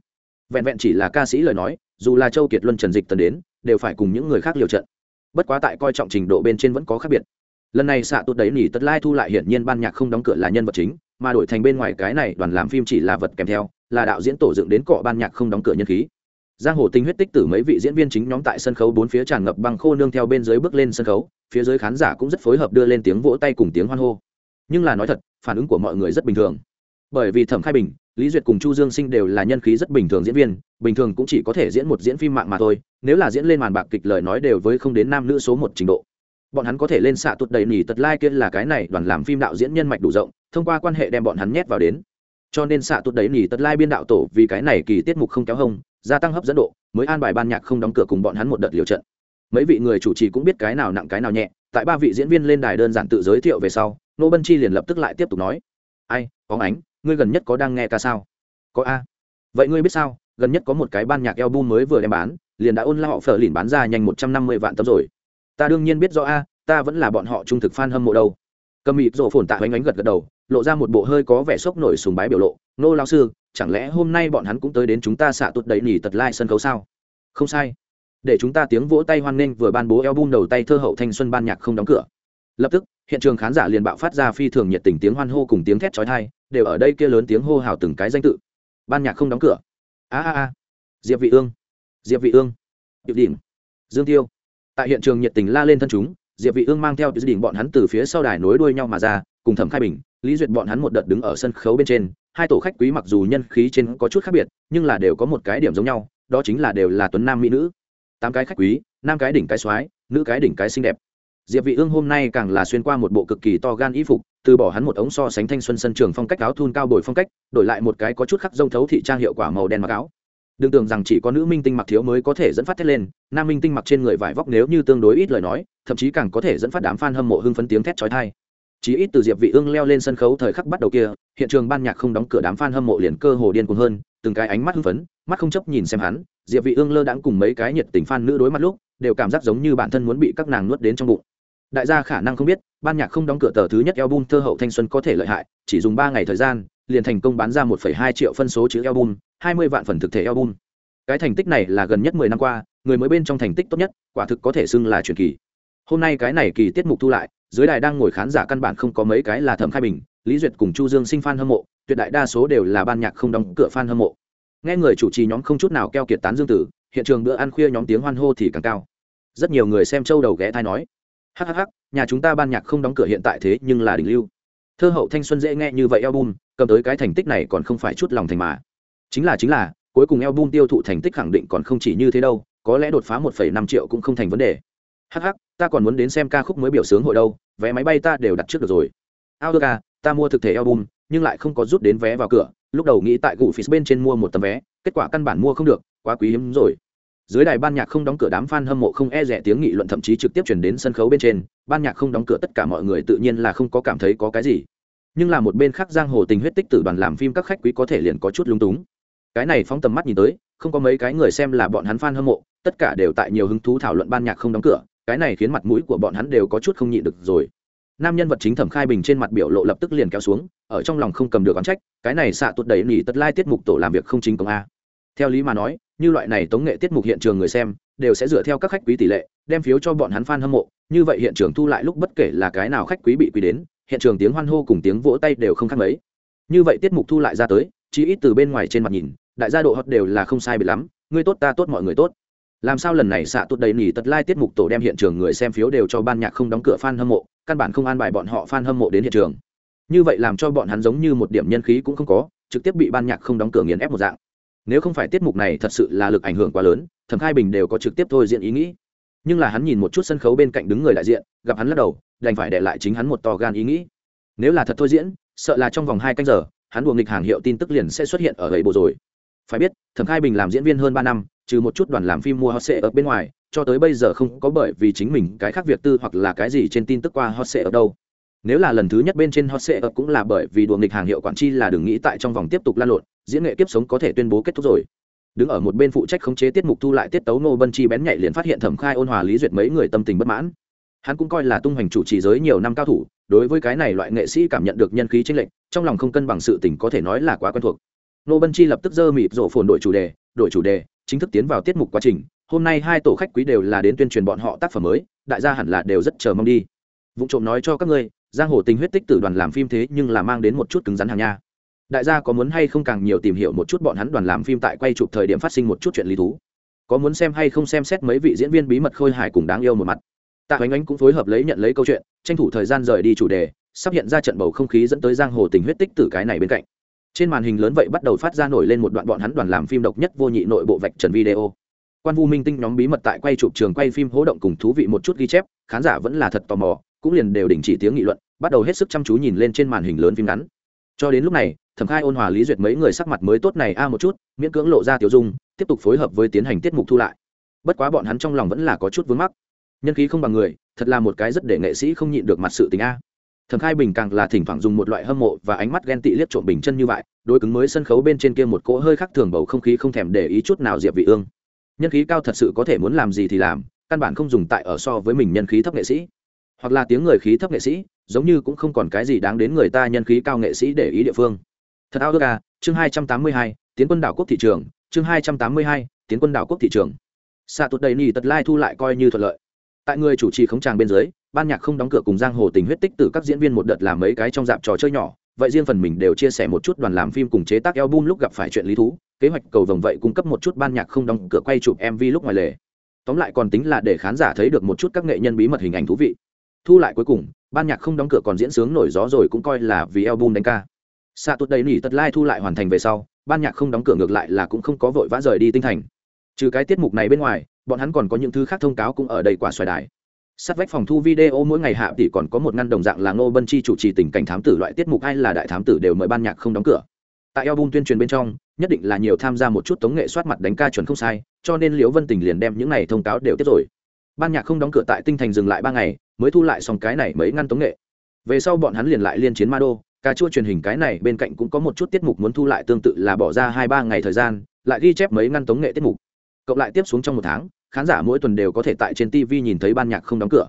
[SPEAKER 1] Vẹn vẹn chỉ là ca sĩ lời nói, dù là châu kiệt luân trần dịch tần đến, đều phải cùng những người khác liều trận. Bất quá tại coi trọng trình độ bên trên vẫn có khác biệt. Lần này xạ tốt đấy nỉ tất lai thu lại hiển nhiên ban nhạc không đóng cửa là nhân vật chính, mà đổi thành bên ngoài cái này đoàn làm phim chỉ là vật kèm theo, là đạo diễn tổ dựng đến cọ ban nhạc không đóng cửa nhân khí giang hồ tinh huyết tích tử mấy vị diễn viên chính nhóm tại sân khấu bốn phía tràn ngập băng khô nương theo bên dưới bước lên sân khấu, phía dưới khán giả cũng rất phối hợp đưa lên tiếng vỗ tay cùng tiếng hoan hô. Nhưng là nói thật, phản ứng của mọi người rất bình thường. Bởi vì thẩm khai bình, lý duyệt cùng chu dương sinh đều là nhân khí rất bình thường diễn viên, bình thường cũng chỉ có thể diễn một diễn phim mạng mà thôi, nếu là diễn lên màn bạc kịch lời nói đều với không đến nam nữ số một trình độ. Bọn hắn có thể lên xạ tụt đầy nỉ tật lai kia là cái này, đoàn làm phim đạo diễn nhân mạch đủ rộng, thông qua quan hệ đem bọn hắn nhét vào đến. Cho nên xạ tụt đầy nỉ tật lai biên đạo tổ vì cái này kỳ tiết mục không kéo hông gia tăng hấp dẫn độ, mới an bài ban nhạc không đóng cửa cùng bọn hắn một đợt liều trận. Mấy vị người chủ trì cũng biết cái nào nặng cái nào nhẹ, tại ba vị diễn viên lên đài đơn giản tự giới thiệu về sau, nô bân chi liền lập tức lại tiếp tục nói, ai có ánh, ngươi gần nhất có đang nghe ca sao? Có a. Vậy ngươi biết sao, gần nhất có một cái ban nhạc album mới vừa đem bán, liền đã ôn la họ phở lìn bán ra nhanh một trăm năm mươi vạn tấm rồi. Ta đương nhiên biết rõ a, ta vẫn là bọn họ trung thực fan hâm mộ đâu. Cầm mịt rộ phồn tạ oánh ánh gật gật đầu, lộ ra một bộ hơi có vẻ sốc nổi sùng bái biểu lộ, nô lao sư chẳng lẽ hôm nay bọn hắn cũng tới đến chúng ta xạ tụt đầy nỉ tật lai sân khấu sao? Không sai. Để chúng ta tiếng vỗ tay hoan nghênh vừa ban bố album đầu tay thơ hậu thanh xuân ban nhạc không đóng cửa. Lập tức, hiện trường khán giả liền bạo phát ra phi thường nhiệt tình tiếng hoan hô cùng tiếng thét chói tai, đều ở đây kia lớn tiếng hô hào từng cái danh tự. Ban nhạc không đóng cửa. A a a. Diệp vị ương. Diệp vị ương. Diệp đỉnh. Dương tiêu. Tại hiện trường nhiệt tình la lên thân chúng, diệp vị ương mang theo diệp đỉnh bọn hắn từ phía sau đài nối đuôi nhau mà ra, cùng thẩm khai bình, lý duyệt bọn hắn một đợt đứng ở sân khấu bên trên hai tổ khách quý mặc dù nhân khí trên có chút khác biệt, nhưng là đều có một cái điểm giống nhau, đó chính là đều là tuấn nam mỹ nữ. Tám cái khách quý, nam cái đỉnh cái soái, nữ cái đỉnh cái xinh đẹp. Diệp vị ương hôm nay càng là xuyên qua một bộ cực kỳ to gan y phục, từ bỏ hắn một ống so sánh thanh xuân sân trường phong cách áo thun cao bồi phong cách, đổi lại một cái có chút khắc rông thấu thị trang hiệu quả màu đen mặc áo. Đừng tưởng rằng chỉ có nữ minh tinh mặc thiếu mới có thể dẫn phát thét lên, nam minh tinh mặc trên người vải vóc nếu như tương đối ít lời nói, thậm chí càng có thể dẫn phát đám fan hâm mộ hưng phấn tiếng thét chói tai chỉ ít từ diệp vị ương leo lên sân khấu thời khắc bắt đầu kia hiện trường ban nhạc không đóng cửa đám fan hâm mộ liền cơ hồ điên cuồng hơn từng cái ánh mắt hưng phấn mắt không chấp nhìn xem hắn diệp vị ương lơ đãng cùng mấy cái nhiệt tình fan nữ đối mặt lúc đều cảm giác giống như bản thân muốn bị các nàng nuốt đến trong bụng. Đại gia khả năng không biết ban nhạc không đóng cửa tờ thứ nhất album thơ hậu thanh xuân có thể lợi hại chỉ dùng ba ngày thời gian liền thành công bán ra 1,2 triệu phân số chữ album 20 vạn phần thực thể album. Cái thành tích này là gần nhất 10 năm qua người mới bên trong thành tích tốt nhất quả thực có thể xưng là truyền kỳ. Hôm nay cái này kỳ tiết mục thu lại dưới đài đang ngồi khán giả căn bản không có mấy cái là thẩm khai bình, lý duyệt cùng chu dương sinh fan hâm mộ, tuyệt đại đa số đều là ban nhạc không đóng cửa fan hâm mộ. Nghe người chủ trì nhóm không chút nào keo kiệt tán dương tử, hiện trường bữa ăn khuya nhóm tiếng hoan hô thì càng cao. Rất nhiều người xem châu đầu ghé thai nói hhh nhà chúng ta ban nhạc không đóng cửa hiện tại thế nhưng là đỉnh lưu. Thơ hậu thanh xuân dễ nghe như vậy album, cầm tới cái thành tích này còn không phải chút lòng thành mà. Chính là chính là, cuối cùng album tiêu thụ thành tích khẳng định còn không chỉ như thế đâu, có lẽ đột phá một phẩy năm triệu cũng không thành vấn đề. Hh ta còn muốn đến xem ca khúc mới biểu sướng hội đâu, vé máy bay ta đều đặt trước được rồi. Ao ca à, ta mua thực thể album, nhưng lại không có rút đến vé vào cửa, lúc đầu nghĩ tại gù phí bên trên mua một tấm vé, kết quả căn bản mua không được, quá quý hiếm rồi. Dưới đài ban nhạc không đóng cửa đám fan hâm mộ không e rẻ tiếng nghị luận thậm chí trực tiếp chuyển đến sân khấu bên trên, ban nhạc không đóng cửa tất cả mọi người tự nhiên là không có cảm thấy có cái gì. Nhưng là một bên khác giang hồ tình huyết tích tử đoàn làm phim các khách quý có thể liền có chút lung túng. Cái này phóng tầm mắt nhìn tới, không có mấy cái người xem là bọn hắn fan hâm mộ, tất cả đều tại nhiều hứng thú thảo luận ban nhạc không đóng cửa cái này khiến mặt mũi của bọn hắn đều có chút không nhịn được rồi. Nam nhân vật chính thẩm khai bình trên mặt biểu lộ lập tức liền kéo xuống, ở trong lòng không cầm được oán trách, cái này xạ tuột đẩy nỉ tật lai tiết mục tổ làm việc không chính công a. Theo lý mà nói, như loại này tống nghệ tiết mục hiện trường người xem, đều sẽ dựa theo các khách quý tỷ lệ, đem phiếu cho bọn hắn fan hâm mộ, như vậy hiện trường thu lại lúc bất kể là cái nào khách quý bị quý đến, hiện trường tiếng hoan hô cùng tiếng vỗ tay đều không khác mấy. Như vậy tiết mục thu lại ra tới, chỉ ít từ bên ngoài trên mặt nhìn, đại gia độ hot đều là không sai biệt lắm, người tốt ta tốt mọi người tốt làm sao lần này xạ tốt đầy nỉ tật lai tiết mục tổ đem hiện trường người xem phiếu đều cho ban nhạc không đóng cửa fan hâm mộ, căn bản không an bài bọn họ fan hâm mộ đến hiện trường. Như vậy làm cho bọn hắn giống như một điểm nhân khí cũng không có, trực tiếp bị ban nhạc không đóng cửa nghiền ép một dạng. Nếu không phải tiết mục này thật sự là lực ảnh hưởng quá lớn, thẩm khai bình đều có trực tiếp thôi diện ý nghĩ. Nhưng là hắn nhìn một chút sân khấu bên cạnh đứng người đại diện, gặp hắn lắc đầu, đành phải để lại chính hắn một to gan ý nghĩ. Nếu là thật thôi diễn, sợ là trong vòng hai canh giờ, hắn buồng nghịch hàng hiệu tin tức liền sẽ xuất hiện ở gậy bộ rồi. Phải biết, thẩm khai bình làm diễn viên hơn ba năm trừ một chút đoàn làm phim mua hot sệ ở bên ngoài, cho tới bây giờ không có bởi vì chính mình cái khác việc tư hoặc là cái gì trên tin tức qua hot sệ ở đâu. Nếu là lần thứ nhất bên trên hot sệ ở cũng là bởi vì đùa nghịch hàng hiệu quản chi là đừng nghĩ tại trong vòng tiếp tục lan lộn, diễn nghệ kiếp sống có thể tuyên bố kết thúc rồi. Đứng ở một bên phụ trách khống chế tiết mục thu lại tiết tấu nô bân chi bén nhạy liền phát hiện thẩm khai ôn hòa lý duyệt mấy người tâm tình bất mãn. Hắn cũng coi là tung hoành chủ trì giới nhiều năm cao thủ, đối với cái này loại nghệ sĩ cảm nhận được nhân khí tranh lệch, trong lòng không cân bằng sự tình có thể nói là quá quen thuộc. Nô bân chi lập tức dơ mịp rổ phồn đổi chủ đề, đổi chủ đề chính thức tiến vào tiết mục quá trình, hôm nay hai tổ khách quý đều là đến tuyên truyền bọn họ tác phẩm mới, đại gia hẳn là đều rất chờ mong đi. Vụ trộm nói cho các ngươi, giang hồ tình huyết tích tử đoàn làm phim thế nhưng là mang đến một chút cứng rắn hàng nha. Đại gia có muốn hay không càng nhiều tìm hiểu một chút bọn hắn đoàn làm phim tại quay chụp thời điểm phát sinh một chút chuyện lý thú. Có muốn xem hay không xem xét mấy vị diễn viên bí mật khôi hài cùng đáng yêu một mặt. Tạ oánh ánh cũng phối hợp lấy nhận lấy câu chuyện, tranh thủ thời gian rời đi chủ đề, sắp hiện ra trận bầu không khí dẫn tới giang hồ tình huyết tích Tử cái này bên cạnh trên màn hình lớn vậy bắt đầu phát ra nổi lên một đoạn bọn hắn đoàn làm phim độc nhất vô nhị nội bộ vạch trần video. Quan vu minh tinh nhóm bí mật tại quay chụp trường quay phim hố động cùng thú vị một chút ghi chép, khán giả vẫn là thật tò mò, cũng liền đều đình chỉ tiếng nghị luận, bắt đầu hết sức chăm chú nhìn lên trên màn hình lớn phim ngắn. Cho đến lúc này, thẩm khai ôn hòa lý duyệt mấy người sắc mặt mới tốt này a à một chút, miễn cưỡng lộ ra tiểu dung, tiếp tục phối hợp với tiến hành tiết mục thu lại. Bất quá bọn hắn trong lòng vẫn là có chút vướng mắc. Nhân khí không bằng người, thật là một cái rất để nghệ sĩ không nhịn được mặt sự tình a thẩm khai bình càng là thỉnh thoảng dùng một loại hâm mộ và ánh mắt ghen tị liếc trộm bình chân như vậy đôi cứng mới sân khấu bên trên kia một cỗ hơi khác thường bầu không khí không thèm để ý chút nào diệp vị ương. Nhân khí cao thật sự có thể muốn làm gì thì làm, căn bản không dùng tại ở so với mình nhân khí thấp nghệ sĩ. Hoặc là tiếng người khí thấp nghệ sĩ, giống như cũng không còn cái gì đáng đến người ta nhân khí cao nghệ sĩ để ý địa phương. Thật ao ước à chương hai trăm tám mươi hai, tiến quân đảo quốc thị trường, chương hai trăm tám mươi hai, tiến quân đảo quốc thị trường. Xạ tuột đầy nỉ tật lai thu lại coi như thuận lợi. Tại người chủ trì khống tràng bên dưới ban nhạc không đóng cửa cùng giang hồ tình huyết tích từ các diễn viên một đợt làm mấy cái trong dạp trò chơi nhỏ. Vậy riêng phần mình đều chia sẻ một chút đoàn làm phim cùng chế tác album lúc gặp phải chuyện lý thú. Kế hoạch cầu vồng vậy cung cấp một chút ban nhạc không đóng cửa quay chụp mv lúc ngoài lề. Tóm lại còn tính là để khán giả thấy được một chút các nghệ nhân bí mật hình ảnh thú vị. Thu lại cuối cùng, ban nhạc không đóng cửa còn diễn sướng nổi gió rồi cũng coi là vì album đánh ca. Xạ tốt đầy nỉ tật lai thu lại hoàn thành về sau, ban nhạc không đóng cửa ngược lại là cũng không có vội vã rời đi tinh thành. Trừ cái tiết mục này bên ngoài, bọn hắn còn có những thứ khác thông cáo cũng ở đây quả xoài đài sát vách phòng thu video mỗi ngày hạ tỷ còn có một ngăn đồng dạng là ngô bân chi chủ trì tình cảnh thám tử loại tiết mục hay là đại thám tử đều mời ban nhạc không đóng cửa. Tại album tuyên truyền bên trong, nhất định là nhiều tham gia một chút tống nghệ soát mặt đánh ca chuẩn không sai, cho nên liễu vân tình liền đem những này thông cáo đều tiếp rồi. Ban nhạc không đóng cửa tại tinh thành dừng lại ba ngày, mới thu lại xong cái này mấy ngăn tống nghệ. Về sau bọn hắn liền lại liên chiến ma đô, ca chua truyền hình cái này bên cạnh cũng có một chút tiết mục muốn thu lại tương tự là bỏ ra hai ba ngày thời gian, lại ghi chép mấy ngăn tống nghệ tiết mục. Cộng lại tiếp xuống trong một tháng khán giả mỗi tuần đều có thể tại trên tv nhìn thấy ban nhạc không đóng cửa.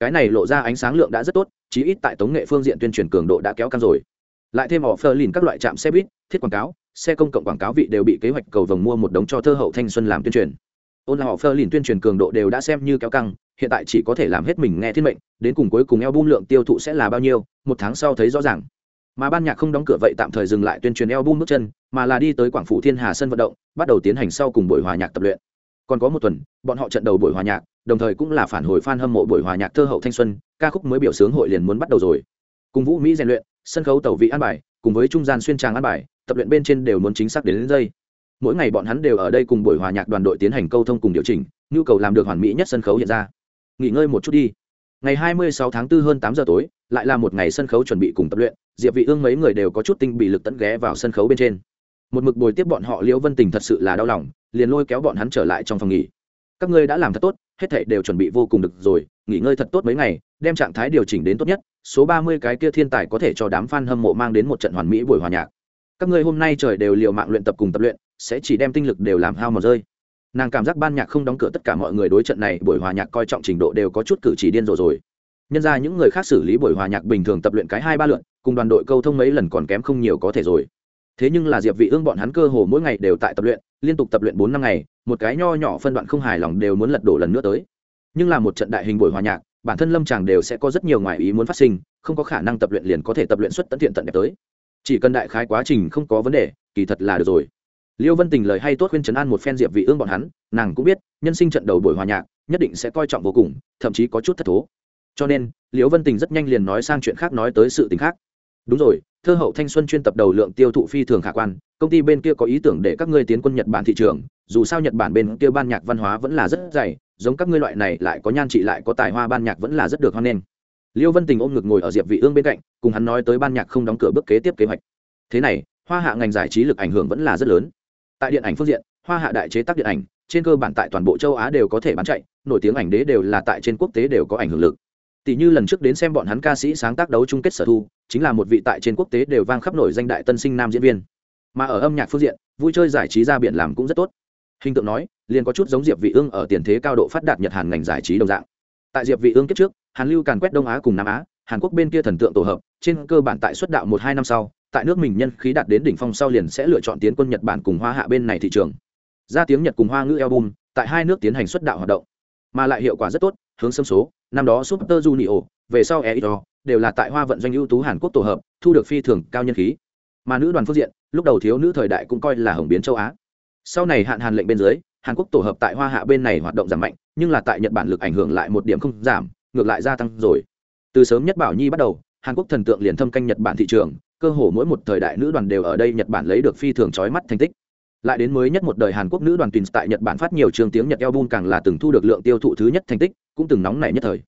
[SPEAKER 1] Cái này lộ ra ánh sáng lượng đã rất tốt, chí ít tại tống nghệ phương diện tuyên truyền cường độ đã kéo căng rồi. Lại thêm họ phơ lìn các loại trạm xe buýt, thiết quảng cáo, xe công cộng quảng cáo vị đều bị kế hoạch cầu vồng mua một đống cho thơ hậu thanh xuân làm tuyên truyền. Ôn là họ phơ lìn tuyên truyền cường độ đều đã xem như kéo căng, hiện tại chỉ có thể làm hết mình nghe thiên mệnh, đến cùng cuối cùng eo bung lượng tiêu thụ sẽ là bao nhiêu, một tháng sau thấy rõ ràng. Mà ban nhạc không đóng cửa vậy tạm thời dừng lại tuyên truyền eo bung bước chân, mà là đi tới quảng phủ thiên hà sân vận động, bắt đầu tiến hành sau cùng buổi hòa nhạc tập luyện còn có một tuần bọn họ trận đầu buổi hòa nhạc đồng thời cũng là phản hồi f a n hâm mộ buổi hòa nhạc thơ hậu thanh xuân ca khúc mới biểu sướng hội liền muốn bắt đầu rồi. Cùng vũ mỹ rèn luyện sân khấu tẩu vị an bài cùng với trung gian xuyên tràng an bài tập luyện bên trên đều muốn chính xác đến, đến giây mỗi ngày bọn hắn đều ở đây cùng buổi hòa nhạc đoàn đội tiến hành câu thông cùng điều chỉnh nhu cầu làm được hoàn mỹ nhất sân khấu hiện ra. Nghỉ ngơi một chút đi. Ngày 26 tháng 4 hơn 8 giờ tối lại là một ngày sân khấu chuẩn bị cùng tập luyện diệp vị ương mấy người đều có chút tinh bị lực tận ghé vào sân khấu bên trên một mực bồi tiếp bọn họ liễu vân tình thật sự là đau lòng, liền lôi kéo bọn hắn trở lại trong phòng nghỉ. Các ngươi đã làm thật tốt, hết thảy đều chuẩn bị vô cùng được rồi, nghỉ ngơi thật tốt mấy ngày, đem trạng thái điều chỉnh đến tốt nhất, số 30 cái kia thiên tài có thể cho đám fan hâm mộ mang đến một trận hoàn mỹ buổi hòa nhạc. Các ngươi hôm nay trời đều liều mạng luyện tập cùng tập luyện, sẽ chỉ đem tinh lực đều làm hao mà rơi. Nàng cảm giác ban nhạc không đóng cửa tất cả mọi người đối trận này buổi hòa nhạc coi trọng trình độ đều có chút cử chỉ điên rồ rồi. Nhân ra những người khác xử lý buổi hòa nhạc bình thường tập luyện cái hai ba lượn cùng đoàn đội câu thông mấy lần còn kém không nhiều có thể rồi thế nhưng là diệp vị ương bọn hắn cơ hồ mỗi ngày đều tại tập luyện, liên tục tập luyện bốn năm ngày, một cái nho nhỏ phân đoạn không hài lòng đều muốn lật đổ lần nữa tới. Nhưng là một trận đại hình buổi hòa nhạc, bản thân lâm tràng đều sẽ có rất nhiều ngoại ý muốn phát sinh, không có khả năng tập luyện liền có thể tập luyện xuất tận thiện tận đẹp tới. Chỉ cần đại khái quá trình không có vấn đề, kỳ thật là được rồi. Liêu vân tình lời hay tốt khuyên trấn an một phen diệp vị ương bọn hắn, nàng cũng biết, nhân sinh trận đầu buổi hòa nhạc, nhất định sẽ coi trọng vô cùng, thậm chí có chút thất thố. Cho nên, liêu vân tình rất nhanh liền nói sang chuyện khác nói tới sự tình khác. Đúng rồi thơ hậu thanh xuân chuyên tập đầu lượng tiêu thụ phi thường khả quan, công ty bên kia có ý tưởng để các ngươi tiến quân nhật bản thị trường, dù sao nhật bản bên kia ban nhạc văn hóa vẫn là rất dày, giống các ngươi loại này lại có nhan trị lại có tài hoa ban nhạc vẫn là rất được hoan nghênh. Liêu vân tình ôm ngực ngồi ở diệp vị ương bên cạnh, cùng hắn nói tới ban nhạc không đóng cửa bước kế tiếp kế hoạch. Thế này, hoa hạ ngành giải trí lực ảnh hưởng vẫn là rất lớn. Tại điện ảnh phương diện, hoa hạ đại chế tác điện ảnh, trên cơ bản tại toàn bộ châu á đều có thể bán chạy, nổi tiếng ảnh đế đều là tại trên quốc tế đều có ảnh hưởng lực tỷ như lần trước đến xem bọn hắn ca sĩ sáng tác đấu chung kết sở thu, chính là một vị tại trên quốc tế đều vang khắp nổi danh đại tân sinh nam diễn viên. Mà ở âm nhạc phương diện, vui chơi giải trí ra biển làm cũng rất tốt. Hình tượng nói, liền có chút giống diệp vị ương ở tiền thế cao độ phát đạt nhật hàn ngành giải trí đồng dạng. Tại diệp vị ương kiếp trước, hàn lưu càn quét đông á cùng nam á, hàn quốc bên kia thần tượng tổ hợp, trên cơ bản tại xuất đạo một hai năm sau, tại nước mình nhân khí đạt đến đỉnh phong sau liền sẽ lựa chọn tiến quân nhật bản cùng hoa hạ bên này thị trường. Ra tiếng nhật cùng hoa ngữ album, tại hai nước tiến hành xuất đạo hoạt động. Mà lại hiệu quả rất tốt hướng xâm số, năm đó super junior, về sau eito đều là tại hoa vận doanh ưu tú hàn quốc tổ hợp, thu được phi thường cao nhân khí. Mà nữ đoàn phương diện, lúc đầu thiếu nữ thời đại cũng coi là hồng biến châu á. Sau này hạn hàn lệnh bên dưới, hàn quốc tổ hợp tại hoa hạ bên này hoạt động giảm mạnh, nhưng là tại nhật bản lực ảnh hưởng lại một điểm không giảm, ngược lại gia tăng rồi. Từ sớm nhất bảo nhi bắt đầu, hàn quốc thần tượng liền thâm canh nhật bản thị trường, cơ hồ mỗi một thời đại nữ đoàn đều ở đây nhật bản lấy được phi thường trói mắt thành tích lại đến mới nhất một đời hàn quốc nữ đoàn tuyển tại nhật bản phát nhiều trường tiếng nhật album càng là từng thu được lượng tiêu thụ thứ nhất thành tích, cũng từng nóng nảy nhất thời.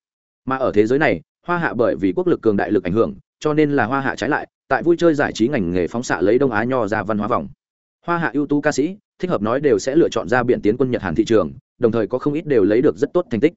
[SPEAKER 1] Mà ở thế giới này, hoa hạ bởi vì quốc lực cường đại lực ảnh hưởng, cho nên là hoa hạ trái lại, tại vui chơi giải trí ngành nghề phóng xạ lấy đông á nho ra văn hóa vòng. Hoa hạ ưu tú ca sĩ, thích hợp nói đều sẽ lựa chọn ra biển tiến quân nhật hàn thị trường, đồng thời có không ít đều lấy được rất tốt thành tích.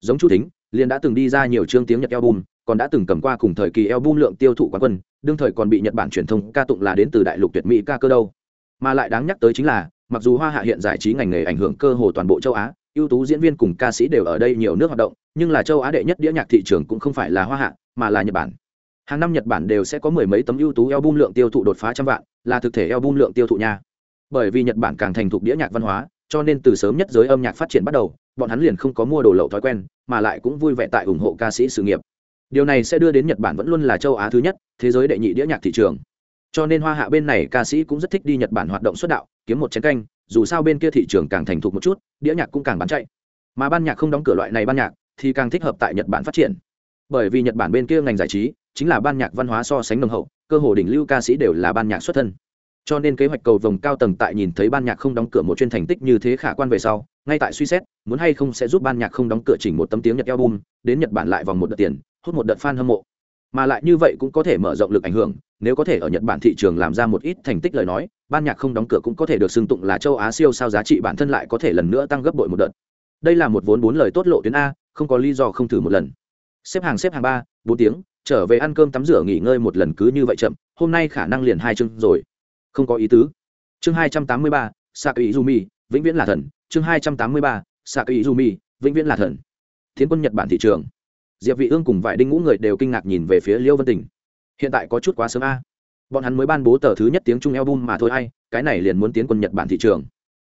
[SPEAKER 1] Giống chu thính, liền đã từng đi ra nhiều chương tiếng nhật album, còn đã từng cầm qua cùng thời kỳ album lượng tiêu thụ quán quân, đương thời còn bị nhật bản truyền thông ca tụng là đến từ đại lục tuyệt mỹ ca cơ đâu mà lại đáng nhắc tới chính là, mặc dù hoa hạ hiện giải trí ngành nghề ảnh hưởng cơ hồ toàn bộ châu á, ưu tú diễn viên cùng ca sĩ đều ở đây nhiều nước hoạt động, nhưng là châu á đệ nhất đĩa nhạc thị trường cũng không phải là hoa hạ, mà là nhật bản. Hàng năm nhật bản đều sẽ có mười mấy tấm ưu tú album lượng tiêu thụ đột phá trăm vạn, là thực thể album lượng tiêu thụ nha. Bởi vì nhật bản càng thành thục đĩa nhạc văn hóa, cho nên từ sớm nhất giới âm nhạc phát triển bắt đầu, bọn hắn liền không có mua đồ lậu thói quen, mà lại cũng vui vẻ tại ủng hộ ca sĩ sự nghiệp. Điều này sẽ đưa đến nhật bản vẫn luôn là châu á thứ nhất, thế giới đệ nhị đĩa nhạc thị trường cho nên hoa hạ bên này ca sĩ cũng rất thích đi nhật bản hoạt động xuất đạo, kiếm một chén canh, dù sao bên kia thị trường càng thành thục một chút, đĩa nhạc cũng càng bán chạy. Mà ban nhạc không đóng cửa loại này ban nhạc, thì càng thích hợp tại nhật bản phát triển. Bởi vì nhật bản bên kia ngành giải trí, chính là ban nhạc văn hóa so sánh nồng hậu, cơ hồ đỉnh lưu ca sĩ đều là ban nhạc xuất thân. Cho nên kế hoạch cầu vồng cao tầng tại nhìn thấy ban nhạc không đóng cửa một chuyên thành tích như thế khả quan về sau, ngay tại suy xét, muốn hay không sẽ giúp ban nhạc không đóng cửa chỉnh một tấm tiếng nhật album, đến nhật bản lại vòng một đợt tiền, hút một đợt fan hâm mộ mà lại như vậy cũng có thể mở rộng lực ảnh hưởng, nếu có thể ở nhật bản thị trường làm ra một ít thành tích lời nói, ban nhạc không đóng cửa cũng có thể được xưng tụng là châu á siêu sao giá trị bản thân lại có thể lần nữa tăng gấp bội một đợt. Đây là một vốn bốn lời tốt lộ tuyến a, không có lý do không thử một lần. Xếp hàng xếp hàng ba, bốn tiếng, trở về ăn cơm tắm rửa nghỉ ngơi một lần cứ như vậy chậm, hôm nay khả năng liền hai chương rồi. Không có ý tứ. Chương hai trăm tám mươi ba sakai izumi, vĩnh viễn là thần. Chương hai trăm tám mươi ba sakai izumi, vĩnh viễn là thần. Tiến quân nhật bản thị trường diệp vị ương cùng vài đinh ngũ người đều kinh ngạc nhìn về phía liêu vân tình. Hiện tại có chút quá sớm a. Bọn hắn mới ban bố tờ thứ nhất tiếng trung album mà thôi ai, cái này liền muốn tiến quân nhật bản thị trường.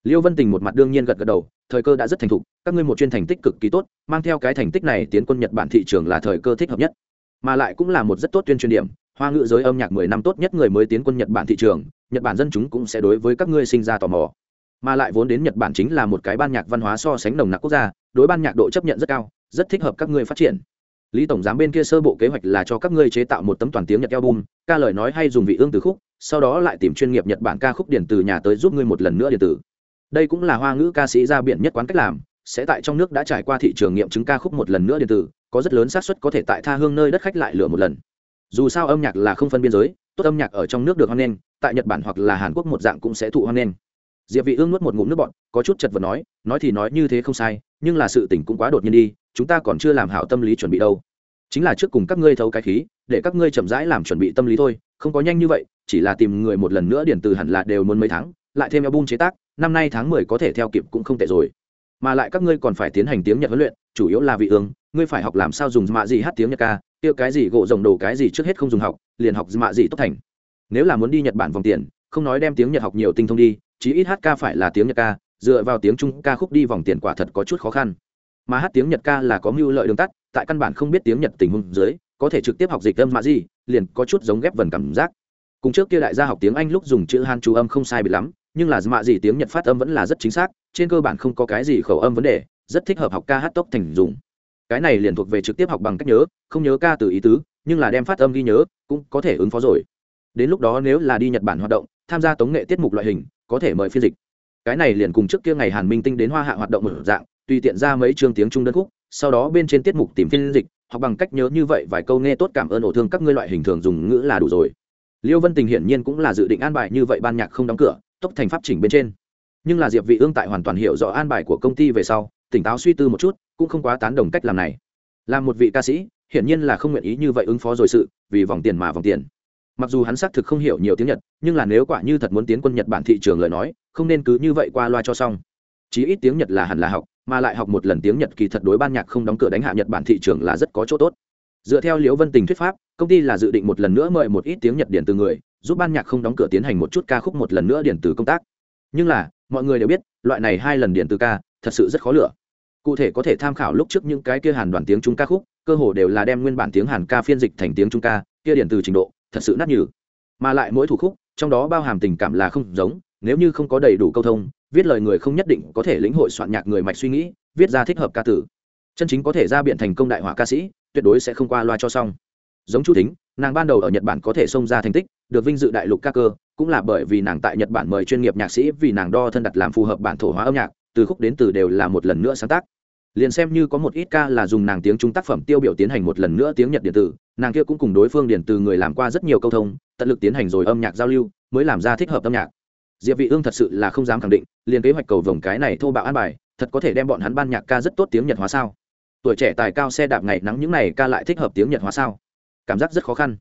[SPEAKER 1] Liêu vân tình một mặt đương nhiên gật gật đầu, thời cơ đã rất thành thục, các ngươi một chuyên thành tích cực kỳ tốt, mang theo cái thành tích này tiến quân nhật bản thị trường là thời cơ thích hợp nhất. Mà lại cũng là một rất tốt tuyên truyền điểm, hoa ngữ giới âm nhạc mười năm tốt nhất người mới tiến quân nhật bản thị trường, nhật bản dân chúng cũng sẽ đối với các ngươi sinh ra tò mò. Mà lại vốn đến nhật bản chính là một cái ban nhạc văn hóa so sánh nồng nặc quốc gia, đối ban nhạc độ chấp nhận rất cao, rất thích hợp các ngươi phát triển lý tổng giám bên kia sơ bộ kế hoạch là cho các ngươi chế tạo một tấm toàn tiếng nhật album, ca lời nói hay dùng vị ương từ khúc, sau đó lại tìm chuyên nghiệp nhật bản ca khúc điển từ nhà tới giúp ngươi một lần nữa điện tử đây cũng là hoa ngữ ca sĩ ra biển nhất quán cách làm, sẽ tại trong nước đã trải qua thị trường nghiệm chứng ca khúc một lần nữa điện tử có rất lớn xác suất có thể tại tha hương nơi đất khách lại lửa một lần. Dù sao âm nhạc là không phân biên giới, tốt âm nhạc ở trong nước được hoan nghênh, tại nhật bản hoặc là hàn quốc một dạng cũng sẽ thụ hoan nghênh. Diệp vị ương nuốt một ngụm nước bọt, có chút chật vật nói nói thì nói như thế không sai, nhưng là sự tình cũng quá đột nhiên đi chúng ta còn chưa làm hảo tâm lý chuẩn bị đâu. Chính là trước cùng các ngươi thấu cái khí, để các ngươi chậm rãi làm chuẩn bị tâm lý thôi, không có nhanh như vậy, chỉ là tìm người một lần nữa điển từ hẳn là đều muốn mấy tháng, lại thêm album chế tác, năm nay tháng mười có thể theo kịp cũng không tệ rồi. Mà lại các ngươi còn phải tiến hành tiếng nhật huấn luyện, chủ yếu là vị ương, ngươi phải học làm sao dùng mạ gì hát tiếng nhật ca tiêu cái gì gỗ rồng đồ cái gì trước hết không dùng học, liền học mạ gì tốt thành. Nếu là muốn đi nhật bản vòng tiền, không nói đem tiếng nhật học nhiều tinh thông đi, chí ít hát ca phải là tiếng nhật ca, dựa vào tiếng trung ca khúc đi vòng tiền quả thật có chút khó khăn mà hát tiếng nhật ca là có mưu lợi đường tắt, tại căn bản không biết tiếng nhật tình huống dưới, có thể trực tiếp học dịch âm mạ gì, liền có chút giống ghép vần cảm giác. Cùng trước kia đại gia học tiếng anh lúc dùng chữ han chú âm không sai bị lắm, nhưng là mạ gì tiếng nhật phát âm vẫn là rất chính xác, trên cơ bản không có cái gì khẩu âm vấn đề, rất thích hợp học ca hát tốc thành dùng. Cái này liền thuộc về trực tiếp học bằng cách nhớ, không nhớ ca từ ý tứ, nhưng là đem phát âm ghi nhớ, cũng có thể ứng phó rồi. Đến lúc đó nếu là đi nhật bản hoạt động, tham gia tống nghệ tiết mục loại hình, có thể mời phiên dịch. Cái này liền cùng trước kia ngày hàn minh tinh đến hoa hạ hoạt động một dạng tùy tiện ra mấy chương tiếng trung đơn khúc, sau đó bên trên tiết mục tìm phiên dịch hoặc bằng cách nhớ như vậy vài câu nghe tốt cảm ơn ổ thương các ngươi loại hình thường dùng ngữ là đủ rồi. Liêu vân tình hiển nhiên cũng là dự định an bài như vậy ban nhạc không đóng cửa, tốc thành pháp chỉnh bên trên. Nhưng là diệp vị ương tại hoàn toàn hiểu rõ an bài của công ty về sau, tỉnh táo suy tư một chút, cũng không quá tán đồng cách làm này. Làm một vị ca sĩ, hiển nhiên là không nguyện ý như vậy ứng phó rồi sự, vì vòng tiền mà vòng tiền. Mặc dù hắn xác thực không hiểu nhiều tiếng nhật, nhưng là nếu quả như thật muốn tiến quân nhật bản thị trường lời nói, không nên cứ như vậy qua loa cho xong chí ít tiếng nhật là hẳn là học, mà lại học một lần tiếng nhật kỳ thật đối ban nhạc không đóng cửa đánh hạ nhật bản thị trường là rất có chỗ tốt. Dựa theo liễu vân tình thuyết pháp, công ty là dự định một lần nữa mời một ít tiếng nhật điển từ người, giúp ban nhạc không đóng cửa tiến hành một chút ca khúc một lần nữa điển từ công tác. Nhưng là, mọi người đều biết, loại này hai lần điển từ ca, thật sự rất khó lựa. Cụ thể có thể tham khảo lúc trước những cái kia hàn đoàn tiếng trung ca khúc, cơ hồ đều là đem nguyên bản tiếng hàn ca phiên dịch thành tiếng trung ca, kia điển từ trình độ, thật sự nát nhừ. Mà lại mỗi thủ khúc, trong đó bao hàm tình cảm là không giống nếu như không có đầy đủ câu thông, viết lời người không nhất định có thể lĩnh hội soạn nhạc người mạch suy nghĩ, viết ra thích hợp ca tử chân chính có thể ra biện thành công đại họa ca sĩ, tuyệt đối sẽ không qua loa cho xong. Giống chu thính, nàng ban đầu ở nhật bản có thể xông ra thành tích, được vinh dự đại lục ca cơ, cũng là bởi vì nàng tại nhật bản mời chuyên nghiệp nhạc sĩ vì nàng đo thân đặt làm phù hợp bản thổ hóa âm nhạc, từ khúc đến từ đều là một lần nữa sáng tác. Liền xem như có một ít ca là dùng nàng tiếng trung tác phẩm tiêu biểu tiến hành một lần nữa tiếng nhật điện tử, nàng kia cũng cùng đối phương điện từ người làm qua rất nhiều câu thông, tận lực tiến hành rồi âm nhạc giao lưu, mới làm ra thích hợp âm nhạc diệp vị ương thật sự là không dám khẳng định, liền kế hoạch cầu vồng cái này thô bạo an bài, thật có thể đem bọn hắn ban nhạc ca rất tốt tiếng nhật hóa sao? Tuổi trẻ tài cao xe đạp ngày nắng những này ca lại thích hợp tiếng nhật hóa sao? Cảm giác rất khó khăn.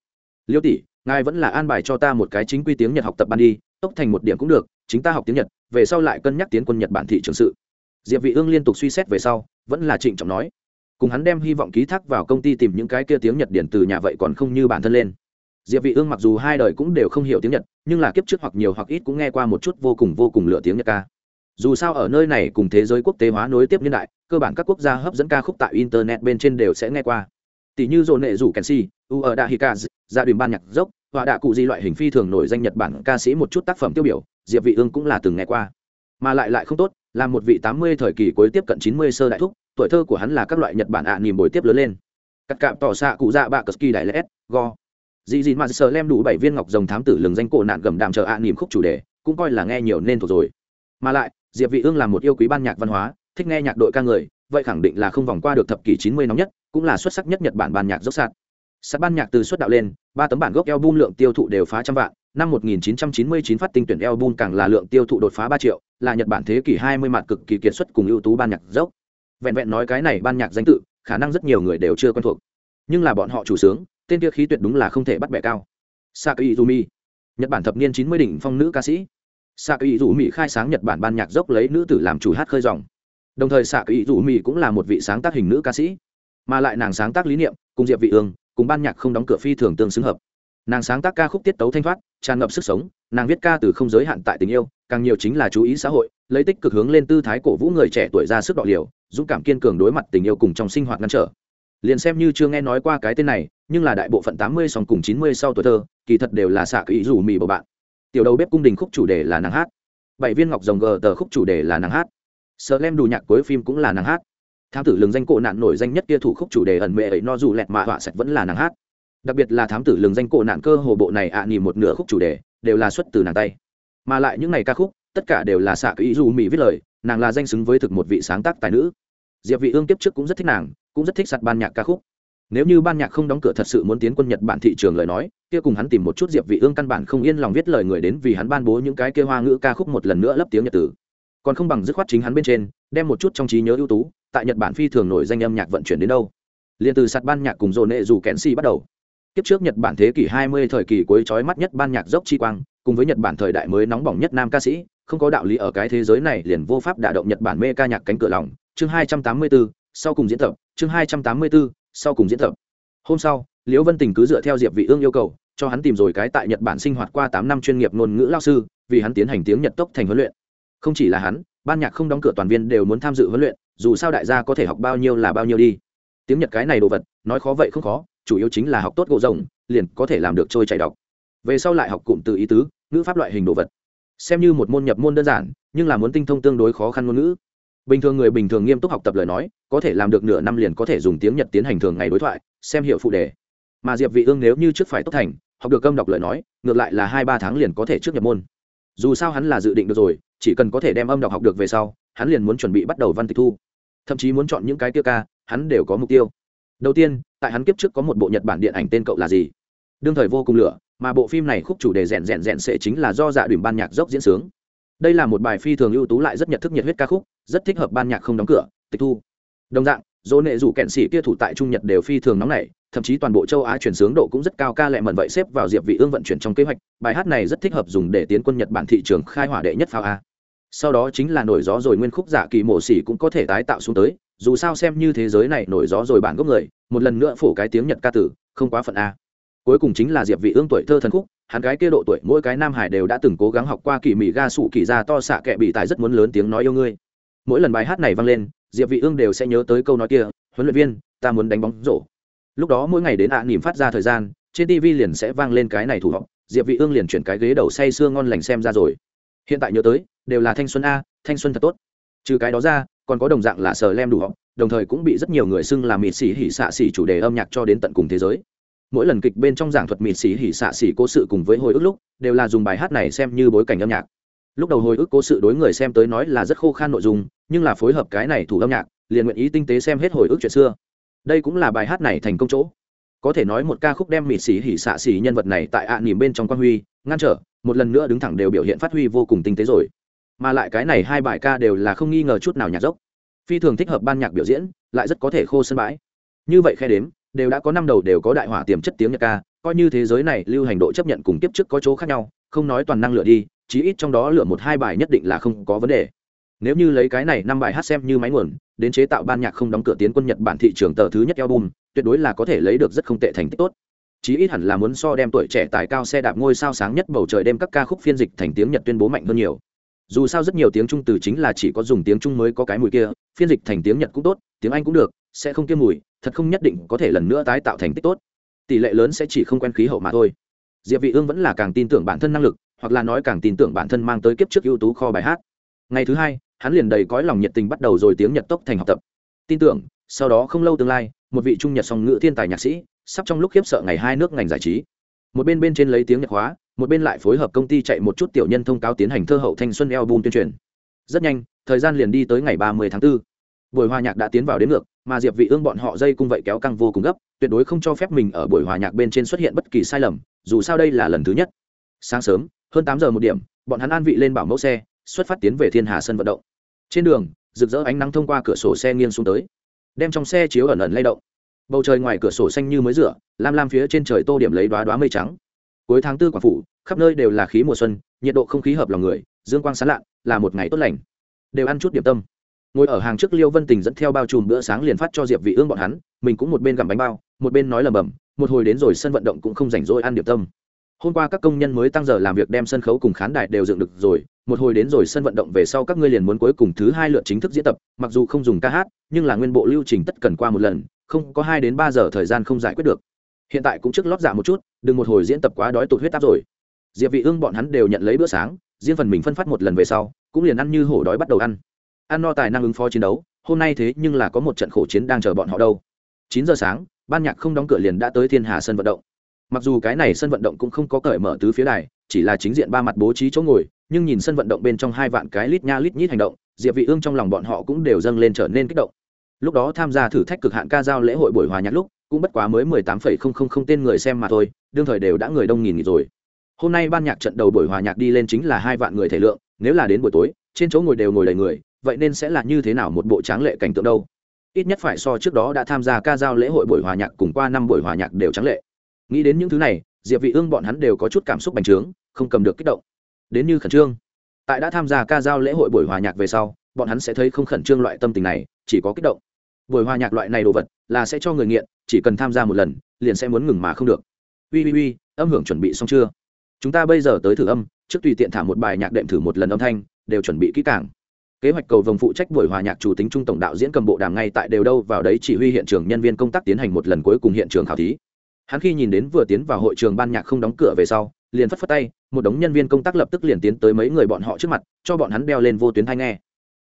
[SPEAKER 1] Liêu tỷ, ngài vẫn là an bài cho ta một cái chính quy tiếng nhật học tập ban đi, tốc thành một điểm cũng được, chính ta học tiếng nhật, về sau lại cân nhắc tiến quân nhật bản thị trường sự. Diệp vị ương liên tục suy xét về sau, vẫn là trịnh trọng nói. Cùng hắn đem hy vọng ký thác vào công ty tìm những cái kia tiếng nhật điển từ nhà vậy còn không như bản thân lên diệp vị ương mặc dù hai đời cũng đều không hiểu tiếng nhật, nhưng là kiếp trước hoặc nhiều hoặc ít cũng nghe qua một chút vô cùng vô cùng lựa tiếng nhật ca. Dù sao ở nơi này cùng thế giới quốc tế hóa nối tiếp niên đại, cơ bản các quốc gia hấp dẫn ca khúc tại internet bên trên đều sẽ nghe qua. Tỷ như dồn nệ rủ kenshi u ở đại hika gia đình ban nhạc dốc và đạ cụ di loại hình phi thường nổi danh nhật bản ca sĩ một chút tác phẩm tiêu biểu, diệp vị ương cũng là từng nghe qua. Mà lại lại không tốt, là một vị 80 thời kỳ cuối tiếp cận 90 sơ đại thúc, tuổi thơ của hắn là các loại nhật bản ạ à niềm bồi tiếp lớn lên. Cắt cạm tỏ xạ cụ dạ bạ cực kỳ đại lễ go dị dị mà sờ lem đủ bảy viên ngọc rồng thám tử lừng danh cổ nạn gầm đàm chờ ạ à niềm khúc chủ đề, cũng coi là nghe nhiều nên thuộc rồi. Mà lại, diệp vị ương là một yêu quý ban nhạc văn hóa, thích nghe nhạc đội ca người, vậy khẳng định là không vòng qua được thập kỷ 90 nóng nhất, cũng là xuất sắc nhất nhật bản ban nhạc dốc sạt. Sạt ban nhạc từ xuất đạo lên, ba tấm bản gốc album lượng tiêu thụ đều phá trăm vạn, năm 1999 phát tinh tuyển album càng là lượng tiêu thụ đột phá 3 triệu, là nhật bản thế kỷ 20 mặt cực kỳ kiệt xuất cùng ưu tú ban nhạc dốc. Vẹn vẹn nói cái này ban nhạc danh tự, khả năng rất nhiều người đều chưa quen thuộc. Nhưng là bọn họ chủ sướng tên kia khí tuyệt đúng là không thể bắt bẻ cao. Sakai izumi, nhật bản thập niên 90 đỉnh phong nữ ca sĩ. Sakai izumi khai sáng nhật bản ban nhạc dốc lấy nữ tử làm chủ hát khơi dòng. Đồng thời sakai izumi cũng là một vị sáng tác hình nữ ca sĩ. Mà lại nàng sáng tác lý niệm, cùng diệp vị ương, cùng ban nhạc không đóng cửa phi thường tương xứng hợp. Nàng sáng tác ca khúc tiết tấu thanh thoát, tràn ngập sức sống, nàng viết ca từ không giới hạn tại tình yêu, càng nhiều chính là chú ý xã hội, lấy tích cực hướng lên tư thái cổ vũ người trẻ tuổi ra sức đọ liều, dũng cảm kiên cường đối mặt tình yêu cùng trong sinh hoạt ngăn trở. Liền xem như chưa nghe nói qua cái tên này nhưng là đại bộ phận tám mươi sòng cùng chín mươi sau tuổi thơ kỳ thật đều là xạ kỹ rủ mì bầu bạn. Tiểu đầu bếp cung đình khúc chủ đề là nàng hát. Bảy viên ngọc rồng gờ tờ khúc chủ đề là nàng hát. Sợ lem đủ nhạc cuối phim cũng là nàng hát. Thám tử lừng danh cổ nạn nổi danh nhất kia thủ khúc chủ đề ẩn mệ ấy no dù lẹt mạ họa sạch vẫn là nàng hát. Đặc biệt là thám tử lừng danh cổ nạn cơ hồ bộ này ạ à, một nửa khúc chủ đề đều là xuất từ nàng tay. Mà lại những ngày ca khúc tất cả đều là xạ kỹ dù mỹ viết lời nàng là danh xứng với thực một vị sáng tác tài nữ. Diệp vị ương tiếp trước cũng rất thích nàng cũng rất thích sạt ban nhạc ca khúc nếu như ban nhạc không đóng cửa thật sự muốn tiến quân nhật bản thị trường lời nói kia cùng hắn tìm một chút diệp vị ương căn bản không yên lòng viết lời người đến vì hắn ban bố những cái kia hoa ngữ ca khúc một lần nữa lấp tiếng nhật tử. Còn không bằng dứt khoát chính hắn bên trên đem một chút trong trí nhớ ưu tú tại nhật bản phi thường nổi danh âm nhạc vận chuyển đến đâu. Liền từ sạt ban nhạc cùng dồn nệ dù kẽn si bắt đầu. Kiếp trước nhật bản thế kỷ 20 thời kỳ cuối chói mắt nhất ban nhạc dốc chi quang cùng với nhật bản thời đại mới nóng bỏng nhất nam ca sĩ không có đạo lý ở cái thế giới này liền vô pháp đả động nhật bản mê ca nhạc cánh cửa lòng. Chương 284, sau cùng diễn tập chương 284, sau cùng diễn tập. Hôm sau, liễu vân tình cứ dựa theo diệp vị ương yêu cầu, cho hắn tìm rồi cái tại nhật bản sinh hoạt qua tám năm chuyên nghiệp ngôn ngữ lao sư, vì hắn tiến hành tiếng nhật tốc thành huấn luyện. Không chỉ là hắn, ban nhạc không đóng cửa toàn viên đều muốn tham dự huấn luyện, dù sao đại gia có thể học bao nhiêu là bao nhiêu đi. Tiếng nhật cái này đồ vật, nói khó vậy không khó, chủ yếu chính là học tốt gỗ rồng liền có thể làm được trôi chảy đọc. Về sau lại học cụm từ ý tứ, ngữ pháp loại hình đồ vật. Xem như một môn nhập môn đơn giản, nhưng là muốn tinh thông tương đối khó khăn ngôn ngữ bình thường người bình thường nghiêm túc học tập lời nói, có thể làm được nửa năm liền có thể dùng tiếng nhật tiến hành thường ngày đối thoại, xem hiệu phụ đề. Mà diệp vị ương nếu như trước phải tốt thành, học được âm đọc lời nói, ngược lại là hai ba tháng liền có thể trước nhập môn. Dù sao hắn là dự định được rồi, chỉ cần có thể đem âm đọc học được về sau, hắn liền muốn chuẩn bị bắt đầu văn tịch thu. Thậm chí muốn chọn những cái tiêu ca, hắn đều có mục tiêu. Đầu tiên, tại hắn kiếp trước có một bộ nhật bản điện ảnh tên cậu là gì? Đương thời vô cùng lửa, mà bộ phim này khúc chủ đề rèn rèn rèn sẽ chính là do dạ đùm ban nhạc dốc diễn sướng đây là một bài phi thường ưu tú lại rất nhật thức nhiệt huyết ca khúc, rất thích hợp ban nhạc không đóng cửa, tịch thu. Đồng dạng, dỗ nệ dù kẹn sĩ kia thủ tại trung nhật đều phi thường nóng nảy, thậm chí toàn bộ châu á chuyển sướng độ cũng rất cao ca lẹ mẩn vậy xếp vào diệp vị ương vận chuyển trong kế hoạch, bài hát này rất thích hợp dùng để tiến quân nhật bản thị trường khai hỏa đệ nhất pháo a. Sau đó chính là nổi gió rồi nguyên khúc giả kỳ mổ xỉ cũng có thể tái tạo xuống tới, dù sao xem như thế giới này nổi gió rồi bản gốc người, một lần nữa phổ cái tiếng nhật ca tử, không quá phận a. Cuối cùng chính là diệp vị ương tuổi thơ thần khúc hắn gái kia độ tuổi mỗi cái nam hải đều đã từng cố gắng học qua kỳ mỹ ga sụ kỳ ra to xạ kệ bị tài rất muốn lớn tiếng nói yêu ngươi. Mỗi lần bài hát này vang lên diệp vị ương đều sẽ nhớ tới câu nói kia huấn luyện viên ta muốn đánh bóng rổ. Lúc đó mỗi ngày đến ạ à, nỉm phát ra thời gian trên tv liền sẽ vang lên cái này thủ họng diệp vị ương liền chuyển cái ghế đầu say sưa ngon lành xem ra rồi. Hiện tại nhớ tới đều là thanh xuân a thanh xuân thật tốt. Trừ cái đó ra còn có đồng dạng là sờ lem đủ họng đồng thời cũng bị rất nhiều người xưng là mịt xỉ hỉ xạ xỉ chủ đề âm nhạc cho đến tận cùng thế giới mỗi lần kịch bên trong giảng thuật mịt xỉ hỉ xạ xỉ cố sự cùng với hồi ức lúc, đều là dùng bài hát này xem như bối cảnh âm nhạc. Lúc đầu hồi ức cố sự đối người xem tới nói là rất khô khan nội dung, nhưng là phối hợp cái này thủ âm nhạc, liền nguyện ý tinh tế xem hết hồi ức chuyện xưa. Đây cũng là bài hát này thành công chỗ. Có thể nói một ca khúc đem mịt xỉ hỉ xạ xỉ nhân vật này tại ạ à nỉm bên trong quan huy, ngăn trở, một lần nữa đứng thẳng đều biểu hiện phát huy vô cùng tinh tế rồi. Mà lại cái này hai bài ca đều là không nghi ngờ chút nào nhạc dốc. Phi thường thích hợp ban nhạc biểu diễn, lại rất có thể khô sân bãi. Như vậy khe đếm đều đã có năm đầu đều có đại hỏa tiềm chất tiếng nhạc ca, coi như thế giới này lưu hành độ chấp nhận cùng tiếp trước có chỗ khác nhau, không nói toàn năng lựa đi, chí ít trong đó lựa một hai bài nhất định là không có vấn đề. Nếu như lấy cái này năm bài hát xem như máy nguồn, đến chế tạo ban nhạc không đóng cửa tiến quân nhật bản thị trường tờ thứ nhất album, tuyệt đối là có thể lấy được rất không tệ thành tích tốt. Chí ít hẳn là muốn so đem tuổi trẻ tài cao xe đạp ngôi sao sáng nhất bầu trời đem các ca khúc phiên dịch thành tiếng nhật tuyên bố mạnh hơn nhiều. Dù sao rất nhiều tiếng trung từ chính là chỉ có dùng tiếng trung mới có cái mùi kia, phiên dịch thành tiếng nhật cũng tốt, tiếng anh cũng được, sẽ không kiêm mùi thật không nhất định có thể lần nữa tái tạo thành tích tốt. Tỷ lệ lớn sẽ chỉ không quen khí hậu mà thôi. Diệp vị ương vẫn là càng tin tưởng bản thân năng lực, hoặc là nói càng tin tưởng bản thân mang tới kiếp trước ưu tú kho bài hát. Ngày thứ hai, hắn liền đầy cõi lòng nhiệt tình bắt đầu rồi tiếng nhật tốc thành học tập. Tin tưởng, sau đó không lâu tương lai, một vị trung nhật song ngữ thiên tài nhạc sĩ, sắp trong lúc khiếp sợ ngày hai nước ngành giải trí. Một bên bên trên lấy tiếng nhật hóa, một bên lại phối hợp công ty chạy một chút tiểu nhân thông cáo tiến hành thơ hậu thanh xuân album tuyên truyền. Rất nhanh, thời gian liền đi tới ngày ba mươi tháng 4. buổi hòa nhạc đã tiến vào đến ngược mà diệp vị ương bọn họ dây cung vậy kéo căng vô cùng gấp, tuyệt đối không cho phép mình ở buổi hòa nhạc bên trên xuất hiện bất kỳ sai lầm, dù sao đây là lần thứ nhất. Sáng sớm, hơn tám giờ một điểm, bọn hắn an vị lên bảo mẫu xe, xuất phát tiến về thiên hà sân vận động. Trên đường, rực rỡ ánh nắng thông qua cửa sổ xe nghiêng xuống tới, đem trong xe chiếu ẩn ẩn lay động. Bầu trời ngoài cửa sổ xanh như mới rửa, lam lam phía trên trời tô điểm lấy đoá đoá mây trắng. Cuối tháng tư quảng phủ, khắp nơi đều là khí mùa xuân, nhiệt độ không khí hợp lòng người, dương quang sán lạ, là một ngày tốt lành. Đều ăn chút điểm tâm ngồi ở hàng trước liêu vân tình dẫn theo bao trùm bữa sáng liền phát cho diệp vị ương bọn hắn, mình cũng một bên gặm bánh bao, một bên nói lầm bầm một hồi đến rồi sân vận động cũng không rảnh rỗi ăn điểm tâm. Hôm qua các công nhân mới tăng giờ làm việc đem sân khấu cùng khán đài đều dựng được rồi, một hồi đến rồi sân vận động về sau các ngươi liền muốn cuối cùng thứ hai lượt chính thức diễn tập, mặc dù không dùng ca hát, nhưng là nguyên bộ lưu trình tất cần qua một lần, không có hai đến ba giờ thời gian không giải quyết được. Hiện tại cũng trước lót dạ một chút, đừng một hồi diễn tập quá đói tụt huyết áp rồi. Diệp vị ương bọn hắn đều nhận lấy bữa sáng, riêng phần mình phân phát một lần về sau, cũng liền ăn như hổ đói bắt đầu ăn ăn no tài năng ứng phó chiến đấu, hôm nay thế nhưng là có một trận khổ chiến đang chờ bọn họ đâu. Chín giờ sáng, ban nhạc không đóng cửa liền đã tới thiên hà sân vận động. Mặc dù cái này sân vận động cũng không có cởi mở tứ phía đài, chỉ là chính diện ba mặt bố trí chỗ ngồi, nhưng nhìn sân vận động bên trong hai vạn cái lít nha lít nhít hành động, diệp vị ương trong lòng bọn họ cũng đều dâng lên trở nên kích động. Lúc đó tham gia thử thách cực hạn ca giao lễ hội buổi hòa nhạc lúc, cũng bất quá mới mười tám phẩy không không không tên người xem mà thôi, đương thời đều đã người đông nghìn nghỉ rồi. Hôm nay ban nhạc trận đầu buổi hòa nhạc đi lên chính là hai vạn người thể lượng, nếu là đến buổi tối, trên chỗ ngồi đều ngồi đầy người vậy nên sẽ là như thế nào một bộ tráng lệ cảnh tượng đâu? Ít nhất phải so trước đó đã tham gia ca giao lễ hội buổi hòa nhạc cùng qua năm buổi hòa nhạc đều tráng lệ. Nghĩ đến những thứ này, diệp vị ương bọn hắn đều có chút cảm xúc bành trướng, không cầm được kích động. Đến như khẩn trương. Tại đã tham gia ca giao lễ hội buổi hòa nhạc về sau, bọn hắn sẽ thấy không khẩn trương loại tâm tình này, chỉ có kích động. Buổi hòa nhạc loại này đồ vật, là sẽ cho người nghiện, chỉ cần tham gia một lần, liền sẽ muốn ngừng mà không được. Ui ui ui, âm hưởng chuẩn bị xong chưa? Chúng ta bây giờ tới thử âm, trước tùy tiện thả một bài nhạc đệm thử một lần âm thanh, đều chuẩn bị kỹ càng kế hoạch cầu vồng phụ trách buổi hòa nhạc chủ tính trung tổng đạo diễn cầm bộ đàm ngay tại đều đâu vào đấy chỉ huy hiện trường nhân viên công tác tiến hành một lần cuối cùng hiện trường khảo thí. Hắn khi nhìn đến vừa tiến vào hội trường ban nhạc không đóng cửa về sau, liền phất phất tay, một đống nhân viên công tác lập tức liền tiến tới mấy người bọn họ trước mặt, cho bọn hắn đeo lên vô tuyến thai nghe.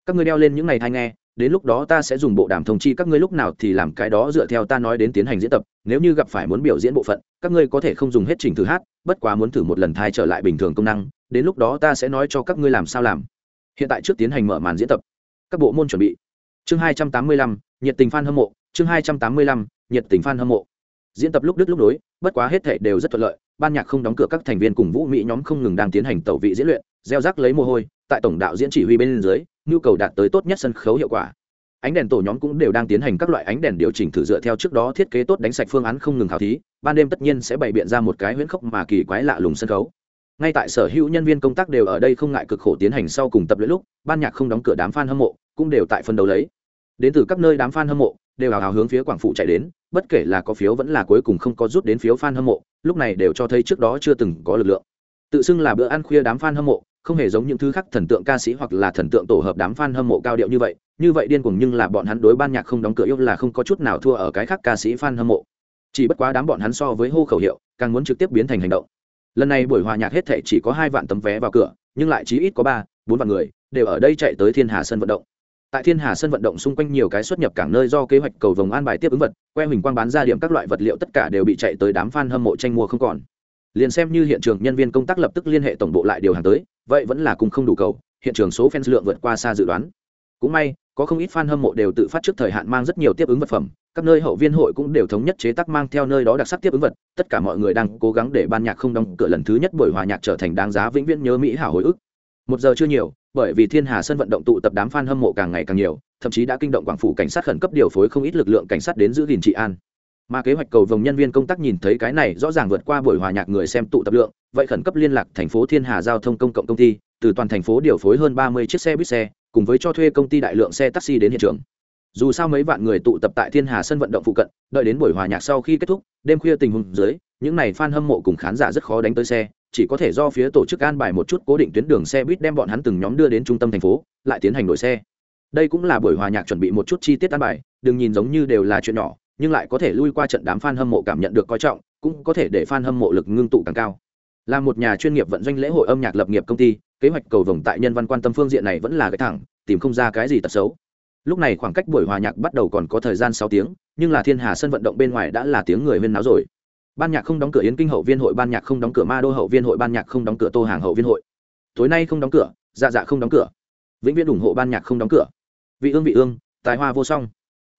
[SPEAKER 1] Các ngươi đeo lên những ngày thai nghe, đến lúc đó ta sẽ dùng bộ đàm thông chi các ngươi lúc nào thì làm cái đó dựa theo ta nói đến tiến hành diễn tập, nếu như gặp phải muốn biểu diễn bộ phận, các ngươi có thể không dùng hết trình thử hát, bất quá muốn thử một lần thai trở lại bình thường công năng, đến lúc đó ta sẽ nói cho các ngươi làm sao làm hiện tại trước tiến hành mở màn diễn tập. Các bộ môn chuẩn bị. Chương hai trăm tám mươi lăm, nhiệt tình f hâm mộ. Chương hai trăm tám mươi lăm, nhiệt tình f hâm mộ. Diễn tập lúc đứt lúc nối, bất quá hết thể đều rất thuận lợi. Ban nhạc không đóng cửa các thành viên cùng vũ mỹ nhóm không ngừng đang tiến hành tẩu vị diễn luyện, gieo rắc lấy mồ hôi. Tại tổng đạo diễn chỉ huy bên dưới, nhu cầu đạt tới tốt nhất sân khấu hiệu quả. Ánh đèn tổ nhóm cũng đều đang tiến hành các loại ánh đèn điều chỉnh thử dựa theo trước đó thiết kế tốt đánh sạch phương án không ngừng khảo thí. Ban đêm tất nhiên sẽ bày biện ra một cái huyễn khốc mà kỳ quái lạ lùng sân khấu ngay tại sở hữu nhân viên công tác đều ở đây không ngại cực khổ tiến hành sau cùng tập luyện lúc, ban nhạc không đóng cửa đám f a n hâm mộ cũng đều tại phần đầu lấy. Đến từ các nơi đám f a n hâm mộ đều hào hào hướng phía quảng phụ chạy đến, bất kể là có phiếu vẫn là cuối cùng không có rút đến phiếu f a n hâm mộ, lúc này đều cho thấy trước đó chưa từng có lực lượng. Tự xưng là bữa ăn khuya đám f a n hâm mộ, không hề giống những thứ khác thần tượng ca sĩ hoặc là thần tượng tổ hợp đám f a n hâm mộ cao điệu như vậy như vậy điên cuồng nhưng là bọn hắn đối ban nhạc không đóng cửa yêu là không có chút nào thua ở cái khác ca sĩ f a n hâm mộ. Chỉ bất quá đám bọn hắn so với hô khẩu hiệu, càng muốn trực tiếp biến thành hành động lần này buổi hòa nhạc hết thể chỉ có hai vạn tấm vé vào cửa, nhưng lại chỉ ít có ba, bốn vạn người, đều ở đây chạy tới thiên hà sân vận động. Tại thiên hà sân vận động xung quanh nhiều cái xuất nhập cảng nơi do kế hoạch cầu vồng an bài tiếp ứng vật, que huỳnh quang bán ra điểm các loại vật liệu tất cả đều bị chạy tới đám f a n hâm mộ tranh mua không còn. Liền xem như hiện trường nhân viên công tác lập tức liên hệ tổng bộ lại điều hàng tới, vậy vẫn là cùng không đủ cầu, hiện trường số fans lượng vượt qua xa dự đoán. Cũng may, có không ít fan hâm mộ đều tự phát trước thời hạn mang rất nhiều tiếp ứng vật phẩm các nơi hậu viên hội cũng đều thống nhất chế tác mang theo nơi đó đặc sắc tiếp ứng vật, tất cả mọi người đang cố gắng để ban nhạc không đóng cửa lần thứ nhất buổi hòa nhạc trở thành đáng giá vĩnh viễn nhớ mỹ hảo hồi ức. Một giờ chưa nhiều, bởi vì thiên hà sân vận động tụ tập đám fan hâm mộ càng ngày càng nhiều, thậm chí đã kinh động quảng phủ cảnh sát khẩn cấp điều phối không ít lực lượng cảnh sát đến giữ gìn trị an. Mà kế hoạch cầu vồng nhân viên công tác nhìn thấy cái này rõ ràng vượt qua buổi hòa nhạc người xem tụ tập lượng, vậy khẩn cấp liên lạc thành phố thiên hà giao thông công cộng công ty, từ toàn thành phố điều phối hơn ba mươi chiếc xe buýt xe, cùng với cho thuê công ty đại lượng xe taxi đến hiện trường dù sao mấy vạn người tụ tập tại thiên hà sân vận động phụ cận, đợi đến buổi hòa nhạc sau khi kết thúc, đêm khuya tình huống dưới, những này fan hâm mộ cùng khán giả rất khó đánh tới xe, chỉ có thể do phía tổ chức an bài một chút cố định tuyến đường xe buýt đem bọn hắn từng nhóm đưa đến trung tâm thành phố, lại tiến hành đổi xe. Đây cũng là buổi hòa nhạc chuẩn bị một chút chi tiết an bài, đừng nhìn giống như đều là chuyện nhỏ, nhưng lại có thể lui qua trận đám fan hâm mộ cảm nhận được coi trọng, cũng có thể để fan hâm mộ lực ngưng tụ càng cao. Là một nhà chuyên nghiệp vận doanh lễ hội âm nhạc lập nghiệp công ty, kế hoạch cầu vồng tại nhân văn quan tâm phương diện này vẫn là cái thẳng, tìm không ra cái gì tật xấu lúc này khoảng cách buổi hòa nhạc bắt đầu còn có thời gian sáu tiếng, nhưng là thiên hà sân vận động bên ngoài đã là tiếng người huyên náo rồi. Ban nhạc không đóng cửa yến kinh hậu viên hội, ban nhạc không đóng cửa ma đô hậu viên hội, ban nhạc không đóng cửa tô hàng hậu viên hội. Tối nay không đóng cửa dạ dạ không đóng cửa. Vĩnh viễn ủng hộ ban nhạc không đóng cửa. Vị ương vị ương, tài hoa vô song.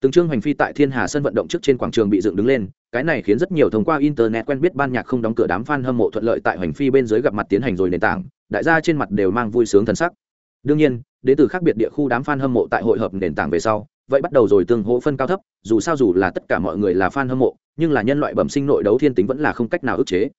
[SPEAKER 1] Từng trương hành phi tại thiên hà sân vận động trước trên quảng trường bị dựng đứng lên, cái này khiến rất nhiều thông qua internet quen biết ban nhạc không đóng cửa đám fan hâm mộ thuận lợi tại hành phi bên dưới gặp mặt tiến hành rồi nền tảng, đại gia trên mặt đều mang vui sướng thần sắc. Đương nhiên đến từ khác biệt địa khu đám fan hâm mộ tại hội hợp nền tảng về sau, vậy bắt đầu rồi tương hỗ phân cao thấp, dù sao dù là tất cả mọi người là fan hâm mộ, nhưng là nhân loại bẩm sinh nội đấu thiên tính vẫn là không cách nào ức chế.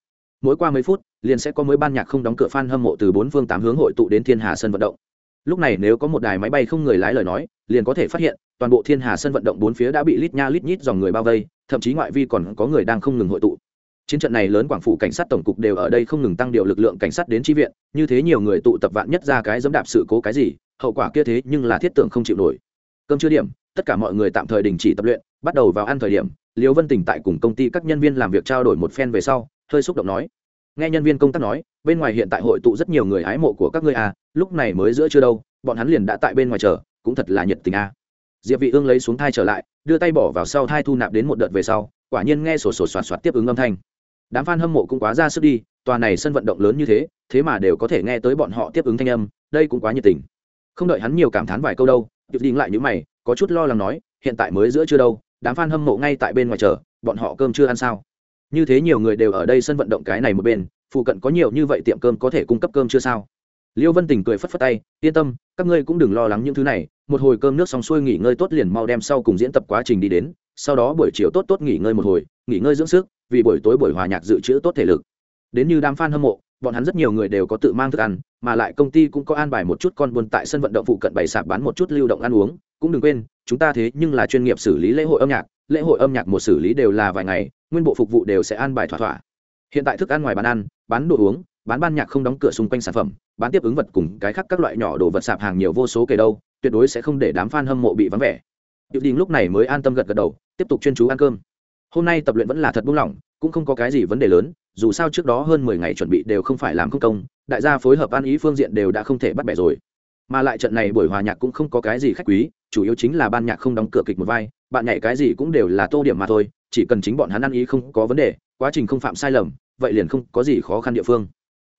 [SPEAKER 1] Mỗi qua mấy phút, liền sẽ có mấy ban nhạc không đóng cửa fan hâm mộ từ bốn phương tám hướng hội tụ đến thiên hà sân vận động. Lúc này nếu có một đài máy bay không người lái lời nói, liền có thể phát hiện, toàn bộ thiên hà sân vận động bốn phía đã bị lít nha lít nhít dòng người bao vây, thậm chí ngoại vi còn có người đang không ngừng hội tụ. Chiến trận này lớn quảng phủ cảnh sát tổng cục đều ở đây không ngừng tăng điều lực lượng cảnh sát đến tri viện, như thế nhiều người tụ tập vạn nhất ra cái dẫm đạp sự cố cái gì hậu quả kia thế nhưng là thiết tưởng không chịu nổi. Cơm chưa điểm, tất cả mọi người tạm thời đình chỉ tập luyện, bắt đầu vào ăn thời điểm, liêu vân tỉnh tại cùng công ty các nhân viên làm việc trao đổi một phen về sau, hơi xúc động nói. Nghe nhân viên công tác nói, bên ngoài hiện tại hội tụ rất nhiều người ái mộ của các ngươi à lúc này mới giữa chưa đâu, bọn hắn liền đã tại bên ngoài chờ, cũng thật là nhiệt tình à. Diệp vị ương lấy xuống thai trở lại, đưa tay bỏ vào sau thai thu nạp đến một đợt về sau, quả nhiên nghe sổ sổ soạt soạt tiếp ứng âm thanh. Đám fan hâm mộ cũng quá ra sức đi, tòa này sân vận động lớn như thế thế mà đều có thể nghe tới bọn họ tiếp ứng thanh âm, đây cũng quá nhiệt tình không đợi hắn nhiều cảm thán vài câu đâu điệp đình lại những mày, có chút lo lắng nói, hiện tại mới giữa chưa đâu, đám fan hâm mộ ngay tại bên ngoài chờ, bọn họ cơm chưa ăn sao? Như thế nhiều người đều ở đây sân vận động cái này một bên, phụ cận có nhiều như vậy tiệm cơm có thể cung cấp cơm chưa sao? Liêu vân tình cười phất phất tay, yên tâm, các ngươi cũng đừng lo lắng những thứ này, một hồi cơm nước xong xuôi nghỉ ngơi tốt liền mau đem sau cùng diễn tập quá trình đi đến, sau đó buổi chiều tốt tốt nghỉ ngơi một hồi, nghỉ ngơi dưỡng sức, vì buổi tối buổi hòa nhạc dự trữ tốt thể lực. Đến như đám fan hâm mộ bọn hắn rất nhiều người đều có tự mang thức ăn mà lại công ty cũng có an bài một chút con buôn tại sân vận động phụ cận bày sạp bán một chút lưu động ăn uống. Cũng đừng quên chúng ta thế nhưng là chuyên nghiệp xử lý lễ hội âm nhạc lễ hội âm nhạc một xử lý đều là vài ngày nguyên bộ phục vụ đều sẽ an bài thỏa thỏa. Hiện tại thức ăn ngoài bán ăn bán đồ uống bán ban nhạc không đóng cửa xung quanh sản phẩm bán tiếp ứng vật cùng cái khác các loại nhỏ đồ vật sạp hàng nhiều vô số kể đâu tuyệt đối sẽ không để đám fan hâm mộ bị vắng vẻ. Diệu Đình lúc này mới an tâm gật gật đầu, tiếp tục chuyên chú ăn cơm. Hôm nay tập luyện vẫn là thật buông lỏng, cũng không có cái gì vấn đề lớn, dù sao trước đó hơn mười ngày chuẩn bị đều không phải làm không công, đại gia phối hợp ăn ý phương diện đều đã không thể bắt bẻ rồi. Mà lại trận này buổi hòa nhạc cũng không có cái gì khách quý, chủ yếu chính là ban nhạc không đóng cửa kịch một vai bạn nhảy cái gì cũng đều là tô điểm mà thôi chỉ cần chính bọn hắn ăn ý không có vấn đề quá trình không phạm sai lầm vậy liền không có gì khó khăn địa phương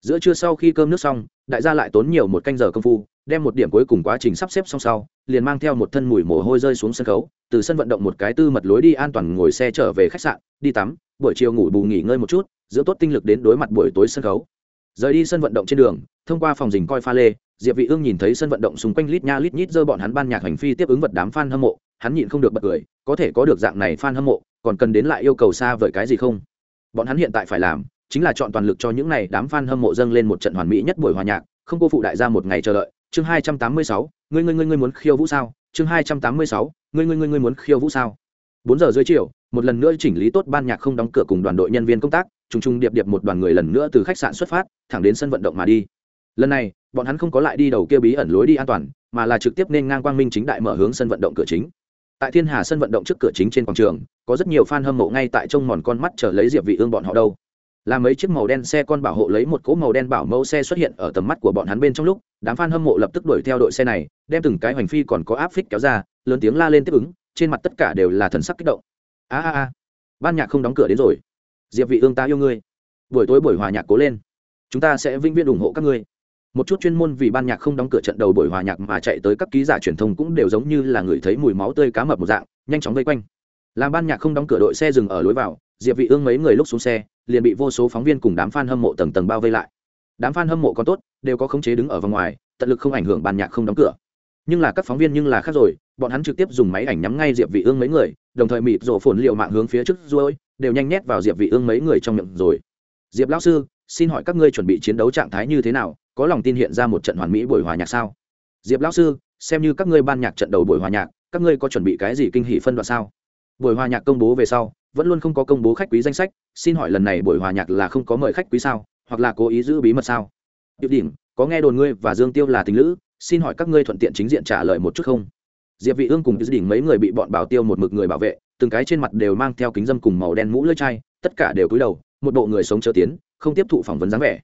[SPEAKER 1] giữa trưa sau khi cơm nước xong đại gia lại tốn nhiều một canh giờ công phu đem một điểm cuối cùng quá trình sắp xếp xong sau liền mang theo một thân mùi mồ hôi rơi xuống sân khấu từ sân vận động một cái tư mật lối đi an toàn ngồi xe trở về khách sạn đi tắm buổi chiều ngủ bù nghỉ ngơi một chút giữa tốt tinh lực đến đối mặt buổi tối sân khấu. Rời đi sân vận động trên đường thông qua phòng dình coi pha lê diệp vị ương nhìn thấy sân vận động xung quanh lít nha lít nhít dơ bọn hắn ban nhạc hành phi tiếp ứng vật đám fan hâm mộ hắn nhịn không được bật cười có thể có được dạng này fan hâm mộ còn cần đến lại yêu cầu xa vời cái gì không? Bọn hắn hiện tại phải làm chính là chọn toàn lực cho những này đám fan hâm mộ dâng lên một trận hoàn mỹ nhất buổi hòa nhạc. Không cô phụ đại gia một ngày chờ đợi. Chương 286, ngươi ngươi ngươi ngươi muốn khiêu vũ sao? Chương 286, ngươi ngươi ngươi ngươi muốn khiêu vũ sao? Bốn giờ dưới chiều, một lần nữa chỉnh lý tốt ban nhạc không đóng cửa cùng đoàn đội nhân viên công tác, trùng trùng điệp điệp một đoàn người lần nữa từ khách sạn xuất phát, thẳng đến sân vận động mà đi. Lần này, bọn hắn không có lại đi đầu kia bí ẩn lối đi an toàn, mà là trực tiếp nên ngang quang minh chính đại mở hướng sân vận động cửa chính. Tại thiên hà sân vận động trước cửa chính trên quảng trường, có rất nhiều fan hâm mộ ngay tại trông mòn con mắt chờ lấy diệp vị ương bọn họ đâu. Là mấy chiếc màu đen xe con bảo hộ lấy một cỗ màu đen bảo mẫu xe xuất hiện ở tầm mắt của bọn hắn bên trong lúc, đám fan hâm mộ lập tức đuổi theo đội xe này, đem từng cái hoành phi còn có áp phích kéo ra, lớn tiếng la lên tiếp ứng trên mặt tất cả đều là thần sắc kích động. A a a, ban nhạc không đóng cửa đến rồi. Diệp vị ương ta yêu ngươi. Buổi tối buổi hòa nhạc cố lên. Chúng ta sẽ vinh viễn ủng hộ các ngươi. Một chút chuyên môn vì ban nhạc không đóng cửa trận đầu buổi hòa nhạc mà chạy tới các ký giả truyền thông cũng đều giống như là người thấy mùi máu tươi cá mập một dạng, nhanh chóng vây quanh. Làm ban nhạc không đóng cửa đội xe dừng ở lối vào, diệp vị ương mấy người lúc xuống xe, liền bị vô số phóng viên cùng đám fan hâm mộ tầng tầng bao vây lại. Đám fan hâm mộ còn tốt, đều có khống chế đứng ở vòng ngoài, tận lực không ảnh hưởng ban nhạc không đóng cửa nhưng là các phóng viên nhưng là khác rồi, bọn hắn trực tiếp dùng máy ảnh nhắm ngay diệp vị ương mấy người, đồng thời mịt rổ phồn liều mạng hướng phía trước rồi đều nhanh nhét vào diệp vị ương mấy người trong miệng rồi. Diệp lão sư, xin hỏi các ngươi chuẩn bị chiến đấu trạng thái như thế nào, có lòng tin hiện ra một trận hoàn mỹ buổi hòa nhạc sao? Diệp lão sư, xem như các ngươi ban nhạc trận đầu buổi hòa nhạc, các ngươi có chuẩn bị cái gì kinh hỉ phân đoạn sao? Buổi hòa nhạc công bố về sau, vẫn luôn không có công bố khách quý danh sách, xin hỏi lần này buổi hòa nhạc là không có mời khách quý sao, hoặc là cố ý giữ bí mật sao? Điệp đỉnh, có nghe đồn ngươi và dương tiêu là tình lữ xin hỏi các ngươi thuận tiện chính diện trả lời một chút không? Diệp vị ương cùng dự đỉnh mấy người bị bọn bảo tiêu một mực người bảo vệ, từng cái trên mặt đều mang theo kính dâm cùng màu đen mũ lưỡi chai, tất cả đều cúi đầu, một bộ người sống chờ tiến, không tiếp thụ phỏng vấn dáng vẻ.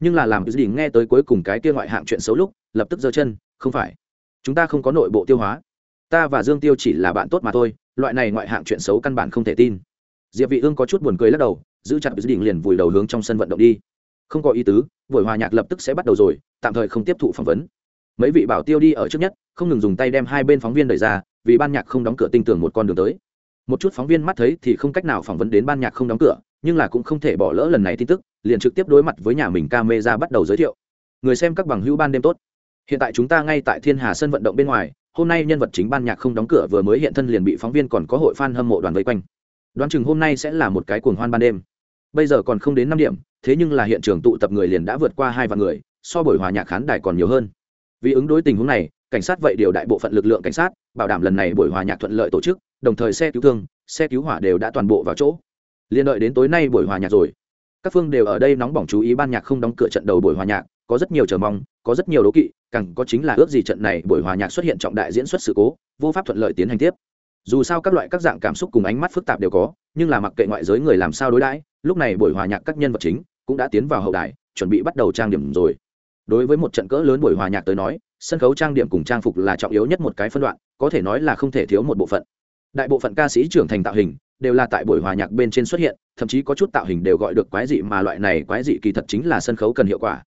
[SPEAKER 1] Nhưng là làm dự đỉnh nghe tới cuối cùng cái kia ngoại hạng chuyện xấu lúc, lập tức giơ chân, không phải, chúng ta không có nội bộ tiêu hóa. Ta và dương tiêu chỉ là bạn tốt mà thôi, loại này ngoại hạng chuyện xấu căn bản không thể tin. Diệp vị ương có chút buồn cười lắc đầu, giữ chặt dự đỉnh liền vùi đầu hướng trong sân vận động đi. Không có ý tứ, buổi hòa nhạc lập tức sẽ bắt đầu rồi, tạm thời không tiếp thụ phỏng vấn mấy vị bảo tiêu đi ở trước nhất, không ngừng dùng tay đem hai bên phóng viên đẩy ra, vì ban nhạc không đóng cửa tinh tường một con đường tới. Một chút phóng viên mắt thấy thì không cách nào phỏng vấn đến ban nhạc không đóng cửa, nhưng là cũng không thể bỏ lỡ lần này tin tức, liền trực tiếp đối mặt với nhà mình camera bắt đầu giới thiệu. Người xem các bằng hữu ban đêm tốt. Hiện tại chúng ta ngay tại thiên hà sân vận động bên ngoài, hôm nay nhân vật chính ban nhạc không đóng cửa vừa mới hiện thân liền bị phóng viên còn có hội fan hâm mộ đoàn vây quanh. Đoán chừng hôm nay sẽ là một cái cuồng hoan ban đêm. Bây giờ còn không đến năm điểm, thế nhưng là hiện trường tụ tập người liền đã vượt qua hai vạn người, so buổi hòa nhạc khán đài còn nhiều hơn vì ứng đối tình huống này, cảnh sát vậy điều đại bộ phận lực lượng cảnh sát, bảo đảm lần này buổi hòa nhạc thuận lợi tổ chức, đồng thời xe cứu thương, xe cứu hỏa đều đã toàn bộ vào chỗ. Liên đợi đến tối nay buổi hòa nhạc rồi. Các phương đều ở đây nóng bỏng chú ý ban nhạc không đóng cửa trận đầu buổi hòa nhạc, có rất nhiều chờ mong, có rất nhiều đố kỵ, càng có chính là ước gì trận này buổi hòa nhạc xuất hiện trọng đại diễn xuất sự cố, vô pháp thuận lợi tiến hành tiếp. Dù sao các loại các dạng cảm xúc cùng ánh mắt phức tạp đều có, nhưng là mặc kệ ngoại giới người làm sao đối đãi, lúc này buổi hòa nhạc các nhân vật chính cũng đã tiến vào hậu đài, chuẩn bị bắt đầu trang điểm rồi đối với một trận cỡ lớn buổi hòa nhạc tới nói, sân khấu trang điểm cùng trang phục là trọng yếu nhất một cái phân đoạn, có thể nói là không thể thiếu một bộ phận. Đại bộ phận ca sĩ trưởng thành tạo hình, đều là tại buổi hòa nhạc bên trên xuất hiện, thậm chí có chút tạo hình đều gọi được quái dị mà loại này quái dị kỳ thật chính là sân khấu cần hiệu quả.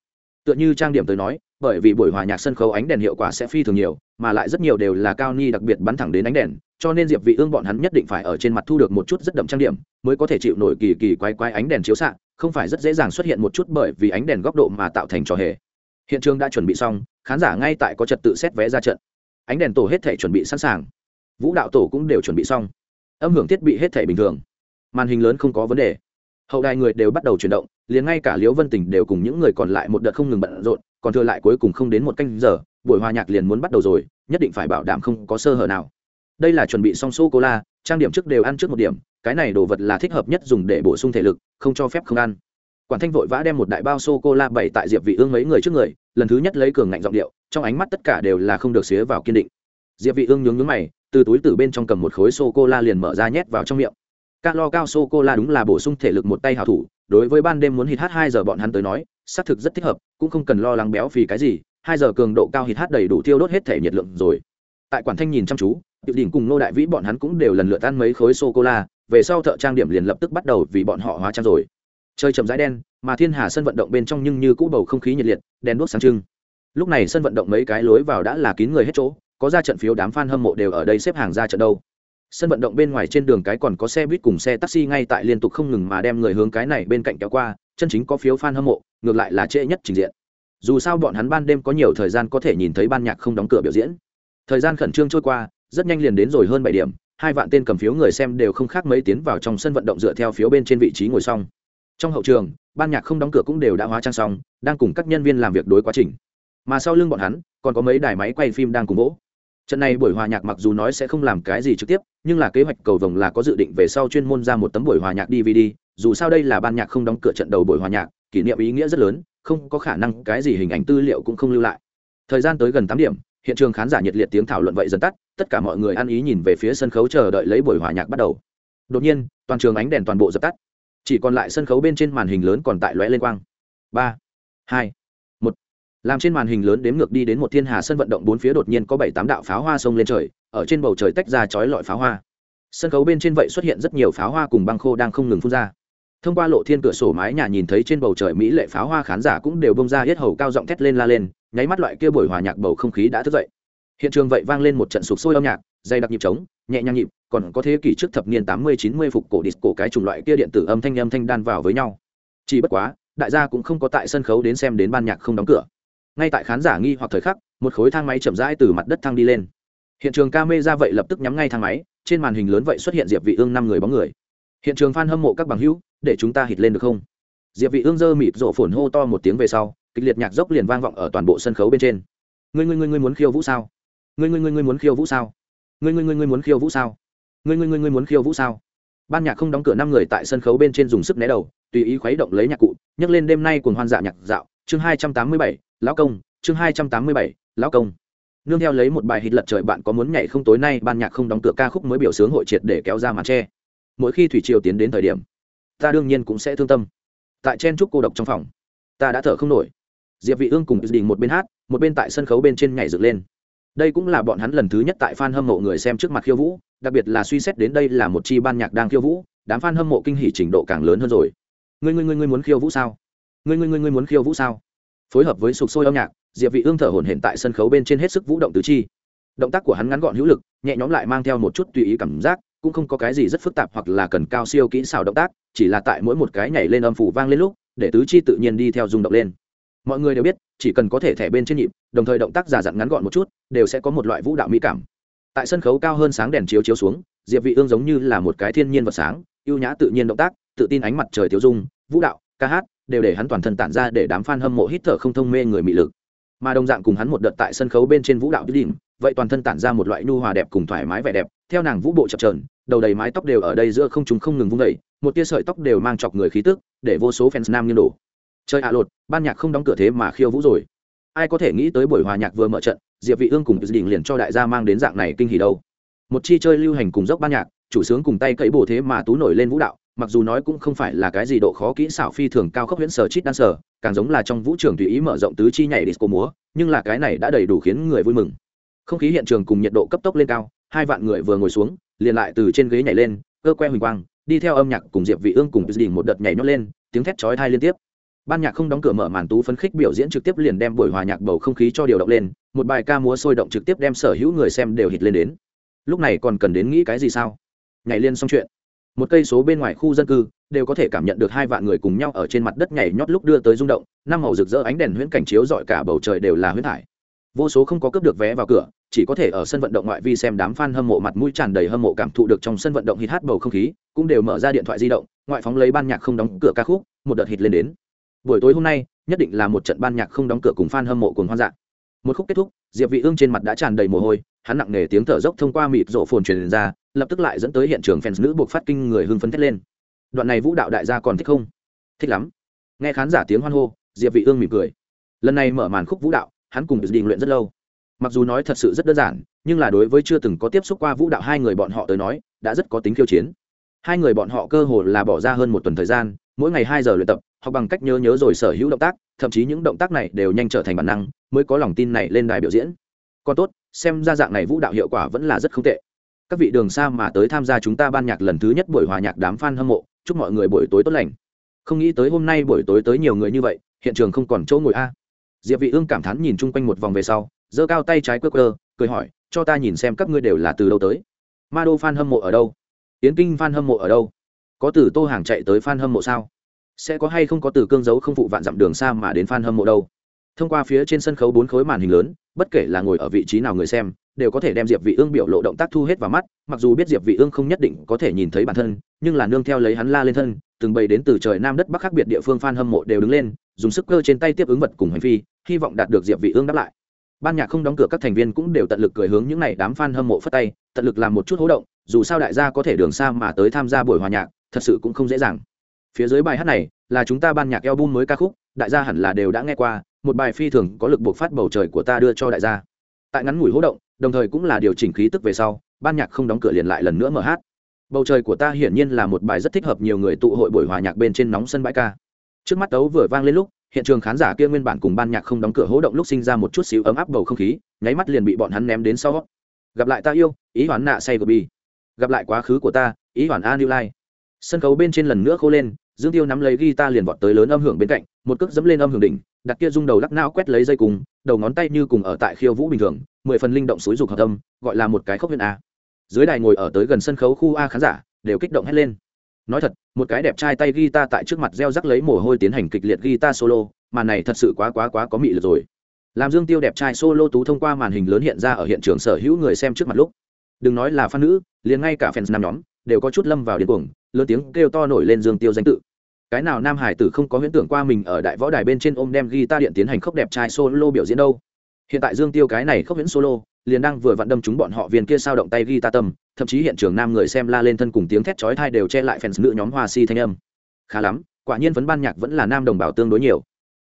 [SPEAKER 1] Tựa như trang điểm tới nói, bởi vì buổi hòa nhạc sân khấu ánh đèn hiệu quả sẽ phi thường nhiều, mà lại rất nhiều đều là cao ni đặc biệt bắn thẳng đến ánh đèn, cho nên diệp vị ương bọn hắn nhất định phải ở trên mặt thu được một chút rất đậm trang điểm, mới có thể chịu nổi kỳ kỳ quái quái ánh đèn chiếu xạ, không phải rất dễ dàng xuất hiện một chút bởi vì ánh đèn góc độ mà tạo thành trò hề hiện trường đã chuẩn bị xong, khán giả ngay tại có trật tự xét vé ra trận. Ánh đèn tổ hết thể chuẩn bị sẵn sàng. Vũ đạo tổ cũng đều chuẩn bị xong. Âm hưởng thiết bị hết thể bình thường. Màn hình lớn không có vấn đề. Hậu đài người đều bắt đầu chuyển động, liền ngay cả liễu vân tình đều cùng những người còn lại một đợt không ngừng bận rộn, còn thừa lại cuối cùng không đến một canh giờ, buổi hòa nhạc liền muốn bắt đầu rồi, nhất định phải bảo đảm không có sơ hở nào. Đây là chuẩn bị xong sô cô la trang điểm trước đều ăn trước một điểm, cái này đồ vật là thích hợp nhất dùng để bổ sung thể lực, không cho phép không ăn quản thanh vội vã đem một đại bao sô cô la bày tại diệp vị ương mấy người trước người, lần thứ nhất lấy cường ngạnh giọng điệu, trong ánh mắt tất cả đều là không được xía vào kiên định. Diệp vị ương nhướng nhướng mày, từ túi từ bên trong cầm một khối sô cô la liền mở ra nhét vào trong miệng. Calo cao sô cô la đúng là bổ sung thể lực một tay hảo thủ, đối với ban đêm muốn hít hát hai giờ bọn hắn tới nói, xác thực rất thích hợp, cũng không cần lo lắng béo phì cái gì, hai giờ cường độ cao hít hát đầy đủ tiêu đốt hết thể nhiệt lượng rồi. Tại quản thanh nhìn chăm chú, tiểu đỉnh cùng nô đại vĩ bọn hắn cũng đều lần lượt ăn mấy khối sô cô la về sau thợ trang điểm liền lập tức bắt đầu vì bọn họ hóa trang rồi trời chậm rãi đen, mà thiên hà sân vận động bên trong nhưng như cũ bầu không khí nhiệt liệt, đèn đuốc sáng trưng. Lúc này sân vận động mấy cái lối vào đã là kín người hết chỗ, có ra trận phiếu đám fan hâm mộ đều ở đây xếp hàng ra trận đâu. Sân vận động bên ngoài trên đường cái còn có xe buýt cùng xe taxi ngay tại liên tục không ngừng mà đem người hướng cái này bên cạnh kéo qua, chân chính có phiếu fan hâm mộ, ngược lại là trễ nhất trình diện. Dù sao bọn hắn ban đêm có nhiều thời gian có thể nhìn thấy ban nhạc không đóng cửa biểu diễn. Thời gian khẩn trương trôi qua, rất nhanh liền đến rồi hơn bảy điểm, hai vạn tên cầm phiếu người xem đều không khác mấy tiến vào trong sân vận động dựa theo phiếu bên trên vị trí ngồi xong trong hậu trường, ban nhạc không đóng cửa cũng đều đã hóa trang xong, đang cùng các nhân viên làm việc đối quá trình. Mà sau lưng bọn hắn, còn có mấy đài máy quay phim đang cùng vỗ. Trận này buổi hòa nhạc mặc dù nói sẽ không làm cái gì trực tiếp, nhưng là kế hoạch cầu vồng là có dự định về sau chuyên môn ra một tấm buổi hòa nhạc dvd dù sao đây là ban nhạc không đóng cửa trận đầu buổi hòa nhạc, kỷ niệm ý nghĩa rất lớn, không có khả năng cái gì hình ảnh tư liệu cũng không lưu lại. Thời gian tới gần tám điểm, hiện trường khán giả nhiệt liệt tiếng thảo luận vậy dần tắt, tất cả mọi người ăn ý nhìn về phía sân khấu chờ đợi lấy buổi hòa nhạc bắt đầu. Đột nhiên, toàn trường ánh đèn toàn bộ dập tắt chỉ còn lại sân khấu bên trên màn hình lớn còn tại lóe lên quang. Ba, hai, một. Làm trên màn hình lớn đếm ngược đi đến một thiên hà sân vận động bốn phía đột nhiên có bảy tám đạo pháo hoa sông lên trời, ở trên bầu trời tách ra chói lọi pháo hoa. Sân khấu bên trên vậy xuất hiện rất nhiều pháo hoa cùng băng khô đang không ngừng phun ra. Thông qua lộ thiên cửa sổ mái nhà nhìn thấy trên bầu trời mỹ lệ pháo hoa khán giả cũng đều bông ra hết hầu cao giọng thét lên la lên, nháy mắt loại kia buổi hòa nhạc bầu không khí đã thức dậy. Hiện trường vậy vang lên một trận sụp sôi âm nhạc dày đặc nhịp trống, nhẹ nhàng nhịp, còn có thế kỷ trước thập niên tám mươi, chín mươi phục cổ disco cái chủng loại kia điện tử âm thanh âm thanh đan vào với nhau. Chỉ bất quá, đại gia cũng không có tại sân khấu đến xem đến ban nhạc không đóng cửa. Ngay tại khán giả nghi hoặc thời khắc, một khối thang máy chậm rãi từ mặt đất thang đi lên. Hiện trường ca mê ra vậy lập tức nhắm ngay thang máy, trên màn hình lớn vậy xuất hiện diệp vị ương năm người bóng người. Hiện trường fan hâm mộ các bằng hữu, để chúng ta hít lên được không? Diệp vị ương dơ mịt rộ phồn hô to một tiếng về sau, kịch liệt nhạc dốc liền vang vọng ở toàn bộ sân khấu bên trên. Ngươi ngươi ngươi ngươi muốn khiêu vũ sao? Ngươi ngươi ngươi ngươi muốn khiêu vũ sao? Ngươi ngươi ngươi ngươi muốn khiêu vũ sao? Ngươi ngươi ngươi ngươi muốn khiêu vũ sao? Ban nhạc không đóng cửa năm người tại sân khấu bên trên dùng sức né đầu, tùy ý khuấy động lấy nhạc cụ, nhấc lên đêm nay cùng hoan dạ nhạc dạo. Chương hai trăm tám mươi bảy, lão công. Chương hai trăm tám mươi bảy, lão công. Nương theo lấy một bài hít lật trời bạn có muốn nhảy không tối nay, ban nhạc không đóng cửa ca khúc mới biểu sướng hội triệt để kéo ra màn tre. Mỗi khi thủy triều tiến đến thời điểm, ta đương nhiên cũng sẽ thương tâm. Tại chen trúc cô độc trong phòng, ta đã thở không nổi. Diệp vị ương cùng đình một bên hát, một bên tại sân khấu bên trên nhảy dựng lên đây cũng là bọn hắn lần thứ nhất tại fan hâm mộ người xem trước mặt khiêu vũ, đặc biệt là suy xét đến đây là một chi ban nhạc đang khiêu vũ, đám fan hâm mộ kinh hỉ trình độ càng lớn hơn rồi. Ngươi ngươi ngươi ngươi muốn khiêu vũ sao? Ngươi ngươi ngươi ngươi muốn khiêu vũ sao? Phối hợp với sục sôi âm nhạc, diệp vị ương thở hổn hển tại sân khấu bên trên hết sức vũ động tứ chi. Động tác của hắn ngắn gọn hữu lực, nhẹ nhõm lại mang theo một chút tùy ý cảm giác, cũng không có cái gì rất phức tạp hoặc là cần cao siêu kỹ xảo động tác, chỉ là tại mỗi một cái nhảy lên âm phủ vang lên lúc, để tứ chi tự nhiên đi theo rung động lên mọi người đều biết, chỉ cần có thể thẻ bên trên nhịp, đồng thời động tác giả dặn ngắn gọn một chút, đều sẽ có một loại vũ đạo mỹ cảm. Tại sân khấu cao hơn sáng đèn chiếu chiếu xuống, diệp vị ương giống như là một cái thiên nhiên vật sáng, ưu nhã tự nhiên động tác, tự tin ánh mặt trời thiếu dung, vũ đạo, ca hát, đều để hắn toàn thân tản ra để đám fan hâm mộ hít thở không thông mê người mị lực. Mà đồng dạng cùng hắn một đợt tại sân khấu bên trên vũ đạo đỉnh, vậy toàn thân tản ra một loại nhu hòa đẹp cùng thoải mái vẻ đẹp, theo nàng vũ bộ chập chờn, đầu đầy mái tóc đều ở đây giữa không trung không ngừng vung đẩy một tia sợi tóc đều mang chọc người khí tức, để vô số fans nam nghiêng đổ chơi ạ, lột, ban nhạc không đóng cửa thế mà khiêu vũ rồi. Ai có thể nghĩ tới buổi hòa nhạc vừa mở trận, diệp vị ương cùng dự định liền cho đại gia mang đến dạng này kinh hỉ đâu. Một chi chơi lưu hành cùng dốc ban nhạc, chủ sướng cùng tay cậy bổ thế mà tú nổi lên vũ đạo, mặc dù nói cũng không phải là cái gì độ khó kỹ xảo phi thường cao cấp huyễn sở chít đan sở càng giống là trong vũ trường tùy ý mở rộng tứ chi nhảy disco múa, nhưng là cái này đã đầy đủ khiến người vui mừng. Không khí hiện trường cùng nhiệt độ cấp tốc lên cao, hai vạn người vừa ngồi xuống, liền lại từ trên ghế nhảy lên, cơ que huỳnh quang, đi theo âm nhạc cùng diệp vị ương cùng đình một đợt nhảy nhót lên, tiếng thét chói tai liên tiếp ban nhạc không đóng cửa mở màn tú phấn khích biểu diễn trực tiếp liền đem buổi hòa nhạc bầu không khí cho điều động lên, một bài ca múa sôi động trực tiếp đem sở hữu người xem đều hít lên đến. Lúc này còn cần đến nghĩ cái gì sao? Nhảy lên xong chuyện, một cây số bên ngoài khu dân cư đều có thể cảm nhận được hai vạn người cùng nhau ở trên mặt đất nhảy nhót lúc đưa tới rung động, năm màu rực rỡ ánh đèn huyễn cảnh chiếu dọi cả bầu trời đều là huyễn thải vô số không có cướp được vé vào cửa, chỉ có thể ở sân vận động ngoại vi xem đám fan hâm mộ mặt mũi tràn đầy hâm mộ cảm thụ được trong sân vận động hít hát bầu không khí, cũng đều mở ra điện thoại di động, ngoại phóng lấy ban nhạc không đóng cửa ca khúc, một đợt hít lên đến buổi tối hôm nay, nhất định là một trận ban nhạc không đóng cửa cùng fan hâm mộ cùng hoan dạng. Một khúc kết thúc, diệp vị ương trên mặt đã tràn đầy mồ hôi, hắn nặng nề tiếng thở dốc thông qua mịt rộ phồn truyền ra, lập tức lại dẫn tới hiện trường fans nữ buộc phát kinh người hưng phấn thét lên. Đoạn này vũ đạo đại gia còn thích không? Thích lắm. Nghe khán giả tiếng hoan hô, diệp vị ương mỉm cười. Lần này mở màn khúc vũ đạo, hắn cùng đình luyện rất lâu. Mặc dù nói thật sự rất đơn giản, nhưng là đối với chưa từng có tiếp xúc qua vũ đạo hai người bọn họ tới nói, đã rất có tính khiêu chiến. Hai người bọn họ cơ hồ là bỏ ra hơn một tuần thời gian mỗi ngày hai giờ luyện tập hoặc bằng cách nhớ nhớ rồi sở hữu động tác, thậm chí những động tác này đều nhanh trở thành bản năng, mới có lòng tin này lên đài biểu diễn. Còn tốt, xem ra dạng này vũ đạo hiệu quả vẫn là rất không tệ. Các vị đường xa mà tới tham gia chúng ta ban nhạc lần thứ nhất buổi hòa nhạc đám f a n hâm mộ, chúc mọi người buổi tối tốt lành. Không nghĩ tới hôm nay buổi tối tới nhiều người như vậy, hiện trường không còn chỗ ngồi a. Diệp vị ương cảm thán nhìn chung quanh một vòng về sau, giơ cao tay trái quơ quơ, cười hỏi, cho ta nhìn xem các ngươi đều là từ đâu tới? Ma đô fan hâm mộ ở đâu? Yến kinh fan hâm mộ ở đâu? Có từ tô hàng chạy tới fan hâm mộ sao? Sẽ có hay không có từ cương dấu không phụ vạn dặm đường xa mà đến fan hâm mộ đâu? Thông qua phía trên sân khấu bốn khối màn hình lớn, bất kể là ngồi ở vị trí nào người xem, đều có thể đem diệp vị ương biểu lộ động tác thu hết vào mắt, mặc dù biết diệp vị ương không nhất định có thể nhìn thấy bản thân, nhưng là nương theo lấy hắn la lên thân, từng bầy đến từ trời nam đất bắc khác biệt địa phương fan hâm mộ đều đứng lên, dùng sức cơ trên tay tiếp ứng vật cùng hành phi hy vọng đạt được diệp vị ương đáp lại. Ban nhạc không đóng cửa các thành viên cũng đều tận lực cười hướng những này đám fan hâm mộ phất tay, tận lực làm một chút hố động, dù sao đại gia có thể đường xa mà tới tham gia buổi hòa nhạc thật sự cũng không dễ dàng. Phía dưới bài hát này là chúng ta ban nhạc album mới ca khúc, đại gia hẳn là đều đã nghe qua, một bài phi thường có lực buộc phát bầu trời của ta đưa cho đại gia. Tại ngắn ngủi hỗ động, đồng thời cũng là điều chỉnh khí tức về sau, ban nhạc không đóng cửa liền lại lần nữa mở hát. Bầu trời của ta hiển nhiên là một bài rất thích hợp nhiều người tụ hội buổi hòa nhạc bên trên nóng sân bãi ca. Trước mắt tấu vừa vang lên lúc, hiện trường khán giả kia nguyên bản cùng ban nhạc không đóng cửa hỗ động lúc sinh ra một chút xíu ấm áp bầu không khí, nháy mắt liền bị bọn hắn ném đến sau. Gặp lại ta yêu, ý hoán nạ say của bi gặp lại quá khứ của ta, ý hoán a new life sân khấu bên trên lần nữa khô lên dương tiêu nắm lấy guitar liền vọt tới lớn âm hưởng bên cạnh một cước dẫm lên âm hưởng đỉnh đặt kia rung đầu lắc não quét lấy dây cùng đầu ngón tay như cùng ở tại khiêu vũ bình thường mười phần linh động suối dục hợp tâm, gọi là một cái khốc huyện a. Dưới đài ngồi ở tới gần sân khấu khu a khán giả đều kích động hét lên. Nói thật một cái đẹp trai tay guitar tại trước mặt gieo rắc lấy mồ hôi tiến hành kịch liệt guitar solo mà này thật sự quá quá quá có mị lực rồi. Làm dương tiêu đẹp trai solo tú thông qua màn hình lớn hiện ra ở hiện trường sở hữu người xem trước mặt lúc. Đừng nói là fan nữ liền ngay cả fans nam nhóm đều có chút lâm vào điên cuồng lớn tiếng kêu to nổi lên dương tiêu danh tự. Cái nào nam hải tử không có huyễn tưởng qua mình ở đại võ đài bên trên ôm đem guitar điện tiến hành khốc đẹp trai solo biểu diễn đâu. Hiện tại dương tiêu cái này khốc huyễn solo, liền đang vừa vặn đâm chúng bọn họ viên kia sao động tay guitar tâm, thậm chí hiện trường nam người xem la lên thân cùng tiếng thét chói tai đều che lại fans nữ nhóm hoa si thanh âm. Khá lắm, quả nhiên vấn ban nhạc vẫn là nam đồng bào tương đối nhiều.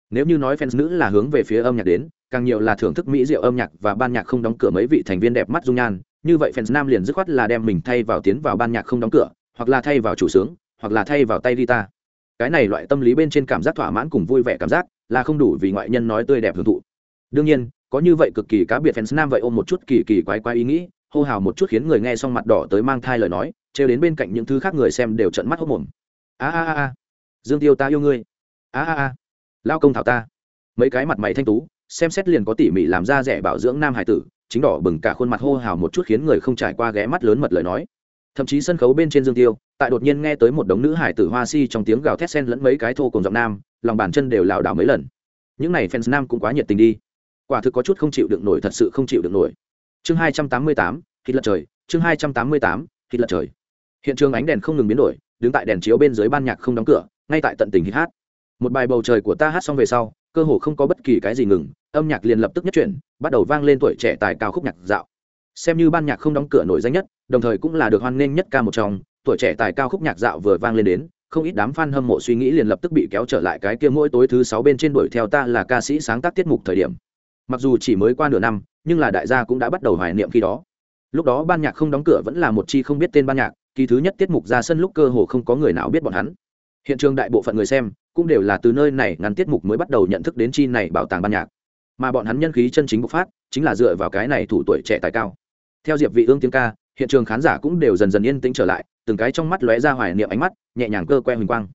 [SPEAKER 1] Nếu như nói fans nữ là hướng về phía âm nhạc đến, càng nhiều là thưởng thức mỹ diệu âm nhạc và ban nhạc không đóng cửa mấy vị thành viên đẹp mắt dung nhan, như vậy fans nam liền dứt khoát là đem mình thay vào tiến vào ban nhạc không đóng cửa hoặc là thay vào chủ sướng, hoặc là thay vào tay guitar. Cái này loại tâm lý bên trên cảm giác thỏa mãn cùng vui vẻ cảm giác là không đủ vì ngoại nhân nói tươi đẹp hưởng thụ. Đương nhiên, có như vậy cực kỳ cá biệt fans nam vậy ôm một chút kỳ kỳ quái quái ý nghĩ, hô hào một chút khiến người nghe xong mặt đỏ tới mang thai lời nói, trêu đến bên cạnh những thứ khác người xem đều trận mắt hốc mồm. A a a a. Dương tiêu ta yêu ngươi. A a a. Lao công thảo ta. Mấy cái mặt mày thanh tú, xem xét liền có tỉ mỉ làm ra rẻ bảo dưỡng nam hải tử, chính đỏ bừng cả khuôn mặt hô hào một chút khiến người không trải qua ghé mắt lớn mật lời nói thậm chí sân khấu bên trên dương tiêu, tại đột nhiên nghe tới một đống nữ hải tử hoa si trong tiếng gào thét sen lẫn mấy cái thô cùng giọng nam, lòng bàn chân đều lảo đảo mấy lần. Những này fans nam cũng quá nhiệt tình đi. Quả thực có chút không chịu được nổi, thật sự không chịu được nổi. Chương hai trăm tám mươi tám, hít lật trời. Chương hai trăm tám mươi tám, hít lật trời. Hiện trường ánh đèn không ngừng biến đổi, đứng tại đèn chiếu bên dưới ban nhạc không đóng cửa, ngay tại tận tình hít hát. Một bài bầu trời của ta hát xong về sau, cơ hồ không có bất kỳ cái gì ngừng, âm nhạc liền lập tức nhất chuyển, bắt đầu vang lên tuổi trẻ tài cao khúc nhạc dạo xem như ban nhạc không đóng cửa nổi danh nhất, đồng thời cũng là được hoan nghênh nhất ca một trong, tuổi trẻ tài cao khúc nhạc dạo vừa vang lên đến, không ít đám fan hâm mộ suy nghĩ liền lập tức bị kéo trở lại cái kia mỗi tối thứ sáu bên trên đuổi theo ta là ca sĩ sáng tác tiết mục thời điểm. Mặc dù chỉ mới qua nửa năm, nhưng là đại gia cũng đã bắt đầu hoài niệm khi đó. Lúc đó ban nhạc không đóng cửa vẫn là một chi không biết tên ban nhạc, kỳ thứ nhất tiết mục ra sân lúc cơ hồ không có người nào biết bọn hắn. Hiện trường đại bộ phận người xem cũng đều là từ nơi này ngắn tiết mục mới bắt đầu nhận thức đến chi này bảo tàng ban nhạc. Mà bọn hắn nhân khí chân chính bộc phát, chính là dựa vào cái này thủ tuổi trẻ tài cao theo diệp vị ương tiếng ca, hiện trường khán giả cũng đều dần dần yên tĩnh trở lại, từng cái trong mắt lóe ra hoài niệm ánh mắt, nhẹ nhàng cơ que huỳnh quang.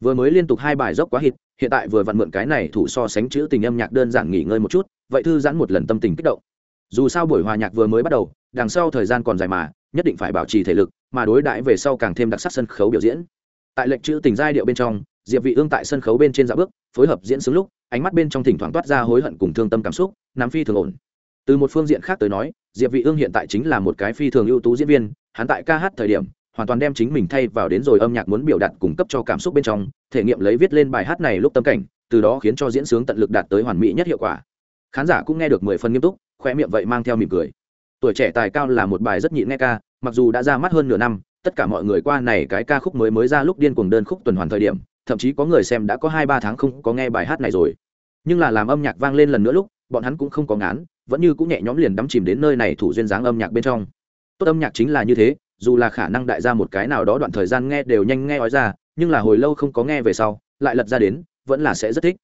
[SPEAKER 1] Vừa mới liên tục hai bài dốc quá hit, hiện tại vừa vặn mượn cái này thủ so sánh chữ tình âm nhạc đơn giản nghỉ ngơi một chút, vậy thư giãn một lần tâm tình kích động. Dù sao buổi hòa nhạc vừa mới bắt đầu, đằng sau thời gian còn dài mà, nhất định phải bảo trì thể lực, mà đối đãi về sau càng thêm đặc sắc sân khấu biểu diễn. Tại lệnh chữ tình giai điệu bên trong, diệp vị ương tại sân khấu bên trên dạo bước, phối hợp diễn sướng lúc, ánh mắt bên trong thỉnh thoảng toát ra hối hận cùng thương tâm cảm xúc, nắm phi thường ổn từ một phương diện khác tới nói, diệp vị ương hiện tại chính là một cái phi thường ưu tú diễn viên, hắn tại ca hát thời điểm, hoàn toàn đem chính mình thay vào đến rồi âm nhạc muốn biểu đạt cung cấp cho cảm xúc bên trong, thể nghiệm lấy viết lên bài hát này lúc tâm cảnh, từ đó khiến cho diễn sướng tận lực đạt tới hoàn mỹ nhất hiệu quả. Khán giả cũng nghe được mười phần nghiêm túc khoe miệng vậy mang theo mỉm cười. Tuổi trẻ tài cao là một bài rất nhịn nghe ca, mặc dù đã ra mắt hơn nửa năm, tất cả mọi người qua này cái ca khúc mới mới ra lúc điên cuồng đơn khúc tuần hoàn thời điểm, thậm chí có người xem đã có hai ba tháng không có nghe bài hát này rồi. Nhưng là làm âm nhạc vang lên lần nữa lúc, bọn hắn cũng không có ngán vẫn như cũng nhẹ nhõm liền đắm chìm đến nơi này thủ duyên dáng âm nhạc bên trong. Tốt âm nhạc chính là như thế, dù là khả năng đại ra một cái nào đó đoạn thời gian nghe đều nhanh nghe nói ra, nhưng là hồi lâu không có nghe về sau, lại lật ra đến, vẫn là sẽ rất thích.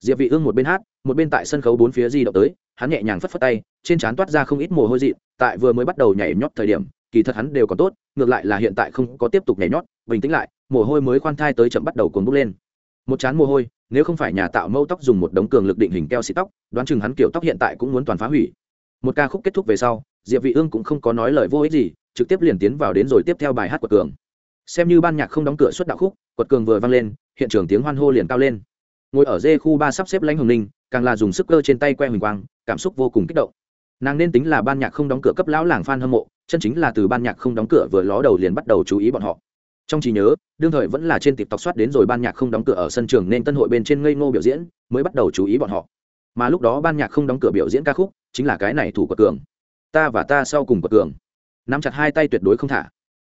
[SPEAKER 1] Diệp vị ương một bên hát, một bên tại sân khấu bốn phía di động tới, hắn nhẹ nhàng phất phất tay, trên trán toát ra không ít mồ hôi dị, tại vừa mới bắt đầu nhảy nhót thời điểm, kỳ thật hắn đều còn tốt, ngược lại là hiện tại không có tiếp tục nhảy nhót, bình tĩnh lại, mồ hôi mới khoan thai tới chậm bắt đầu cuốn bốc lên. Một chán mồ hôi nếu không phải nhà tạo mẫu tóc dùng một đống cường lực định hình keo xịt tóc, đoán chừng hắn kiểu tóc hiện tại cũng muốn toàn phá hủy. Một ca khúc kết thúc về sau, diệp vị ương cũng không có nói lời vô ích gì, trực tiếp liền tiến vào đến rồi tiếp theo bài hát của cường. Xem như ban nhạc không đóng cửa suốt đạo khúc, quật cường vừa vang lên, hiện trường tiếng hoan hô liền cao lên. Ngồi ở dê khu ba sắp xếp lãnh hồng ninh, càng là dùng sức cơ trên tay que huỳnh quang, cảm xúc vô cùng kích động. Nàng nên tính là ban nhạc không đóng cửa cấp lão làng fan hâm mộ, chân chính là từ ban nhạc không đóng cửa vừa ló đầu liền bắt đầu chú ý bọn họ trong trí nhớ, đương thời vẫn là trên tịp tọc soát đến rồi ban nhạc không đóng cửa ở sân trường nên tân hội bên trên ngây ngô biểu diễn, mới bắt đầu chú ý bọn họ. Mà lúc đó ban nhạc không đóng cửa biểu diễn ca khúc, chính là cái này thủ của cường. Ta và ta sau cùng của cường. Nắm chặt hai tay tuyệt đối không thả.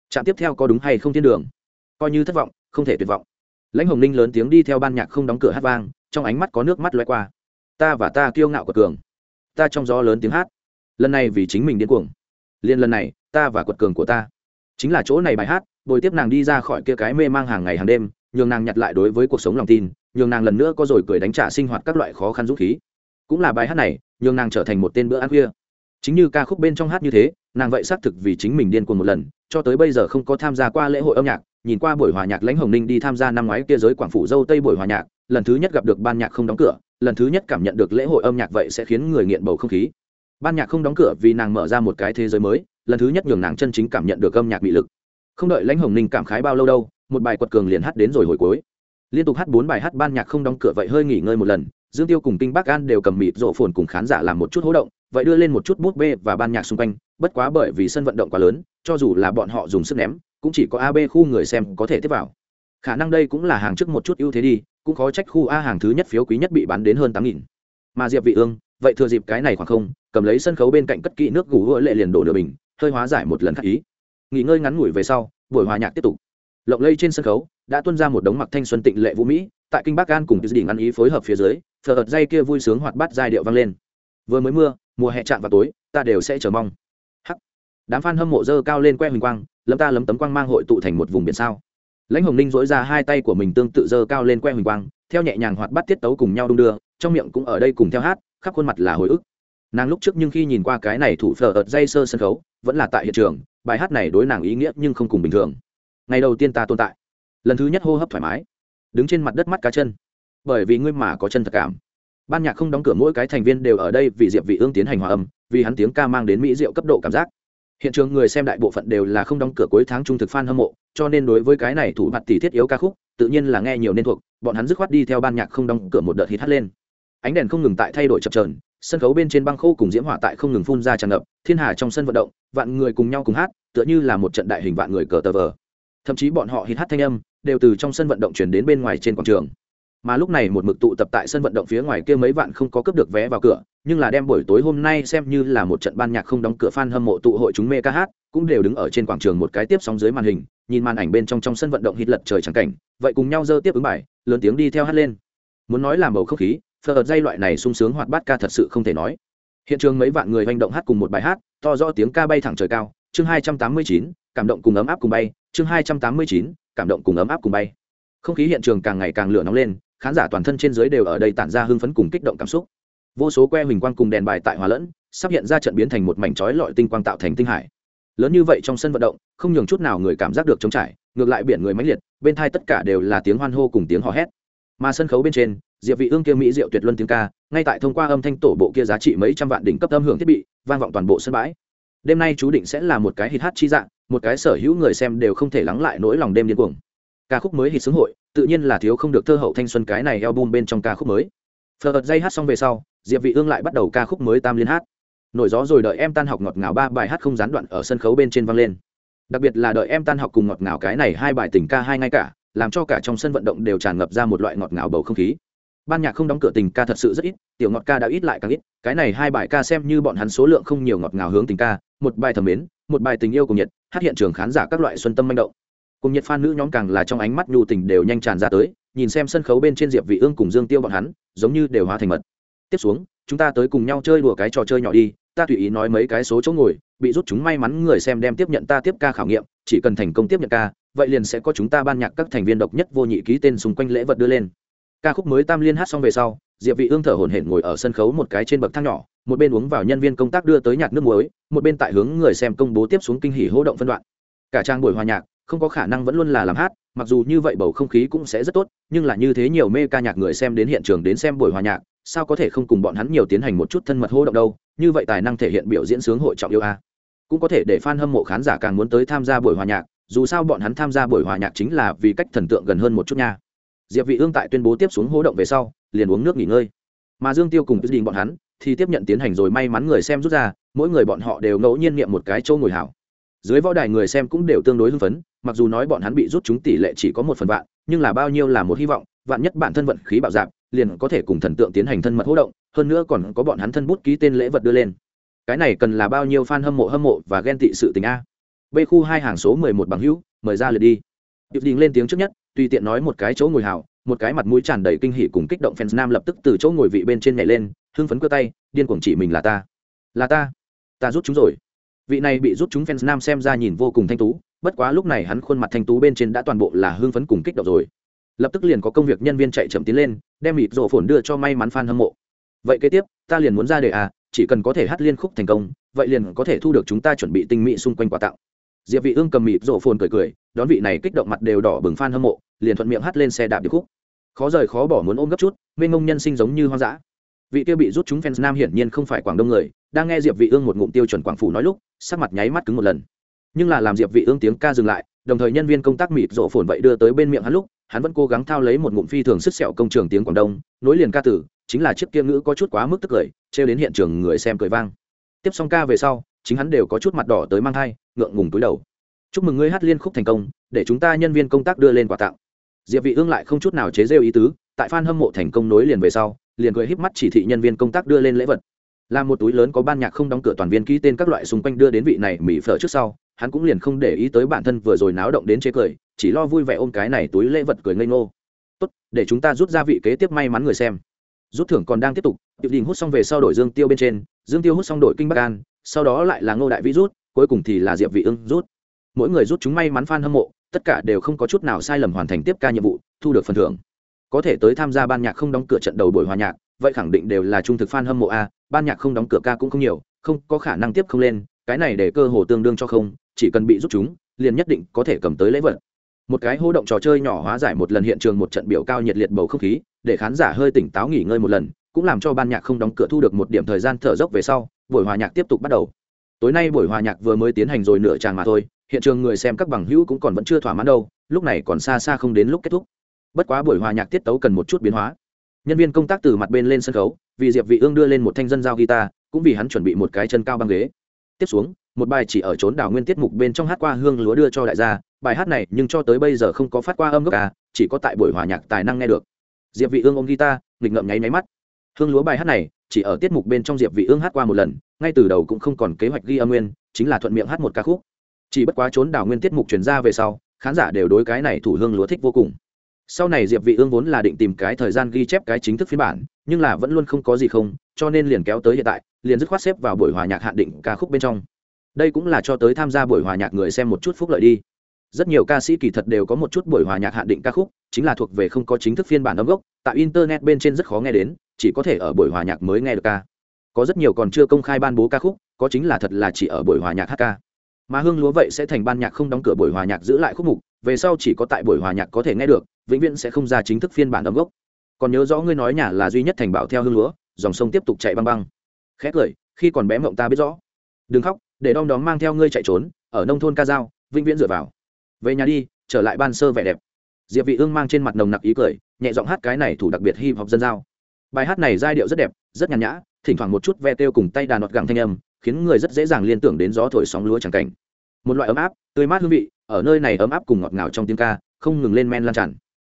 [SPEAKER 1] Trạm tiếp theo có đúng hay không thiên đường? Coi như thất vọng, không thể tuyệt vọng. Lãnh hồng ninh lớn tiếng đi theo ban nhạc không đóng cửa hát vang, trong ánh mắt có nước mắt loay qua. Ta và ta kiêu ngạo của cường. Ta trong gió lớn tiếng hát. Lần này vì chính mình điên cuồng. Liên lần này, ta và quật cường của ta. Chính là chỗ này bài hát bồi tiếp nàng đi ra khỏi kia cái mê mang hàng ngày hàng đêm, nhường nàng nhặt lại đối với cuộc sống lòng tin, nhường nàng lần nữa có rồi cười đánh trả sinh hoạt các loại khó khăn dũng khí. Cũng là bài hát này, nhường nàng trở thành một tên bữa ăn khuya. Chính như ca khúc bên trong hát như thế, nàng vậy xác thực vì chính mình điên cuồng một lần, cho tới bây giờ không có tham gia qua lễ hội âm nhạc, nhìn qua buổi hòa nhạc lãnh hồng ninh đi tham gia năm ngoái kia giới quảng phủ dâu tây buổi hòa nhạc, lần thứ nhất gặp được ban nhạc không đóng cửa, lần thứ nhất cảm nhận được lễ hội âm nhạc vậy sẽ khiến người nghiện bầu không khí. Ban nhạc không đóng cửa vì nàng mở ra một cái thế giới mới, lần thứ nhất nhường nàng chân chính cảm nhận được âm nhạc bị lực không đợi lãnh hồng ninh cảm khái bao lâu đâu, một bài quật cường liền hát đến rồi hồi cuối. Liên tục hát bốn bài hát ban nhạc không đóng cửa vậy hơi nghỉ ngơi một lần, dương tiêu cùng kinh bắc an đều cầm mịt rộ phồn cùng khán giả làm một chút hố động, vậy đưa lên một chút bút bê và ban nhạc xung quanh, bất quá bởi vì sân vận động quá lớn, cho dù là bọn họ dùng sức ném, cũng chỉ có ab khu người xem có thể tiếp vào. Khả năng đây cũng là hàng trước một chút ưu thế đi, cũng khó trách khu a hàng thứ nhất phiếu quý nhất bị bán đến hơn tám nghìn. Mà diệp vị ương, vậy thừa dịp cái này khoảng không, cầm lấy sân khấu bên cạnh cất kỹ nước gù hứa lệ liền đổ nửa bình, hơi hóa giải một lần khắc ý nghỉ ngơi ngắn ngủi về sau, buổi hòa nhạc tiếp tục. Lộng lây trên sân khấu, đã tuôn ra một đống mặc thanh xuân tịnh lệ vũ mỹ, tại kinh bắc an cùng dự định ăn ý phối hợp phía dưới, thờ ợt dây kia vui sướng hoạt bát giai điệu vang lên. Vừa mới mưa, mùa hè chạm vào tối, ta đều sẽ chờ mong. Hắc. Đám fan hâm mộ dơ cao lên que huỳnh quang, lấm ta lấm tấm quang mang hội tụ thành một vùng biển sao. Lãnh hồng ninh dỗi ra hai tay của mình tương tự dơ cao lên que huỳnh quang, theo nhẹ nhàng hoạt bát tiết tấu cùng nhau đung đưa, trong miệng cũng ở đây cùng theo hát, khắp khuôn mặt là hồi ức. Nàng lúc trước nhưng khi nhìn qua cái này thủ phở ợt dây sơ sân khấu, vẫn là tại hiện trường bài hát này đối nàng ý nghĩa nhưng không cùng bình thường. Ngày đầu tiên ta tồn tại, lần thứ nhất hô hấp thoải mái, đứng trên mặt đất mắt cá chân. Bởi vì ngươi mà có chân thật cảm. Ban nhạc không đóng cửa mỗi cái thành viên đều ở đây vì diệp vị ương tiến hành hòa âm, vì hắn tiếng ca mang đến mỹ diệu cấp độ cảm giác. Hiện trường người xem đại bộ phận đều là không đóng cửa cuối tháng trung thực fan hâm mộ, cho nên đối với cái này thủ mặt tỷ thiết yếu ca khúc, tự nhiên là nghe nhiều nên thuộc, bọn hắn dứt khoát đi theo ban nhạc không đóng cửa một đợt hít hát lên. Ánh đèn không ngừng tại thay đổi chập chờn sân khấu bên trên băng khô cùng diễm hỏa tại không ngừng phun ra tràn ngập, thiên hà trong sân vận động, vạn người cùng nhau cùng hát, tựa như là một trận đại hình vạn người cờ tờ vờ. Thậm chí bọn họ hít hát thanh âm, đều từ trong sân vận động chuyển đến bên ngoài trên quảng trường. Mà lúc này một mực tụ tập tại sân vận động phía ngoài kia mấy vạn không có cướp được vé vào cửa, nhưng là đem buổi tối hôm nay xem như là một trận ban nhạc không đóng cửa fan hâm mộ tụ hội chúng mê ca hát, cũng đều đứng ở trên quảng trường một cái tiếp sóng dưới màn hình, nhìn màn ảnh bên trong trong sân vận động hít lật trời trắng cảnh, vậy cùng nhau dơ tiếp ứng bài, lớn tiếng đi theo hát lên. Muốn nói là bầu không khí phờ ợt dây loại này sung sướng hoạt bát ca thật sự không thể nói. Hiện trường mấy vạn người hành động hát cùng một bài hát, to rõ tiếng ca bay thẳng trời cao. Chương hai trăm tám mươi chín, cảm động cùng ấm áp cùng bay. Chương hai trăm tám mươi chín, cảm động cùng ấm áp cùng bay. Không khí hiện trường càng ngày càng lửa nóng lên, khán giả toàn thân trên dưới đều ở đây tản ra hưng phấn cùng kích động cảm xúc. Vô số que huỳnh quang cùng đèn bài tại hòa lẫn, sắp hiện ra trận biến thành một mảnh chói lọi tinh quang tạo thành tinh hải. Lớn như vậy trong sân vận động, không nhường chút nào người cảm giác được trống trải, ngược lại biển người mãnh liệt, bên thai tất cả đều là tiếng hoan hô cùng tiếng hò hét. Mà sân khấu bên trên diệp vị ương kia mỹ diệu tuyệt luân tiếng ca, ngay tại thông qua âm thanh tổ bộ kia giá trị mấy trăm vạn đỉnh cấp âm hưởng thiết bị, vang vọng toàn bộ sân bãi. Đêm nay chú định sẽ là một cái hit hát chi dạng, một cái sở hữu người xem đều không thể lắng lại nỗi lòng đêm điên cuồng. Ca khúc mới hit sướng hội, tự nhiên là thiếu không được thơ hậu thanh xuân cái này album bên trong ca khúc mới. Phật dây hát xong về sau, diệp vị ương lại bắt đầu ca khúc mới tam liên hát. Nổi gió rồi đợi em tan học ngọt ngào ba bài hát không gián đoạn ở sân khấu bên trên vang lên. Đặc biệt là đợi em tan học cùng ngọt ngào cái này hai bài tình ca hai ngay cả, làm cho cả trong sân vận động đều tràn ngập ra một loại ngọt ngào bầu không khí ban nhạc không đóng cửa tình ca thật sự rất ít, tiểu ngọt ca đã ít lại càng ít, cái này hai bài ca xem như bọn hắn số lượng không nhiều ngọt ngào hướng tình ca, một bài thầm mến, một bài tình yêu cùng nhiệt, hát hiện trường khán giả các loại xuân tâm manh động. Cùng nhiệt fan nữ nhóm càng là trong ánh mắt nhu tình đều nhanh tràn ra tới, nhìn xem sân khấu bên trên diệp vị ương cùng dương tiêu bọn hắn, giống như đều hóa thành mật. Tiếp xuống, chúng ta tới cùng nhau chơi đùa cái trò chơi nhỏ đi, ta tùy ý nói mấy cái số chỗ ngồi, bị rút chúng may mắn người xem đem tiếp nhận ta tiếp ca khảo nghiệm, chỉ cần thành công tiếp nhận ca, vậy liền sẽ có chúng ta ban nhạc các thành viên độc nhất vô nhị ký tên xung quanh lễ vật đưa lên ca khúc mới tam liên hát xong về sau, diệp vị ương thở hổn hển ngồi ở sân khấu một cái trên bậc thang nhỏ, một bên uống vào nhân viên công tác đưa tới nhạt nước muối, một bên tại hướng người xem công bố tiếp xuống kinh hỉ hô động phân đoạn. Cả trang buổi hòa nhạc, không có khả năng vẫn luôn là làm hát, mặc dù như vậy bầu không khí cũng sẽ rất tốt, nhưng là như thế nhiều mê ca nhạc người xem đến hiện trường đến xem buổi hòa nhạc, sao có thể không cùng bọn hắn nhiều tiến hành một chút thân mật hô động đâu, như vậy tài năng thể hiện biểu diễn sướng hội trọng yêu a. Cũng có thể để fan hâm mộ khán giả càng muốn tới tham gia buổi hòa nhạc, dù sao bọn hắn tham gia buổi hòa nhạc chính là vì cách thần tượng gần hơn một chút nha diệp vị ương tại tuyên bố tiếp xuống hố động về sau, liền uống nước nghỉ ngơi. Mà dương tiêu cùng đình bọn hắn thì tiếp nhận tiến hành rồi may mắn người xem rút ra, mỗi người bọn họ đều ngẫu nhiên nghiệm một cái châu ngồi hảo. Dưới võ đài người xem cũng đều tương đối hưng phấn, mặc dù nói bọn hắn bị rút chúng tỷ lệ chỉ có một phần vạn, nhưng là bao nhiêu là một hy vọng, vạn nhất bản thân vận khí bạo dạp liền có thể cùng thần tượng tiến hành thân mật hỗ động, hơn nữa còn có bọn hắn thân bút ký tên lễ vật đưa lên. Cái này cần là bao nhiêu fan hâm mộ hâm mộ và ghen tị sự tình a? B khu hai hàng số mười một bằng hữu, mời ra lượt đi. Điệp đình lên tiếng trước nhất tùy tiện nói một cái chỗ ngồi hảo một cái mặt mũi tràn đầy kinh hỉ cùng kích động fans nam lập tức từ chỗ ngồi vị bên trên nhảy lên, hưng phấn cơ tay, điên cuồng chỉ mình là ta. Là ta. Ta rút chúng rồi. Vị này bị rút chúng fans nam xem ra nhìn vô cùng thanh tú, bất quá lúc này hắn khuôn mặt thanh tú bên trên đã toàn bộ là hưng phấn cùng kích động rồi. Lập tức liền có công việc nhân viên chạy chậm tiến lên, đem mịt rổ phồn đưa cho may mắn fan hâm mộ. Vậy kế tiếp, ta liền muốn ra đề à chỉ cần có thể hát liên khúc thành công, vậy liền có thể thu được chúng ta chuẩn bị tinh mỹ xung quanh quà tặng. Diệp vị ương cầm mịt rổ phồn cười cười đón vị này kích động mặt đều đỏ bừng phan hâm mộ, liền thuận miệng hát lên xe đạp điệp khúc. Khó rời khó bỏ muốn ôm gấp chút, mênh ngông nhân sinh giống như hoang dã. Vị kia bị rút chúng fans nam hiển nhiên không phải quảng đông người, đang nghe diệp vị ương một ngụm tiêu chuẩn quảng phủ nói lúc, sắc mặt nháy mắt cứng một lần. Nhưng là làm diệp vị ương tiếng ca dừng lại, đồng thời nhân viên công tác mịt rộ phồn vậy đưa tới bên miệng hắn lúc, hắn vẫn cố gắng thao lấy một ngụm phi thường sức sẹo công trường tiếng quảng đông, nối liền ca tử, chính là chiếc kia ngữ có chút quá mức tức cười treo đến hiện trường người xem cười vang. Tiếp xong ca về sau, chính hắn đều có chút mặt đỏ tới mang thai, ngượng ngùng túi đầu chúc mừng ngươi hát liên khúc thành công, để chúng ta nhân viên công tác đưa lên quà tặng. Diệp vị ương lại không chút nào chế rêu ý tứ, tại fan hâm mộ thành công nối liền về sau, liền cười híp mắt chỉ thị nhân viên công tác đưa lên lễ vật. Là một túi lớn có ban nhạc không đóng cửa toàn viên ký tên các loại xung quanh đưa đến vị này mỹ phở trước sau, hắn cũng liền không để ý tới bản thân vừa rồi náo động đến chế cười, chỉ lo vui vẻ ôm cái này túi lễ vật cười ngây ngô. Tốt, để chúng ta rút ra vị kế tiếp may mắn người xem. Rút thưởng còn đang tiếp tục điệp đình hút xong về sau đổi dương tiêu bên trên, dương tiêu hút xong đổi kinh bắc an, sau đó lại là ngô đại vĩ rút, cuối cùng thì là diệp vị ương rút mỗi người rút chúng may mắn fan hâm mộ, tất cả đều không có chút nào sai lầm hoàn thành tiếp ca nhiệm vụ, thu được phần thưởng. Có thể tới tham gia ban nhạc không đóng cửa trận đầu buổi hòa nhạc, vậy khẳng định đều là trung thực fan hâm mộ a, ban nhạc không đóng cửa ca cũng không nhiều, không có khả năng tiếp không lên, cái này để cơ hồ tương đương cho không, chỉ cần bị rút chúng, liền nhất định có thể cầm tới lễ vật. Một cái hô động trò chơi nhỏ hóa giải một lần hiện trường một trận biểu cao nhiệt liệt bầu không khí, để khán giả hơi tỉnh táo nghỉ ngơi một lần, cũng làm cho ban nhạc không đóng cửa thu được một điểm thời gian thở dốc về sau, buổi hòa nhạc tiếp tục bắt đầu. Tối nay buổi hòa nhạc vừa mới tiến hành rồi nửa tràng mà thôi hiện trường người xem các bằng hữu cũng còn vẫn chưa thỏa mãn đâu, lúc này còn xa xa không đến lúc kết thúc. Bất quá buổi hòa nhạc tiết tấu cần một chút biến hóa. Nhân viên công tác từ mặt bên lên sân khấu, vì diệp vị ương đưa lên một thanh dân giao guitar, cũng vì hắn chuẩn bị một cái chân cao băng ghế. Tiếp xuống, một bài chỉ ở trốn đảo nguyên tiết mục bên trong hát qua hương lúa đưa cho đại gia, bài hát này nhưng cho tới bây giờ không có phát qua âm gốc à chỉ có tại buổi hòa nhạc tài năng nghe được. Diệp vị ương ôm guitar, nghịch ngợm nháy nháy mắt. Hương lúa bài hát này, chỉ ở tiết mục bên trong diệp vị ương hát qua một lần, ngay từ đầu cũng không còn kế hoạch ghi âm nguyên, chính là thuận miệng hát một ca khúc chỉ bất quá trốn đảo nguyên tiết mục truyền ra về sau, khán giả đều đối cái này thủ hương lúa thích vô cùng. Sau này diệp vị ương vốn là định tìm cái thời gian ghi chép cái chính thức phiên bản, nhưng là vẫn luôn không có gì không, cho nên liền kéo tới hiện tại, liền dứt khoát xếp vào buổi hòa nhạc hạn định ca khúc bên trong. Đây cũng là cho tới tham gia buổi hòa nhạc người xem một chút phúc lợi đi. Rất nhiều ca sĩ kỳ thật đều có một chút buổi hòa nhạc hạn định ca khúc, chính là thuộc về không có chính thức phiên bản âm gốc, tại internet bên trên rất khó nghe đến, chỉ có thể ở buổi hòa nhạc mới nghe được ca. Có rất nhiều còn chưa công khai ban bố ca khúc, có chính là thật là chỉ ở buổi hòa nhạc hát ca mà hương lúa vậy sẽ thành ban nhạc không đóng cửa buổi hòa nhạc giữ lại khúc mục, về sau chỉ có tại buổi hòa nhạc có thể nghe được, vĩnh viễn sẽ không ra chính thức phiên bản âm gốc. Còn nhớ rõ ngươi nói nhà là duy nhất thành bảo theo hương lúa, dòng sông tiếp tục chạy băng băng. Khét cười, khi còn bé mộng ta biết rõ. Đừng khóc, để đom đóm mang theo ngươi chạy trốn, ở nông thôn ca dao, vĩnh viễn dựa vào. Về nhà đi, trở lại ban sơ vẻ đẹp. Diệp vị ương mang trên mặt nồng nặc ý cười, nhẹ giọng hát cái này thủ đặc biệt hip hop dân giao. Bài hát này giai điệu rất đẹp, rất nhàn nhã, thỉnh thoảng một chút ve tiêu cùng tay đàn nọt gẳng thanh âm khiến người rất dễ dàng liên tưởng đến gió thổi sóng lúa chẳng cảnh. Một loại ấm áp, tươi mát hương vị, ở nơi này ấm áp cùng ngọt ngào trong tiếng ca, không ngừng lên men lan tràn.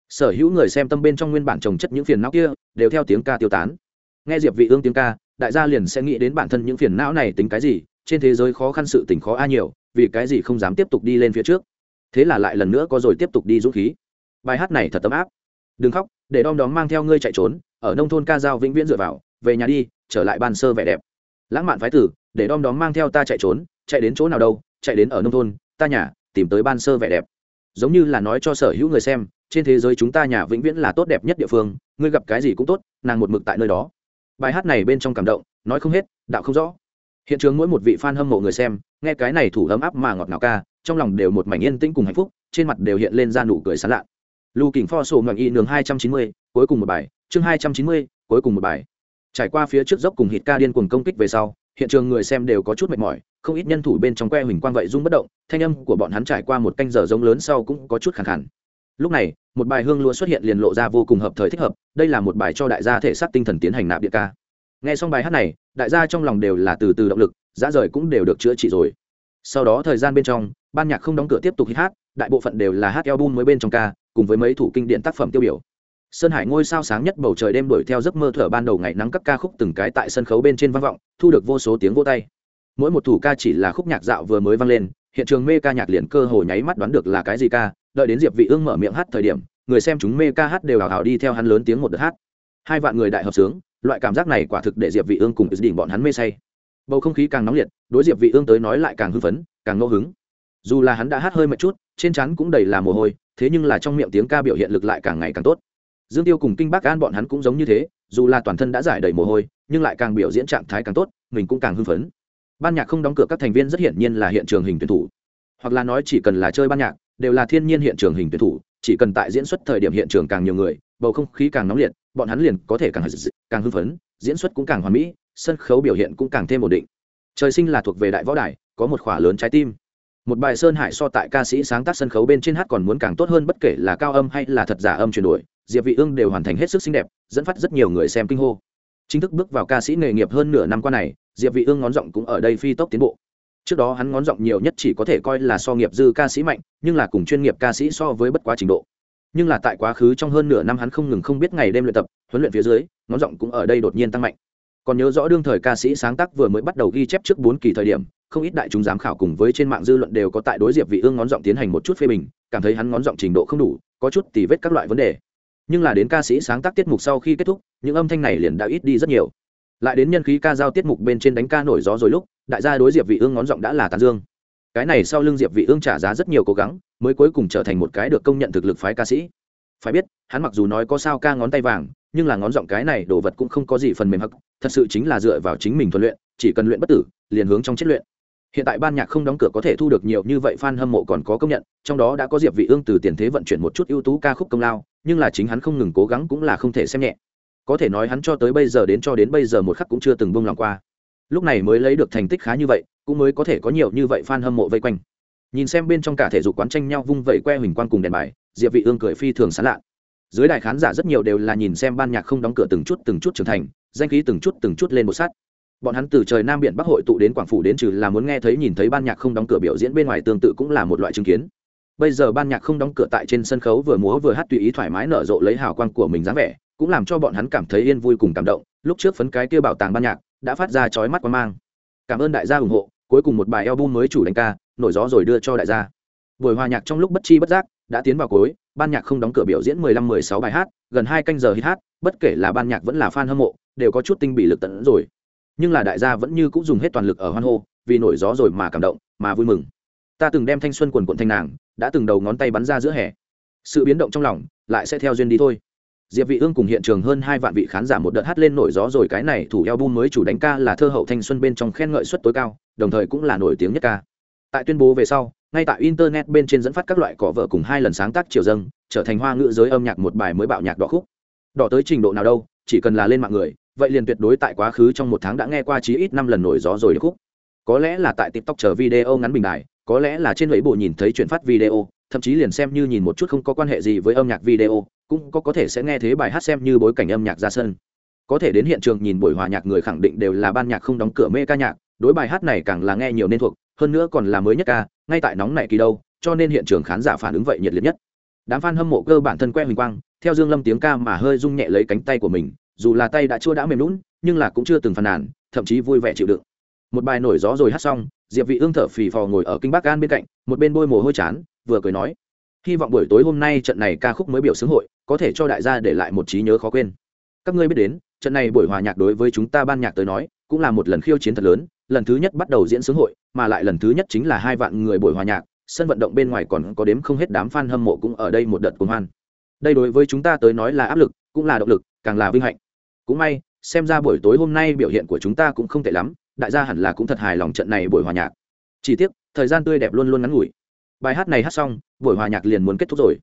[SPEAKER 1] Sở hữu người xem tâm bên trong nguyên bản trồng chất những phiền não kia, đều theo tiếng ca tiêu tán. Nghe diệp vị ương tiếng ca, đại gia liền sẽ nghĩ đến bản thân những phiền não này tính cái gì, trên thế giới khó khăn sự tình khó a nhiều, vì cái gì không dám tiếp tục đi lên phía trước? Thế là lại lần nữa có rồi tiếp tục đi dũng khí. Bài hát này thật tấm áp. Đừng khóc, để đom đóm mang theo ngươi chạy trốn, ở nông thôn ca dao vĩnh viễn dựa vào, về nhà đi, trở lại ban sơ vẻ đẹp lãng mạn phái tử, để đom đóm mang theo ta chạy trốn, chạy đến chỗ nào đâu, chạy đến ở nông thôn, ta nhà, tìm tới ban sơ vẻ đẹp. Giống như là nói cho sở hữu người xem, trên thế giới chúng ta nhà vĩnh viễn là tốt đẹp nhất địa phương, ngươi gặp cái gì cũng tốt, nàng một mực tại nơi đó. Bài hát này bên trong cảm động, nói không hết, đạo không rõ. Hiện trường mỗi một vị fan hâm mộ người xem, nghe cái này thủ ấm áp mà ngọt ngào ca, trong lòng đều một mảnh yên tĩnh cùng hạnh phúc, trên mặt đều hiện lên ra nụ cười sán lạ. Lưu kình pho sổ ngoạn y nường hai trăm chín mươi, cuối cùng một bài. Chương hai trăm chín mươi, cuối cùng một bài trải qua phía trước dốc cùng hít ca điên cuồng công kích về sau, hiện trường người xem đều có chút mệt mỏi, không ít nhân thủ bên trong que huỳnh quang vậy rung bất động, thanh âm của bọn hắn trải qua một canh giờ giống lớn sau cũng có chút khẳng khẳng lúc này, một bài hương lúa xuất hiện liền lộ ra vô cùng hợp thời thích hợp, đây là một bài cho đại gia thể xác tinh thần tiến hành nạp địa ca. Nghe xong bài hát này, đại gia trong lòng đều là từ từ động lực, giá rời cũng đều được chữa trị rồi. Sau đó thời gian bên trong, ban nhạc không đóng cửa tiếp tục hit hát, đại bộ phận đều là hát album mới bên trong ca, cùng với mấy thủ kinh điển tác phẩm tiêu biểu sơn hải ngôi sao sáng nhất bầu trời đêm đuổi theo giấc mơ thở ban đầu ngày nắng các ca khúc từng cái tại sân khấu bên trên vang vọng, thu được vô số tiếng vô tay. Mỗi một thủ ca chỉ là khúc nhạc dạo vừa mới vang lên, hiện trường mê ca nhạc liền cơ hồ nháy mắt đoán được là cái gì ca, đợi đến diệp vị ương mở miệng hát thời điểm, người xem chúng mê ca hát đều hào hào đi theo hắn lớn tiếng một đợt hát. Hai vạn người đại hợp sướng, loại cảm giác này quả thực để diệp vị ương cùng đỉnh bọn hắn mê say. Bầu không khí càng nóng liệt, đối diệp vị ương tới nói lại càng hưng phấn, càng ngẫu hứng. Dù là hắn đã hát hơi một chút, trên trán cũng đầy là mồ hôi, thế nhưng là trong miệng tiếng ca biểu hiện lực lại càng ngày càng tốt dương tiêu cùng kinh bác an bọn hắn cũng giống như thế, dù là toàn thân đã giải đầy mồ hôi, nhưng lại càng biểu diễn trạng thái càng tốt, mình cũng càng hưng phấn. Ban nhạc không đóng cửa các thành viên rất hiển nhiên là hiện trường hình tuyển thủ. Hoặc là nói chỉ cần là chơi ban nhạc, đều là thiên nhiên hiện trường hình tuyển thủ, chỉ cần tại diễn xuất thời điểm hiện trường càng nhiều người, bầu không khí càng nóng liệt, bọn hắn liền có thể càng càng hưng phấn, diễn xuất cũng càng hoàn mỹ, sân khấu biểu hiện cũng càng thêm ổn định. Trời sinh là thuộc về đại võ đài, có một khỏa lớn trái tim. Một bài sơn hải so tại ca sĩ sáng tác sân khấu bên trên hát còn muốn càng tốt hơn bất kể là cao âm hay là thật giả âm chuyển đổi diệp vị ương đều hoàn thành hết sức xinh đẹp, dẫn phát rất nhiều người xem kinh hô. Chính thức bước vào ca sĩ nghề nghiệp hơn nửa năm qua này, diệp vị ương ngón giọng cũng ở đây phi tốc tiến bộ. Trước đó hắn ngón giọng nhiều nhất chỉ có thể coi là so nghiệp dư ca sĩ mạnh, nhưng là cùng chuyên nghiệp ca sĩ so với bất quá trình độ. Nhưng là tại quá khứ trong hơn nửa năm hắn không ngừng không biết ngày đêm luyện tập, huấn luyện phía dưới, ngón giọng cũng ở đây đột nhiên tăng mạnh. Còn nhớ rõ đương thời ca sĩ sáng tác vừa mới bắt đầu ghi chép trước bốn kỳ thời điểm, không ít đại chúng giám khảo cùng với trên mạng dư luận đều có tại đối diệp vị ương ngón giọng tiến hành một chút phê bình, cảm thấy hắn ngón giọng trình độ không đủ, có chút tỉ vết các loại vấn đề nhưng là đến ca sĩ sáng tác tiết mục sau khi kết thúc, những âm thanh này liền đã ít đi rất nhiều. Lại đến nhân khí ca giao tiết mục bên trên đánh ca nổi gió rồi lúc, đại gia đối diệp vị ương ngón giọng đã là tàn dương. Cái này sau lưng diệp vị ương trả giá rất nhiều cố gắng, mới cuối cùng trở thành một cái được công nhận thực lực phái ca sĩ. Phải biết, hắn mặc dù nói có sao ca ngón tay vàng, nhưng là ngón giọng cái này đồ vật cũng không có gì phần mềm hắc, thật sự chính là dựa vào chính mình thuần luyện, chỉ cần luyện bất tử, liền hướng trong chất luyện hiện tại ban nhạc không đóng cửa có thể thu được nhiều như vậy fan hâm mộ còn có công nhận, trong đó đã có diệp vị ương từ tiền thế vận chuyển một chút ưu tú ca khúc công lao, nhưng là chính hắn không ngừng cố gắng cũng là không thể xem nhẹ. Có thể nói hắn cho tới bây giờ đến cho đến bây giờ một khắc cũng chưa từng buông lòng qua. Lúc này mới lấy được thành tích khá như vậy, cũng mới có thể có nhiều như vậy fan hâm mộ vây quanh. Nhìn xem bên trong cả thể dục quán tranh nhau vung vẩy que huỳnh quang cùng đèn bài, diệp vị ương cười phi thường sán lạ dưới đài khán giả rất nhiều đều là nhìn xem ban nhạc không đóng cửa từng chút từng chút trưởng thành, danh khí từng chút từng chút lên một sát bọn hắn từ trời nam biển bắc hội tụ đến quảng phủ đến trừ là muốn nghe thấy nhìn thấy ban nhạc không đóng cửa biểu diễn bên ngoài tương tự cũng là một loại chứng kiến. Bây giờ ban nhạc không đóng cửa tại trên sân khấu vừa múa vừa hát tùy ý thoải mái nở rộ lấy hào quang của mình dáng vẻ, cũng làm cho bọn hắn cảm thấy yên vui cùng cảm động. Lúc trước phấn cái kia bảo tàng ban nhạc đã phát ra chói mắt quá mang. Cảm ơn đại gia ủng hộ, cuối cùng một bài album mới chủ đánh ca, nổi gió rồi đưa cho đại gia. Buổi hòa nhạc trong lúc bất chi bất giác đã tiến vào cuối, ban nhạc không đóng cửa biểu diễn 15-16 bài hát, gần hai canh giờ hit hát, bất kể là ban nhạc vẫn là fan hâm mộ, đều có chút tinh bị lực tận rồi nhưng là đại gia vẫn như cũng dùng hết toàn lực ở hoan hô, vì nổi gió rồi mà cảm động, mà vui mừng. Ta từng đem thanh xuân quần quận thanh nàng, đã từng đầu ngón tay bắn ra giữa hè. Sự biến động trong lòng, lại sẽ theo duyên đi thôi. Diệp vị ương cùng hiện trường hơn hai vạn vị khán giả một đợt hát lên nổi gió rồi, cái này thủ album mới chủ đánh ca là thơ hậu thanh xuân bên trong khen ngợi suất tối cao, đồng thời cũng là nổi tiếng nhất ca. Tại tuyên bố về sau, ngay tại internet bên trên dẫn phát các loại cỏ vợ cùng hai lần sáng tác triều dâng, trở thành hoa ngữ giới âm nhạc một bài mới bạo nhạc đỏ khúc. Đỏ tới trình độ nào đâu, chỉ cần là lên mạng người vậy liền tuyệt đối tại quá khứ trong một tháng đã nghe qua chí ít năm lần nổi gió rồi được khúc. Có lẽ là tại tiktok chờ video ngắn bình đài, có lẽ là trên lưỡi bộ nhìn thấy chuyển phát video, thậm chí liền xem như nhìn một chút không có quan hệ gì với âm nhạc video, cũng có có thể sẽ nghe thế bài hát xem như bối cảnh âm nhạc ra sân. Có thể đến hiện trường nhìn buổi hòa nhạc người khẳng định đều là ban nhạc không đóng cửa mê ca nhạc, đối bài hát này càng là nghe nhiều nên thuộc, hơn nữa còn là mới nhất ca, ngay tại nóng này kỳ đâu, cho nên hiện trường khán giả phản ứng vậy nhiệt liệt nhất. Đám fan hâm mộ cơ bản thân quen huỳnh quang, theo dương lâm tiếng ca mà hơi rung nhẹ lấy cánh tay của mình dù là tay đã chua đã mềm lún, nhưng là cũng chưa từng phàn nàn, thậm chí vui vẻ chịu đựng. Một bài nổi gió rồi hát xong, diệp vị ương thở phì phò ngồi ở kinh bắc An bên cạnh, một bên bôi mồ hôi chán, vừa cười nói, hy vọng buổi tối hôm nay trận này ca khúc mới biểu xướng hội, có thể cho đại gia để lại một trí nhớ khó quên. Các ngươi biết đến, trận này buổi hòa nhạc đối với chúng ta ban nhạc tới nói, cũng là một lần khiêu chiến thật lớn, lần thứ nhất bắt đầu diễn xướng hội, mà lại lần thứ nhất chính là hai vạn người buổi hòa nhạc, sân vận động bên ngoài còn có đếm không hết đám fan hâm mộ cũng ở đây một đợt cuồng hoan. Đây đối với chúng ta tới nói là áp lực, cũng là động lực, càng là vinh hạnh cũng may, xem ra buổi tối hôm nay biểu hiện của chúng ta cũng không tệ lắm, đại gia hẳn là cũng thật hài lòng trận này buổi hòa nhạc. Chỉ tiếc, thời gian tươi đẹp luôn luôn ngắn ngủi. Bài hát này hát xong, buổi hòa nhạc liền muốn kết thúc rồi.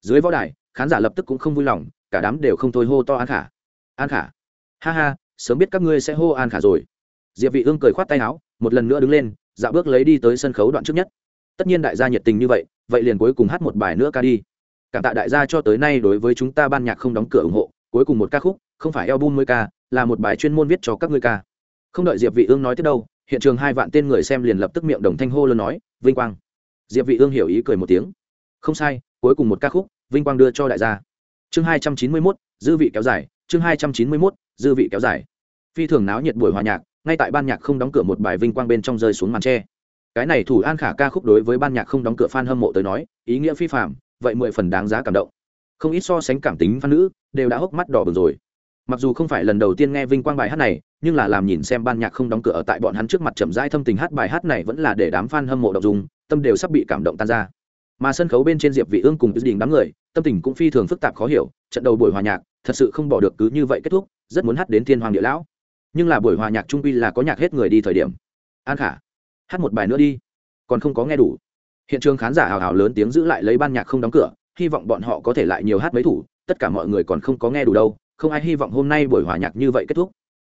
[SPEAKER 1] Dưới võ đài, khán giả lập tức cũng không vui lòng, cả đám đều không thôi hô to an khả. An khả. Ha ha, sớm biết các ngươi sẽ hô an khả rồi. Diệp vị ương cười khoát tay áo, một lần nữa đứng lên, dạo bước lấy đi tới sân khấu đoạn trước nhất. Tất nhiên đại gia nhiệt tình như vậy vậy liền cuối cùng hát một bài nữa ca đi. Cảm tạ đại gia cho tới nay đối với chúng ta ban nhạc không đóng cửa ủng hộ cuối cùng một ca khúc không phải album mới ca là một bài chuyên môn viết cho các ngươi ca. Không đợi diệp vị ương nói tiếp đâu hiện trường hai vạn tên người xem liền lập tức miệng đồng thanh hô lớn nói vinh quang. Diệp vị ương hiểu ý cười một tiếng. Không sai cuối cùng một ca khúc vinh quang đưa cho đại gia. Chương 291, dư vị kéo dài chương 291, dư vị kéo dài. Phi thường náo nhiệt buổi hòa nhạc ngay tại ban nhạc không đóng cửa một bài vinh quang bên trong rơi xuống màn tre. Cái này thủ an khả ca khúc đối với ban nhạc không đóng cửa fan hâm mộ tới nói ý nghĩa phi phạm vậy mười phần đáng giá cảm động không ít so sánh cảm tính phan nữ đều đã hốc mắt đỏ bừng rồi. Mặc dù không phải lần đầu tiên nghe vinh quang bài hát này, nhưng là làm nhìn xem ban nhạc không đóng cửa ở tại bọn hắn trước mặt chậm rãi thâm tình hát bài hát này vẫn là để đám fan hâm mộ đọc dùng, tâm đều sắp bị cảm động tan ra. Mà sân khấu bên trên diệp vị ương cùng quyết định đám người, tâm tình cũng phi thường phức tạp khó hiểu, trận đầu buổi hòa nhạc, thật sự không bỏ được cứ như vậy kết thúc, rất muốn hát đến thiên hoàng địa lão. Nhưng là buổi hòa nhạc trung quy là có nhạc hết người đi thời điểm. An khả, hát một bài nữa đi. Còn không có nghe đủ. Hiện trường khán giả hào hào lớn tiếng giữ lại lấy ban nhạc không đóng cửa hy vọng bọn họ có thể lại nhiều hát mấy thủ tất cả mọi người còn không có nghe đủ đâu không ai hy vọng hôm nay buổi hòa nhạc như vậy kết thúc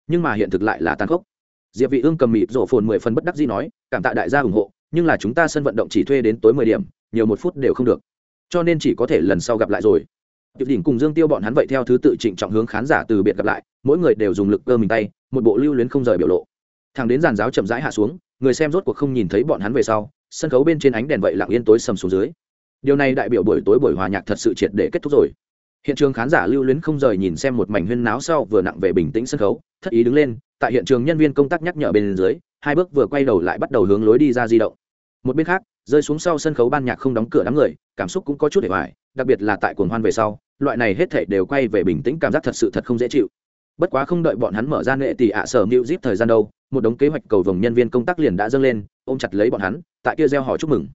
[SPEAKER 1] nhưng mà hiện thực lại là tàn khốc diệp vị ương cầm mịt rổ phồn mười phần bất đắc dĩ nói cảm tạ đại gia ủng hộ nhưng là chúng ta sân vận động chỉ thuê đến tối mười điểm nhiều một phút đều không được cho nên chỉ có thể lần sau gặp lại rồi Diệp Đỉnh cùng Dương Tiêu bọn hắn vậy theo thứ tự trịnh trọng hướng khán giả từ biệt gặp lại, mỗi người đều dùng lực cơ mình tay, một bộ lưu luyến không rời biểu lộ. Thằng đến giàn giáo chậm rãi hạ xuống, người xem rốt cuộc không nhìn thấy bọn hắn về sau, sân khấu bên trên ánh đèn vậy lặng yên tối sầm xuống dưới. Điều này đại biểu buổi tối buổi hòa nhạc thật sự triệt để kết thúc rồi. Hiện trường khán giả lưu luyến không rời nhìn xem một mảnh huyên náo sau vừa nặng về bình tĩnh sân khấu, thất ý đứng lên, tại hiện trường nhân viên công tác nhắc nhở bên dưới, hai bước vừa quay đầu lại bắt đầu hướng lối đi ra di động. Một bên khác, rơi xuống sau sân khấu ban nhạc không đóng cửa đám người, cảm xúc cũng có chút để hoài, đặc biệt là tại cuồng hoan về sau, loại này hết thảy đều quay về bình tĩnh cảm giác thật sự thật không dễ chịu bất quá không đợi bọn hắn mở ra nghệ tỷ ạ sở mưu zip thời gian đâu một đống kế hoạch cầu vồng nhân viên công tác liền đã dâng lên ôm chặt lấy bọn hắn tại kia gieo họ chúc mừng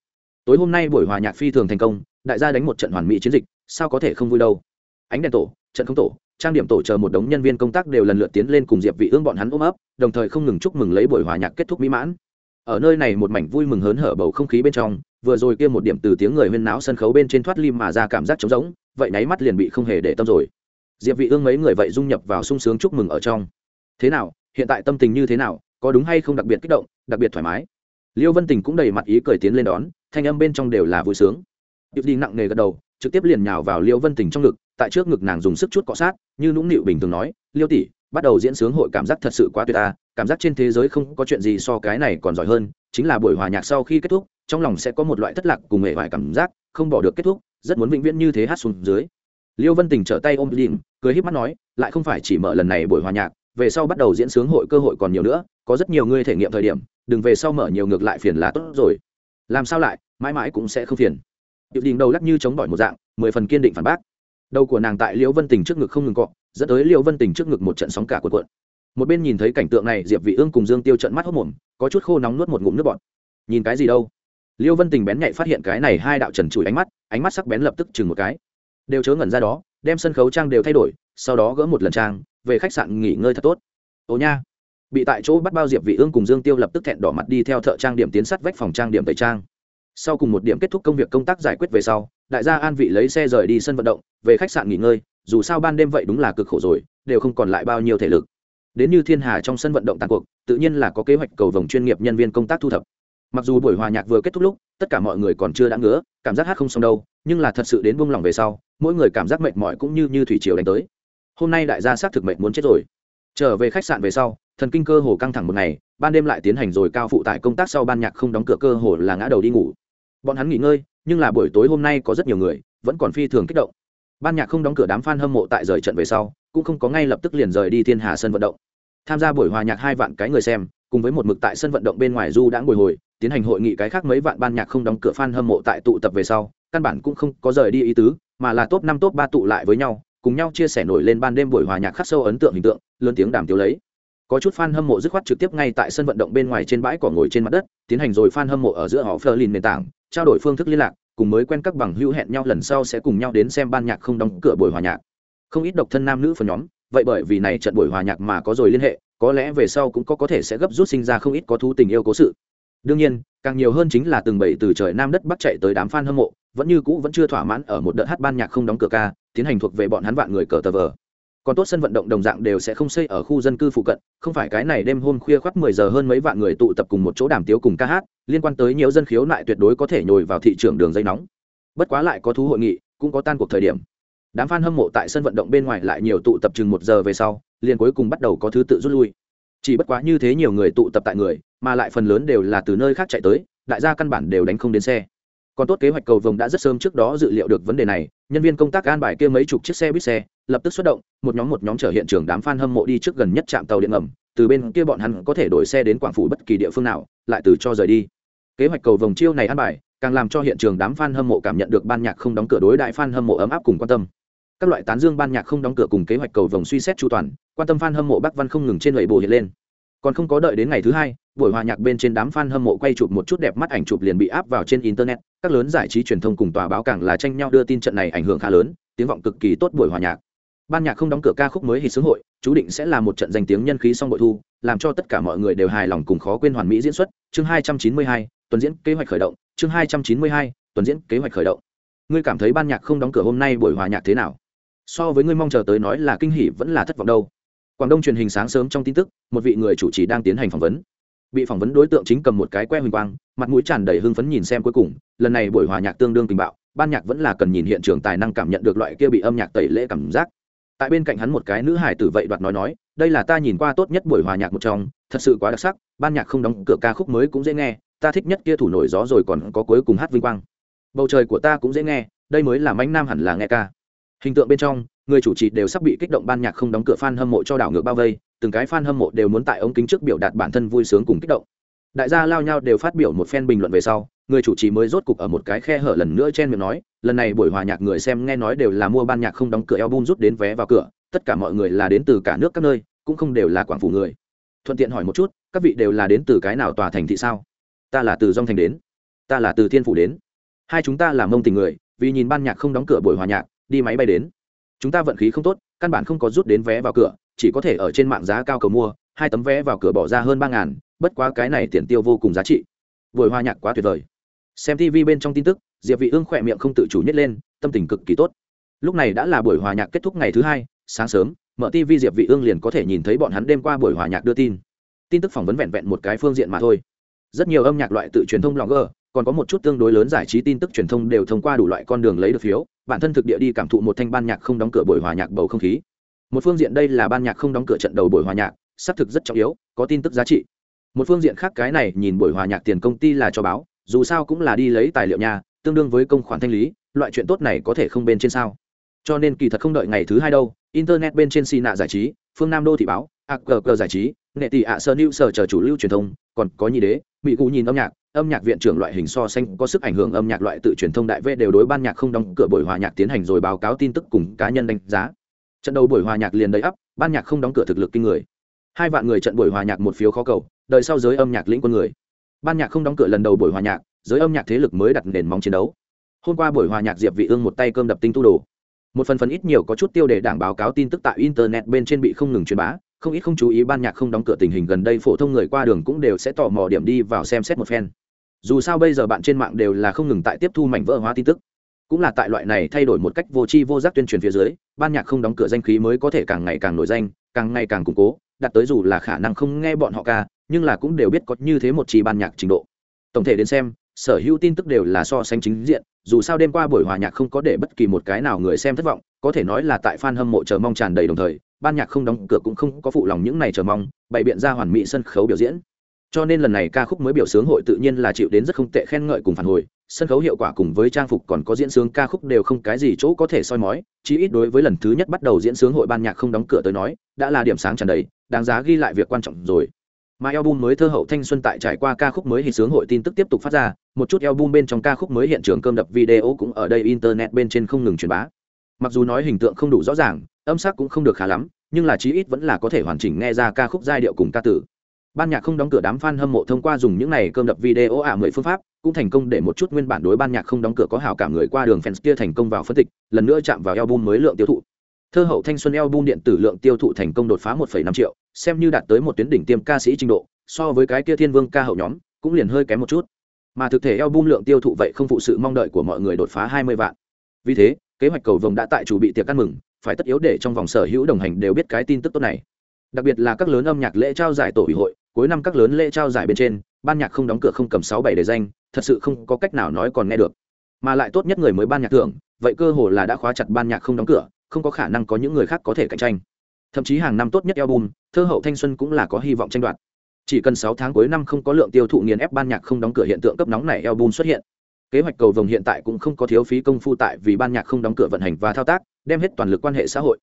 [SPEAKER 1] tối hôm nay buổi hòa nhạc phi thường thành công, đại gia đánh một trận hoàn mỹ chiến dịch, sao có thể không vui đâu? Ánh đèn tổ, trận không tổ, trang điểm tổ chờ một đống nhân viên công tác đều lần lượt tiến lên cùng diệp vị ương bọn hắn ôm ấp, đồng thời không ngừng chúc mừng lấy buổi hòa nhạc kết thúc mỹ mãn. Ở nơi này một mảnh vui mừng hớn hở bầu không khí bên trong, vừa rồi kia một điểm từ tiếng người huyên náo sân khấu bên trên thoát lim mà ra cảm giác trống rỗng, vậy nháy mắt liền bị không hề để tâm rồi. Diệp vị ương mấy người vậy dung nhập vào sung sướng chúc mừng ở trong. Thế nào? Hiện tại tâm tình như thế nào? Có đúng hay không đặc biệt kích động, đặc biệt thoải mái? Liêu vân tình cũng đầy mặt ý cười tiến lên đón, thanh âm bên trong đều là vui sướng. Điệp đi nặng nề gật đầu, trực tiếp liền nhào vào liêu vân tình trong ngực, tại trước ngực nàng dùng sức chút cọ sát, như nũng nịu bình thường nói, liêu tỷ, bắt đầu diễn sướng hội cảm giác thật sự quá tuyệt ta, cảm giác trên thế giới không có chuyện gì so cái này còn giỏi hơn, chính là buổi hòa nhạc sau khi kết thúc, trong lòng sẽ có một loại thất lạc cùng hệ vải cảm giác, không bỏ được kết thúc, rất muốn vĩnh viễn như thế hát xuống dưới. Liêu vân tình trở tay ôm đìm cười híp mắt nói, lại không phải chỉ mở lần này buổi hòa nhạc về sau bắt đầu diễn sướng hội cơ hội còn nhiều nữa, có rất nhiều người thể nghiệm thời điểm, đừng về sau mở nhiều ngược lại phiền là tốt rồi. Làm sao lại, mãi mãi cũng sẽ không phiền. Điệu đình đầu lắc như chống bỏi một dạng, mười phần kiên định phản bác. Đầu của nàng tại liễu vân tình trước ngực không ngừng cọ, dẫn tới liễu vân tình trước ngực một trận sóng cả cuộn cuộn. Một bên nhìn thấy cảnh tượng này, diệp vị ương cùng dương tiêu trận mắt hốt mồm, có chút khô nóng nuốt một ngụm nước bọt. Nhìn cái gì đâu? Liêu vân tình bén nhạy phát hiện cái này hai đạo trần chùi ánh mắt ánh mắt sắc bén lập tức chừng một cái. Đều chớ ngẩn ra đó, đem sân khấu trang đều thay đổi, sau đó gỡ một lần trang về khách sạn nghỉ ngơi thật tốt. Ồ nha. Bị tại chỗ bắt bao diệp vị ương cùng dương tiêu lập tức thẹn đỏ mặt đi theo thợ trang điểm tiến sát vách phòng trang điểm tẩy trang. Sau cùng một điểm kết thúc công việc công tác giải quyết về sau, đại gia an vị lấy xe rời đi sân vận động, về khách sạn nghỉ ngơi, dù sao ban đêm vậy đúng là cực khổ rồi, đều không còn lại bao nhiêu thể lực. Đến như thiên hà trong sân vận động tàn cuộc, tự nhiên là có kế hoạch cầu vòng chuyên nghiệp nhân viên công tác thu thập. Mặc dù buổi hòa nhạc vừa kết thúc lúc, tất cả mọi người còn chưa đã ngứa, cảm giác hát không xong đâu, nhưng là thật sự đến buông lỏng về sau, mỗi người cảm giác mệt mỏi cũng như như thủy triều đánh tới hôm nay đại gia xác thực mệnh muốn chết rồi. Trở về khách sạn về sau thần kinh cơ hồ căng thẳng một ngày ban đêm lại tiến hành rồi cao phụ tải công tác sau ban nhạc không đóng cửa cơ hồ là ngã đầu đi ngủ. Bọn hắn nghỉ ngơi nhưng là buổi tối hôm nay có rất nhiều người vẫn còn phi thường kích động. Ban nhạc không đóng cửa đám f a n hâm mộ tại rời trận về sau cũng không có ngay lập tức liền rời đi thiên hà sân vận động. Tham gia buổi hòa nhạc hai vạn cái người xem cùng với một mực tại sân vận động bên ngoài du đã ngồi hồi tiến hành hội nghị cái khác mấy vạn ban nhạc không đóng cửa fan hâm mộ tại tụ tập về sau, căn bản cũng không có rời đi ý tứ, mà là top năm top ba tụ lại với nhau, cùng nhau chia sẻ nổi lên ban đêm buổi hòa nhạc khắc sâu ấn tượng hình tượng, lớn tiếng đàm tiếu lấy. Có chút fan hâm mộ dứt khoát trực tiếp ngay tại sân vận động bên ngoài trên bãi cỏ ngồi trên mặt đất, tiến hành rồi fan hâm mộ ở giữa họ Flerlin nền tảng, trao đổi phương thức liên lạc, cùng mới quen các bằng hữu hẹn nhau lần sau sẽ cùng nhau đến xem ban nhạc không đóng cửa buổi hòa nhạc. Không ít độc thân nam nữ phần nhóm, vậy bởi vì này trận buổi hòa nhạc mà có rồi liên hệ có lẽ về sau cũng có có thể sẽ gấp rút sinh ra không ít có thú tình yêu cố sự đương nhiên, càng nhiều hơn chính là từng bảy từ trời nam đất bắc chạy tới đám fan hâm mộ, vẫn như cũ vẫn chưa thỏa mãn ở một đợt hát ban nhạc không đóng cửa ca, tiến hành thuộc về bọn hắn vạn người cờ tờ vờ. Còn tốt sân vận động đồng dạng đều sẽ không xây ở khu dân cư phụ cận, không phải cái này đêm hôm khuya khoắt mười giờ hơn mấy vạn người tụ tập cùng một chỗ đàm tiếu cùng ca hát, liên quan tới nhiều dân khiếu nại tuyệt đối có thể nhồi vào thị trường đường dây nóng. Bất quá lại có thú hội nghị, cũng có tan cuộc thời điểm. Đám f a n hâm mộ tại sân vận động bên ngoài lại nhiều tụ tập chừng một giờ về sau, liền cuối cùng bắt đầu có thứ tự rút lui. Chỉ bất quá như thế nhiều người tụ tập tại người mà lại phần lớn đều là từ nơi khác chạy tới, đại gia căn bản đều đánh không đến xe. Còn tốt kế hoạch cầu vồng đã rất sớm trước đó dự liệu được vấn đề này, nhân viên công tác an bài kia mấy chục chiếc xe buýt xe, lập tức xuất động, một nhóm một nhóm chở hiện trường đám f a n hâm mộ đi trước gần nhất trạm tàu điện ngầm, từ bên kia bọn hắn có thể đổi xe đến quảng phủ bất kỳ địa phương nào, lại từ cho rời đi. Kế hoạch cầu vồng chiêu này an bài, càng làm cho hiện trường đám f a n hâm mộ cảm nhận được ban nhạc không đóng cửa đối đại f a n hâm mộ ấm áp cùng quan tâm. Các loại tán dương ban nhạc không đóng cửa cùng kế hoạch cầu vồng suy xét chu toàn, quan tâm f a n hâm mộ bắc văn không ngừng trên lầy bồ hiện lên còn không có đợi đến ngày thứ hai, buổi hòa nhạc bên trên đám fan hâm mộ quay chụp một chút đẹp mắt ảnh chụp liền bị áp vào trên internet. Các lớn giải trí truyền thông cùng tòa báo càng là tranh nhau đưa tin trận này ảnh hưởng khá lớn, tiếng vọng cực kỳ tốt buổi hòa nhạc. Ban nhạc không đóng cửa ca khúc mới hít sướng hội, chú định sẽ là một trận danh tiếng nhân khí song bội thu, làm cho tất cả mọi người đều hài lòng cùng khó quên hoàn mỹ diễn xuất. Chương hai trăm chín mươi hai, tuần diễn kế hoạch khởi động. Chương hai trăm chín mươi hai, tuần diễn kế hoạch khởi động. Ngươi cảm thấy ban nhạc không đóng cửa hôm nay buổi hòa nhạc thế nào? So với ngươi mong chờ tới nói là kinh hỉ vẫn là thất vọng đâu quảng đông truyền hình sáng sớm trong tin tức, một vị người chủ trì đang tiến hành phỏng vấn. Bị phỏng vấn đối tượng chính cầm một cái que huỳnh quang, mặt mũi tràn đầy hưng phấn nhìn xem cuối cùng, lần này buổi hòa nhạc tương đương tình bạo, ban nhạc vẫn là cần nhìn hiện trường tài năng cảm nhận được loại kia bị âm nhạc tẩy lễ cảm giác. Tại bên cạnh hắn một cái nữ hải tử vậy đoạt nói nói, đây là ta nhìn qua tốt nhất buổi hòa nhạc một trong, thật sự quá đặc sắc, ban nhạc không đóng cửa ca khúc mới cũng dễ nghe, ta thích nhất kia thủ nổi gió rồi còn có cuối cùng hát vinh quang. Bầu trời của ta cũng dễ nghe, đây mới là mánh nam hẳn là nghe ca. Hình tượng bên trong người chủ trì đều sắp bị kích động ban nhạc không đóng cửa fan hâm mộ cho đảo ngược bao vây, từng cái fan hâm mộ đều muốn tại ống kính trước biểu đạt bản thân vui sướng cùng kích động. Đại gia lao nhau đều phát biểu một phen bình luận về sau, người chủ trì mới rốt cục ở một cái khe hở lần nữa chen miệng nói, lần này buổi hòa nhạc người xem nghe nói đều là mua ban nhạc không đóng cửa album rút đến vé vào cửa, tất cả mọi người là đến từ cả nước các nơi, cũng không đều là quảng phủ người. Thuận tiện hỏi một chút, các vị đều là đến từ cái nào tòa thành thị sao? Ta là từ Dung thành đến. Ta là từ thiên phủ đến. Hai chúng ta là mông tình người, vì nhìn ban nhạc không đóng cửa buổi hòa nhạc, đi máy bay đến chúng ta vận khí không tốt, căn bản không có rút đến vé vào cửa, chỉ có thể ở trên mạng giá cao cầu mua, hai tấm vé vào cửa bỏ ra hơn ba ngàn, bất quá cái này tiền tiêu vô cùng giá trị. Buổi hòa nhạc quá tuyệt vời. Xem tv bên trong tin tức, diệp vị ương khỏe miệng không tự chủ nhất lên, tâm tình cực kỳ tốt. Lúc này đã là buổi hòa nhạc kết thúc ngày thứ hai, sáng sớm, mở tv diệp vị ương liền có thể nhìn thấy bọn hắn đêm qua buổi hòa nhạc đưa tin. Tin tức phỏng vấn vẹn vẹn một cái phương diện mà thôi. Rất nhiều âm nhạc loại tự truyền thông blogger còn có một chút tương đối lớn giải trí tin tức truyền thông đều thông qua đủ loại con đường lấy được phiếu bản thân thực địa đi cảm thụ một thanh ban nhạc không đóng cửa buổi hòa nhạc bầu không khí. Một phương diện đây là ban nhạc không đóng cửa trận đầu buổi hòa nhạc, xác thực rất trọng yếu, có tin tức giá trị. Một phương diện khác cái này nhìn buổi hòa nhạc tiền công ty là cho báo, dù sao cũng là đi lấy tài liệu nhà tương đương với công khoản thanh lý, loại chuyện tốt này có thể không bên trên sao. Cho nên kỳ thật không đợi ngày thứ hai đâu, internet bên trên xì nạ giải trí, phương nam đô thị báo aqq giải trí, nghệ tỷ ạ sơ new sở chờ chủ lưu truyền thông, còn có nhị đế bị cụ nhìn âm nhạc âm nhạc viện trưởng loại hình so sánh có sức ảnh hưởng âm nhạc loại tự truyền thông đại vệ đều đối ban nhạc không đóng cửa buổi hòa nhạc tiến hành rồi báo cáo tin tức cùng cá nhân đánh giá. Trận đầu buổi hòa nhạc liền đầy ắp, ban nhạc không đóng cửa thực lực kinh người. Hai vạn người trận buổi hòa nhạc một phiếu khó cầu đợi sau giới âm nhạc lĩnh quân người. Ban nhạc không đóng cửa lần đầu buổi hòa nhạc, giới âm nhạc thế lực mới đặt nền móng chiến đấu. Hôm qua buổi hòa nhạc diệp vị ương một tay cơm đập tinh tu đồ. Một phần phần ít nhiều có chút tiêu đề đảng báo cáo tin tức tại internet bên trên bị không ngừng truyền bá, không ít không chú ý ban nhạc không đóng cửa tình hình gần đây phổ thông người qua đường cũng đều sẽ tò mò điểm đi vào xem xét một phen dù sao bây giờ bạn trên mạng đều là không ngừng tại tiếp thu mảnh vỡ hóa tin tức. Cũng là tại loại này thay đổi một cách vô tri vô giác tuyên truyền phía dưới, ban nhạc không đóng cửa danh khí mới có thể càng ngày càng nổi danh, càng ngày càng củng cố đặt tới dù là khả năng không nghe bọn họ ca, nhưng là cũng đều biết có như thế một chi ban nhạc trình độ. Tổng thể đến xem, sở hữu tin tức đều là so sánh chính diện, dù sao đêm qua buổi hòa nhạc không có để bất kỳ một cái nào người xem thất vọng, có thể nói là tại fan hâm mộ chờ mong tràn đầy đồng thời, ban nhạc không đóng cửa cũng không có phụ lòng những này chờ mong, bày biện ra hoàn mỹ sân khấu biểu diễn cho nên lần này ca khúc mới biểu sướng hội tự nhiên là chịu đến rất không tệ khen ngợi cùng phản hồi. Sân khấu hiệu quả cùng với trang phục còn có diễn sướng ca khúc đều không cái gì chỗ có thể soi mói, chí ít đối với lần thứ nhất bắt đầu diễn sướng hội ban nhạc không đóng cửa tới nói, đã là điểm sáng tràn đầy, đáng giá ghi lại việc quan trọng rồi. Mà album mới thơ hậu thanh xuân tại trải qua ca khúc mới hình sướng hội tin tức tiếp tục phát ra, một chút album bên trong ca khúc mới hiện trường cơm đập video cũng ở đây internet bên trên không ngừng truyền bá. Mặc dù nói hình tượng không đủ rõ ràng, âm sắc cũng không được khá lắm, nhưng là chí ít vẫn là có thể hoàn chỉnh nghe ra ca khúc giai điệu cùng ca tử ban nhạc không đóng cửa đám fan hâm mộ thông qua dùng những này cơm đập video ạ mười phương pháp cũng thành công để một chút nguyên bản đối ban nhạc không đóng cửa có hào cảm người qua đường fans kia thành công vào phân tịch lần nữa chạm vào album mới lượng tiêu thụ. Thơ hậu thanh xuân album điện tử lượng tiêu thụ thành công đột phá 1,5 triệu xem như đạt tới một tuyến đỉnh tiêm ca sĩ trình độ so với cái kia thiên vương ca hậu nhóm cũng liền hơi kém một chút. Mà thực thể album lượng tiêu thụ vậy không phụ sự mong đợi của mọi người đột phá 20 vạn. Vì thế kế hoạch cầu vồng đã tại chủ bị tiệc ăn mừng phải tất yếu để trong vòng sở hữu đồng hành đều biết cái tin tức tốt này. Đặc biệt là các lớn âm nhạc lễ trao giải tổ ủy hội cuối năm các lớn lễ trao giải bên trên, ban nhạc không đóng cửa không cầm sáu bảy đề danh, thật sự không có cách nào nói còn nghe được. Mà lại tốt nhất người mới ban nhạc thưởng, vậy cơ hồ là đã khóa chặt ban nhạc không đóng cửa, không có khả năng có những người khác có thể cạnh tranh. Thậm chí hàng năm tốt nhất album, thơ hậu thanh xuân cũng là có hy vọng tranh đoạt. Chỉ cần sáu tháng cuối năm không có lượng tiêu thụ nghiền ép ban nhạc không đóng cửa hiện tượng cấp nóng này album xuất hiện. Kế hoạch cầu vồng hiện tại cũng không có thiếu phí công phu tại vì ban nhạc không đóng cửa vận hành và thao tác, đem hết toàn lực quan hệ xã hội.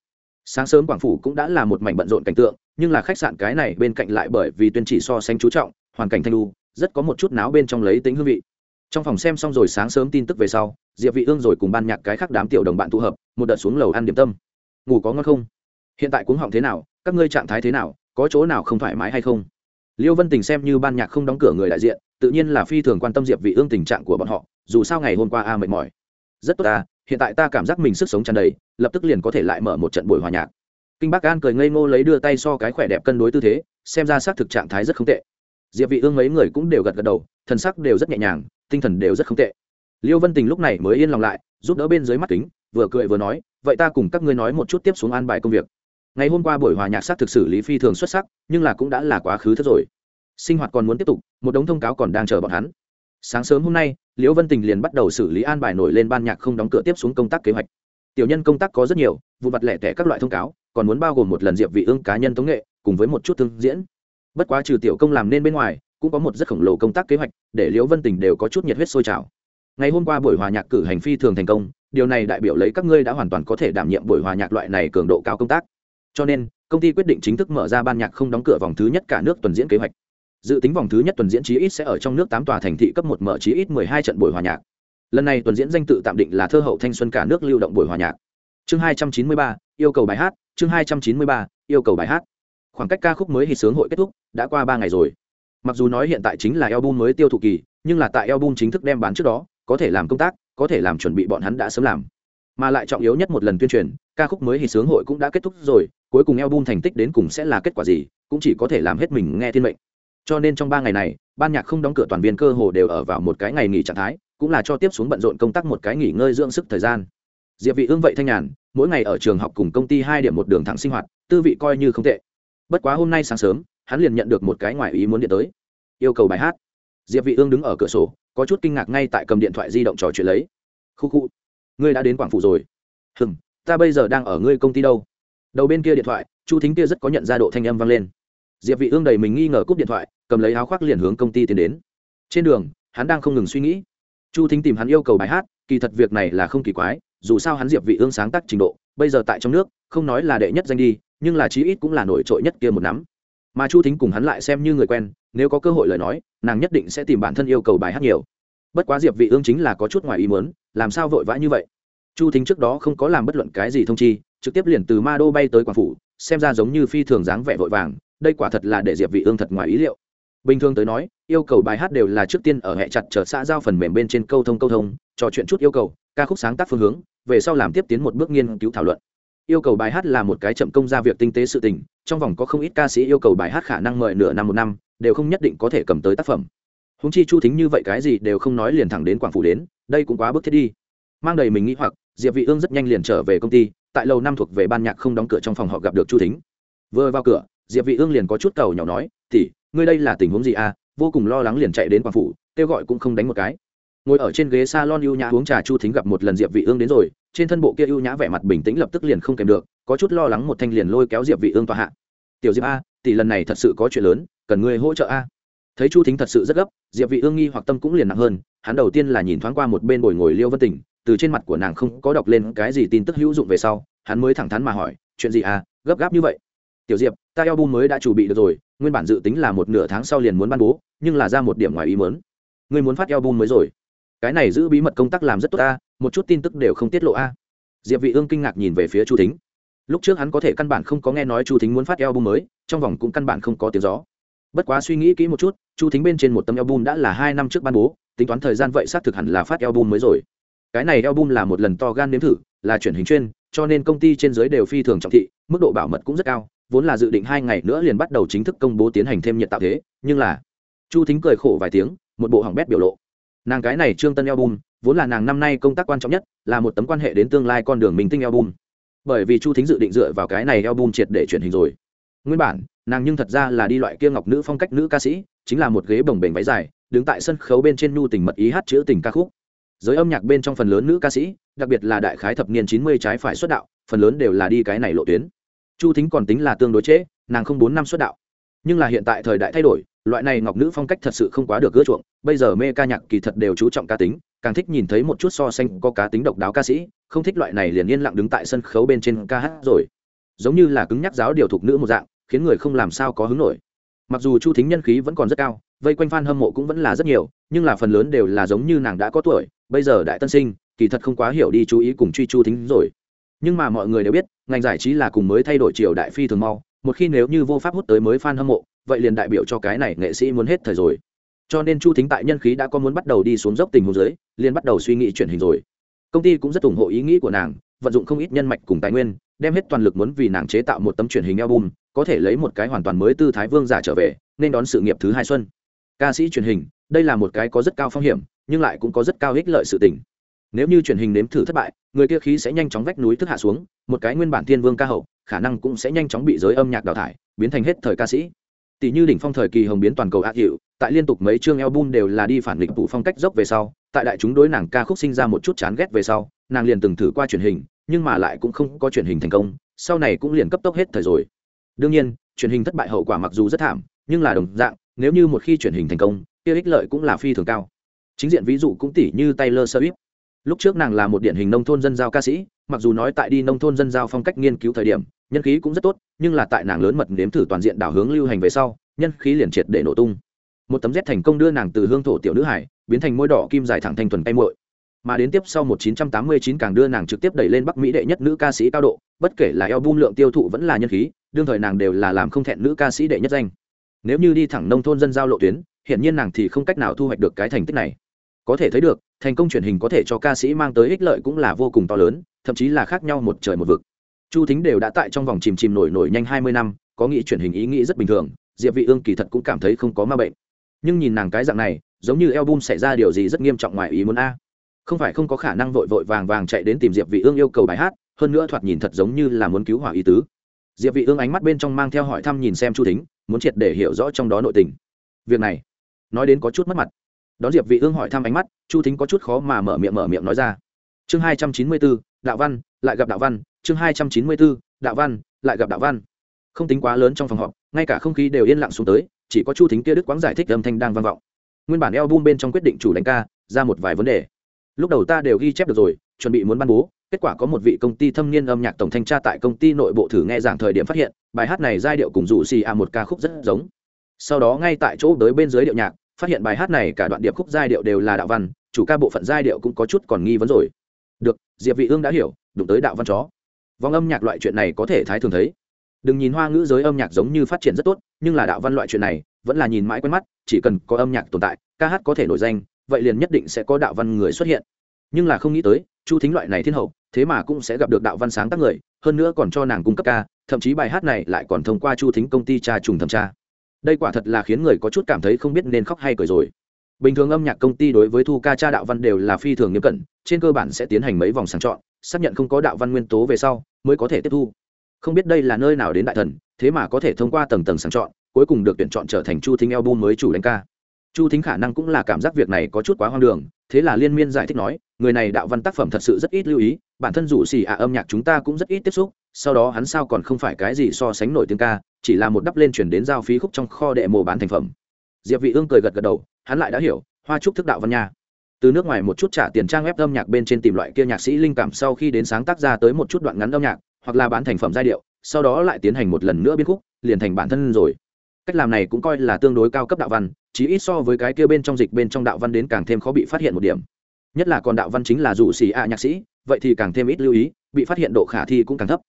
[SPEAKER 1] Sáng sớm quảng phủ cũng đã là một mảnh bận rộn cảnh tượng nhưng là khách sạn cái này bên cạnh lại bởi vì tuyên chỉ so sánh chú trọng, hoàn cảnh thanh lu rất có một chút náo bên trong lấy tính hương vị. Trong phòng xem xong rồi sáng sớm tin tức về sau, diệp vị ương rồi cùng ban nhạc cái khác đám tiểu đồng bạn tụ hợp, một đợt xuống lầu ăn điểm tâm. Ngủ có ngon không? Hiện tại cuống họng thế nào? Các ngươi trạng thái thế nào? Có chỗ nào không thoải mái hay không? Liêu vân tình xem như ban nhạc không đóng cửa người đại diện, tự nhiên là phi thường quan tâm diệp vị ương tình trạng của bọn họ, dù sao ngày hôm qua a mệt mỏi. Rất tốt ta hiện tại ta cảm giác mình sức sống tràn đầy, lập tức liền có thể lại mở một trận buổi hòa nhạc kinh bắc an cười ngây ngô lấy đưa tay so cái khỏe đẹp cân đối tư thế, xem ra xác thực trạng thái rất không tệ. Diệp vị ương mấy người cũng đều gật gật đầu, thần sắc đều rất nhẹ nhàng, tinh thần đều rất không tệ. Liêu vân tình lúc này mới yên lòng lại, giúp đỡ bên dưới mắt kính, vừa cười vừa nói, vậy ta cùng các ngươi nói một chút tiếp xuống an bài công việc. Ngày hôm qua buổi hòa nhạc sát thực xử lý phi thường xuất sắc, nhưng là cũng đã là quá khứ thất rồi. Sinh hoạt còn muốn tiếp tục, một đống thông cáo còn đang chờ bọn hắn. Sáng sớm hôm nay liễu vân tình liền bắt đầu xử lý an bài nổi lên ban nhạc không đóng cửa tiếp xuống công tác kế hoạch. Tiểu nhân công tác có rất nhiều, vụ vặt lẻ tẻ các loại thông cáo còn muốn bao gồm một lần diệp vị ương cá nhân tống nghệ, cùng với một chút thương diễn. Bất quá trừ tiểu công làm nên bên ngoài, cũng có một rất khổng lồ công tác kế hoạch, để liễu vân tình đều có chút nhiệt huyết sôi trào. Ngày hôm qua buổi hòa nhạc cử hành phi thường thành công, điều này đại biểu lấy các ngươi đã hoàn toàn có thể đảm nhiệm buổi hòa nhạc loại này cường độ cao công tác. Cho nên, công ty quyết định chính thức mở ra ban nhạc không đóng cửa vòng thứ nhất cả nước tuần diễn kế hoạch. Dự tính vòng thứ nhất tuần diễn chí ít sẽ ở trong nước tám tòa thành thị cấp một mở chí ít mười hai trận buổi hòa nhạc. Lần này tuần diễn danh tự tạm định là thơ hậu thanh xuân cả nước lưu động buổi hòa nhạc. Chương hai trăm chín mươi ba, yêu cầu bài hát chương hai trăm chín mươi ba, yêu cầu bài hát. Khoảng cách ca khúc mới hít sướng hội kết thúc, đã qua ba ngày rồi. Mặc dù nói hiện tại chính là album mới tiêu thụ kỳ, nhưng là tại album chính thức đem bán trước đó, có thể làm công tác, có thể làm chuẩn bị bọn hắn đã sớm làm. Mà lại trọng yếu nhất một lần tuyên truyền, ca khúc mới hít sướng hội cũng đã kết thúc rồi, cuối cùng album thành tích đến cùng sẽ là kết quả gì, cũng chỉ có thể làm hết mình nghe thiên mệnh. Cho nên trong ba ngày này, ban nhạc không đóng cửa toàn viên cơ hồ đều ở vào một cái ngày nghỉ trạng thái, cũng là cho tiếp xuống bận rộn công tác một cái nghỉ ngơi dưỡng sức thời gian. Diệp vị ương vậy thanh nhàn mỗi ngày ở trường học cùng công ty hai điểm một đường thẳng sinh hoạt, tư vị coi như không tệ. Bất quá hôm nay sáng sớm, hắn liền nhận được một cái ngoài ý muốn điện tới. Yêu cầu bài hát. Diệp vị ương đứng ở cửa sổ, có chút kinh ngạc ngay tại cầm điện thoại di động trò chuyện lấy. Khu khu, ngươi đã đến quảng phủ rồi. Hừm, ta bây giờ đang ở ngươi công ty đâu? Đầu bên kia điện thoại, chu thính kia rất có nhận ra độ thanh âm vang lên. Diệp vị ương đầy mình nghi ngờ cúp điện thoại, cầm lấy áo khoác liền hướng công ty tiến đến. Trên đường, hắn đang không ngừng suy nghĩ chu thính tìm hắn yêu cầu bài hát, kỳ thật việc này là không kỳ quái, dù sao hắn diệp vị ương sáng tác trình độ, bây giờ tại trong nước, không nói là đệ nhất danh đi, nhưng là chí ít cũng là nổi trội nhất kia một nắm. Mà chu thính cùng hắn lại xem như người quen, nếu có cơ hội lời nói, nàng nhất định sẽ tìm bản thân yêu cầu bài hát nhiều. Bất quá diệp vị ương chính là có chút ngoài ý muốn, làm sao vội vã như vậy? Chu thính trước đó không có làm bất luận cái gì thông chi, trực tiếp liền từ ma đô bay tới quảng phủ, xem ra giống như phi thường dáng vẻ vội vàng, đây quả thật là để diệp vị ương thật ngoài ý liệu. Bình thường tới nói yêu cầu bài hát đều là trước tiên ở hệ chặt chờ xã giao phần mềm bên trên câu thông câu thông, trò chuyện chút yêu cầu, ca khúc sáng tác phương hướng, về sau làm tiếp tiến một bước nghiên cứu thảo luận. Yêu cầu bài hát là một cái chậm công ra việc tinh tế sự tình, trong vòng có không ít ca sĩ yêu cầu bài hát khả năng mời nửa năm một năm, đều không nhất định có thể cầm tới tác phẩm. Húng chi chu thính như vậy cái gì đều không nói liền thẳng đến quảng phủ đến, đây cũng quá bức thiết đi. Mang đầy mình nghĩ hoặc, diệp vị ương rất nhanh liền trở về công ty, tại lầu năm thuộc về ban nhạc không đóng cửa trong phòng họ gặp được chu thính. Vừa vào cửa, diệp vị ương liền có chút cầu nhỏ nói, tỷ, ngươi đây là tình huống gì à? Vô cùng lo lắng liền chạy đến quảng phủ, kêu gọi cũng không đánh một cái. Ngồi ở trên ghế salon ưu nhã uống trà chu thính gặp một lần diệp vị ương đến rồi, trên thân bộ kia ưu nhã vẻ mặt bình tĩnh lập tức liền không kèm được, có chút lo lắng một thanh liền lôi kéo diệp vị ương tòa hạ. Tiểu diệp a, tỷ lần này thật sự có chuyện lớn, cần ngươi hỗ trợ a. Thấy chu thính thật sự rất gấp, diệp vị ương nghi hoặc tâm cũng liền nặng hơn, hắn đầu tiên là nhìn thoáng qua một bên bồi ngồi liêu vân tình, từ trên mặt của nàng không có đọc lên cái gì tin tức hữu dụng về sau, hắn mới thẳng thắn mà hỏi, chuyện gì à gấp gáp như vậy? Tiểu diệp, ta album mới đã chuẩn bị được rồi nguyên bản dự tính là một nửa tháng sau liền muốn ban bố, nhưng là ra một điểm ngoài ý muốn. Ngươi muốn phát album mới rồi. Cái này giữ bí mật công tác làm rất tốt a, một chút tin tức đều không tiết lộ a. Diệp vị ương kinh ngạc nhìn về phía chu thính. Lúc trước hắn có thể căn bản không có nghe nói chu thính muốn phát album mới, trong vòng cũng căn bản không có tiếng gió. Bất quá suy nghĩ kỹ một chút, chu thính bên trên một tấm album đã là hai năm trước ban bố, tính toán thời gian vậy xác thực hẳn là phát album mới rồi. Cái này album là một lần to gan nếm thử, là chuyển hình chuyên, cho nên công ty trên dưới đều phi thường trọng thị, mức độ bảo mật cũng rất cao vốn là dự định hai ngày nữa liền bắt đầu chính thức công bố tiến hành thêm nhiệt tạo thế, nhưng là, chu thính cười khổ vài tiếng, một bộ hỏng bét biểu lộ. Nàng cái này trương tân album, vốn là nàng năm nay công tác quan trọng nhất, là một tấm quan hệ đến tương lai con đường mình tinh album. Bởi vì chu thính dự định dựa vào cái này album triệt để chuyển hình rồi. Nguyên bản, nàng nhưng thật ra là đi loại kia ngọc nữ phong cách nữ ca sĩ, chính là một ghế bồng bềnh váy dài, đứng tại sân khấu bên trên nhu tình mật ý hát chữ tình ca khúc. Giới âm nhạc bên trong phần lớn nữ ca sĩ, đặc biệt là đại khái thập niên chín mươi trái phải xuất đạo, phần lớn đều là đi cái này lộ tuyến chu thính còn tính là tương đối trễ, nàng không bốn năm xuất đạo. Nhưng là hiện tại thời đại thay đổi, loại này ngọc nữ phong cách thật sự không quá được ưa chuộng. Bây giờ mê ca nhạc kỳ thật đều chú trọng cá tính, càng thích nhìn thấy một chút so sánh có cá tính độc đáo ca sĩ, không thích loại này liền yên lặng đứng tại sân khấu bên trên ca hát rồi. Giống như là cứng nhắc giáo điều thục nữ một dạng, khiến người không làm sao có hứng nổi. Mặc dù chu thính nhân khí vẫn còn rất cao, vây quanh f a n hâm mộ cũng vẫn là rất nhiều, nhưng là phần lớn đều là giống như nàng đã có tuổi, bây giờ đại tân sinh, kỳ thật không quá hiểu đi chú ý cùng truy chu thính rồi. Nhưng mà mọi người đều biết ngành giải trí là cùng mới thay đổi triều đại phi thường mau, một khi nếu như vô pháp hút tới mới f a n hâm mộ, vậy liền đại biểu cho cái này nghệ sĩ muốn hết thời rồi. Cho nên chu thính tại nhân khí đã có muốn bắt đầu đi xuống dốc tình hồ dưới, liền bắt đầu suy nghĩ chuyển hình rồi. Công ty cũng rất ủng hộ ý nghĩ của nàng, vận dụng không ít nhân mạch cùng tài nguyên, đem hết toàn lực muốn vì nàng chế tạo một tấm truyền hình album, có thể lấy một cái hoàn toàn mới tư thái vương giả trở về, nên đón sự nghiệp thứ hai xuân. Ca sĩ truyền hình, đây là một cái có rất cao phong hiểm, nhưng lại cũng có rất cao ích lợi sự tình. Nếu như truyền hình nếm thử thất bại người kia khí sẽ nhanh chóng vách núi thức hạ xuống, một cái nguyên bản thiên vương ca hậu, khả năng cũng sẽ nhanh chóng bị giới âm nhạc đào thải, biến thành hết thời ca sĩ. Tỷ như đỉnh phong thời kỳ hồng biến toàn cầu ác hiệu, tại liên tục mấy chương album đều là đi phản nghịch vụ phong cách dốc về sau, tại đại chúng đối nàng ca khúc sinh ra một chút chán ghét về sau, nàng liền từng thử qua truyền hình, nhưng mà lại cũng không có truyền hình thành công, sau này cũng liền cấp tốc hết thời rồi. Đương nhiên, truyền hình thất bại hậu quả mặc dù rất thảm, nhưng là đồng dạng, nếu như một khi truyền hình thành công, kia ích lợi cũng là phi thường cao. Chính diện ví dụ cũng tỷ như taylor swift lúc trước nàng là một điển hình nông thôn dân giao ca sĩ, mặc dù nói tại đi nông thôn dân giao phong cách nghiên cứu thời điểm, nhân khí cũng rất tốt, nhưng là tại nàng lớn mật nếm thử toàn diện đảo hướng lưu hành về sau, nhân khí liền triệt để nổ tung. Một tấm rét thành công đưa nàng từ hương thổ tiểu nữ hải, biến thành môi đỏ kim dài thẳng thanh thuần tay muội. Mà đến tiếp sau 1989 càng đưa nàng trực tiếp đẩy lên bắc mỹ đệ nhất nữ ca sĩ cao độ, bất kể là album lượng tiêu thụ vẫn là nhân khí, đương thời nàng đều là làm không thẹn nữ ca sĩ đệ nhất danh. Nếu như đi thẳng nông thôn dân giao lộ tuyến hiện nhiên nàng thì không cách nào thu hoạch được cái thành tích này có thể thấy được, thành công truyền hình có thể cho ca sĩ mang tới ích lợi cũng là vô cùng to lớn, thậm chí là khác nhau một trời một vực. Chu thính đều đã tại trong vòng chìm chìm nổi nổi nhanh hai mươi năm, có nghĩ truyền hình ý nghĩ rất bình thường, diệp vị ương kỳ thật cũng cảm thấy không có ma bệnh. Nhưng nhìn nàng cái dạng này, giống như album xảy ra điều gì rất nghiêm trọng ngoài ý muốn a. Không phải không có khả năng vội vội vàng vàng chạy đến tìm diệp vị ương yêu cầu bài hát, hơn nữa thoạt nhìn thật giống như là muốn cứu hỏa ý tứ. Diệp vị ương ánh mắt bên trong mang theo hỏi thăm nhìn xem chu thính, muốn triệt để hiểu rõ trong đó nội tình. Việc này, nói đến có chút mất mặt đón diệp vị ương hỏi thăm ánh mắt chu thính có chút khó mà mở miệng mở miệng nói ra. Chương 294, đạo văn lại gặp đạo văn. Chương 294, đạo văn lại gặp đạo văn. Không tính quá lớn trong phòng họp ngay cả không khí đều yên lặng xuống tới chỉ có chu thính kia đức quãng giải thích âm thanh đang vang vọng. Nguyên bản album bên trong quyết định chủ đánh ca ra một vài vấn đề. Lúc đầu ta đều ghi chép được rồi chuẩn bị muốn ban bố kết quả có một vị công ty thâm niên âm nhạc tổng thanh tra tại công ty nội bộ thử nghe giảng thời điểm phát hiện bài hát này giai điệu cùng rủ xì a một ca khúc rất giống. Sau đó ngay tại chỗ tới bên dưới điệu nhạc phát hiện bài hát này cả đoạn điệp khúc giai điệu đều là đạo văn, chủ ca bộ phận giai điệu cũng có chút còn nghi vấn rồi. Được, diệp vị ương đã hiểu, đụng tới đạo văn chó. Vòng âm nhạc loại chuyện này có thể thái thường thấy. Đừng nhìn hoa ngữ giới âm nhạc giống như phát triển rất tốt, nhưng là đạo văn loại chuyện này, vẫn là nhìn mãi quen mắt, chỉ cần có âm nhạc tồn tại, ca hát có thể nổi danh, vậy liền nhất định sẽ có đạo văn người xuất hiện. Nhưng là không nghĩ tới, chu thính loại này thiên hậu, thế mà cũng sẽ gặp được đạo văn sáng tác người, hơn nữa còn cho nàng cung cấp ca, thậm chí bài hát này lại còn thông qua chu thính công ty cha trùng thẩm tra đây quả thật là khiến người có chút cảm thấy không biết nên khóc hay cười rồi. Bình thường âm nhạc công ty đối với thu ca cha đạo văn đều là phi thường nghiêm cẩn, trên cơ bản sẽ tiến hành mấy vòng sàng chọn, xác nhận không có đạo văn nguyên tố về sau, mới có thể tiếp thu. Không biết đây là nơi nào đến đại thần, thế mà có thể thông qua tầng tầng sàng chọn, cuối cùng được tuyển chọn trở thành chu thính album mới chủ đánh ca. Chu thính khả năng cũng là cảm giác việc này có chút quá hoang đường, thế là liên miên giải thích nói, người này đạo văn tác phẩm thật sự rất ít lưu ý, bản thân dù xì ạ âm nhạc chúng ta cũng rất ít tiếp xúc sau đó hắn sao còn không phải cái gì so sánh nổi tiếng ca, chỉ là một đắp lên chuyển đến giao phí khúc trong kho đệ mồ bán thành phẩm. Diệp vị ương cười gật gật đầu, hắn lại đã hiểu, hoa trúc thức đạo văn nha. Từ nước ngoài một chút trả tiền trang web âm nhạc bên trên tìm loại kia nhạc sĩ linh cảm sau khi đến sáng tác ra tới một chút đoạn ngắn âm nhạc, hoặc là bán thành phẩm giai điệu, sau đó lại tiến hành một lần nữa biên khúc, liền thành bản thân rồi. Cách làm này cũng coi là tương đối cao cấp đạo văn chỉ ít so với cái kia bên trong dịch bên trong đạo văn đến càng thêm khó bị phát hiện một điểm. Nhất là còn đạo văn chính là dụ xì ạ nhạc sĩ, vậy thì càng thêm ít lưu ý, bị phát hiện độ khả thi cũng càng thấp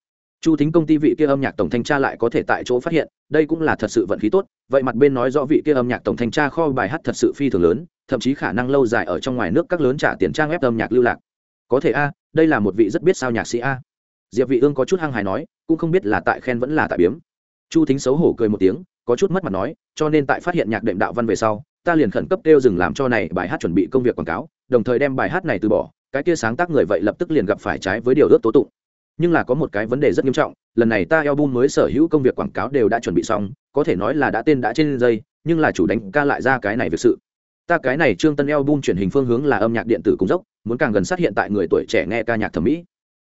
[SPEAKER 1] chu thính công ty vị kia âm nhạc tổng thanh tra lại có thể tại chỗ phát hiện, đây cũng là thật sự vận khí tốt, vậy mặt bên nói rõ vị kia âm nhạc tổng thanh tra kho bài hát thật sự phi thường lớn, thậm chí khả năng lâu dài ở trong ngoài nước các lớn trả tiền trang ép âm nhạc lưu lạc. Có thể a, đây là một vị rất biết sao nhạc sĩ a. Diệp vị ương có chút hăng hài nói, cũng không biết là tại khen vẫn là tại biếm. Chu thính xấu hổ cười một tiếng, có chút mất mặt nói, cho nên tại phát hiện nhạc đệm đạo văn về sau, ta liền khẩn cấp kêu dừng làm cho này bài hát chuẩn bị công việc quảng cáo, đồng thời đem bài hát này từ bỏ, cái kia sáng tác người vậy lập tức liền gặp phải trái với điều ước tố tụng nhưng là có một cái vấn đề rất nghiêm trọng, lần này ta album mới sở hữu công việc quảng cáo đều đã chuẩn bị xong, có thể nói là đã tên đã trên dây, nhưng là chủ đánh ca lại ra cái này việc sự. Ta cái này trương tân album chuyển hình phương hướng là âm nhạc điện tử cùng dốc, muốn càng gần sát hiện tại người tuổi trẻ nghe ca nhạc thẩm mỹ.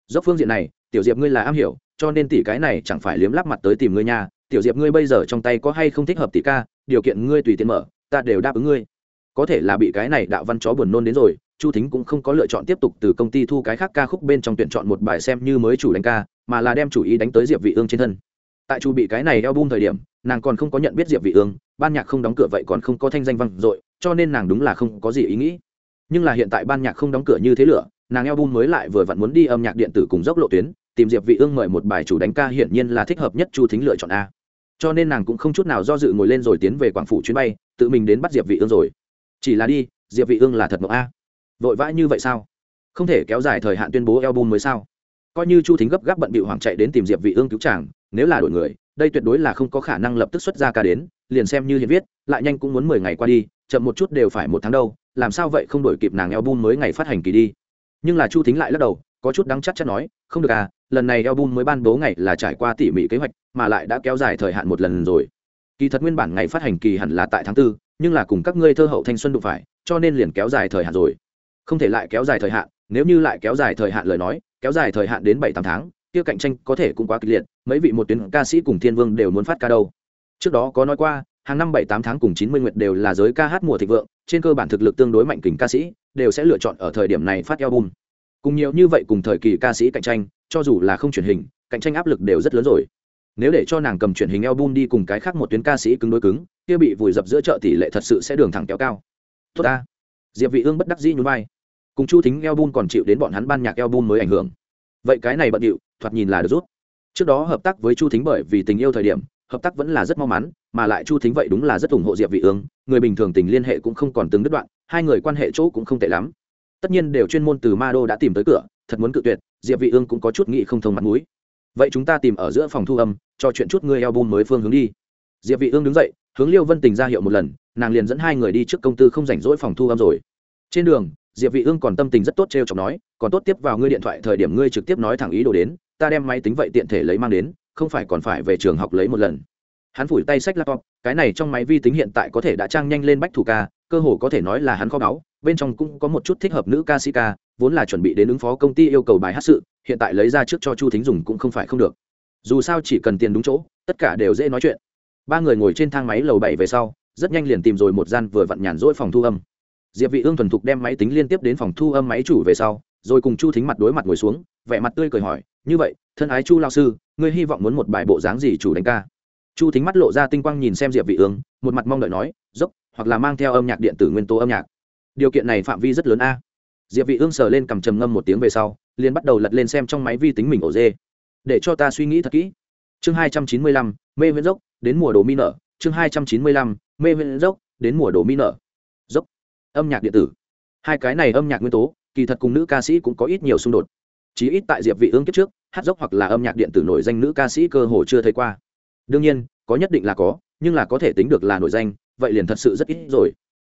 [SPEAKER 1] Dốc phương diện này, tiểu diệp ngươi là am hiểu, cho nên tỷ cái này chẳng phải liếm lắp mặt tới tìm ngươi nhà tiểu diệp ngươi bây giờ trong tay có hay không thích hợp tỷ ca, điều kiện ngươi tùy tiện mở, ta đều đáp ứng ngươi. Có thể là bị cái này đạo văn chó buồn nôn đến rồi chu thính cũng không có lựa chọn tiếp tục từ công ty thu cái khác ca khúc bên trong tuyển chọn một bài xem như mới chủ đánh ca, mà là đem chủ ý đánh tới diệp vị ương trên thân. Tại chu bị cái này album thời điểm, nàng còn không có nhận biết diệp vị ương, ban nhạc không đóng cửa vậy còn không có thanh danh vang dội, cho nên nàng đúng là không có gì ý nghĩ. Nhưng là hiện tại ban nhạc không đóng cửa như thế lửa, nàng album mới lại vừa vặn muốn đi âm nhạc điện tử cùng dốc lộ tuyến, tìm diệp vị ương mời một bài chủ đánh ca hiển nhiên là thích hợp nhất chu thính lựa chọn a. Cho nên nàng cũng không chút nào do dự ngồi lên rồi tiến về quảng phủ chuyến bay, tự mình đến bắt diệp vị ương rồi. Chỉ là đi, diệp vị ương là thật mộng a vội vã như vậy sao? Không thể kéo dài thời hạn tuyên bố album mới sao? Coi như chu thính gấp gáp bận bịu hoàng chạy đến tìm diệp vị ương cứu chàng nếu là đổi người đây tuyệt đối là không có khả năng lập tức xuất ra ca đến liền xem như hiện viết lại nhanh cũng muốn mười ngày qua đi chậm một chút đều phải một tháng đâu làm sao vậy không đổi kịp nàng album mới ngày phát hành kỳ đi. Nhưng là chu thính lại lắc đầu có chút đắng chắc chắc nói không được à lần này album mới ban bố ngày là trải qua tỉ mỉ kế hoạch mà lại đã kéo dài thời hạn một lần rồi. Kỳ thật nguyên bản ngày phát hành kỳ hẳn là tại tháng 4, nhưng là cùng các ngươi thơ hậu thanh xuân đụng phải cho nên liền kéo dài thời hạn rồi không thể lại kéo dài thời hạn, nếu như lại kéo dài thời hạn lời nói, kéo dài thời hạn đến bảy tám tháng, kia cạnh tranh có thể cũng quá kịch liệt, mấy vị một tuyến ca sĩ cùng thiên vương đều muốn phát ca đâu. Trước đó có nói qua, hàng năm bảy tám tháng cùng chín mươi nguyệt đều là giới ca hát mùa thịnh vượng, trên cơ bản thực lực tương đối mạnh kình ca sĩ, đều sẽ lựa chọn ở thời điểm này phát album. Cùng nhiều như vậy cùng thời kỳ ca sĩ cạnh tranh, cho dù là không truyền hình, cạnh tranh áp lực đều rất lớn rồi. Nếu để cho nàng cầm truyền hình album đi cùng cái khác một tuyến ca sĩ cứng đối cứng, kia bị vùi dập giữa chợ tỷ lệ thật sự sẽ đường thẳng kéo cao. Tốt ta. Diệp vị ương bất đắc dĩ nhún vai cùng chu thính album còn chịu đến bọn hắn ban nhạc album mới ảnh hưởng. Vậy cái này bận điệu, thoạt nhìn là được rút. Trước đó hợp tác với chu thính bởi vì tình yêu thời điểm, hợp tác vẫn là rất mau mắn, mà lại chu thính vậy đúng là rất ủng hộ diệp vị ương, người bình thường tình liên hệ cũng không còn từng đứt đoạn, hai người quan hệ chỗ cũng không tệ lắm. Tất nhiên đều chuyên môn từ ma đô đã tìm tới cửa, thật muốn cự tuyệt, diệp vị ương cũng có chút nghĩ không thông mặt mũi. Vậy chúng ta tìm ở giữa phòng thu âm, cho chuyện chút ngươi album mới phương hướng đi. Diệp vị ương đứng dậy, hướng liêu vân tình ra hiệu một lần, nàng liền dẫn hai người đi trước công tư không rảnh rỗi phòng thu âm rồi. Trên đường diệp vị ương còn tâm tình rất tốt treo chọc nói, còn tốt tiếp vào ngươi điện thoại thời điểm ngươi trực tiếp nói thẳng ý đồ đến, ta đem máy tính vậy tiện thể lấy mang đến, không phải còn phải về trường học lấy một lần. Hắn phủi tay sách laptop, cái này trong máy vi tính hiện tại có thể đã trang nhanh lên bách thủ ca, cơ hồ có thể nói là hắn kho báu, bên trong cũng có một chút thích hợp nữ ca sĩ ca, vốn là chuẩn bị đến ứng phó công ty yêu cầu bài hát sự, hiện tại lấy ra trước cho chu thính dùng cũng không phải không được. Dù sao chỉ cần tiền đúng chỗ, tất cả đều dễ nói chuyện. Ba người ngồi trên thang máy lầu bảy về sau, rất nhanh liền tìm rồi một gian vừa vặn nhàn rỗi phòng thu âm diệp vị ương thuần thục đem máy tính liên tiếp đến phòng thu âm máy chủ về sau rồi cùng chu thính mặt đối mặt ngồi xuống vẻ mặt tươi cười hỏi như vậy thân ái chu lao sư ngươi hy vọng muốn một bài bộ dáng gì chủ đánh ca? Chu thính mắt lộ ra tinh quang nhìn xem diệp vị ương một mặt mong đợi nói dốc hoặc là mang theo âm nhạc điện tử nguyên tố âm nhạc. Điều kiện này phạm vi rất lớn a. Diệp vị ương sờ lên cầm trầm ngâm một tiếng về sau liền bắt đầu lật lên xem trong máy vi tính mình ổ dê. Để cho ta suy nghĩ thật kỹ. Chương 295, mê viễn dốc đến mùa đồ mi nở. Chương 295, mê viễn dốc đến mùa đồ mi nở âm nhạc điện tử. Hai cái này âm nhạc nguyên tố, kỳ thật cùng nữ ca sĩ cũng có ít nhiều xung đột. Chí ít tại diệp vị ương kiếp trước, hát dốc hoặc là âm nhạc điện tử nổi danh nữ ca sĩ cơ hồ chưa thấy qua. Đương nhiên, có nhất định là có, nhưng là có thể tính được là nổi danh, vậy liền thật sự rất ít rồi.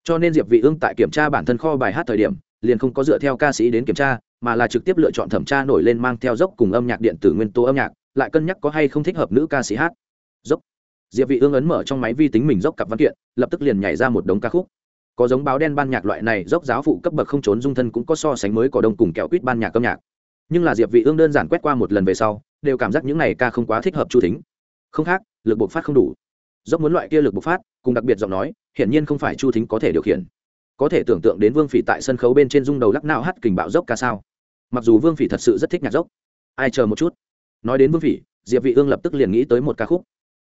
[SPEAKER 1] Cho nên diệp vị ương tại kiểm tra bản thân kho bài hát thời điểm, liền không có dựa theo ca sĩ đến kiểm tra, mà là trực tiếp lựa chọn thẩm tra nổi lên mang theo dốc cùng âm nhạc điện tử nguyên tố âm nhạc, lại cân nhắc có hay không thích hợp nữ ca sĩ hát. Dốc. Diệp vị ương ấn mở trong máy vi tính mình dốc cặp văn kiện, lập tức liền nhảy ra một đống ca khúc có giống báo đen ban nhạc loại này, dốc giáo phụ cấp bậc không trốn dung thân cũng có so sánh mới có đông cùng kẹo quýt ban nhạc âm nhạc. Nhưng là diệp vị ương đơn giản quét qua một lần về sau, đều cảm giác những này ca không quá thích hợp chu thính. Không khác, lực bộc phát không đủ. Dốc muốn loại kia lực bộc phát, cùng đặc biệt giọng nói, hiển nhiên không phải chu thính có thể điều khiển. Có thể tưởng tượng đến vương phỉ tại sân khấu bên trên dung đầu lắc nào hát kình bạo dốc ca sao. Mặc dù vương phỉ thật sự rất thích nhạc dốc. Ai chờ một chút. Nói đến vương phỉ, diệp vị ương lập tức liền nghĩ tới một ca khúc.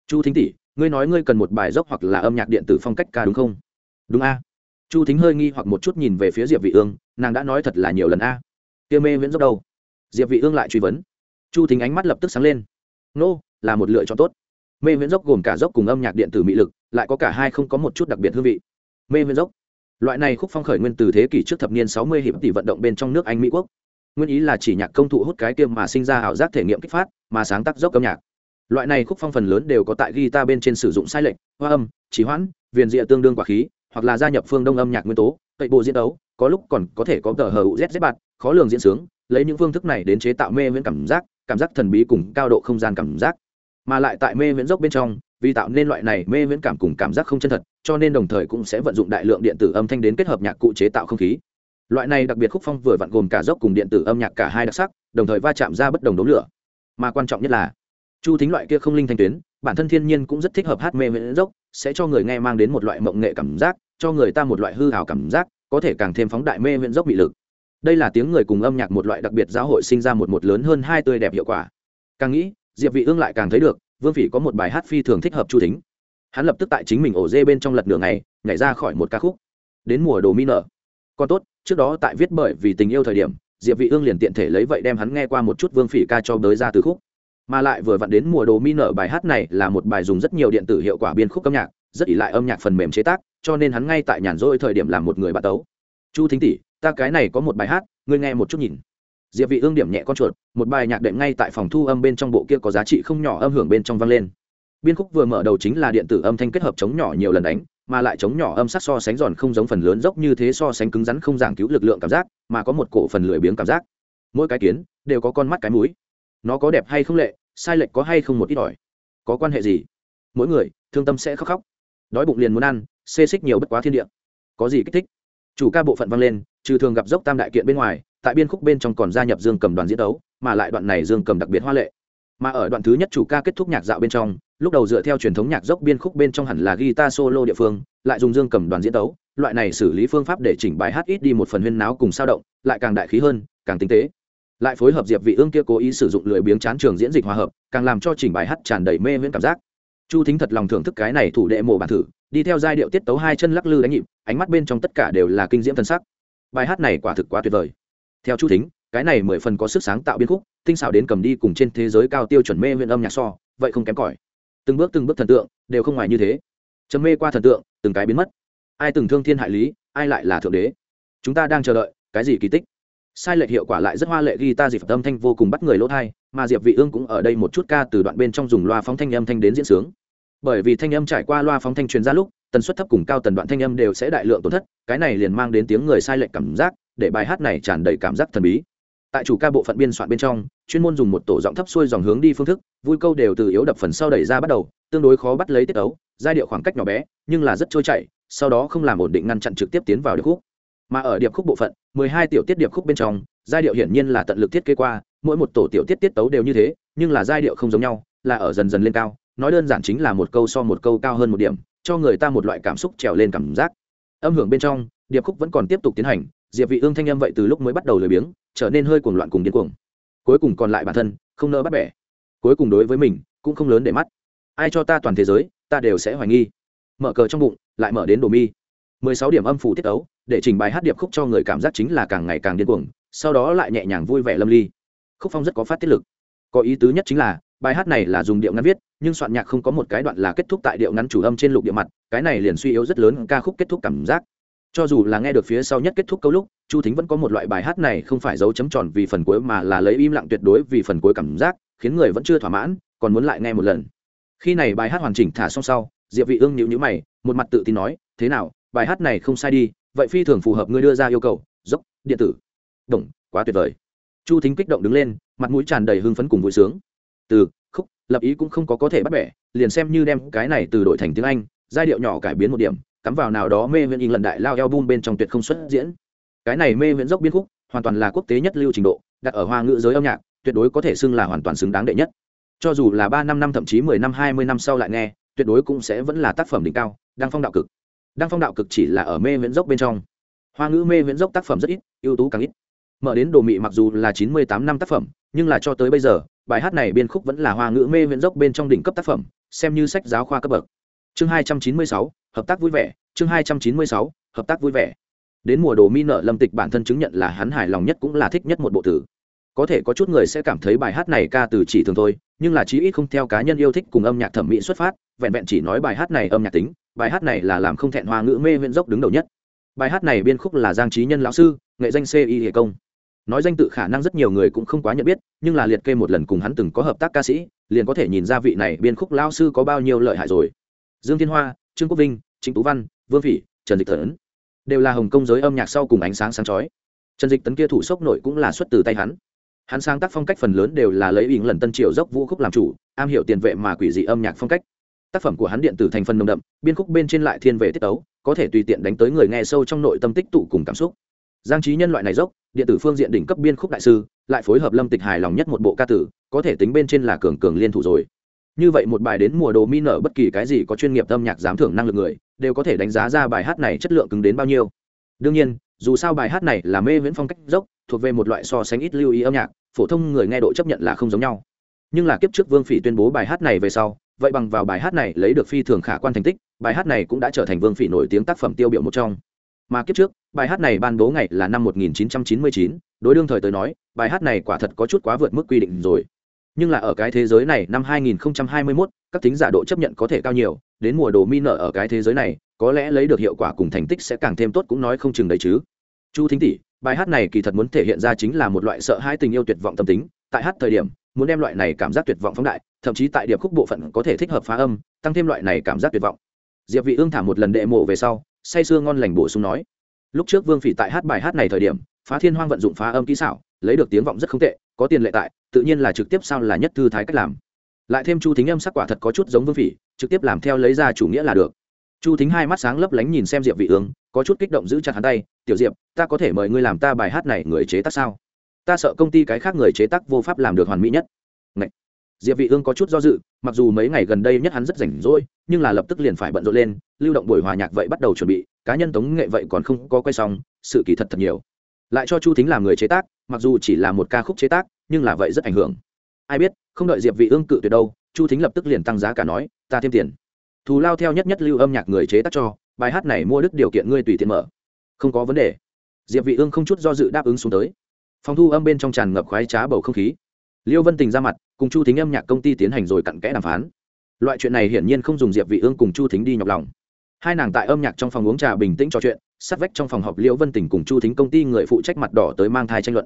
[SPEAKER 1] Chu thính tỷ, ngươi nói ngươi cần một bài dốc hoặc là âm nhạc điện tử phong cách ca đúng không? Đúng a chu thính hơi nghi hoặc một chút nhìn về phía diệp vị ương nàng đã nói thật là nhiều lần a. À. kia mê viễn dốc đâu? Diệp vị ương lại truy vấn. Chu thính ánh mắt lập tức sáng lên. Nô no, là một lựa chọn tốt. Mê viễn dốc gồm cả dốc cùng âm nhạc điện tử mỹ lực lại có cả hai không có một chút đặc biệt hương vị. Mê viễn dốc. Loại này khúc phong khởi nguyên từ thế kỷ trước thập niên 60 hiệp tỷ vận động bên trong nước anh mỹ quốc. Nguyên ý là chỉ nhạc công thụ hút cái tiêm mà sinh ra ảo giác thể nghiệm kích phát mà sáng tác dốc âm nhạc. Loại này khúc phong phần lớn đều có tại guitar bên trên sử dụng sai lệch hoa âm chỉ hoãn viền rịa tương đương quả khí hoặc là gia nhập phương đông âm nhạc nguyên tố, cậy bộ diễn đấu, có lúc còn có thể có tờ hờ uzz bạt khó lường diễn sướng, lấy những phương thức này đến chế tạo mê miễn cảm giác cảm giác thần bí cùng cao độ không gian cảm giác. Mà lại tại mê miễn dốc bên trong, vì tạo nên loại này mê miễn cảm cùng cảm giác không chân thật, cho nên đồng thời cũng sẽ vận dụng đại lượng điện tử âm thanh đến kết hợp nhạc cụ chế tạo không khí. Loại này đặc biệt khúc phong vừa vặn gồm cả dốc cùng điện tử âm nhạc cả hai đặc sắc, đồng thời va chạm ra bất đồng đống lửa. Mà quan trọng nhất là, chu thính loại kia không linh thanh tuyến, bản thân thiên nhiên cũng rất thích hợp hát mê miễn dốc, sẽ cho người nghe mang đến một loại mộng nghệ cảm giác cho người ta một loại hư hào cảm giác, có thể càng thêm phóng đại mê huyện dốc bị lực. Đây là tiếng người cùng âm nhạc một loại đặc biệt giáo hội sinh ra một một lớn hơn hai tươi đẹp hiệu quả. Càng nghĩ, diệp vị ương lại càng thấy được, vương phỉ có một bài hát phi thường thích hợp chu thính. Hắn lập tức tại chính mình ổ dê bên trong lật nửa ngày, nhảy ra khỏi một ca khúc. Đến mùa đồ mi nở. Còn tốt, trước đó tại viết bởi vì tình yêu thời điểm, diệp vị ương liền tiện thể lấy vậy đem hắn nghe qua một chút vương phỉ ca cho đới ra từ khúc. Mà lại vừa vặn đến mùa đồ mi nở bài hát này là một bài dùng rất nhiều điện tử hiệu quả biên khúc âm nhạc, rất ỷ lại âm nhạc phần mềm chế tác cho nên hắn ngay tại nhàn rỗi thời điểm làm một người bạn tấu. Chu thính tỷ, ta cái này có một bài hát, ngươi nghe một chút nhìn. Diệp vị ương điểm nhẹ con chuột, một bài nhạc đệm ngay tại phòng thu âm bên trong bộ kia có giá trị không nhỏ âm hưởng bên trong vang lên. Biên khúc vừa mở đầu chính là điện tử âm thanh kết hợp chống nhỏ nhiều lần đánh, mà lại chống nhỏ âm sắc so sánh giòn không giống phần lớn dốc như thế so sánh cứng rắn không giảng cứu lực lượng cảm giác, mà có một cổ phần lười biếng cảm giác. Mỗi cái kiến, đều có con mắt cái mũi. Nó có đẹp hay không lệ, sai lệch có hay không một ít ỏi. Có quan hệ gì? Mỗi người, thương tâm sẽ khóc khóc đói bụng liền muốn ăn, xê xích nhiều bất quá thiên địa. Có gì kích thích? Chủ ca bộ phận vang lên, trừ thường gặp dốc tam đại kiện bên ngoài, tại biên khúc bên trong còn gia nhập dương cầm đoàn diễn đấu, mà lại đoạn này dương cầm đặc biệt hoa lệ. Mà ở đoạn thứ nhất chủ ca kết thúc nhạc dạo bên trong, lúc đầu dựa theo truyền thống nhạc dốc biên khúc bên trong hẳn là guitar solo địa phương, lại dùng dương cầm đoàn diễn đấu, loại này xử lý phương pháp để chỉnh bài hát ít đi một phần huyên náo cùng sao động, lại càng đại khí hơn, càng tinh tế. Lại phối hợp diệp vị ương kia cố ý sử dụng lười biếng chán trường diễn dịch hòa hợp, càng làm cho chỉnh bài hát tràn đầy mê huyễn cảm giác chu thính thật lòng thưởng thức cái này thủ đệ mổ bản thử, đi theo giai điệu tiết tấu hai chân lắc lư đánh nhịp, ánh mắt bên trong tất cả đều là kinh diễm thân sắc. Bài hát này quả thực quá tuyệt vời. Theo chu thính, cái này mười phần có sức sáng tạo biên khúc, tinh xảo đến cầm đi cùng trên thế giới cao tiêu chuẩn mê huyện âm nhạc so, vậy không kém cỏi. Từng bước từng bước thần tượng, đều không ngoài như thế. Chấm mê qua thần tượng, từng cái biến mất. Ai từng thương thiên hại lý, ai lại là thượng đế? Chúng ta đang chờ đợi, cái gì kỳ tích? Sai lệch hiệu quả lại rất hoa lệ ghi ta dịp âm thanh vô cùng bắt người lỗ thai, mà diệp vị ương cũng ở đây một chút ca từ đoạn bên trong dùng loa phóng thanh âm thanh đến diễn sướng. Bởi vì thanh âm trải qua loa phóng thanh truyền ra lúc, tần suất thấp cùng cao tần đoạn thanh âm đều sẽ đại lượng tổn thất, cái này liền mang đến tiếng người sai lệch cảm giác, để bài hát này tràn đầy cảm giác thần bí. Tại chủ ca bộ phận biên soạn bên trong, chuyên môn dùng một tổ giọng thấp xuôi dòng hướng đi phương thức, vui câu đều từ yếu đập phần sau đẩy ra bắt đầu, tương đối khó bắt lấy tiết ấu, giai điệu khoảng cách nhỏ bé, nhưng là rất trôi chảy, sau đó không làm ổn định ngăn chặn trực tiếp tiến vào điệp khúc mà ở điệp khúc bộ phận 12 tiểu tiết điệp khúc bên trong, giai điệu hiển nhiên là tận lực thiết kế qua, mỗi một tổ tiểu tiết tiết tấu đều như thế, nhưng là giai điệu không giống nhau, là ở dần dần lên cao, nói đơn giản chính là một câu so một câu cao hơn một điểm, cho người ta một loại cảm xúc trèo lên cảm giác. Âm hưởng bên trong, điệp khúc vẫn còn tiếp tục tiến hành, diệp vị ương thanh âm vậy từ lúc mới bắt đầu lười biếng, trở nên hơi cuồng loạn cùng điên cuồng. Cuối cùng còn lại bản thân, không nỡ bắt bẻ. Cuối cùng đối với mình, cũng không lớn để mắt. Ai cho ta toàn thế giới, ta đều sẽ hoài nghi. Mở cờ trong bụng, lại mở đến đồ mi. 16 điểm âm phủ tiết tấu, để trình bài hát điệp khúc cho người cảm giác chính là càng ngày càng điên cuồng, sau đó lại nhẹ nhàng vui vẻ lâm ly. Khúc phong rất có phát tiết lực. Có ý tứ nhất chính là, bài hát này là dùng điệu ngắn viết, nhưng soạn nhạc không có một cái đoạn là kết thúc tại điệu ngắn chủ âm trên lục địa mặt, cái này liền suy yếu rất lớn ca khúc kết thúc cảm giác. Cho dù là nghe được phía sau nhất kết thúc câu lúc, chu thính vẫn có một loại bài hát này không phải dấu chấm tròn vì phần cuối mà là lấy im lặng tuyệt đối vì phần cuối cảm giác, khiến người vẫn chưa thỏa mãn, còn muốn lại nghe một lần. Khi này bài hát hoàn chỉnh thả xong sau, diệp vị ương nhíu nhíu mày, một mặt tự tin nói, thế nào bài hát này không sai đi, vậy phi thường phù hợp ngươi đưa ra yêu cầu, dốc, điện tử. Đồng, quá tuyệt vời. Chu thính kích động đứng lên, mặt mũi tràn đầy hưng phấn cùng vui sướng. Từ, khúc, lập ý cũng không có có thể bắt bẻ, liền xem như đem cái này từ đổi thành tiếng anh, giai điệu nhỏ cải biến một điểm, cắm vào nào đó mê viễn in lần đại lao eo bun bên trong tuyệt không xuất diễn. Cái này mê viễn dốc biên khúc, hoàn toàn là quốc tế nhất lưu trình độ, đặt ở hoa ngữ giới âm nhạc, tuyệt đối có thể xưng là hoàn toàn xứng đáng đệ nhất. Cho dù là ba năm năm, thậm chí mười năm, hai mươi năm sau lại nghe, tuyệt đối cũng sẽ vẫn là tác phẩm đỉnh cao đang phong đạo cực đăng phong đạo cực chỉ là ở mê viễn dốc bên trong. Hoa ngữ mê viễn dốc tác phẩm rất ít, ưu tú càng ít. Mở đến đồ mị mặc dù là chín mươi tám năm tác phẩm, nhưng là cho tới bây giờ, bài hát này biên khúc vẫn là hoa ngữ mê viễn dốc bên trong đỉnh cấp tác phẩm, xem như sách giáo khoa cấp bậc. Chương hai trăm chín mươi sáu, hợp tác vui vẻ, chương hai trăm chín mươi sáu, hợp tác vui vẻ. Đến mùa đồ mi nợ lâm tịch bản thân chứng nhận là hắn hài lòng nhất cũng là thích nhất một bộ tử. Có thể có chút người sẽ cảm thấy bài hát này ca từ chỉ thường thôi, nhưng là chí ít không theo cá nhân yêu thích cùng âm nhạc thẩm mỹ xuất phát, vẹn vẹn chỉ nói bài hát này âm nhạc tính bài hát này là làm không thẹn hoa ngữ mê huyện dốc đứng đầu nhất. Bài hát này biên khúc là giang trí nhân lão sư, nghệ danh ci hệ công. Nói danh tự khả năng rất nhiều người cũng không quá nhận biết, nhưng là liệt kê một lần cùng hắn từng có hợp tác ca sĩ, liền có thể nhìn ra vị này biên khúc lao sư có bao nhiêu lợi hại rồi. Dương thiên hoa, trương quốc vinh, trịnh tú văn, vương phỉ, trần dịch tấn đều là hồng công giới âm nhạc sau cùng ánh sáng sáng chói. Trần dịch tấn kia thủ sốc nội cũng là xuất từ tay hắn. Hắn sáng tác phong cách phần lớn đều là lấy ý lần tân triều dốc vũ khúc làm chủ, am hiểu tiền vệ mà quỷ dị âm nhạc phong cách tác phẩm của hắn điện tử thành phần nồng đậm, biên khúc bên trên lại thiên về tiết tấu, có thể tùy tiện đánh tới người nghe sâu trong nội tâm tích tụ cùng cảm xúc. Giang trí nhân loại này dốc, điện tử phương diện đỉnh cấp biên khúc đại sư, lại phối hợp lâm tịch hài lòng nhất một bộ ca tử, có thể tính bên trên là cường cường liên thủ rồi. Như vậy một bài đến mùa đồ mi nở bất kỳ cái gì có chuyên nghiệp âm nhạc giám thưởng năng lực người, đều có thể đánh giá ra bài hát này chất lượng cứng đến bao nhiêu. Đương nhiên, dù sao bài hát này là mê viễn phong cách dốc, thuộc về một loại so sánh ít lưu ý âm nhạc, phổ thông người nghe độ chấp nhận là không giống nhau. Nhưng là kiếp trước vương phỉ tuyên bố bài hát này về sau vậy bằng vào bài hát này lấy được phi thường khả quan thành tích bài hát này cũng đã trở thành vương phỉ nổi tiếng tác phẩm tiêu biểu một trong. Mà kiếp trước bài hát này ban bố ngày là năm 1999, đối đương thời tới nói bài hát này quả thật có chút quá vượt mức quy định rồi. Nhưng là ở cái thế giới này năm 2021, các tính giả độ chấp nhận có thể cao nhiều đến mùa đồ mi nợ ở cái thế giới này có lẽ lấy được hiệu quả cùng thành tích sẽ càng thêm tốt cũng nói không chừng đấy chứ. Chu thính tỷ bài hát này kỳ thật muốn thể hiện ra chính là một loại sợ hãi tình yêu tuyệt vọng tâm tính tại hát thời điểm muốn đem loại này cảm giác tuyệt vọng phóng đại thậm chí tại điệp khúc bộ phận có thể thích hợp phá âm, tăng thêm loại này cảm giác tuyệt vọng. Diệp vị ương thả một lần đệ mộ về sau, say sưa ngon lành bổ sung nói, lúc trước vương phỉ tại hát bài hát này thời điểm, phá thiên hoang vận dụng phá âm kỹ xảo, lấy được tiếng vọng rất không tệ, có tiền lệ tại, tự nhiên là trực tiếp sao là nhất thư thái cách làm. Lại thêm chu thính âm sắc quả thật có chút giống vương phỉ, trực tiếp làm theo lấy ra chủ nghĩa là được. Chu thính hai mắt sáng lấp lánh nhìn xem diệp vị ương, có chút kích động giữ chặt hắn tay, tiểu diệp, ta có thể mời ngươi làm ta bài hát này người chế tác sao? Ta sợ công ty cái khác người chế tác vô pháp làm được hoàn mỹ nhất. Ngậy diệp vị ương có chút do dự, mặc dù mấy ngày gần đây nhất hắn rất rảnh rỗi, nhưng là lập tức liền phải bận rộn lên, lưu động buổi hòa nhạc vậy bắt đầu chuẩn bị, cá nhân tống nghệ vậy còn không có quay xong, sự kỳ thật thật nhiều. Lại cho chu thính làm người chế tác, mặc dù chỉ là một ca khúc chế tác, nhưng là vậy rất ảnh hưởng. Ai biết, không đợi diệp vị ương cự tuyệt đâu, chu thính lập tức liền tăng giá cả nói, ta thêm tiền. Thù lao theo nhất nhất lưu âm nhạc người chế tác cho, bài hát này mua đức điều kiện ngươi tùy tiện mở. Không có vấn đề. Diệp vị ương không chút do dự đáp ứng xuống tới. Phòng thu âm bên trong tràn ngập khoái trá bầu không khí. Liêu vân tình ra mặt cùng chu thính âm nhạc công ty tiến hành rồi cặn kẽ đàm phán. Loại chuyện này hiển nhiên không dùng diệp vị ương cùng chu thính đi nhọc lòng. Hai nàng tại âm nhạc trong phòng uống trà bình tĩnh trò chuyện, sát vách trong phòng họp liễu vân tình cùng chu thính công ty người phụ trách mặt đỏ tới mang thai tranh luận.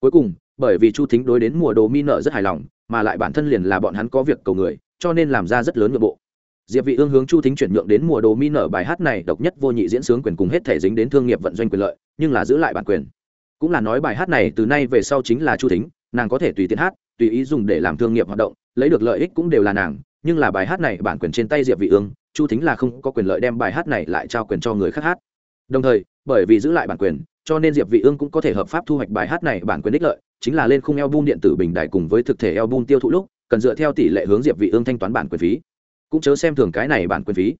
[SPEAKER 1] Cuối cùng, bởi vì chu thính đối đến mùa đồ mi nợ rất hài lòng, mà lại bản thân liền là bọn hắn có việc cầu người, cho nên làm ra rất lớn nội bộ. Diệp vị ương hướng chu thính chuyển nhượng đến mùa đồ mi nợ bài hát này độc nhất vô nhị diễn sướng quyền cùng hết thể dính đến thương nghiệp vận doanh quyền lợi, nhưng là giữ lại bản quyền. Cũng là nói bài hát này từ nay về sau chính là chu thính, nàng có thể tùy tiện hát tùy ý dùng để làm thương nghiệp hoạt động, lấy được lợi ích cũng đều là nàng, nhưng là bài hát này bản quyền trên tay diệp vị ương, chu thính là không có quyền lợi đem bài hát này lại trao quyền cho người khác hát. Đồng thời, bởi vì giữ lại bản quyền, cho nên diệp vị ương cũng có thể hợp pháp thu hoạch bài hát này bản quyền ích lợi, chính là lên khung album điện tử bình đại cùng với thực thể album tiêu thụ lúc, cần dựa theo tỷ lệ hướng diệp vị ương thanh toán bản quyền phí. Cũng chớ xem thường cái này bản quyền phí.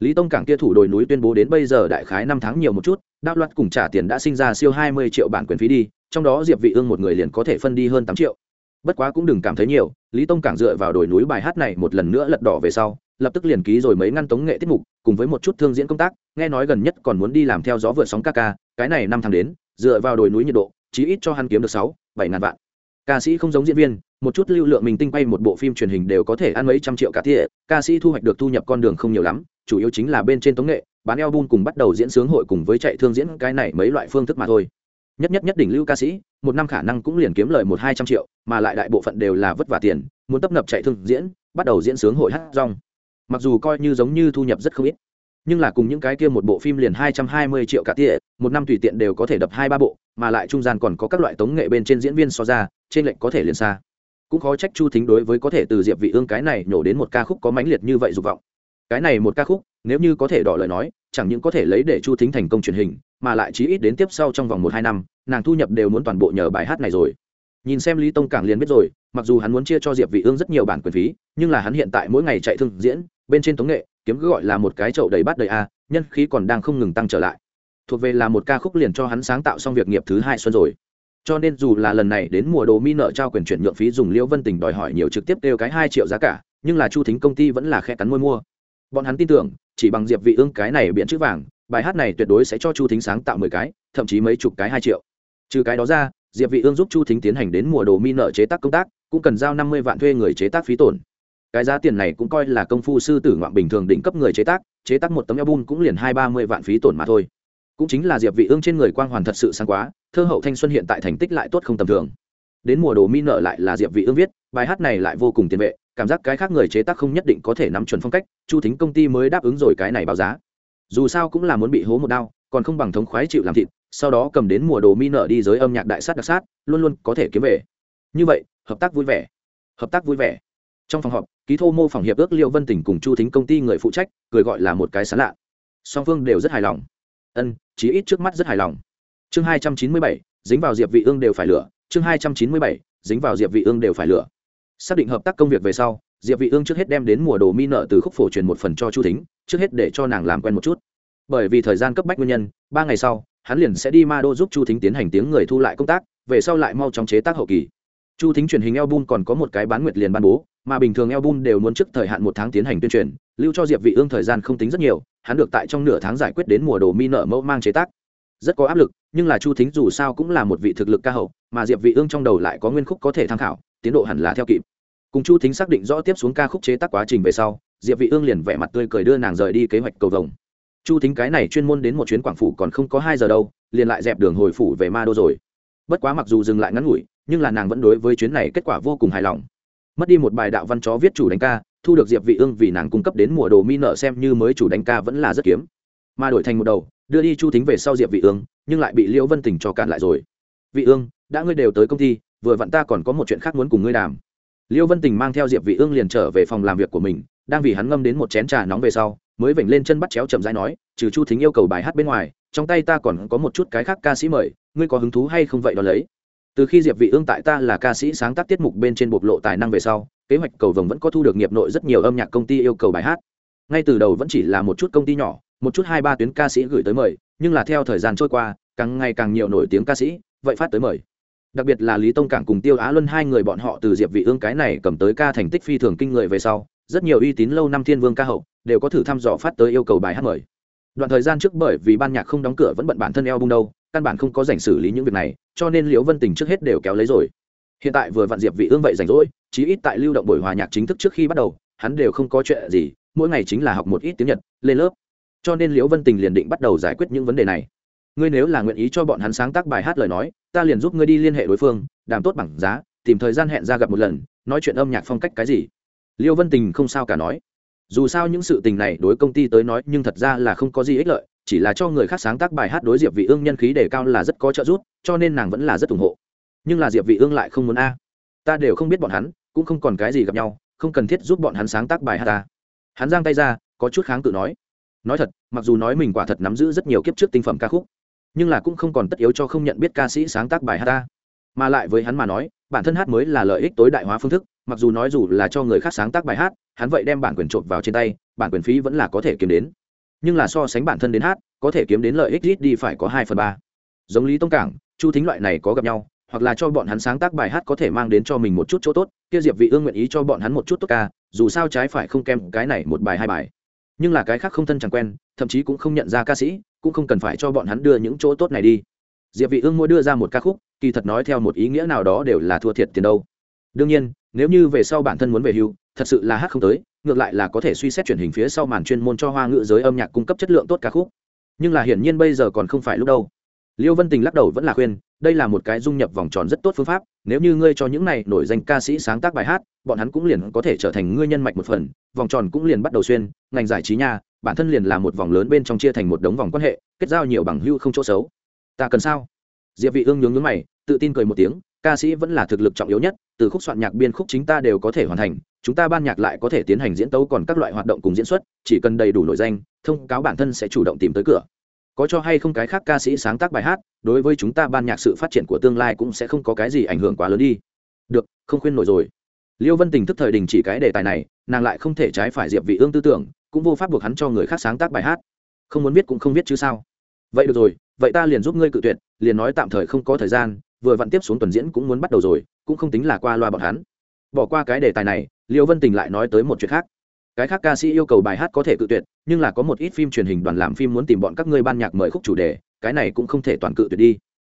[SPEAKER 1] Lý tông cảng kia thủ đồi núi tuyên bố đến bây giờ đại khái năm tháng nhiều một chút đạo loạt cùng trả tiền đã sinh ra siêu 20 triệu bản quyền phí đi, trong đó diệp vị ương một người liền có thể phân đi hơn 8 triệu bất quá cũng đừng cảm thấy nhiều, lý tông cảng dựa vào đồi núi bài hát này một lần nữa lật đỏ về sau, lập tức liền ký rồi mấy ngăn tống nghệ tiết mục, cùng với một chút thương diễn công tác, nghe nói gần nhất còn muốn đi làm theo gió vượt sóng ca ca, cái này năm tháng đến, dựa vào đồi núi nhiệt độ, chí ít cho hắn kiếm được sáu, bảy ngàn vạn. Ca sĩ không giống diễn viên, một chút lưu lượng mình tinh quay một bộ phim truyền hình đều có thể ăn mấy trăm triệu cả thiện ca sĩ thu hoạch được thu nhập con đường không nhiều lắm, chủ yếu chính là bên trên tống nghệ, bán album cùng bắt đầu diễn sướng hội cùng với chạy thương diễn cái này mấy loại phương thức mà thôi nhất nhất nhất đỉnh lưu ca sĩ, một năm khả năng cũng liền kiếm lời một hai trăm triệu, mà lại đại bộ phận đều là vất vả tiền, muốn tấp nập chạy thương diễn, bắt đầu diễn sướng hội hát rong. Mặc dù coi như giống như thu nhập rất không ít, nhưng là cùng những cái kia một bộ phim liền hai trăm hai mươi triệu cả tỉa, một năm tùy tiện đều có thể đập hai ba bộ, mà lại trung gian còn có các loại tống nghệ bên trên diễn viên so ra, trên lệnh có thể liền xa. Cũng khó trách chu thính đối với có thể từ diệp vị ương cái này nhổ đến một ca khúc có mãnh liệt như vậy dục vọng. Cái này một ca khúc nếu như có thể đỏ lời nói, chẳng những có thể lấy để chu thính thành công truyền hình, mà lại chí ít đến tiếp sau trong vòng một hai năm, nàng thu nhập đều muốn toàn bộ nhờ bài hát này rồi. Nhìn xem lý tông cảng liền biết rồi, mặc dù hắn muốn chia cho diệp vị ương rất nhiều bản quyền phí, nhưng là hắn hiện tại mỗi ngày chạy thương diễn, bên trên tống nghệ, kiếm cứ gọi là một cái chậu đầy bát đầy a, nhân khí còn đang không ngừng tăng trở lại. Thuộc về là một ca khúc liền cho hắn sáng tạo xong việc nghiệp thứ hai xuân rồi. Cho nên dù là lần này đến mùa đồ mi nợ trao quyền chuyển nhượng phí dùng liễu vân tình đòi hỏi nhiều trực tiếp kêu cái hai triệu giá cả, nhưng là chu thính công ty vẫn là khe cắn môi mua. Bọn hắn tin tưởng chỉ bằng diệp vị ương cái này biện chữ vàng, bài hát này tuyệt đối sẽ cho chu thính sáng tạo mười cái, thậm chí mấy chục cái hai triệu. Trừ cái đó ra, diệp vị ương giúp chu thính tiến hành đến mùa đồ mi nợ chế tác công tác, cũng cần giao năm mươi vạn thuê người chế tác phí tổn. Cái giá tiền này cũng coi là công phu sư tử ngoạn bình thường đỉnh cấp người chế tác chế tác một tấm album cũng liền hai ba mươi vạn phí tổn mà thôi. Cũng chính là diệp vị ương trên người quang hoàn thật sự sáng quá, thơ hậu thanh xuân hiện tại thành tích lại tốt không tầm thường. Đến mùa đồ mi nợ lại là diệp vị ương viết, bài hát này lại vô cùng tiền vệ cảm giác cái khác người chế tác không nhất định có thể nắm chuẩn phong cách, chu thính công ty mới đáp ứng rồi cái này báo giá. Dù sao cũng là muốn bị hố một đau còn không bằng thống khoái chịu làm thịt, sau đó cầm đến mùa đồ mi nợ đi giới âm nhạc đại sát đặc sát, luôn luôn có thể kiếm về. Như vậy, hợp tác vui vẻ. Hợp tác vui vẻ. Trong phòng họp, ký thô mô phòng hiệp ước liêu vân tỉnh cùng chu thính công ty người phụ trách, cười gọi là một cái sán lạ. Song phương đều rất hài lòng. Ân, chí ít trước mắt rất hài lòng. Chương hai trăm chín mươi bảy, dính vào diệp vị ương đều phải lửa. Chương hai trăm chín mươi bảy, dính vào diệp vị ương đều phải lửa xác định hợp tác công việc về sau, diệp vị ương trước hết đem đến mùa đồ mi nợ từ khúc phổ truyền một phần cho chu thính, trước hết để cho nàng làm quen một chút. Bởi vì thời gian cấp bách nguyên nhân, ba ngày sau, hắn liền sẽ đi ma đô giúp chu thính tiến hành tiếng người thu lại công tác, về sau lại mau chóng chế tác hậu kỳ. Chu thính truyền hình album còn có một cái bán nguyệt liền ban bố, mà bình thường album đều muốn trước thời hạn một tháng tiến hành tuyên truyền, lưu cho diệp vị ương thời gian không tính rất nhiều, hắn được tại trong nửa tháng giải quyết đến mùa đồ mi nợ mẫu mang chế tác. Rất có áp lực, nhưng là chu thính dù sao cũng là một vị thực lực ca hậu, mà diệp vị ương trong đầu lại có nguyên khúc có thể tham khảo tiến độ hẳn là theo kịp. Cùng chu thính xác định rõ tiếp xuống ca khúc chế tác quá trình về sau, diệp vị ương liền vẻ mặt tươi cười đưa nàng rời đi kế hoạch cầu vồng. Chu thính cái này chuyên môn đến một chuyến quảng phủ còn không có hai giờ đâu, liền lại dẹp đường hồi phủ về ma đô rồi. Bất quá mặc dù dừng lại ngắn ngủi, nhưng là nàng vẫn đối với chuyến này kết quả vô cùng hài lòng. Mất đi một bài đạo văn chó viết chủ đánh ca, thu được diệp vị ương vì nàng cung cấp đến mùa đồ mi nợ xem như mới chủ đánh ca vẫn là rất kiếm. Mà đổi thành một đầu, đưa đi chu thính về sau diệp vị ương, nhưng lại bị liễu vân tình cho cản lại rồi. Vị ương, đã ngươi đều tới công ty vừa vặn ta còn có một chuyện khác muốn cùng ngươi đàm. Liêu vân tình mang theo diệp vị ương liền trở về phòng làm việc của mình, đang vì hắn ngâm đến một chén trà nóng về sau, mới vểnh lên chân bắt chéo chậm rãi nói, trừ chu thính yêu cầu bài hát bên ngoài, trong tay ta còn có một chút cái khác ca sĩ mời, ngươi có hứng thú hay không vậy đó lấy? Từ khi diệp vị ương tại ta là ca sĩ sáng tác tiết mục bên trên bộc lộ tài năng về sau, kế hoạch cầu vồng vẫn có thu được nghiệp nội rất nhiều âm nhạc công ty yêu cầu bài hát. Ngay từ đầu vẫn chỉ là một chút công ty nhỏ, một chút hai ba tuyến ca sĩ gửi tới mời, nhưng là theo thời gian trôi qua, càng ngày càng nhiều nổi tiếng ca sĩ, vậy phát tới mời đặc biệt là lý tông cảng cùng tiêu á luân hai người bọn họ từ diệp vị ương cái này cầm tới ca thành tích phi thường kinh người về sau, rất nhiều uy tín lâu năm thiên vương ca hậu đều có thử thăm dò phát tới yêu cầu bài hát mời. Đoạn thời gian trước bởi vì ban nhạc không đóng cửa vẫn bận bản thân eo bung đâu, căn bản không có rảnh xử lý những việc này, cho nên liễu vân tình trước hết đều kéo lấy rồi. Hiện tại vừa vặn diệp vị ương vậy rảnh rỗi, chí ít tại lưu động buổi hòa nhạc chính thức trước khi bắt đầu, hắn đều không có chuyện gì, mỗi ngày chính là học một ít tiếng nhật, lên lớp. Cho nên liễu vân tình liền định bắt đầu giải quyết những vấn đề này. Ngươi nếu là nguyện ý cho bọn hắn sáng tác bài hát lời nói ta liền giúp ngươi đi liên hệ đối phương đảm tốt bằng giá, tìm thời gian hẹn ra gặp một lần, nói chuyện âm nhạc phong cách cái gì? Liêu vân tình không sao cả nói. Dù sao những sự tình này đối công ty tới nói nhưng thật ra là không có gì ích lợi, chỉ là cho người khác sáng tác bài hát đối diệp vị ương nhân khí đề cao là rất có trợ giúp, cho nên nàng vẫn là rất ủng hộ. Nhưng là diệp vị ương lại không muốn a. Ta đều không biết bọn hắn, cũng không còn cái gì gặp nhau, không cần thiết giúp bọn hắn sáng tác bài hát ta. Hắn giang tay ra, có chút kháng cự nói. Nói thật, mặc dù nói mình quả thật nắm giữ rất nhiều kiếp trước tinh phẩm ca khúc nhưng là cũng không còn tất yếu cho không nhận biết ca sĩ sáng tác bài hát ta. Mà lại với hắn mà nói, bản thân hát mới là lợi ích tối đại hóa phương thức, mặc dù nói dù là cho người khác sáng tác bài hát, hắn vậy đem bản quyền trộm vào trên tay, bản quyền phí vẫn là có thể kiếm đến. Nhưng là so sánh bản thân đến hát, có thể kiếm đến lợi ích ít đi phải có hai phần ba. Giống lý tông cảng, chu thính loại này có gặp nhau, hoặc là cho bọn hắn sáng tác bài hát có thể mang đến cho mình một chút chỗ tốt, kia diệp vị ương nguyện ý cho bọn hắn một chút tốt ca, dù sao trái phải không kèm cái này một bài hai bài. Nhưng là cái khác không thân chẳng quen, thậm chí cũng không nhận ra ca sĩ cũng không cần phải cho bọn hắn đưa những chỗ tốt này đi. Diệp vị ương mua đưa ra một ca khúc, kỳ thật nói theo một ý nghĩa nào đó đều là thua thiệt tiền đâu. Đương nhiên, nếu như về sau bản thân muốn về hưu, thật sự là hát không tới, ngược lại là có thể suy xét truyền hình phía sau màn chuyên môn cho hoa ngữ giới âm nhạc cung cấp chất lượng tốt ca khúc. Nhưng là hiển nhiên bây giờ còn không phải lúc đâu liêu vân tình lắc đầu vẫn là khuyên, đây là một cái dung nhập vòng tròn rất tốt phương pháp, nếu như ngươi cho những này nổi danh ca sĩ sáng tác bài hát, bọn hắn cũng liền có thể trở thành ngươi nhân mạch một phần, vòng tròn cũng liền bắt đầu xuyên, ngành giải trí nha, bản thân liền là một vòng lớn bên trong chia thành một đống vòng quan hệ, kết giao nhiều bằng hưu không chỗ xấu. Ta cần sao? Diệp vị ương nhướng nhướng mày, tự tin cười một tiếng, ca sĩ vẫn là thực lực trọng yếu nhất, từ khúc soạn nhạc biên khúc chính ta đều có thể hoàn thành, chúng ta ban nhạc lại có thể tiến hành diễn tấu còn các loại hoạt động cùng diễn xuất, chỉ cần đầy đủ nội danh, thông cáo bản thân sẽ chủ động tìm tới cửa có cho hay không cái khác ca sĩ sáng tác bài hát, đối với chúng ta ban nhạc sự phát triển của tương lai cũng sẽ không có cái gì ảnh hưởng quá lớn đi. Được, không khuyên nổi rồi. Liêu vân tình thức thời đình chỉ cái đề tài này, nàng lại không thể trái phải diệp vị ương tư tưởng, cũng vô pháp buộc hắn cho người khác sáng tác bài hát. Không muốn viết cũng không viết chứ sao. Vậy được rồi, vậy ta liền giúp ngươi cự tuyệt, liền nói tạm thời không có thời gian, vừa vặn tiếp xuống tuần diễn cũng muốn bắt đầu rồi, cũng không tính là qua loa bọn hắn. Bỏ qua cái đề tài này, liêu vân tình lại nói tới một chuyện khác cái khác ca sĩ yêu cầu bài hát có thể cự tuyệt, nhưng là có một ít phim truyền hình đoàn làm phim muốn tìm bọn các ngươi ban nhạc mời khúc chủ đề, cái này cũng không thể toàn cự tuyệt đi.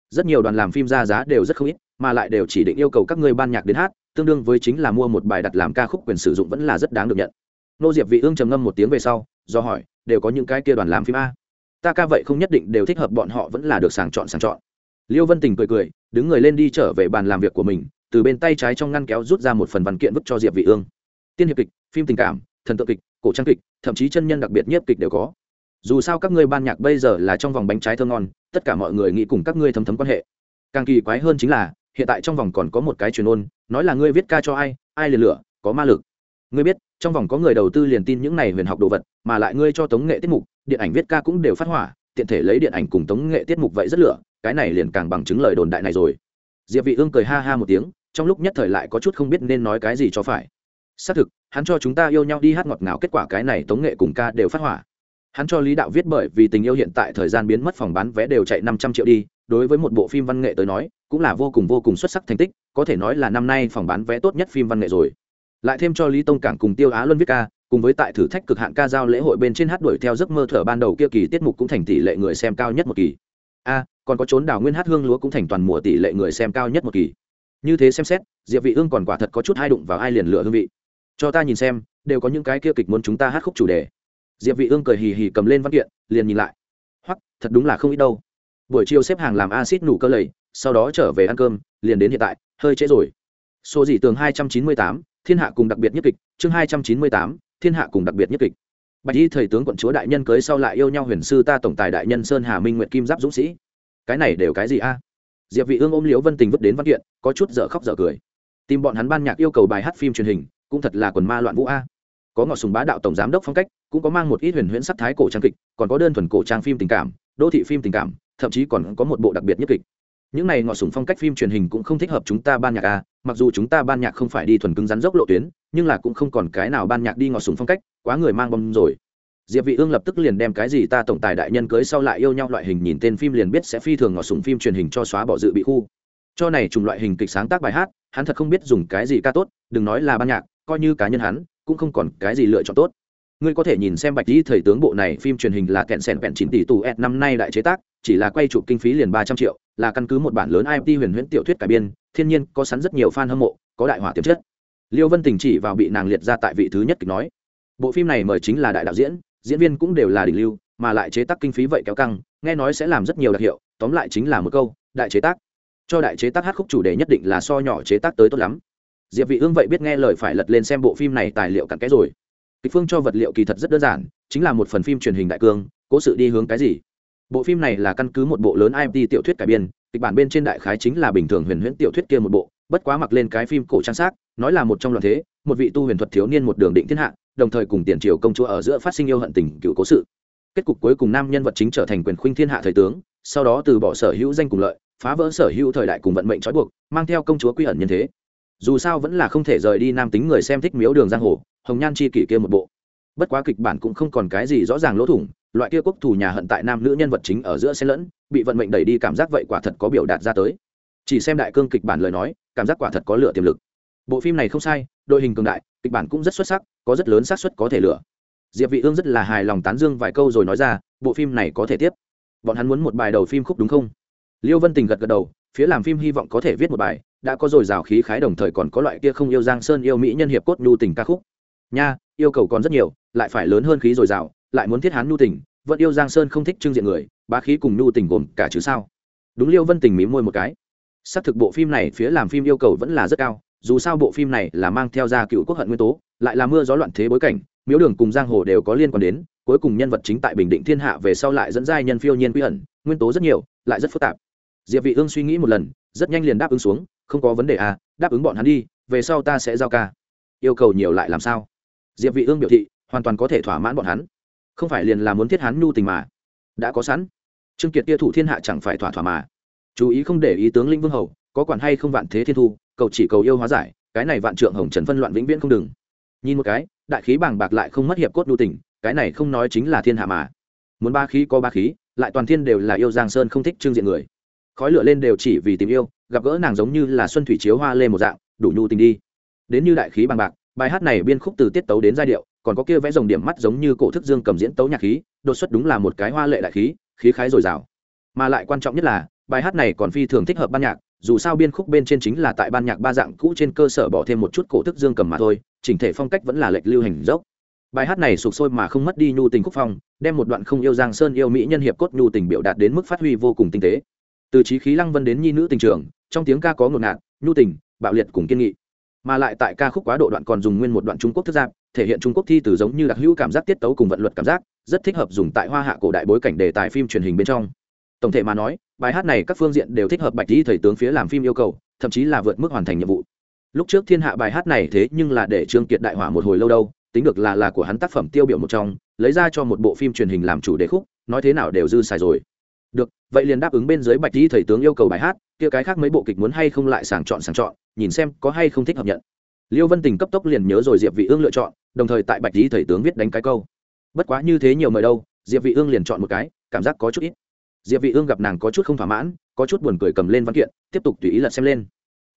[SPEAKER 1] Rất nhiều đoàn làm phim ra giá đều rất không ít, mà lại đều chỉ định yêu cầu các ngươi ban nhạc đến hát, tương đương với chính là mua một bài đặt làm ca khúc quyền sử dụng vẫn là rất đáng được nhận. Nô diệp vị ương trầm ngâm một tiếng về sau, do hỏi, đều có những cái kia đoàn làm phim a? Ta ca vậy không nhất định đều thích hợp bọn họ vẫn là được sàng chọn sàng chọn. Liêu vân tình cười cười, đứng người lên đi trở về bàn làm việc của mình, từ bên tay trái trong ngăn kéo rút ra một phần văn kiện vứt cho diệp vị ương. Tiên hiệp kịch, phim tình cảm thần tượng kịch, cổ trang kịch, thậm chí chân nhân đặc biệt nhiếp kịch đều có. Dù sao các ngươi ban nhạc bây giờ là trong vòng bánh trái thơ ngon, tất cả mọi người nghĩ cùng các ngươi thấm thấm quan hệ. Càng kỳ quái hơn chính là, hiện tại trong vòng còn có một cái truyền ôn, nói là ngươi viết ca cho ai ai liền lửa có ma lực. Ngươi biết, trong vòng có người đầu tư liền tin những này huyền học đồ vật, mà lại ngươi cho tống nghệ tiết mục, điện ảnh viết ca cũng đều phát hỏa, tiện thể lấy điện ảnh cùng tống nghệ tiết mục vậy rất lửa cái này liền càng bằng chứng lời đồn đại này rồi. Diệp vị ương cười ha ha một tiếng, trong lúc nhất thời lại có chút không biết nên nói cái gì cho phải. Xác thực hắn cho chúng ta yêu nhau đi hát ngọt ngào, kết quả cái này tống nghệ cùng ca đều phát hỏa. Hắn cho lý đạo viết bởi vì tình yêu hiện tại thời gian biến mất, phòng bán vé đều chạy năm trăm triệu đi. Đối với một bộ phim văn nghệ tới nói, cũng là vô cùng vô cùng xuất sắc thành tích, có thể nói là năm nay phòng bán vé tốt nhất phim văn nghệ rồi. Lại thêm cho lý tông cảng cùng tiêu á luân viết ca, cùng với tại thử thách cực hạn ca giao lễ hội bên trên hát đuổi theo giấc mơ thở ban đầu kia kỳ tiết mục cũng thành tỷ lệ người xem cao nhất một kỳ. A, còn có trốn đào nguyên hát hương lúa cũng thành toàn mùa tỷ lệ người xem cao nhất một kỳ. Như thế xem xét, diệp vị ương còn quả thật có chút hai đụng vào ai liền lựa hương vị cho ta nhìn xem đều có những cái kia kịch muốn chúng ta hát khúc chủ đề. Diệp vị ương cười hì hì cầm lên văn kiện liền nhìn lại. Hoặc thật đúng là không ít đâu. Buổi chiều xếp hàng làm acid nủ cơ lầy sau đó trở về ăn cơm liền đến hiện tại hơi trễ rồi. Số dị tường 298, thiên hạ cùng đặc biệt nhất kịch chương 298, thiên hạ cùng đặc biệt nhất kịch. Bạch y thầy tướng quận chúa đại nhân cưới sau lại yêu nhau huyền sư ta tổng tài đại nhân sơn hà minh nguyệt kim giáp dũng sĩ. Cái này đều cái gì a? Diệp vị ương ôm liễu vân tình vứt đến văn kiện có chút dở khóc dở cười. Tìm bọn hắn ban nhạc yêu cầu bài hát phim truyền hình cũng thật là quần ma loạn vũ a. Có ngọt sùng bá đạo tổng giám đốc phong cách, cũng có mang một ít huyền huyễn sắc thái cổ trang kịch, còn có đơn thuần cổ trang phim tình cảm, đô thị phim tình cảm, thậm chí còn có một bộ đặc biệt nhất kịch. Những này ngọt sùng phong cách phim truyền hình cũng không thích hợp chúng ta ban nhạc a, mặc dù chúng ta ban nhạc không phải đi thuần cứng rắn dốc lộ tuyến, nhưng là cũng không còn cái nào ban nhạc đi ngọt sùng phong cách, quá người mang bom rồi. Diệp vị ương lập tức liền đem cái gì ta tổng tài đại nhân cưới sau lại yêu nhau loại hình nhìn tên phim liền biết sẽ phi thường ngọt sùng phim truyền hình cho xóa bỏ dự bị khu. Cho này trùng loại hình kịch sáng tác bài hát, hắn thật không biết dùng cái gì ca tốt, đừng nói là ban nhạc coi như cá nhân hắn, cũng không còn cái gì lựa chọn tốt. Ngươi có thể nhìn xem bạch lý thầy tướng bộ này phim truyền hình là kẹn sẻn vẹn chín tỷ tù ed năm nay đại chế tác, chỉ là quay chụp kinh phí liền ba trăm triệu, là căn cứ một bản lớn imt huyền huyễn tiểu thuyết cải biên, thiên nhiên có sẵn rất nhiều fan hâm mộ, có đại hỏa tiềm chất. Liêu vân tình chỉ vào bị nàng liệt ra tại vị thứ nhất kịch nói. Bộ phim này mời chính là đại đạo diễn diễn viên cũng đều là đỉnh lưu, mà lại chế tác kinh phí vậy kéo căng, nghe nói sẽ làm rất nhiều đặc hiệu, tóm lại chính là một câu, đại chế tác. Cho đại chế tác hát khúc chủ đề nhất định là so nhỏ chế tác tới tốt lắm diệp vị ương vậy biết nghe lời phải lật lên xem bộ phim này tài liệu cặn kẽ rồi. Kịch phương cho vật liệu kỳ thật rất đơn giản, chính là một phần phim truyền hình đại cương, cố sự đi hướng cái gì? Bộ phim này là căn cứ một bộ lớn imt tiểu thuyết cải biên, kịch bản bên trên đại khái chính là bình thường huyền huyễn tiểu thuyết kia một bộ, bất quá mặc lên cái phim cổ trang sắc nói là một trong loạn thế, một vị tu huyền thuật thiếu niên một đường định thiên hạ, đồng thời cùng tiền triều công chúa ở giữa phát sinh yêu hận tình cựu cố sự. Kết cục cuối cùng nam nhân vật chính trở thành quyền khuynh thiên hạ thời tướng, sau đó từ bỏ sở hữu danh cùng lợi, phá vỡ sở hữu thời đại cùng vận mệnh trói buộc, mang theo công chúa quy ẩn nhân thế dù sao vẫn là không thể rời đi nam tính người xem thích miếu đường giang hồ, hồng nhan chi kỷ kia một bộ. Bất quá kịch bản cũng không còn cái gì rõ ràng lỗ thủng, loại kia quốc thủ nhà hận tại nam nữ nhân vật chính ở giữa xen lẫn, bị vận mệnh đẩy đi cảm giác vậy quả thật có biểu đạt ra tới. Chỉ xem đại cương kịch bản lời nói, cảm giác quả thật có lửa tiềm lực. Bộ phim này không sai, đội hình cường đại, kịch bản cũng rất xuất sắc, có rất lớn xác suất có thể lửa. Diệp vị ương rất là hài lòng tán dương vài câu rồi nói ra, bộ phim này có thể tiếp. Bọn hắn muốn một bài đầu phim khúc đúng không? Liêu vân tình gật gật đầu, phía làm phim hy vọng có thể viết một bài đã có rồi rào khí khái đồng thời còn có loại kia không yêu giang sơn yêu mỹ nhân hiệp cốt nhu tình ca khúc. Nha, yêu cầu còn rất nhiều, lại phải lớn hơn khí rồi rào, lại muốn thiết hán nhu tình, vẫn yêu giang sơn không thích trưng diện người, bá khí cùng nhu tình gồm cả chứ sao? Đúng liêu vân tình mí môi một cái. Xác thực bộ phim này phía làm phim yêu cầu vẫn là rất cao, dù sao bộ phim này là mang theo ra cựu quốc hận nguyên tố, lại là mưa gió loạn thế bối cảnh, miếu đường cùng giang hồ đều có liên quan đến, cuối cùng nhân vật chính tại bình định thiên hạ về sau lại dẫn giai nhân phiêu nhiên quy ẩn, nguyên tố rất nhiều, lại rất phức tạp. Diệp vị ương suy nghĩ một lần, rất nhanh liền đáp ứng xuống không có vấn đề à đáp ứng bọn hắn đi, về sau ta sẽ giao ca. Yêu cầu nhiều lại làm sao? Diệp vị ương biểu thị, hoàn toàn có thể thỏa mãn bọn hắn. Không phải liền là muốn thiết hắn nhu tình mà. Đã có sẵn. Trương kiệt kia thủ thiên hạ chẳng phải thỏa thỏa mà. Chú ý không để ý tướng linh vương hầu, có quản hay không vạn thế thiên thu, cầu chỉ cầu yêu hóa giải, cái này vạn trượng hồng trần phân loạn vĩnh viễn không đừng nhìn một cái, đại khí bàng bạc lại không mất hiệp cốt nhu tình, cái này không nói chính là thiên hạ mà. Muốn ba khí có ba khí, lại toàn thiên đều là yêu giang sơn không thích trương diện người. Khói lửa lên đều chỉ vì tìm yêu gặp gỡ nàng giống như là xuân thủy chiếu hoa lê một dạng, đủ nhu tình đi. Đến như đại khí bằng bạc, bài hát này biên khúc từ tiết tấu đến giai điệu, còn có kia vẽ dòng điểm mắt giống như cổ thức dương cầm diễn tấu nhạc khí, đột xuất đúng là một cái hoa lệ đại khí khí khái dồi dào. Mà lại quan trọng nhất là, bài hát này còn phi thường thích hợp ban nhạc, dù sao biên khúc bên trên chính là tại ban nhạc ba dạng cũ trên cơ sở bỏ thêm một chút cổ thức dương cầm mà thôi, chỉnh thể phong cách vẫn là lệch lưu hành dốc. Bài hát này sụp sôi mà không mất đi nhu tình khúc phong, đem một đoạn không yêu giang sơn yêu mỹ nhân hiệp cốt nhu tình biểu đạt đến mức phát huy vô cùng tinh tế. Từ trí khí lăng vân đến nhi nữ tình trường trong tiếng ca có ngột ngạt, nhu tình, bạo liệt cùng kiên nghị. Mà lại tại ca khúc quá độ đoạn còn dùng nguyên một đoạn trung quốc thức giáp, thể hiện trung quốc thi từ giống như đặc hữu cảm giác tiết tấu cùng vận luật cảm giác, rất thích hợp dùng tại hoa hạ cổ đại bối cảnh đề tài phim truyền hình bên trong. Tổng thể mà nói, bài hát này các phương diện đều thích hợp bạch di thầy tướng phía làm phim yêu cầu, thậm chí là vượt mức hoàn thành nhiệm vụ. Lúc trước thiên hạ bài hát này thế nhưng là để trương kiệt đại hỏa một hồi lâu đâu, tính được là là của hắn tác phẩm tiêu biểu một trong, lấy ra cho một bộ phim truyền hình làm chủ đề khúc, nói thế nào đều dư xài rồi được, vậy liền đáp ứng bên dưới bạch di thầy tướng yêu cầu bài hát, kia cái khác mấy bộ kịch muốn hay không lại sàng chọn sàng chọn, nhìn xem có hay không thích hợp nhận. Liêu vân tình cấp tốc liền nhớ rồi diệp vị ương lựa chọn, đồng thời tại bạch di thầy tướng viết đánh cái câu. Bất quá như thế nhiều mời đâu, diệp vị ương liền chọn một cái, cảm giác có chút ít. Diệp vị ương gặp nàng có chút không thỏa mãn, có chút buồn cười cầm lên văn kiện, tiếp tục tùy ý lật xem lên.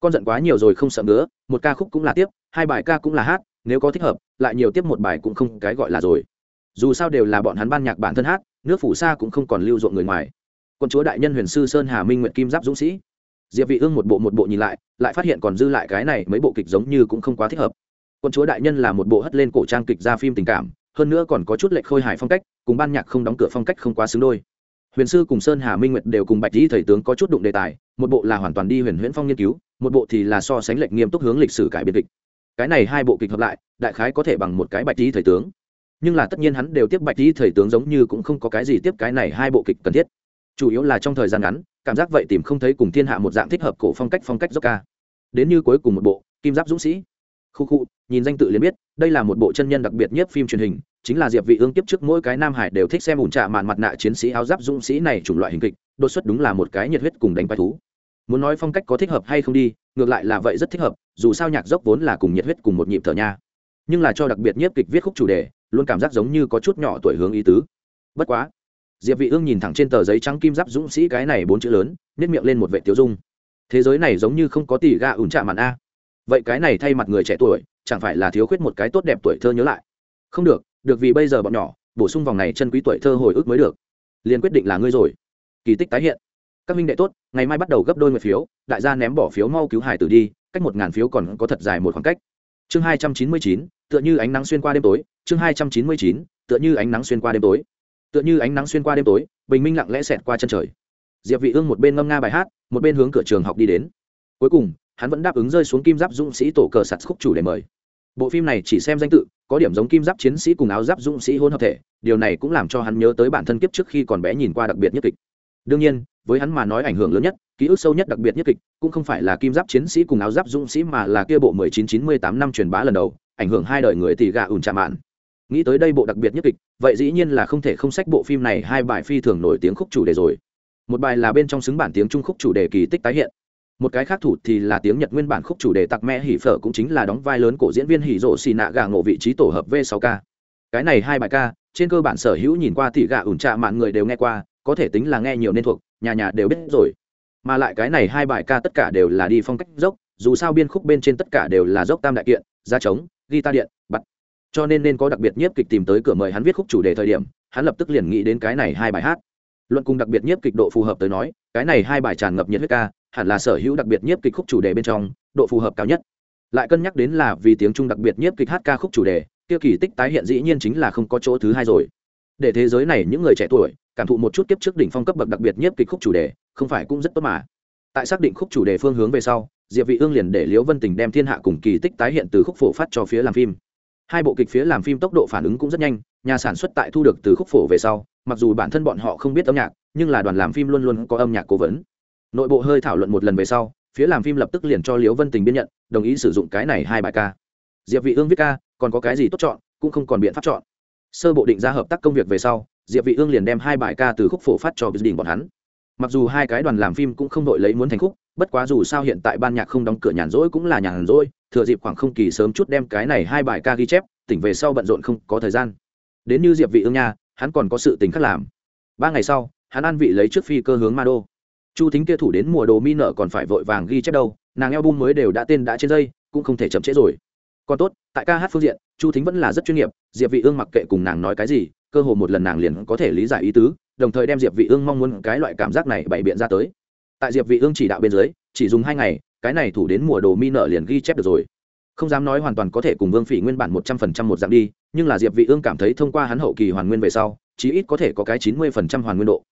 [SPEAKER 1] Con giận quá nhiều rồi không sợ nữa một ca khúc cũng là tiếp, hai bài ca cũng là hát, nếu có thích hợp, lại nhiều tiếp một bài cũng không cái gọi là rồi. Dù sao đều là bọn hắn ban nhạc bản thân hát, nước phủ xa cũng không còn lưu ruộng người ngoài quân chúa đại nhân huyền sư sơn hà minh nguyện kim giáp dũng sĩ. Diệp vị ương một bộ một bộ nhìn lại lại phát hiện còn dư lại cái này mấy bộ kịch giống như cũng không quá thích hợp. Quân chúa đại nhân là một bộ hất lên cổ trang kịch ra phim tình cảm, hơn nữa còn có chút lệch khôi hài phong cách, cùng ban nhạc không đóng cửa phong cách không quá xứng đôi. Huyền sư cùng sơn hà minh nguyệt đều cùng bạch di thầy tướng có chút đụng đề tài, một bộ là hoàn toàn đi huyền huyễn phong nghiên cứu, một bộ thì là so sánh lệch nghiêm túc hướng lịch sử cải biên kịch. Cái này hai bộ kịch hợp lại, đại khái có thể bằng một cái bạch di thầy tướng. Nhưng là tất nhiên hắn đều tiếp bạch di thầy tướng giống như cũng không có cái gì tiếp cái này hai bộ kịch cần thiết chủ yếu là trong thời gian ngắn, cảm giác vậy tìm không thấy cùng thiên hạ một dạng thích hợp cổ phong cách phong cách dốc ca. Đến như cuối cùng một bộ, kim giáp dũng sĩ. Khu khu, nhìn danh tự liền biết, đây là một bộ chân nhân đặc biệt nhất phim truyền hình, chính là diệp vị ương tiếp trước mỗi cái nam hải đều thích xem ủn trạ màn mặt nạ chiến sĩ áo giáp dũng sĩ này chủng loại hình kịch, đột xuất đúng là một cái nhiệt huyết cùng đánh quái thú. Muốn nói phong cách có thích hợp hay không đi, ngược lại là vậy rất thích hợp, dù sao nhạc dốc vốn là cùng nhiệt huyết cùng một nhịp thở nha. Nhưng là cho đặc biệt nhất kịch viết khúc chủ đề, luôn cảm giác giống như có chút nhỏ tuổi hướng ý tứ. Bất quá diệp vị ương nhìn thẳng trên tờ giấy trắng kim giáp dũng sĩ cái này bốn chữ lớn nét miệng lên một vệ tiêu dung. Thế giới này giống như không có tỷ gà ủn chạm màn a. Vậy cái này thay mặt người trẻ tuổi, chẳng phải là thiếu khuyết một cái tốt đẹp tuổi thơ nhớ lại? Không được được vì bây giờ bọn nhỏ, bổ sung vòng này chân quý tuổi thơ hồi ức mới được. Liền quyết định là ngươi rồi. Kỳ tích tái hiện. Các minh đệ tốt, ngày mai bắt đầu gấp đôi một phiếu, đại gia ném bỏ phiếu mau cứu hải tử đi, cách một ngàn phiếu còn có thật dài một khoảng cách. Chương hai trăm chín mươi chín, tựa như ánh nắng xuyên qua đêm tối, chương hai trăm chín mươi chín, tựa như ánh nắng xuyên qua đêm tối tựa như ánh nắng xuyên qua đêm tối, bình minh lặng lẽ xẹt qua chân trời. Diệp vị ương một bên ngâm nga bài hát, một bên hướng cửa trường học đi đến. Cuối cùng, hắn vẫn đáp ứng rơi xuống kim giáp dũng sĩ tổ cờ sạt khúc chủ để mời. Bộ phim này chỉ xem danh tự, có điểm giống kim giáp chiến sĩ cùng áo giáp dũng sĩ hôn hợp thể, điều này cũng làm cho hắn nhớ tới bản thân kiếp trước khi còn bé nhìn qua đặc biệt nhất kịch. Đương nhiên, với hắn mà nói ảnh hưởng lớn nhất, ký ức sâu nhất đặc biệt nhất kịch, cũng không phải là kim giáp chiến sĩ cùng áo giáp dũng sĩ mà là kia bộ 1998 năm truyền bá lần đầu, ảnh hưởng hai đời người tỷ gà ủn chạm mạn nghĩ tới đây bộ đặc biệt nhất kịch, vậy dĩ nhiên là không thể không sách bộ phim này hai bài phi thường nổi tiếng khúc chủ đề rồi. Một bài là bên trong xứng bản tiếng trung khúc chủ đề kỳ tích tái hiện. Một cái khác thủ thì là tiếng nhật nguyên bản khúc chủ đề tặc mẹ hỉ phở cũng chính là đóng vai lớn cổ diễn viên hỉ rộ xì nạ gà ngộ vị trí tổ hợp v 6 k. Cái này hai bài ca, trên cơ bản sở hữu nhìn qua thì gà ủn trạ mạng người đều nghe qua, có thể tính là nghe nhiều nên thuộc, nhà nhà đều biết rồi. Mà lại cái này hai bài ca tất cả đều là đi phong cách dốc, dù sao biên khúc bên trên tất cả đều là dốc tam đại kiện da trống, guitar điện cho nên nên có đặc biệt nhiếp kịch tìm tới cửa mời hắn viết khúc chủ đề thời điểm, hắn lập tức liền nghĩ đến cái này hai bài hát. Luận cùng đặc biệt nhiếp kịch độ phù hợp tới nói, cái này hai bài tràn ngập nhiệt huyết ca, hẳn là sở hữu đặc biệt nhiếp kịch khúc chủ đề bên trong, độ phù hợp cao nhất. Lại cân nhắc đến là vì tiếng trung đặc biệt nhiếp kịch hát ca khúc chủ đề, kia kỳ tích tái hiện dĩ nhiên chính là không có chỗ thứ hai rồi. Để thế giới này những người trẻ tuổi, cảm thụ một chút kiếp trước đỉnh phong cấp bậc đặc biệt nhiếp kịch khúc chủ đề, không phải cũng rất tốt mà. Tại xác định khúc chủ đề phương hướng về sau, diệp vị ương liền để liễu vân tình đem thiên hạ cùng kỳ tích tái hiện từ khúc phổ phát cho phía làm phim hai bộ kịch phía làm phim tốc độ phản ứng cũng rất nhanh, nhà sản xuất tại thu được từ khúc phổ về sau, mặc dù bản thân bọn họ không biết âm nhạc, nhưng là đoàn làm phim luôn luôn có âm nhạc cố vấn. Nội bộ hơi thảo luận một lần về sau, phía làm phim lập tức liền cho liễu vân tình biên nhận, đồng ý sử dụng cái này hai bài ca. Diệp vị ương viết ca, còn có cái gì tốt chọn, cũng không còn biện pháp chọn. Sơ bộ định ra hợp tác công việc về sau, diệp vị ương liền đem hai bài ca từ khúc phổ phát cho đình bọn hắn. Mặc dù hai cái đoàn làm phim cũng không đội lấy muốn thành khúc, bất quá dù sao hiện tại ban nhạc không đóng cửa nhàn rỗi cũng là nhàn rỗi thừa dịp khoảng không kỳ sớm chút đem cái này hai bài ca ghi chép, tỉnh về sau bận rộn không có thời gian. Đến như diệp vị ương nha, hắn còn có sự tình khác làm. Ba ngày sau, hắn an vị lấy trước phi cơ hướng ma đô chu thính kia thủ đến mùa đồ mi nợ còn phải vội vàng ghi chép đâu, nàng eo bum mới đều đã tên đã trên dây, cũng không thể chậm trễ rồi. Còn tốt, tại ca hát phương diện, chu thính vẫn là rất chuyên nghiệp, diệp vị ương mặc kệ cùng nàng nói cái gì, cơ hồ một lần nàng liền có thể lý giải ý tứ, đồng thời đem diệp vị ương mong muốn cái loại cảm giác này bày biện ra tới. Tại diệp vị ương chỉ đạo bên dưới, chỉ dùng hai ngày cái này thủ đến mùa đồ mi nợ liền ghi chép được rồi. Không dám nói hoàn toàn có thể cùng vương phỉ nguyên bản một trăm phần trăm một dạng đi, nhưng là diệp vị ương cảm thấy thông qua hắn hậu kỳ hoàn nguyên về sau, chí ít có thể có cái chín mươi phần trăm hoàn nguyên độ.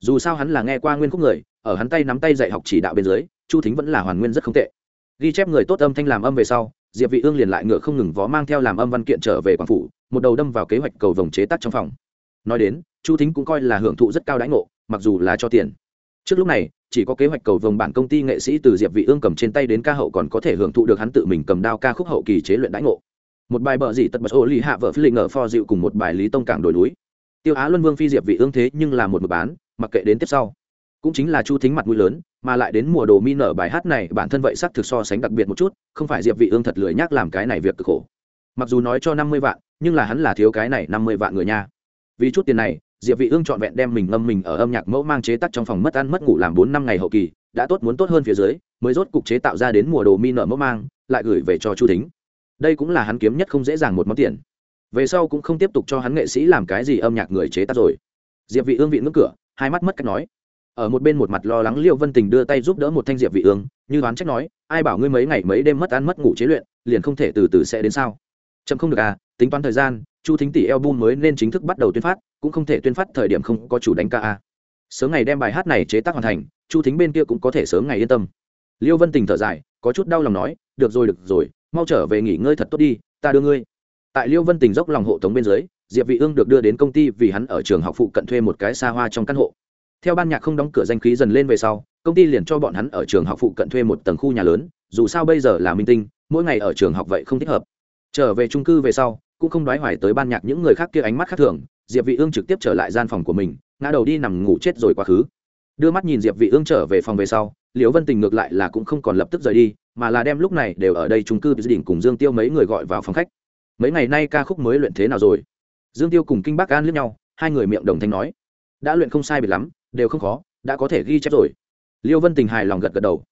[SPEAKER 1] Dù sao hắn là nghe qua nguyên khúc người, ở hắn tay nắm tay dạy học chỉ đạo bên dưới, chu thính vẫn là hoàn nguyên rất không tệ. Ghi chép người tốt âm thanh làm âm về sau, diệp vị ương liền lại ngựa không ngừng vó mang theo làm âm văn kiện trở về quảng phủ, một đầu đâm vào kế hoạch cầu vồng chế tác trong phòng. Nói đến, chu thính cũng coi là hưởng thụ rất cao đãi ngộ, mặc dù là cho tiền trước lúc này, chỉ có kế hoạch cầu vồng bản công ty nghệ sĩ từ diệp vị ương cầm trên tay đến ca hậu còn có thể hưởng thụ được hắn tự mình cầm đao ca khúc hậu kỳ chế luyện đãi ngộ. Một bài bờ gì tật bật ô lì hạ vợ phi lịnh ở pho dịu cùng một bài lý tông cảng đổi núi. Tiêu á luân vương phi diệp vị ương thế nhưng là một mực bán, mặc kệ đến tiếp sau. Cũng chính là chu thính mặt mũi lớn, mà lại đến mùa đồ mi nở bài hát này, bản thân vậy sắc thực so sánh đặc biệt một chút, không phải diệp vị ương thật lười nhác làm cái này việc cực khổ. Mặc dù nói cho 50 vạn, nhưng là hắn là thiếu cái này 50 vạn người nha. Vì chút tiền này diệp vị ương chọn vẹn đem mình ngâm mình ở âm nhạc mẫu mang chế tác trong phòng mất ăn mất ngủ làm bốn năm ngày hậu kỳ, đã tốt muốn tốt hơn phía dưới, mới rốt cục chế tạo ra đến mùa đồ mi nợ mẫu mang, lại gửi về cho chu thính. Đây cũng là hắn kiếm nhất không dễ dàng một món tiền. Về sau cũng không tiếp tục cho hắn nghệ sĩ làm cái gì âm nhạc người chế tác rồi. Diệp vị ương vị ngưỡng cửa, hai mắt mất cách nói. Ở một bên một mặt lo lắng liêu vân tình đưa tay giúp đỡ một thanh diệp vị ương, như đoán trách nói, ai bảo ngươi mấy ngày mấy đêm mất ăn mất ngủ chế luyện, liền không thể từ từ sẽ đến sao? Chậm không được à tính toán thời gian chu thính tỷ album mới nên chính thức bắt đầu tuyên phát, cũng không thể tuyên phát thời điểm không có chủ đánh ca a. Sớm ngày đem bài hát này chế tác hoàn thành, chu thính bên kia cũng có thể sớm ngày yên tâm. Liêu vân tình thở dài, có chút đau lòng nói, được rồi được rồi, mau trở về nghỉ ngơi thật tốt đi, ta đưa ngươi. Tại liêu vân tình dốc lòng hộ tống bên dưới, diệp vị ương được đưa đến công ty vì hắn ở trường học phụ cận thuê một cái xa hoa trong căn hộ. Theo ban nhạc không đóng cửa danh khí dần lên về sau, công ty liền cho bọn hắn ở trường học phụ cận thuê một tầng khu nhà lớn, dù sao bây giờ là minh tinh, mỗi ngày ở trường học vậy không thích hợp. Trở về trung cư về sau cũng không đoái hoài tới ban nhạc những người khác kia ánh mắt khác thường, diệp vị ương trực tiếp trở lại gian phòng của mình, ngã đầu đi nằm ngủ chết rồi quá khứ. Đưa mắt nhìn diệp vị ương trở về phòng về sau, liễu vân tình ngược lại là cũng không còn lập tức rời đi, mà là đem lúc này đều ở đây trung cư dự định cùng dương tiêu mấy người gọi vào phòng khách. Mấy ngày nay ca khúc mới luyện thế nào rồi? Dương tiêu cùng kinh bắc an liếc nhau, hai người miệng đồng thanh nói. Đã luyện không sai biệt lắm, đều không khó, đã có thể ghi chép rồi. Liêu vân tình hài lòng gật gật đầu.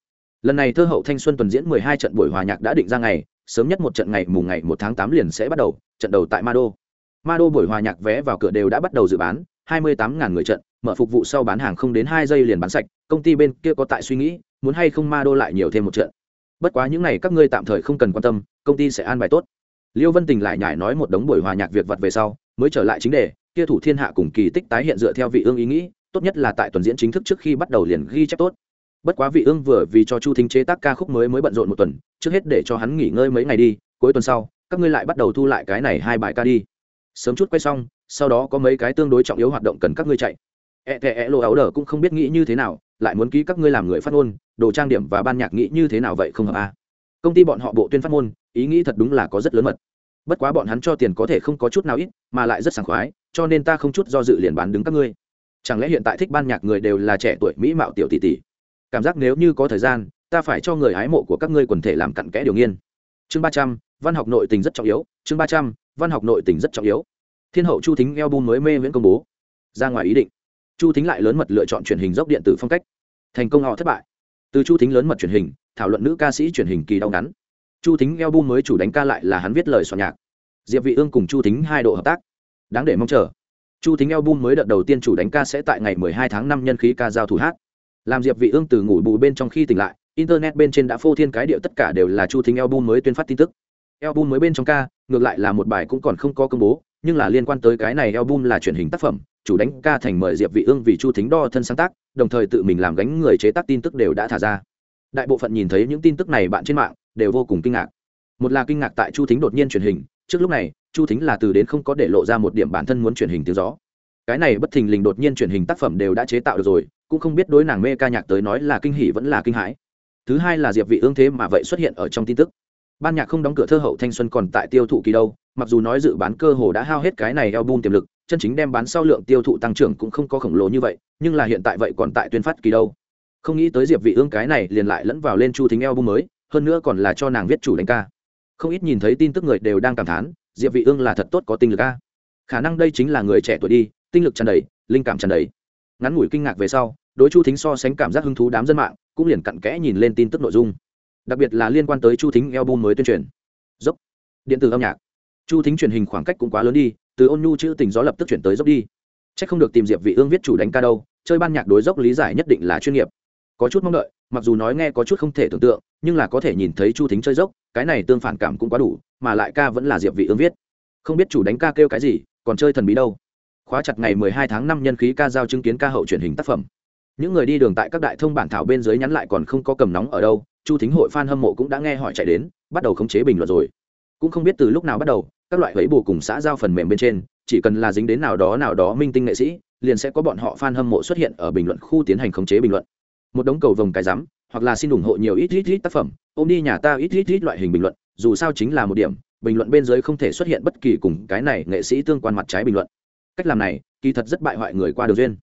[SPEAKER 1] Lần này thơ hậu thanh xuân tuần diễn mười hai trận buổi hòa nhạc đã định ra ngày sớm nhất một trận ngày mùng ngày một tháng tám liền sẽ bắt đầu, trận đầu tại ma đô ma đô buổi hòa nhạc vé vào cửa đều đã bắt đầu dự bán, hai mươi tám ngàn người trận, mở phục vụ sau bán hàng không đến hai giây liền bán sạch, công ty bên kia có tại suy nghĩ, muốn hay không ma đô lại nhiều thêm một trận. Bất quá những này các ngươi tạm thời không cần quan tâm, công ty sẽ an bài tốt. Liêu vân tình lại nhải nói một đống buổi hòa nhạc việc vặt về sau, mới trở lại chính đề, kia thủ thiên hạ cùng kỳ tích tái hiện dựa theo vị ương ý nghĩ, tốt nhất là tại tuần diễn chính thức trước khi bắt đầu liền ghi chép tốt bất quá vị ương vừa vì cho chu thính chế tác ca khúc mới mới bận rộn một tuần, trước hết để cho hắn nghỉ ngơi mấy ngày đi, cuối tuần sau, các ngươi lại bắt đầu thu lại cái này hai bài ca đi. Sớm chút quay xong, sau đó có mấy cái tương đối trọng yếu hoạt động cần các ngươi chạy. E tệ e lộ áo đờ cũng không biết nghĩ như thế nào, lại muốn ký các ngươi làm người phát ngôn, đồ trang điểm và ban nhạc nghĩ như thế nào vậy không hợp a à. công ty bọn họ bộ tuyên phát ngôn, ý nghĩ thật đúng là có rất lớn mật. Bất quá bọn hắn cho tiền có thể không có chút nào ít, mà lại rất sảng khoái, cho nên ta không chút do dự liền bán đứng các ngươi. Chẳng lẽ hiện tại thích ban nhạc người đều là trẻ tuổi mỹ mạo tiểu tỷ tỷ? Cảm giác nếu như có thời gian, ta phải cho người hái mộ của các ngươi quần thể làm cặn kẽ điều nghiên. Chương ba trăm, văn học nội tình rất trọng yếu. Chương ba trăm, văn học nội tình rất trọng yếu. Thiên hậu chu thính eo bu mới mê miễn công bố. Ra ngoài ý định. Chu thính lại lớn mật lựa chọn truyền hình dốc điện tử phong cách. Thành công họ thất bại. Từ chu thính lớn mật truyền hình, thảo luận nữ ca sĩ truyền hình kỳ đau ngắn chu thính eo bu mới chủ đánh ca lại là hắn viết lời soạn nhạc. Diệp vị ương cùng chu thính hai độ hợp tác. Đáng để mong chờ. Chu thính eo bu mới đợt đầu tiên chủ đánh ca sẽ tại ngày 12 tháng 5 nhân khí ca giao thủ hát làm diệp vị ương từ ngủ bù bên trong khi tỉnh lại, internet bên trên đã phô thiên cái điệu tất cả đều là chu thính album mới tuyên phát tin tức. Album mới bên trong ca, ngược lại là một bài cũng còn không có công bố, nhưng là liên quan tới cái này album là truyền hình tác phẩm, chủ đánh ca thành mời diệp vị ương vì chu thính đo thân sáng tác, đồng thời tự mình làm gánh người chế tác tin tức đều đã thả ra. Đại bộ phận nhìn thấy những tin tức này bạn trên mạng đều vô cùng kinh ngạc. Một là kinh ngạc tại chu thính đột nhiên truyền hình, trước lúc này, chu thính là từ đến không có để lộ ra một điểm bản thân muốn truyền hình tiếng gió. Cái này bất thình lình đột nhiên truyền hình tác phẩm đều đã chế tạo được rồi cũng không biết đối nàng mê ca nhạc tới nói là kinh hỉ vẫn là kinh hãi. Thứ hai là diệp vị ương thế mà vậy xuất hiện ở trong tin tức. Ban nhạc không đóng cửa thơ hậu thanh xuân còn tại tiêu thụ kỳ đâu, mặc dù nói dự bán cơ hồ đã hao hết cái này album tiềm lực, chân chính đem bán sau lượng tiêu thụ tăng trưởng cũng không có khổng lồ như vậy, nhưng là hiện tại vậy còn tại tuyên phát kỳ đâu. Không nghĩ tới diệp vị ương cái này liền lại lẫn vào lên chu thính album mới, hơn nữa còn là cho nàng viết chủ đánh ca. Không ít nhìn thấy tin tức người đều đang cảm thán, diệp vị ương là thật tốt có tinh lực a. Khả năng đây chính là người trẻ tuổi đi, tinh lực tràn đầy, linh cảm tràn đầy ngắn ngủi kinh ngạc về sau, đối chu thính so sánh cảm giác hứng thú đám dân mạng, cũng liền cặn kẽ nhìn lên tin tức nội dung. Đặc biệt là liên quan tới chu thính album mới tuyên truyền. Dốc. Điện tử âm nhạc. Chu thính truyền hình khoảng cách cũng quá lớn đi, từ ôn nhu chữ tình gió lập tức chuyển tới dốc đi. C h ắ c không được tìm diệp vị ương viết chủ đánh ca đâu, chơi ban nhạc đối dốc lý giải nhất định là chuyên nghiệp. Có chút mong đợi, mặc dù nói nghe có chút không thể tưởng tượng, nhưng là có thể nhìn thấy chu thính chơi dốc, cái này tương phản cảm cũng quá đủ, mà lại ca vẫn là diệp vị ương viết. Không biết chủ đánh ca kêu cái gì, còn chơi thần bí đâu khóa chặt ngày 12 tháng 5 nhân khí ca giao chứng kiến ca hậu truyền hình tác phẩm. Những người đi đường tại các đại thông bản thảo bên dưới nhắn lại còn không có cầm nóng ở đâu, chu thính hội fan hâm mộ cũng đã nghe hỏi chạy đến, bắt đầu khống chế bình luận rồi. Cũng không biết từ lúc nào bắt đầu, các loại ấy bù cùng xã giao phần mềm bên trên, chỉ cần là dính đến nào đó nào đó minh tinh nghệ sĩ, liền sẽ có bọn họ fan hâm mộ xuất hiện ở bình luận khu tiến hành khống chế bình luận. Một đống cầu vồng cái rắm, hoặc là xin ủng hộ nhiều ít ít ít tác phẩm, ôm đi nhà ta ít ít ít loại hình bình luận, dù sao chính là một điểm, bình luận bên dưới không thể xuất hiện bất kỳ cùng cái này nghệ sĩ tương quan mặt trái bình luận cách làm này kỳ thật rất bại hoại người qua đường duyên.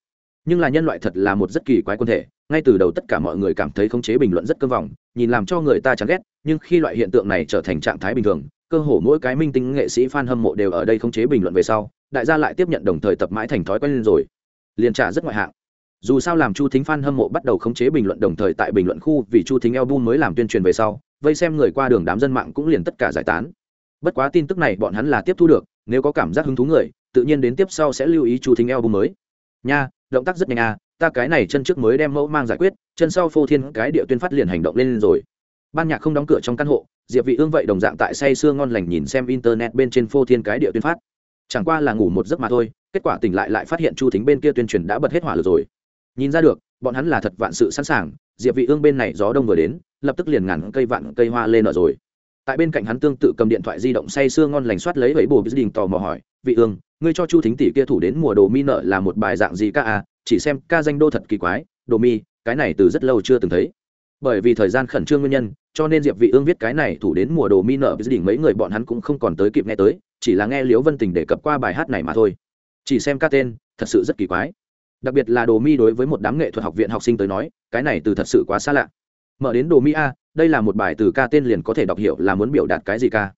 [SPEAKER 1] Nhưng là nhân loại thật là một rất kỳ quái quân thể, ngay từ đầu tất cả mọi người cảm thấy khống chế bình luận rất cân vòng, nhìn làm cho người ta chán ghét, nhưng khi loại hiện tượng này trở thành trạng thái bình thường, cơ hồ mỗi cái minh tinh nghệ sĩ fan hâm mộ đều ở đây khống chế bình luận về sau, đại gia lại tiếp nhận đồng thời tập mãi thành thói quen lên rồi. Liền trả rất ngoại hạng. Dù sao làm chu thính fan hâm mộ bắt đầu khống chế bình luận đồng thời tại bình luận khu vì chu thính album mới làm tuyên truyền về sau, vây xem người qua đường đám dân mạng cũng liền tất cả giải tán. Bất quá tin tức này bọn hắn là tiếp thu được, nếu có cảm giác hứng thú người tự nhiên đến tiếp sau sẽ lưu ý chu thính album mới. Nha, động tác rất nhanh à ta cái này chân trước mới đem mẫu mang giải quyết, chân sau phô thiên cái địa tuyên phát liền hành động lên rồi. Ban nhạc không đóng cửa trong căn hộ, diệp vị ương vậy đồng dạng tại say sưa ngon lành nhìn xem internet bên trên phô thiên cái địa tuyên phát. Chẳng qua là ngủ một giấc mà thôi, kết quả tỉnh lại lại phát hiện chu thính bên kia tuyên truyền đã bật hết hỏa lực rồi. Nhìn ra được, bọn hắn là thật vạn sự sẵn sàng, diệp vị ương bên này gió đông vừa đến, lập tức liền ngàn cây vạn cây hoa lên nở rồi. Tại bên cạnh hắn tương tự cầm điện thoại di động say sưa ngon lành soát lấy vẫy bồ đình tò mò hỏi vị ương, ngươi cho chu thính tỷ kia thủ đến mùa đồ mi nợ là một bài dạng gì ca à? Chỉ xem ca danh đô thật kỳ quái, đồ mi, cái này từ rất lâu chưa từng thấy. Bởi vì thời gian khẩn trương nguyên nhân, cho nên diệp vị ương viết cái này thủ đến mùa đồ mi nợ với đỉnh mấy người bọn hắn cũng không còn tới kịp nghe tới, chỉ là nghe liễu vân tình đề cập qua bài hát này mà thôi. Chỉ xem ca tên, thật sự rất kỳ quái. Đặc biệt là đồ mi đối với một đám nghệ thuật học viện học sinh tới nói, cái này từ thật sự quá xa lạ. Mở đến đồ mi a, đây là một bài từ ca tên liền có thể đọc hiểu là muốn biểu đạt cái gì ca.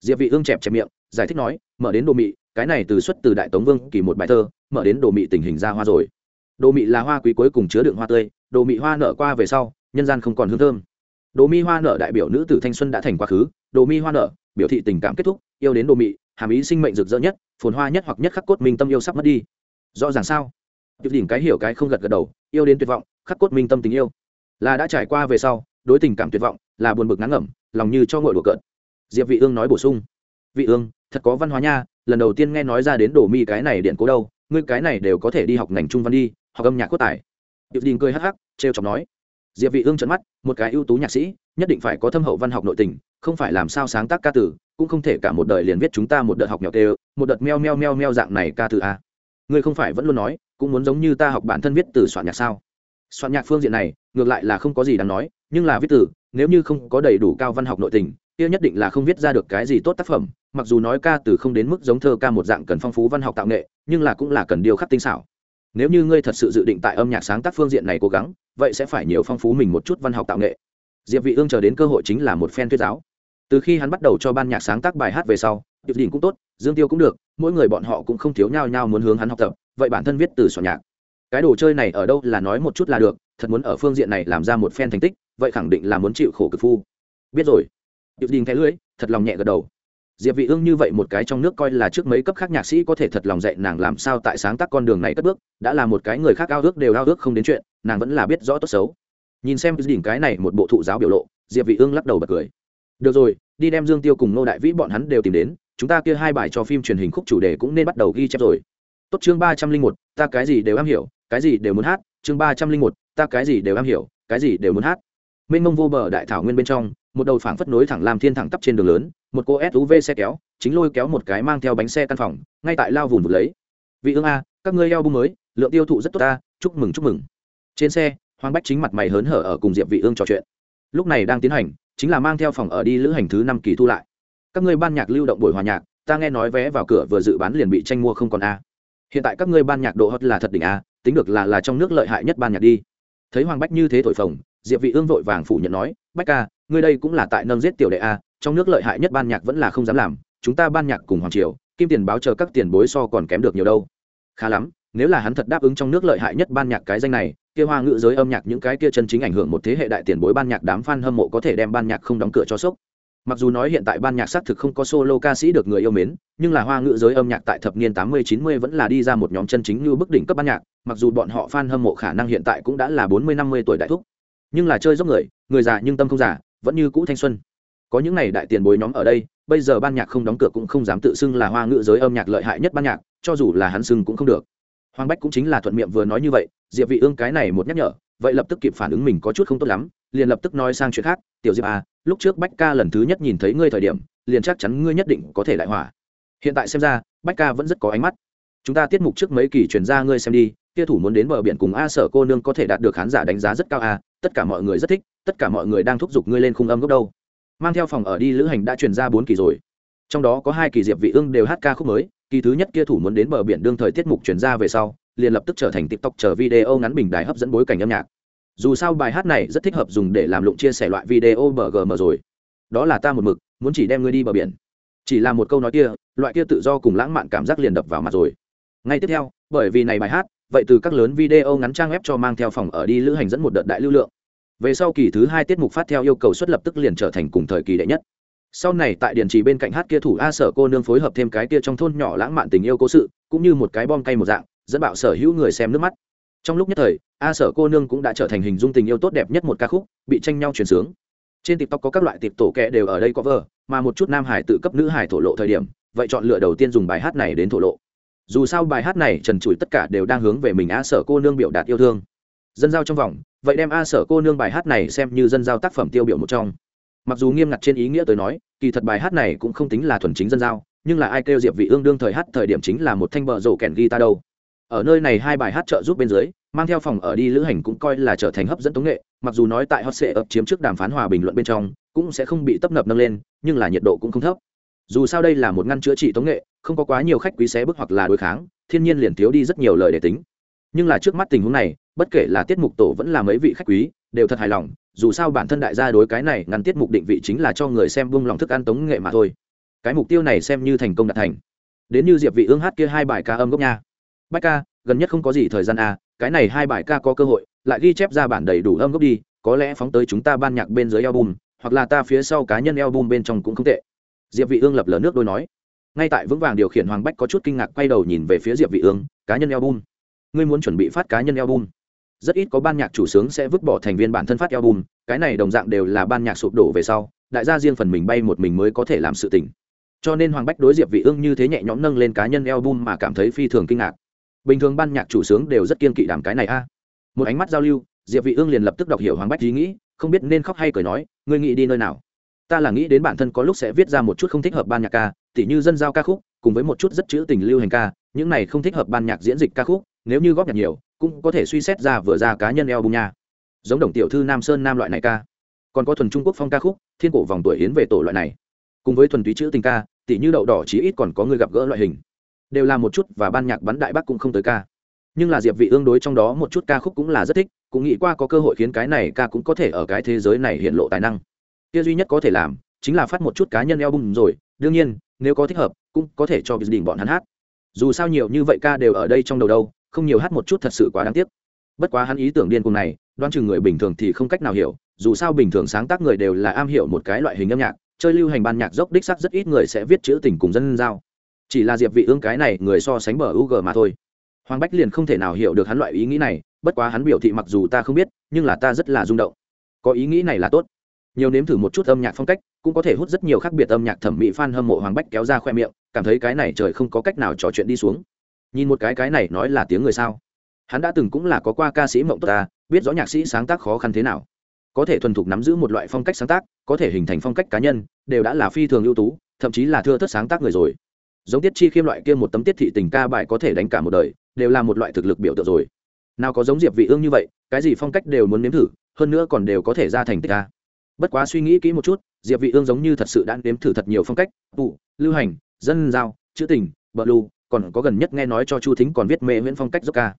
[SPEAKER 1] Diệp vị ương chẹp chẹp miệng, giải thích nói, mở đến đồ mị cái này từ xuất từ đại tống vương kỳ một bài thơ mở đến đồ mị tình hình ra hoa rồi. Đồ mị là hoa quý cuối cùng chứa đựng hoa tươi đồ mị hoa nở qua về sau nhân gian không còn hương thơm. Đồ mi hoa nở đại biểu nữ tử thanh xuân đã thành quá khứ đồ mi hoa nở biểu thị tình cảm kết thúc yêu đến đồ mị hàm ý sinh mệnh rực rỡ nhất phồn hoa nhất hoặc nhất khắc cốt minh tâm yêu sắp mất đi. Rõ ràng sao? Tuyệt đỉnh cái hiểu cái không gật gật đầu, yêu đến tuyệt vọng, khắc cốt minh tâm tình yêu. Là đã trải qua về sau, đối tình cảm tuyệt vọng, là buồn bực ngán ngẩm, lòng như cho ngồi đùa cợt. Diệp Vị Ương nói bổ sung, "Vị Ương, thật có văn hóa nha, lần đầu tiên nghe nói ra đến đổ mi cái này điện cố đâu, ngươi cái này đều có thể đi học ngành trung văn đi, học âm nhạc quốc tài." điệp đình cười hắc hắc, trêu chọc nói. Diệp Vị Ương trợn mắt, một cái ưu tú nhạc sĩ, nhất định phải có thâm hậu văn học nội tình, không phải làm sao sáng tác ca từ, cũng không thể cả một đời liền viết chúng ta một đợt học nhỏ tê, một đợt meo meo meo meo dạng này ca từ a. Ngươi không phải vẫn luôn nói, cũng muốn giống như ta học bản thân viết từ soạn nhạc sao soạn nhạc phương diện này ngược lại là không có gì đáng nói nhưng là viết từ nếu như không có đầy đủ cao văn học nội tình kia nhất định là không viết ra được cái gì tốt tác phẩm, mặc dù nói ca từ không đến mức giống thơ ca một dạng cần phong phú văn học tạo nghệ, nhưng là cũng là cần điều khắc tinh xảo. Nếu như ngươi thật sự dự định tại âm nhạc sáng tác phương diện này cố gắng, vậy sẽ phải nhiều phong phú mình một chút văn học tạo nghệ. Diệp vị ương chờ đến cơ hội chính là một fan thuyết giáo. Từ khi hắn bắt đầu cho ban nhạc sáng tác bài hát về sau Diệp đình cũng tốt, dương tiêu cũng được, mỗi người bọn họ cũng không thiếu nhau nhau muốn hướng hắn học tập, vậy bản thân viết từ soạn nhạc. Cái đồ chơi này ở đâu là nói một chút là được, thật muốn ở phương diện này làm ra một phen thành tích, vậy khẳng định là muốn chịu khổ cực phu. Biết rồi điệp đình thẻ lưới thật lòng nhẹ gật đầu. Diệp vị ương như vậy một cái trong nước coi là trước mấy cấp khác nhạc sĩ có thể thật lòng dạy nàng làm sao tại sáng tác con đường này cất bước, đã là một cái người khác ao ước đều ao ước không đến chuyện, nàng vẫn là biết rõ tốt xấu. Nhìn xem đỉnh cái này một bộ thụ giáo biểu lộ, diệp vị ương lắc đầu bật cười. Được rồi, đi đem dương tiêu cùng nô đại vĩ bọn hắn đều tìm đến, chúng ta kia hai bài cho phim truyền hình khúc chủ đề cũng nên bắt đầu ghi chép rồi. Tốt chương ba trăm linh một, ta cái gì đều am hiểu, cái gì đều muốn hát, chương ba trăm linh một, ta cái gì đều am hiểu, cái gì đều muốn hát. Mênh mông vô bờ đại thảo nguyên bên trong một đầu phảng phất nối thẳng làm thiên thẳng tắp trên đường lớn, một cô suv xe kéo, chính lôi kéo một cái mang theo bánh xe căn phòng, ngay tại lao vùng vụt lấy. Vị ương a, các ngươi eo bung mới, lượng tiêu thụ rất tốt ta, chúc mừng chúc mừng. Trên xe, hoàng bách chính mặt mày hớn hở ở cùng diệp vị ương trò chuyện. Lúc này đang tiến hành, chính là mang theo phòng ở đi lữ hành thứ năm kỳ thu lại. Các ngươi ban nhạc lưu động buổi hòa nhạc, ta nghe nói vé vào cửa vừa dự bán liền bị tranh mua không còn a. Hiện tại các ngươi ban nhạc độ hot là thật đỉnh a, tính được là là trong nước lợi hại nhất ban nhạc đi. Thấy hoàng bách như thế thổi phồng, diệp vị ương vội vàng phủ nhận nói, bách ca ngươi đây cũng là tại nâng giết tiểu đệ a, trong nước lợi hại nhất ban nhạc vẫn là không dám làm, chúng ta ban nhạc cùng hoàng triều, kim tiền báo chờ các tiền bối so còn kém được nhiều đâu. Khá lắm, nếu là hắn thật đáp ứng trong nước lợi hại nhất ban nhạc cái danh này, kia hoa ngữ giới âm nhạc những cái kia chân chính ảnh hưởng một thế hệ đại tiền bối ban nhạc đám fan hâm mộ có thể đem ban nhạc không đóng cửa cho sốc. Mặc dù nói hiện tại ban nhạc xác thực không có solo ca sĩ được người yêu mến, nhưng là hoa ngữ giới âm nhạc tại thập niên tám mươi, chín mươi vẫn là đi ra một nhóm chân chính như bức đỉnh cấp ban nhạc, mặc dù bọn họ fan hâm mộ khả năng hiện tại cũng đã là bốn mươi, năm mươi tuổi đại thúc. Nhưng là chơi dốc người người già nhưng tâm không già vẫn như cũ thanh xuân. Có những này đại tiền bối nhóm ở đây, bây giờ ban nhạc không đóng cửa cũng không dám tự xưng là hoa ngữ giới âm nhạc lợi hại nhất ban nhạc, cho dù là hắn xưng cũng không được. Hoàng bách cũng chính là thuận miệng vừa nói như vậy, diệp vị ương cái này một nhắc nhở, vậy lập tức kịp phản ứng mình có chút không tốt lắm, liền lập tức nói sang chuyện khác, tiểu diệp à lúc trước bách ca lần thứ nhất nhìn thấy ngươi thời điểm, liền chắc chắn ngươi nhất định có thể lại hỏa. Hiện tại xem ra, bách ca vẫn rất có ánh mắt. Chúng ta tiết mục trước mấy kỳ truyền ra ngươi xem đi, kia thủ muốn đến bờ biển cùng a sở cô nương có thể đạt được khán giả đánh giá rất cao a tất cả mọi người rất thích tất cả mọi người đang thúc giục ngươi lên khung âm gốc đâu. Mang theo phòng ở đi lữ hành đã truyền ra bốn kỳ rồi. Trong đó có hai kỳ diệp vị ương đều hát ca khúc mới, kỳ thứ nhất kia thủ muốn đến bờ biển đương thời tiết mục truyền ra về sau, liền lập tức trở thành tiktok chờ video ngắn bình đài hấp dẫn bối cảnh âm nhạc. Dù sao bài hát này rất thích hợp dùng để làm lụng chia sẻ loại video bgm rồi. Đó là ta một mực, muốn chỉ đem ngươi đi bờ biển. Chỉ là một câu nói kia, loại kia tự do cùng lãng mạn cảm giác liền đập vào mặt rồi. Ngay tiếp theo, bởi vì này bài hát, vậy từ các lớn video ngắn trang web cho mang theo phòng ở đi lữ hành dẫn một đợt đại lưu lượng về sau kỳ thứ hai tiết mục phát theo yêu cầu xuất lập tức liền trở thành cùng thời kỳ đệ nhất. Sau này tại điện trì bên cạnh hát kia thủ a sở cô nương phối hợp thêm cái kia trong thôn nhỏ lãng mạn tình yêu cố sự, cũng như một cái bom cay một dạng, dẫn bạo sở hữu người xem nước mắt. Trong lúc nhất thời, a sở cô nương cũng đã trở thành hình dung tình yêu tốt đẹp nhất một ca khúc, bị tranh nhau truyền sướng. Trên tiktok có các loại tiệp tổ kẹ đều ở đây có vờ mà một chút nam hải tự cấp nữ hải thổ lộ thời điểm, vậy chọn lựa đầu tiên dùng bài hát này đến thổ lộ. Dù sao bài hát này trần trụi tất cả đều đang hướng về mình a sở cô nương biểu đạt yêu thương. Dân giao trong vòng vậy đem a sở cô nương bài hát này xem như dân giao tác phẩm tiêu biểu một trong. Mặc dù nghiêm ngặt trên ý nghĩa tới nói, kỳ thật bài hát này cũng không tính là thuần chính dân giao, nhưng là ai kêu diệp vị ương đương thời hát thời điểm chính là một thanh bờ rổ kèn guitar đâu. Ở nơi này hai bài hát trợ giúp bên dưới, mang theo phòng ở đi lữ hành cũng coi là trở thành hấp dẫn tống nghệ, mặc dù nói tại hot sệ ập chiếm trước đàm phán hòa bình luận bên trong, cũng sẽ không bị tấp nập nâng lên, nhưng là nhiệt độ cũng không thấp. Dù sao đây là một ngăn chữa trị tống nghệ, không có quá nhiều khách quý xé bức hoặc là đối kháng, thiên nhiên liền thiếu đi rất nhiều lời để tính nhưng là trước mắt tình huống này, bất kể là tiết mục tổ vẫn là mấy vị khách quý, đều thật hài lòng, dù sao bản thân đại gia đối cái này ngăn tiết mục định vị chính là cho người xem buông lòng thức ăn tống nghệ mà thôi. Cái mục tiêu này xem như thành công đạt thành. Đến như diệp vị ương hát kia hai bài ca âm gốc nha. Bách ca, gần nhất không có gì thời gian à cái này hai bài ca có cơ hội, lại ghi chép ra bản đầy đủ âm gốc đi, có lẽ phóng tới chúng ta ban nhạc bên dưới album, hoặc là ta phía sau cá nhân album bên trong cũng không tệ. Diệp vị ương lập lờ nước đôi nói. Ngay tại vững vàng điều khiển hoàng bách có chút kinh ngạc quay đầu nhìn về phía diệp vị ương, cá nhân album ngươi muốn chuẩn bị phát cá nhân album. Rất ít có ban nhạc chủ sướng sẽ vứt bỏ thành viên bản thân phát album, cái này đồng dạng đều là ban nhạc sụp đổ về sau, đại gia riêng phần mình bay một mình mới có thể làm sự tình. Cho nên hoàng bách đối diệp vị ương như thế nhẹ nhõm nâng lên cá nhân album mà cảm thấy phi thường kinh ngạc. Bình thường ban nhạc chủ sướng đều rất kiên kỵ đảm cái này a. Một ánh mắt giao lưu, diệp vị ương liền lập tức đọc hiểu hoàng bách ý nghĩ, không biết nên khóc hay cười nói, ngươi nghĩ đi nơi nào? Ta là nghĩ đến bản thân có lúc sẽ viết ra một chút không thích hợp ban nhạc ca, tỉ như dân giao ca khúc, cùng với một chút rất chữ tình lưu hành ca, những này không thích hợp ban nhạc diễn dịch ca khúc nếu như góp nhặt nhiều, cũng có thể suy xét ra vừa ra cá nhân eo bung nha giống đồng tiểu thư nam sơn nam loại này ca. Còn có thuần trung quốc phong ca khúc, thiên cổ vòng tuổi hiến về tổ loại này. Cùng với thuần túy chữ tình ca tỷ như đậu đỏ chí ít còn có người gặp gỡ loại hình. Đều là một chút và ban nhạc bắn đại bắc cũng không tới ca. Nhưng là diệp vị ương đối trong đó một chút ca khúc cũng là rất thích, cũng nghĩ qua có cơ hội khiến cái này ca cũng có thể ở cái thế giới này hiện lộ tài năng. Kia duy nhất có thể làm, chính là phát một chút cá nhân album rồi, đương nhiên, nếu có thích hợp, cũng có thể cho đỉnh bọn hắn hát. Dù sao nhiều như vậy ca đều ở đây trong đầu đâu không nhiều hát một chút thật sự quá đáng tiếc. Bất quá hắn ý tưởng điên cuồng này, đoán chừng người bình thường thì không cách nào hiểu, dù sao bình thường sáng tác người đều là am hiểu một cái loại hình âm nhạc, chơi lưu hành ban nhạc dốc đích sắc rất ít người sẽ viết chữ tình cùng dân giao. Chỉ là diệp vị ương cái này người so sánh bờ ug mà thôi. Hoàng bách liền không thể nào hiểu được hắn loại ý nghĩ này, bất quá hắn biểu thị mặc dù ta không biết, nhưng là ta rất là rung động. Có ý nghĩ này là tốt. Nhiều nếm thử một chút âm nhạc phong cách, cũng có thể hút rất nhiều khác biệt âm nhạc thẩm mỹ fan hâm mộ hoàng bách kéo ra khoe miệng, cảm thấy cái này trời không có cách nào trò chuyện đi xuống nhìn một cái cái này nói là tiếng người sao? Hắn đã từng cũng là có qua ca sĩ mộng tốt ta, biết rõ nhạc sĩ sáng tác khó khăn thế nào. Có thể thuần thục nắm giữ một loại phong cách sáng tác, có thể hình thành phong cách cá nhân, đều đã là phi thường ưu tú, thậm chí là thưa thất sáng tác người rồi. Giống tiết chi khiêm loại kia một tấm tiết thị tình ca bài có thể đánh cả một đời, đều là một loại thực lực biểu tượng rồi. Nào có giống diệp vị ương như vậy, cái gì phong cách đều muốn nếm thử, hơn nữa còn đều có thể ra thành tích ca bất quá suy nghĩ kỹ một chút, diệp vị ương giống như thật sự đã nếm thử thật nhiều phong cách, tụ, lưu hành, dân giao chữ tình bờ lưu còn có gần nhất nghe nói cho chu thính còn viết mê nguyễn phong cách dốc ca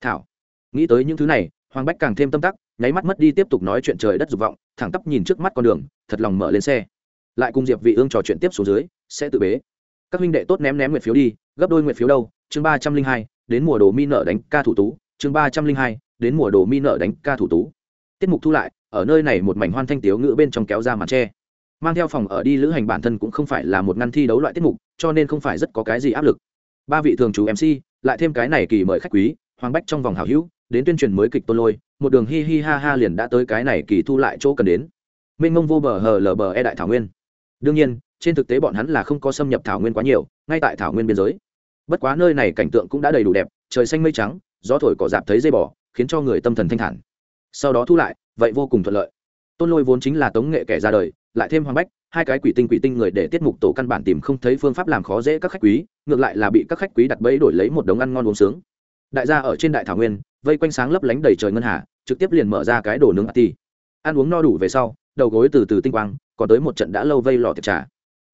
[SPEAKER 1] thảo, nghĩ tới những thứ này, hoàng bách càng thêm tâm tắc, nháy mắt mất đi tiếp tục nói chuyện trời đất dục vọng, thẳng tắp nhìn trước mắt con đường, thật lòng mở lên xe. Lại cùng diệp vị ương trò chuyện tiếp xuống dưới, sẽ tự bế. Các huynh đệ tốt ném ném nguyện phiếu đi, gấp đôi nguyện phiếu đâu, chương ba trăm linh hai, đến mùa đồ mi nợ đánh ca thủ tú, chương ba trăm linh hai, đến mùa đồ mi nợ đánh ca thủ tú. Tiết mục thu lại, ở nơi này một mảnh hoan thanh tiếu ngữ bên trong kéo ra màn tre. Mang theo phòng ở đi lữ hành bản thân cũng không phải là một ngăn thi đấu loại tiết mục, cho nên không phải rất có cái gì áp lực ba vị thường chủ mc lại thêm cái này kỳ mời khách quý, hoàng bách trong vòng hào hữu, đến tuyên truyền mới kịch tôn lôi, một đường hi hi ha ha liền đã tới cái này kỳ thu lại chỗ cần đến. Mênh mông vô bờ hờ lờ bờ e đại thảo nguyên. Đương nhiên, trên thực tế bọn hắn là không có xâm nhập thảo nguyên quá nhiều, ngay tại thảo nguyên biên giới. Bất quá nơi này cảnh tượng cũng đã đầy đủ đẹp, trời xanh mây trắng, gió thổi cỏ dạp thấy dây bỏ khiến cho người tâm thần thanh thản. Sau đó thu lại, vậy vô cùng thuận lợi. Tôn lôi vốn chính là tống nghệ kẻ ra đời lại thêm hoàng bách, hai cái quỷ tinh quỷ tinh người để tiết mục tổ căn bản tìm không thấy phương pháp làm khó dễ các khách quý, ngược lại là bị các khách quý đặt bẫy đổi lấy một đống ăn ngon uống sướng. Đại gia ở trên đại thảo nguyên, vây quanh sáng lấp lánh đầy trời ngân hà, trực tiếp liền mở ra cái đồ nướng ati ăn uống no đủ về sau, đầu gối từ từ tinh quang, còn tới một trận đã lâu vây lò tiệc trà.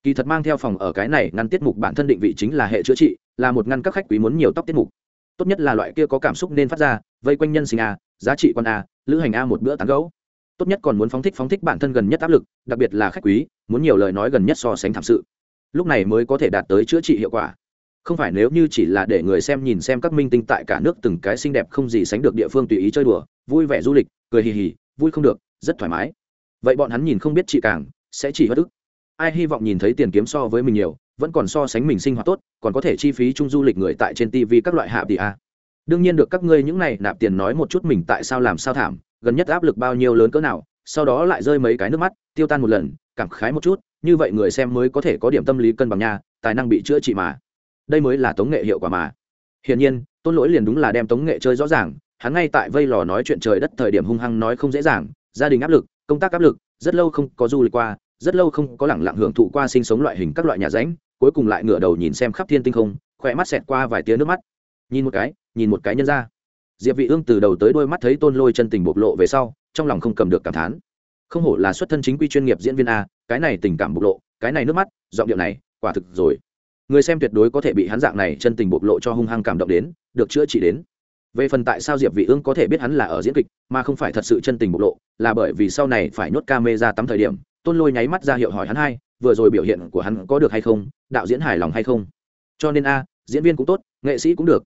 [SPEAKER 1] Kỳ thật mang theo phòng ở cái này ngăn tiết mục bản thân định vị chính là hệ chữa trị, là một ngăn các khách quý muốn nhiều tóc tiết mục. Tốt nhất là loại kia có cảm xúc nên phát ra, vây quanh nhân sinh a, giá trị quan a, lữ hành a một bữa tán gấu tốt nhất còn muốn phóng thích phóng thích bản thân gần nhất áp lực, đặc biệt là khách quý, muốn nhiều lời nói gần nhất so sánh thảm sự. Lúc này mới có thể đạt tới chữa trị hiệu quả. Không phải nếu như chỉ là để người xem nhìn xem các minh tinh tại cả nước từng cái xinh đẹp không gì sánh được địa phương tùy ý chơi đùa, vui vẻ du lịch, cười hì hì, vui không được, rất thoải mái. Vậy bọn hắn nhìn không biết chị càng, sẽ chỉ bất ức. Ai hy vọng nhìn thấy tiền kiếm so với mình nhiều, vẫn còn so sánh mình sinh hoạt tốt, còn có thể chi phí chung du lịch người tại trên tv các loại hạ tỷ a. Đương nhiên được các ngươi những này nạp tiền nói một chút mình tại sao làm sao thảm gần nhất áp lực bao nhiêu lớn cỡ nào, sau đó lại rơi mấy cái nước mắt, tiêu tan một lần, cảm khái một chút, như vậy người xem mới có thể có điểm tâm lý cân bằng nha, tài năng bị chữa trị mà. Đây mới là tống nghệ hiệu quả mà. Hiển nhiên, tôn lỗi liền đúng là đem tống nghệ chơi rõ ràng, hắn ngay tại vây lò nói chuyện trời đất thời điểm hung hăng nói không dễ dàng, gia đình áp lực, công tác áp lực, rất lâu không có du lịch qua, rất lâu không có lẳng lặng hưởng thụ qua sinh sống loại hình các loại nhà ránh cuối cùng lại ngửa đầu nhìn xem khắp thiên tinh không, khỏe mắt xẹt qua vài tiếng nước mắt. Nhìn một cái, nhìn một cái nhân ra diệp vị ương từ đầu tới đôi mắt thấy tôn lôi chân tình bộc lộ về sau, trong lòng không cầm được cảm thán. Không hổ là xuất thân chính quy chuyên nghiệp diễn viên a, cái này tình cảm bộc lộ, cái này nước mắt, giọng điệu này, quả thực rồi. Người xem tuyệt đối có thể bị hắn dạng này chân tình bộc lộ cho hung hăng cảm động đến, được chữa trị đến. Về phần tại sao diệp vị ương có thể biết hắn là ở diễn kịch, mà không phải thật sự chân tình bộc lộ, là bởi vì sau này phải nhốt camera tắm thời điểm, tôn lôi nháy mắt ra hiệu hỏi hắn hai, vừa rồi biểu hiện của hắn có được hay không, đạo diễn hài lòng hay không. Cho nên a, diễn viên cũng tốt, nghệ sĩ cũng được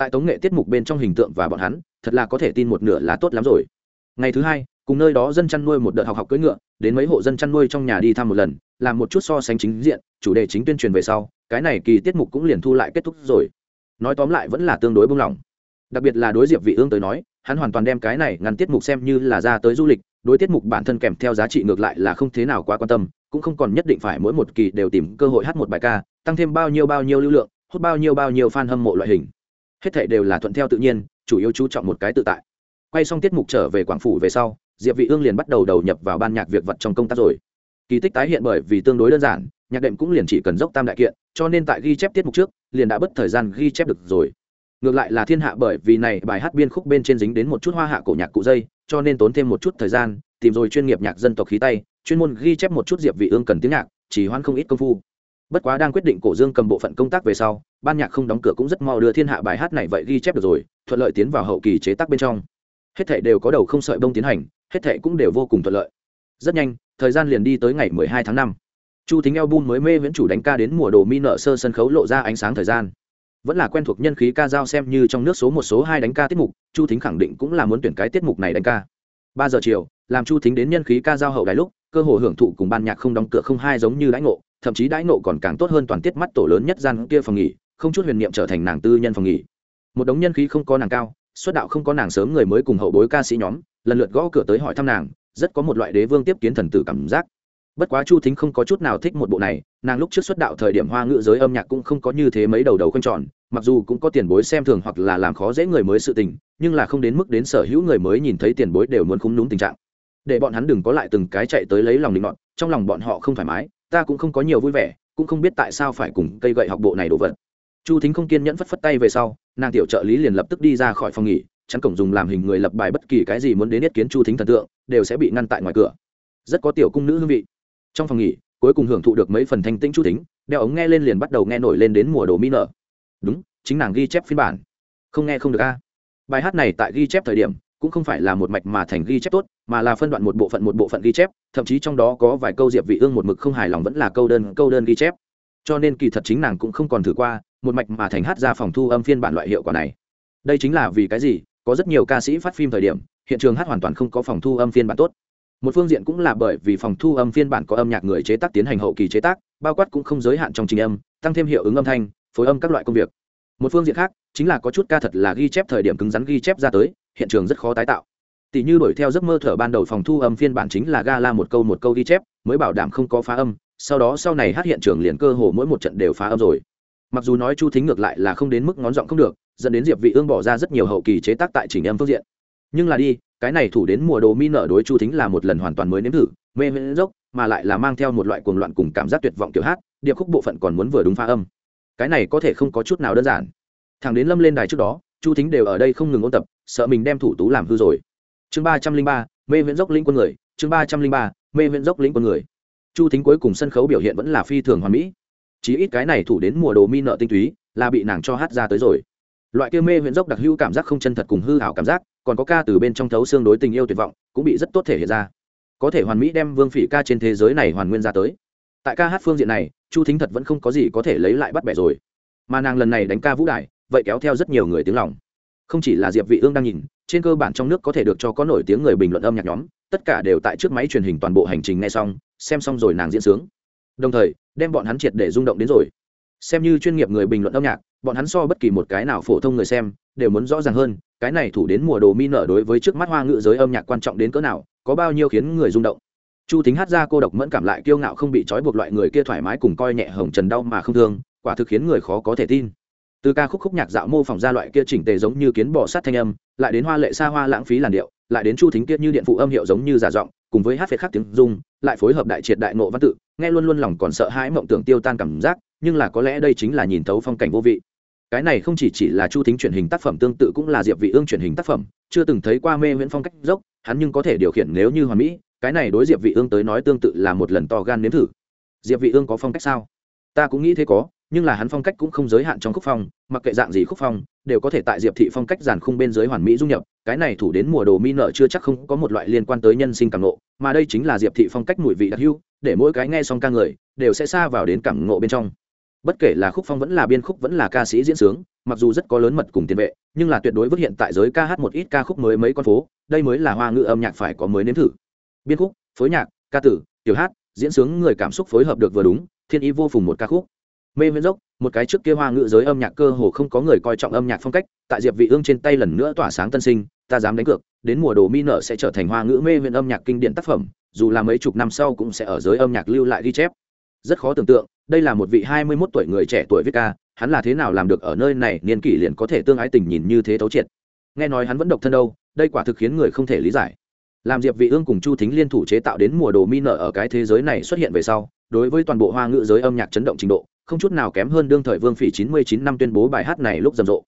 [SPEAKER 1] tại tống nghệ tiết mục bên trong hình tượng và bọn hắn, thật là có thể tin một nửa là tốt lắm rồi. Ngày thứ hai, cùng nơi đó dân chăn nuôi một đợt học học cưỡi ngựa, đến mấy hộ dân chăn nuôi trong nhà đi thăm một lần, làm một chút so sánh chính diện, chủ đề chính tuyên truyền về sau, cái này kỳ tiết mục cũng liền thu lại kết thúc rồi. Nói tóm lại vẫn là tương đối bông lỏng đặc biệt là đối diệp vị ương tới nói, hắn hoàn toàn đem cái này ngăn tiết mục xem như là ra tới du lịch, đối tiết mục bản thân kèm theo giá trị ngược lại là không thế nào quá quan tâm, cũng không còn nhất định phải mỗi một kỳ đều tìm cơ hội hát một bài ca, tăng thêm bao nhiêu bao nhiêu lưu lượng, hút bao nhiêu bao nhiêu fan hâm mộ loại hình hết thảy đều là thuận theo tự nhiên, chủ yếu chú trọng một cái tự tại. Quay xong tiết mục trở về quảng phủ về sau, diệp vị ương liền bắt đầu đầu nhập vào ban nhạc việc vật trong công tác rồi. Kỳ tích tái hiện bởi vì tương đối đơn giản, nhạc đệm cũng liền chỉ cần dốc tam đại kiện, cho nên tại ghi chép tiết mục trước, liền đã bất thời gian ghi chép được rồi. Ngược lại là thiên hạ bởi vì này bài hát biên khúc bên trên dính đến một chút hoa hạ cổ nhạc cụ dây, cho nên tốn thêm một chút thời gian, tìm rồi chuyên nghiệp nhạc dân tộc khí tay, chuyên môn ghi chép một chút diệp vị ương cần tiếng nhạc, chỉ hoan không ít công phu bất quá đang quyết định cổ dương cầm bộ phận công tác về sau, ban nhạc không đóng cửa cũng rất mau đưa thiên hạ bài hát này vậy ghi chép được rồi, thuận lợi tiến vào hậu kỳ chế tác bên trong. Hết thệ đều có đầu không sợi bông tiến hành, hết thệ cũng đều vô cùng thuận lợi. Rất nhanh, thời gian liền đi tới ngày 12 tháng 5. chu thính album mới mê viễn chủ đánh ca đến mùa đồ mi nợ sơ sân khấu lộ ra ánh sáng thời gian. Vẫn là quen thuộc nhân khí ca giao xem như trong nước số một số hai đánh ca tiết mục, chu thính khẳng định cũng là muốn tuyển cái tiết mục này đánh ca. Ba giờ chiều, làm chu thính đến nhân khí ca giao hậu đài lúc, cơ hội hưởng thụ cùng ban nhạc không đóng cửa không hai giống như lãnh ngộ thậm chí đãi nộ còn càng tốt hơn toàn tiết mắt tổ lớn nhất gian kia phòng nghỉ, không chút huyền niệm trở thành nàng tư nhân phòng nghỉ. Một đống nhân khí không có nàng cao, xuất đạo không có nàng sớm người mới cùng hậu bối ca sĩ nhóm, lần lượt gõ cửa tới hỏi thăm nàng, rất có một loại đế vương tiếp kiến thần tử cảm giác. Bất quá chu thính không có chút nào thích một bộ này, nàng lúc trước xuất đạo thời điểm hoa ngữ giới âm nhạc cũng không có như thế mấy đầu đầu quanh tròn, mặc dù cũng có tiền bối xem thường hoặc là làm khó dễ người mới sự tình, nhưng là không đến mức đến sở hữu người mới nhìn thấy tiền bối đều muốn khúng núm tình trạng. Để bọn hắn đừng có lại từng cái chạy tới lấy lòng định bọn trong lòng bọn họ không thoải mái ta cũng không có nhiều vui vẻ, cũng không biết tại sao phải cùng cây gậy học bộ này đổ vật. Chu thính không kiên nhẫn phất phất tay về sau, nàng tiểu trợ lý liền lập tức đi ra khỏi phòng nghỉ, chắn cổng dùng làm hình người lập bài bất kỳ cái gì muốn đến yết kiến chu thính thần tượng, đều sẽ bị ngăn tại ngoài cửa. Rất có tiểu cung nữ hương vị. Trong phòng nghỉ, cuối cùng hưởng thụ được mấy phần thanh tĩnh chu thính, đeo ống nghe lên liền bắt đầu nghe nổi lên đến mùa đồ mi nở. Đúng, chính nàng ghi chép phiên bản. Không nghe không được a. Bài hát này tại ghi chép thời điểm cũng không phải là một mạch mà thành ghi chép tốt, mà là phân đoạn một bộ phận một bộ phận ghi chép, thậm chí trong đó có vài câu diệp vị ương một mực không hài lòng vẫn là câu đơn câu đơn ghi chép. Cho nên kỳ thật chính nàng cũng không còn thử qua, một mạch mà thành hát ra phòng thu âm phiên bản loại hiệu quả này. Đây chính là vì cái gì? Có rất nhiều ca sĩ phát phim thời điểm, hiện trường hát hoàn toàn không có phòng thu âm phiên bản tốt. Một phương diện cũng là bởi vì phòng thu âm phiên bản có âm nhạc người chế tác tiến hành hậu kỳ chế tác, bao quát cũng không giới hạn trong trình âm, tăng thêm hiệu ứng âm thanh, phối âm các loại công việc. Một phương diện khác, chính là có chút ca thật là ghi chép thời điểm cứng rắn ghi chép ra tới hiện trường rất khó tái tạo. Tỷ như đuổi theo giấc mơ thở ban đầu phòng thu âm phiên bản chính là gala một câu một câu ghi chép, mới bảo đảm không có phá âm, sau đó sau này hát hiện trường liền cơ hồ mỗi một trận đều phá âm rồi. Mặc dù nói chu thính ngược lại là không đến mức ngón giọng không được, dẫn đến diệp vị ương bỏ ra rất nhiều hậu kỳ chế tác tại chỉnh âm phương diện. Nhưng là đi, cái này thủ đến mùa đồ mi nở đối chu thính là một lần hoàn toàn mới nếm thử, mê mê dốc, mà lại là mang theo một loại cuồng loạn cùng cảm giác tuyệt vọng kiểu hát, điệp khúc bộ phận còn muốn vừa đúng pha âm. Cái này có thể không có chút nào đơn giản. Thằng đến lâm lên đài trước đó, chu thính đều ở đây không ngừng ôn tập sợ mình đem thủ tú làm hư rồi. Chương ba trăm linh ba, mê viễn dốc lĩnh quân người. Chương ba trăm linh ba, mê viễn dốc lĩnh quân người. Chu thính cuối cùng sân khấu biểu hiện vẫn là phi thường hoàn mỹ. Chỉ ít cái này thủ đến mùa đồ mi nợ tinh túy là bị nàng cho hát ra tới rồi. Loại kia mê viễn dốc đặc hữu cảm giác không chân thật cùng hư hảo cảm giác, còn có ca từ bên trong thấu xương đối tình yêu tuyệt vọng, cũng bị rất tốt thể hiện ra. Có thể hoàn mỹ đem vương phỉ ca trên thế giới này hoàn nguyên ra tới. Tại ca hát phương diện này, chu thính thật vẫn không có gì có thể lấy lại bắt bẻ rồi. Mà nàng lần này đánh ca vũ đại vậy kéo theo rất nhiều người tiếng lòng không chỉ là diệp vị ương đang nhìn, trên cơ bản trong nước có thể được cho có nổi tiếng người bình luận âm nhạc nhóm, tất cả đều tại trước máy truyền hình toàn bộ hành trình nghe xong, xem xong rồi nàng diễn sướng. Đồng thời, đem bọn hắn triệt để rung động đến rồi. Xem như chuyên nghiệp người bình luận âm nhạc, bọn hắn so bất kỳ một cái nào phổ thông người xem, đều muốn rõ ràng hơn, cái này thủ đến mùa đồ mi nở đối với trước mắt hoa ngữ giới âm nhạc quan trọng đến cỡ nào, có bao nhiêu khiến người rung động. Chu thính hát ra cô độc mẫn cảm lại kiêu ngạo không bị trói buộc loại người kia thoải mái cùng coi nhẹ hồng trần đau mà không thương, quả thực khiến người khó có thể tin từ ca khúc khúc nhạc dạo mô phỏng ra loại kia chỉnh tề giống như kiến bò sát thanh âm, lại đến hoa lệ xa hoa lãng phí làn điệu, lại đến chu thính kia như điện phụ âm hiệu giống như giả giọng, cùng với hát phệt khắc tiếng dung lại phối hợp đại triệt đại nộ văn tự, nghe luôn luôn lòng còn sợ hãi mộng tưởng tiêu tan cảm giác, nhưng là có lẽ đây chính là nhìn thấu phong cảnh vô vị. Cái này không chỉ chỉ là chu thính truyền hình tác phẩm tương tự cũng là diệp vị ương truyền hình tác phẩm, chưa từng thấy qua mê nguyễn phong cách dốc, hắn nhưng có thể điều khiển nếu như hoàn mỹ, cái này đối diệp vị ương tới nói tương tự là một lần to gan nếm thử. Diệp vị ương có phong cách sao? Ta cũng nghĩ thế có nhưng là hắn phong cách cũng không giới hạn trong khúc phong mặc kệ dạng gì khúc phong đều có thể tại diệp thị phong cách giàn khung bên dưới hoàn mỹ dung nhập cái này thủ đến mùa đồ mi nợ chưa chắc không có một loại liên quan tới nhân sinh cảm nộ, mà đây chính là diệp thị phong cách mùi vị đặc hữu để mỗi cái nghe xong ca người đều sẽ xa vào đến cảm nộ bên trong. Bất kể là khúc phong vẫn là biên khúc vẫn là ca sĩ diễn sướng mặc dù rất có lớn mật cùng tiền vệ nhưng là tuyệt đối vứt hiện tại giới ca hát một ít ca khúc mới mấy con phố đây mới là hoa ngữ âm nhạc phải có mới nếm thử. Biên khúc phối nhạc ca tử tiểu hát diễn sướng người cảm xúc phối hợp được vừa đúng thiên ý vô phùng một ca khúc mê viễn dốc, một cái trước kia hoa ngữ giới âm nhạc cơ hồ không có người coi trọng âm nhạc phong cách, tại diệp vị ương trên tay lần nữa tỏa sáng tân sinh, ta dám đánh cược, đến mùa đồ mi nở sẽ trở thành hoa ngữ mê viễn âm nhạc kinh điển tác phẩm, dù là mấy chục năm sau cũng sẽ ở giới âm nhạc lưu lại ghi chép. Rất khó tưởng tượng, đây là một vị 21 tuổi người trẻ tuổi viết ca, hắn là thế nào làm được ở nơi này, niên kỷ liền có thể tương ái tình nhìn như thế thấu triệt. Nghe nói hắn vẫn độc thân đâu, đây quả thực khiến người không thể lý giải. Làm diệp vị ương cùng chu thính liên thủ chế tạo đến mùa đồ mi nở ở cái thế giới này xuất hiện về sau, đối với toàn bộ hoa ngữ giới âm nhạc chấn động trình độ không chút nào kém hơn đương thời vương phỉ 99 năm tuyên bố bài hát này lúc rầm rộ.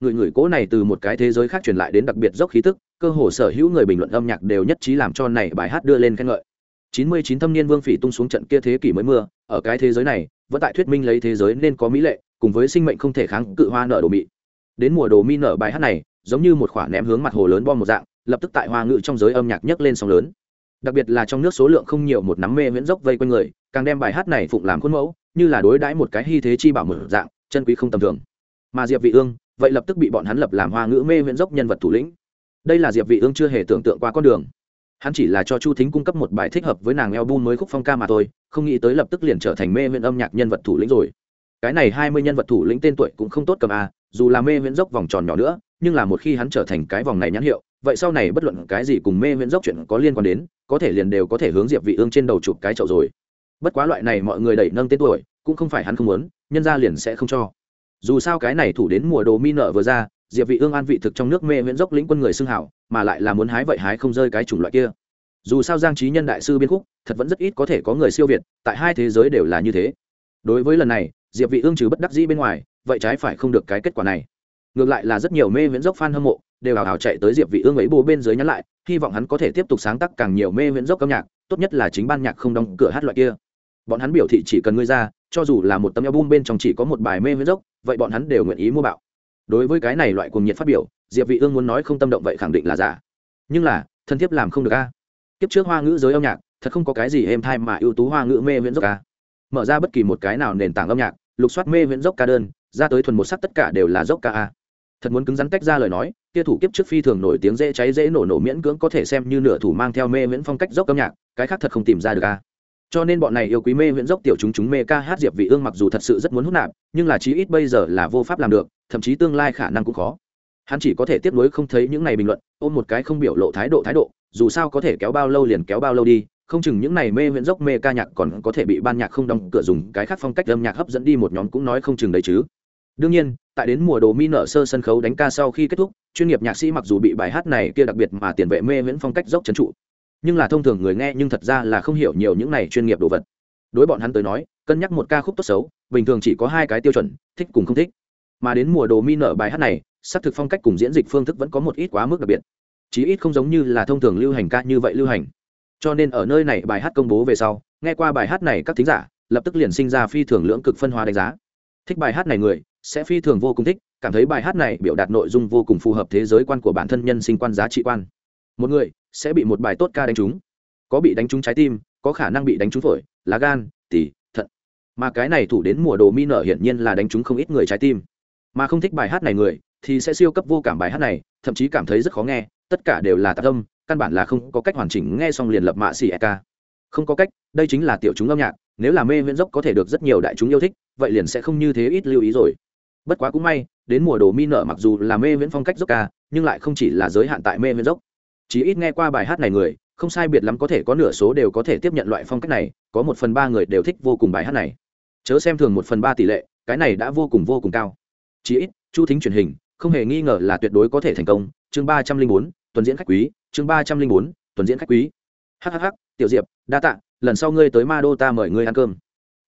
[SPEAKER 1] Người người cố này từ một cái thế giới khác truyền lại đến đặc biệt dốc khí tức, cơ hồ sở hữu người bình luận âm nhạc đều nhất trí làm cho này bài hát đưa lên khen ngợi. 99 thâm niên vương phỉ tung xuống trận kia thế kỷ mới mưa, ở cái thế giới này, vẫn tại thuyết minh lấy thế giới nên có mỹ lệ, cùng với sinh mệnh không thể kháng cự hoa nở đồ mị. Đến mùa đồ mi nở bài hát này, giống như một quả ném hướng mặt hồ lớn bom một dạng, lập tức tại hoa ngữ trong giới âm nhạc nhấc lên sóng lớn đặc biệt là trong nước số lượng không nhiều một nắm mê miễn dốc vây quanh người, càng đem bài hát này phụng làm khuôn mẫu, như là đối đãi một cái hy thế chi bảo mở dạng, chân quý không tầm thường. Mà diệp vị ương, vậy lập tức bị bọn hắn lập làm hoa ngữ mê miễn dốc nhân vật thủ lĩnh. Đây là diệp vị ương chưa hề tưởng tượng qua con đường. Hắn chỉ là cho chu thính cung cấp một bài thích hợp với nàng album mới khúc phong ca mà thôi, không nghĩ tới lập tức liền trở thành mê miễn âm nhạc nhân vật thủ lĩnh rồi. Cái này hai mươi nhân vật thủ lĩnh tên tuổi cũng không tốt cầm a dù là mê miễn dốc vòng tròn nhỏ nữa, nhưng là một khi hắn trở thành cái vòng này nhãn hiệu vậy sau này bất luận cái gì cùng mê miễn dốc chuyện có liên quan đến, có thể liền đều có thể hướng diệp vị ương trên đầu chụp cái chậu rồi. Bất quá loại này mọi người đẩy nâng tên tuổi, cũng không phải hắn không muốn, nhân ra liền sẽ không cho. Dù sao cái này thủ đến mùa đồ mi nợ vừa ra, diệp vị ương an vị thực trong nước mê miễn dốc lĩnh quân người xưng hảo, mà lại là muốn hái vậy hái không rơi cái chủng loại kia. Dù sao giang trí nhân đại sư biên khúc, thật vẫn rất ít có thể có người siêu việt, tại hai thế giới đều là như thế. Đối với lần này, diệp vị ương trừ bất đắc dĩ bên ngoài, vậy trái phải không được cái kết quả này. Ngược lại là rất nhiều mê viễn dốc fan hâm mộ đều hào hào chạy tới diệp vị ương ấy bố bên dưới nhắn lại, hy vọng hắn có thể tiếp tục sáng tác càng nhiều mê huyễn dốc âm nhạc, tốt nhất là chính ban nhạc không đóng cửa hát loại kia. Bọn hắn biểu thị chỉ cần ngươi ra, cho dù là một tấm album bên trong chỉ có một bài mê huyễn dốc, vậy bọn hắn đều nguyện ý mua bạo. Đối với cái này loại cuồng nhiệt phát biểu, diệp vị ương muốn nói không tâm động vậy khẳng định là giả. Nhưng là, thân thiếp làm không được a. Kiếp trước hoa ngữ giới âm nhạc, thật không có cái gì êm thai mà ưu tú hoa ngữ mê huyễn dốc a. Mở ra bất kỳ một cái nào nền tảng âm nhạc, lục soát mê huyễn dốc ca đơn, ra tới thuần một sắc tất cả đều là dốc ca a thật muốn cứng rắn tách ra lời nói, kia thủ kiếp trước phi thường nổi tiếng dễ cháy dễ nổ nổ miễn cưỡng có thể xem như nửa thủ mang theo mê miễn phong cách dốc âm nhạc, cái khác thật không tìm ra được a. Cho nên bọn này yêu quý mê miễn dốc tiểu chúng chúng mê ca hát diệp vị ương mặc dù thật sự rất muốn hút nạp, nhưng là chí ít bây giờ là vô pháp làm được, thậm chí tương lai khả năng cũng khó. Hắn chỉ có thể tiếp nối không thấy những này bình luận, ôm một cái không biểu lộ thái độ thái độ, dù sao có thể kéo bao lâu liền kéo bao lâu đi, không chừng những này mê miễn dốc mê ca nhạc còn có thể bị ban nhạc không đóng cửa dùng cái khác phong cách âm nhạc hấp dẫn đi một nhóm cũng nói không chừng đấy chứ đương nhiên, tại đến mùa đồ mi nở sơ sân khấu đánh ca sau khi kết thúc, chuyên nghiệp nhạc sĩ mặc dù bị bài hát này kia đặc biệt mà tiền vệ mê miễn phong cách dốc trấn trụ. Nhưng là thông thường người nghe nhưng thật ra là không hiểu nhiều những này chuyên nghiệp đồ vật. Đối bọn hắn tới nói, cân nhắc một ca khúc tốt xấu, bình thường chỉ có hai cái tiêu chuẩn, thích cùng không thích. Mà đến mùa đồ mi nở bài hát này, xác thực phong cách cùng diễn dịch phương thức vẫn có một ít quá mức đặc biệt. Chí ít không giống như là thông thường lưu hành ca như vậy lưu hành. Cho nên ở nơi này bài hát công bố về sau, nghe qua bài hát này các thính giả lập tức liền sinh ra phi thường lưỡng cực phân hóa đánh giá. Thích bài hát này người sẽ phi thường vô cùng thích, cảm thấy bài hát này biểu đạt nội dung vô cùng phù hợp thế giới quan của bản thân nhân sinh quan giá trị quan. Một người sẽ bị một bài tốt ca đánh trúng. Có bị đánh trúng trái tim, có khả năng bị đánh trúng phổi, lá gan tỉ thận. Mà cái này thủ đến mùa đồ mi nở hiển nhiên là đánh trúng không ít người trái tim. Mà không thích bài hát này người, thì sẽ siêu cấp vô cảm bài hát này, thậm chí cảm thấy rất khó nghe, tất cả đều là tạc âm, căn bản là không có cách hoàn chỉnh nghe xong liền lập mạ xì e ca. Không có cách, đây chính là tiểu chúng âm nhạc, nếu là mê viễn dốc có thể được rất nhiều đại chúng yêu thích, vậy liền sẽ không như thế ít lưu ý rồi bất quá cũng may, đến mùa đồ mi nở mặc dù là mê viễn phong cách dốc ca, nhưng lại không chỉ là giới hạn tại mê viễn dốc. Chỉ ít nghe qua bài hát này người, không sai biệt lắm có thể có nửa số đều có thể tiếp nhận loại phong cách này, có một phần ba người đều thích vô cùng bài hát này. Chớ xem thường một phần ba tỷ lệ, cái này đã vô cùng vô cùng cao. Chỉ ít, chu thính truyền hình, không hề nghi ngờ là tuyệt đối có thể thành công. Chương ba trăm linh bốn, tuần diễn khách quý. Chương ba trăm linh bốn, tuần diễn khách quý. Hhh tiểu diệp, đa tạ, lần sau ngươi tới ma đô ta mời ngươi ăn cơm.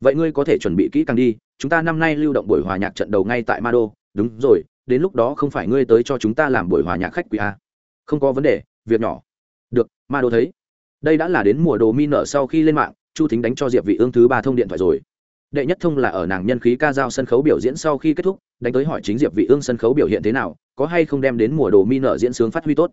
[SPEAKER 1] Vậy ngươi có thể chuẩn bị kỹ càng đi chúng ta năm nay lưu động buổi hòa nhạc trận đầu ngay tại ma đô đúng rồi, đến lúc đó không phải ngươi tới cho chúng ta làm buổi hòa nhạc khách quý a không có vấn đề, việc nhỏ. Được ma đô thấy. Đây đã là đến mùa đồ mi nở sau khi lên mạng, chu thính đánh cho diệp vị ương thứ ba thông điện thoại rồi. Đệ nhất thông là ở nàng nhân khí ca giao sân khấu biểu diễn sau khi kết thúc, đánh tới hỏi chính diệp vị ương sân khấu biểu hiện thế nào, có hay không đem đến mùa đồ mi nở diễn sướng phát huy tốt.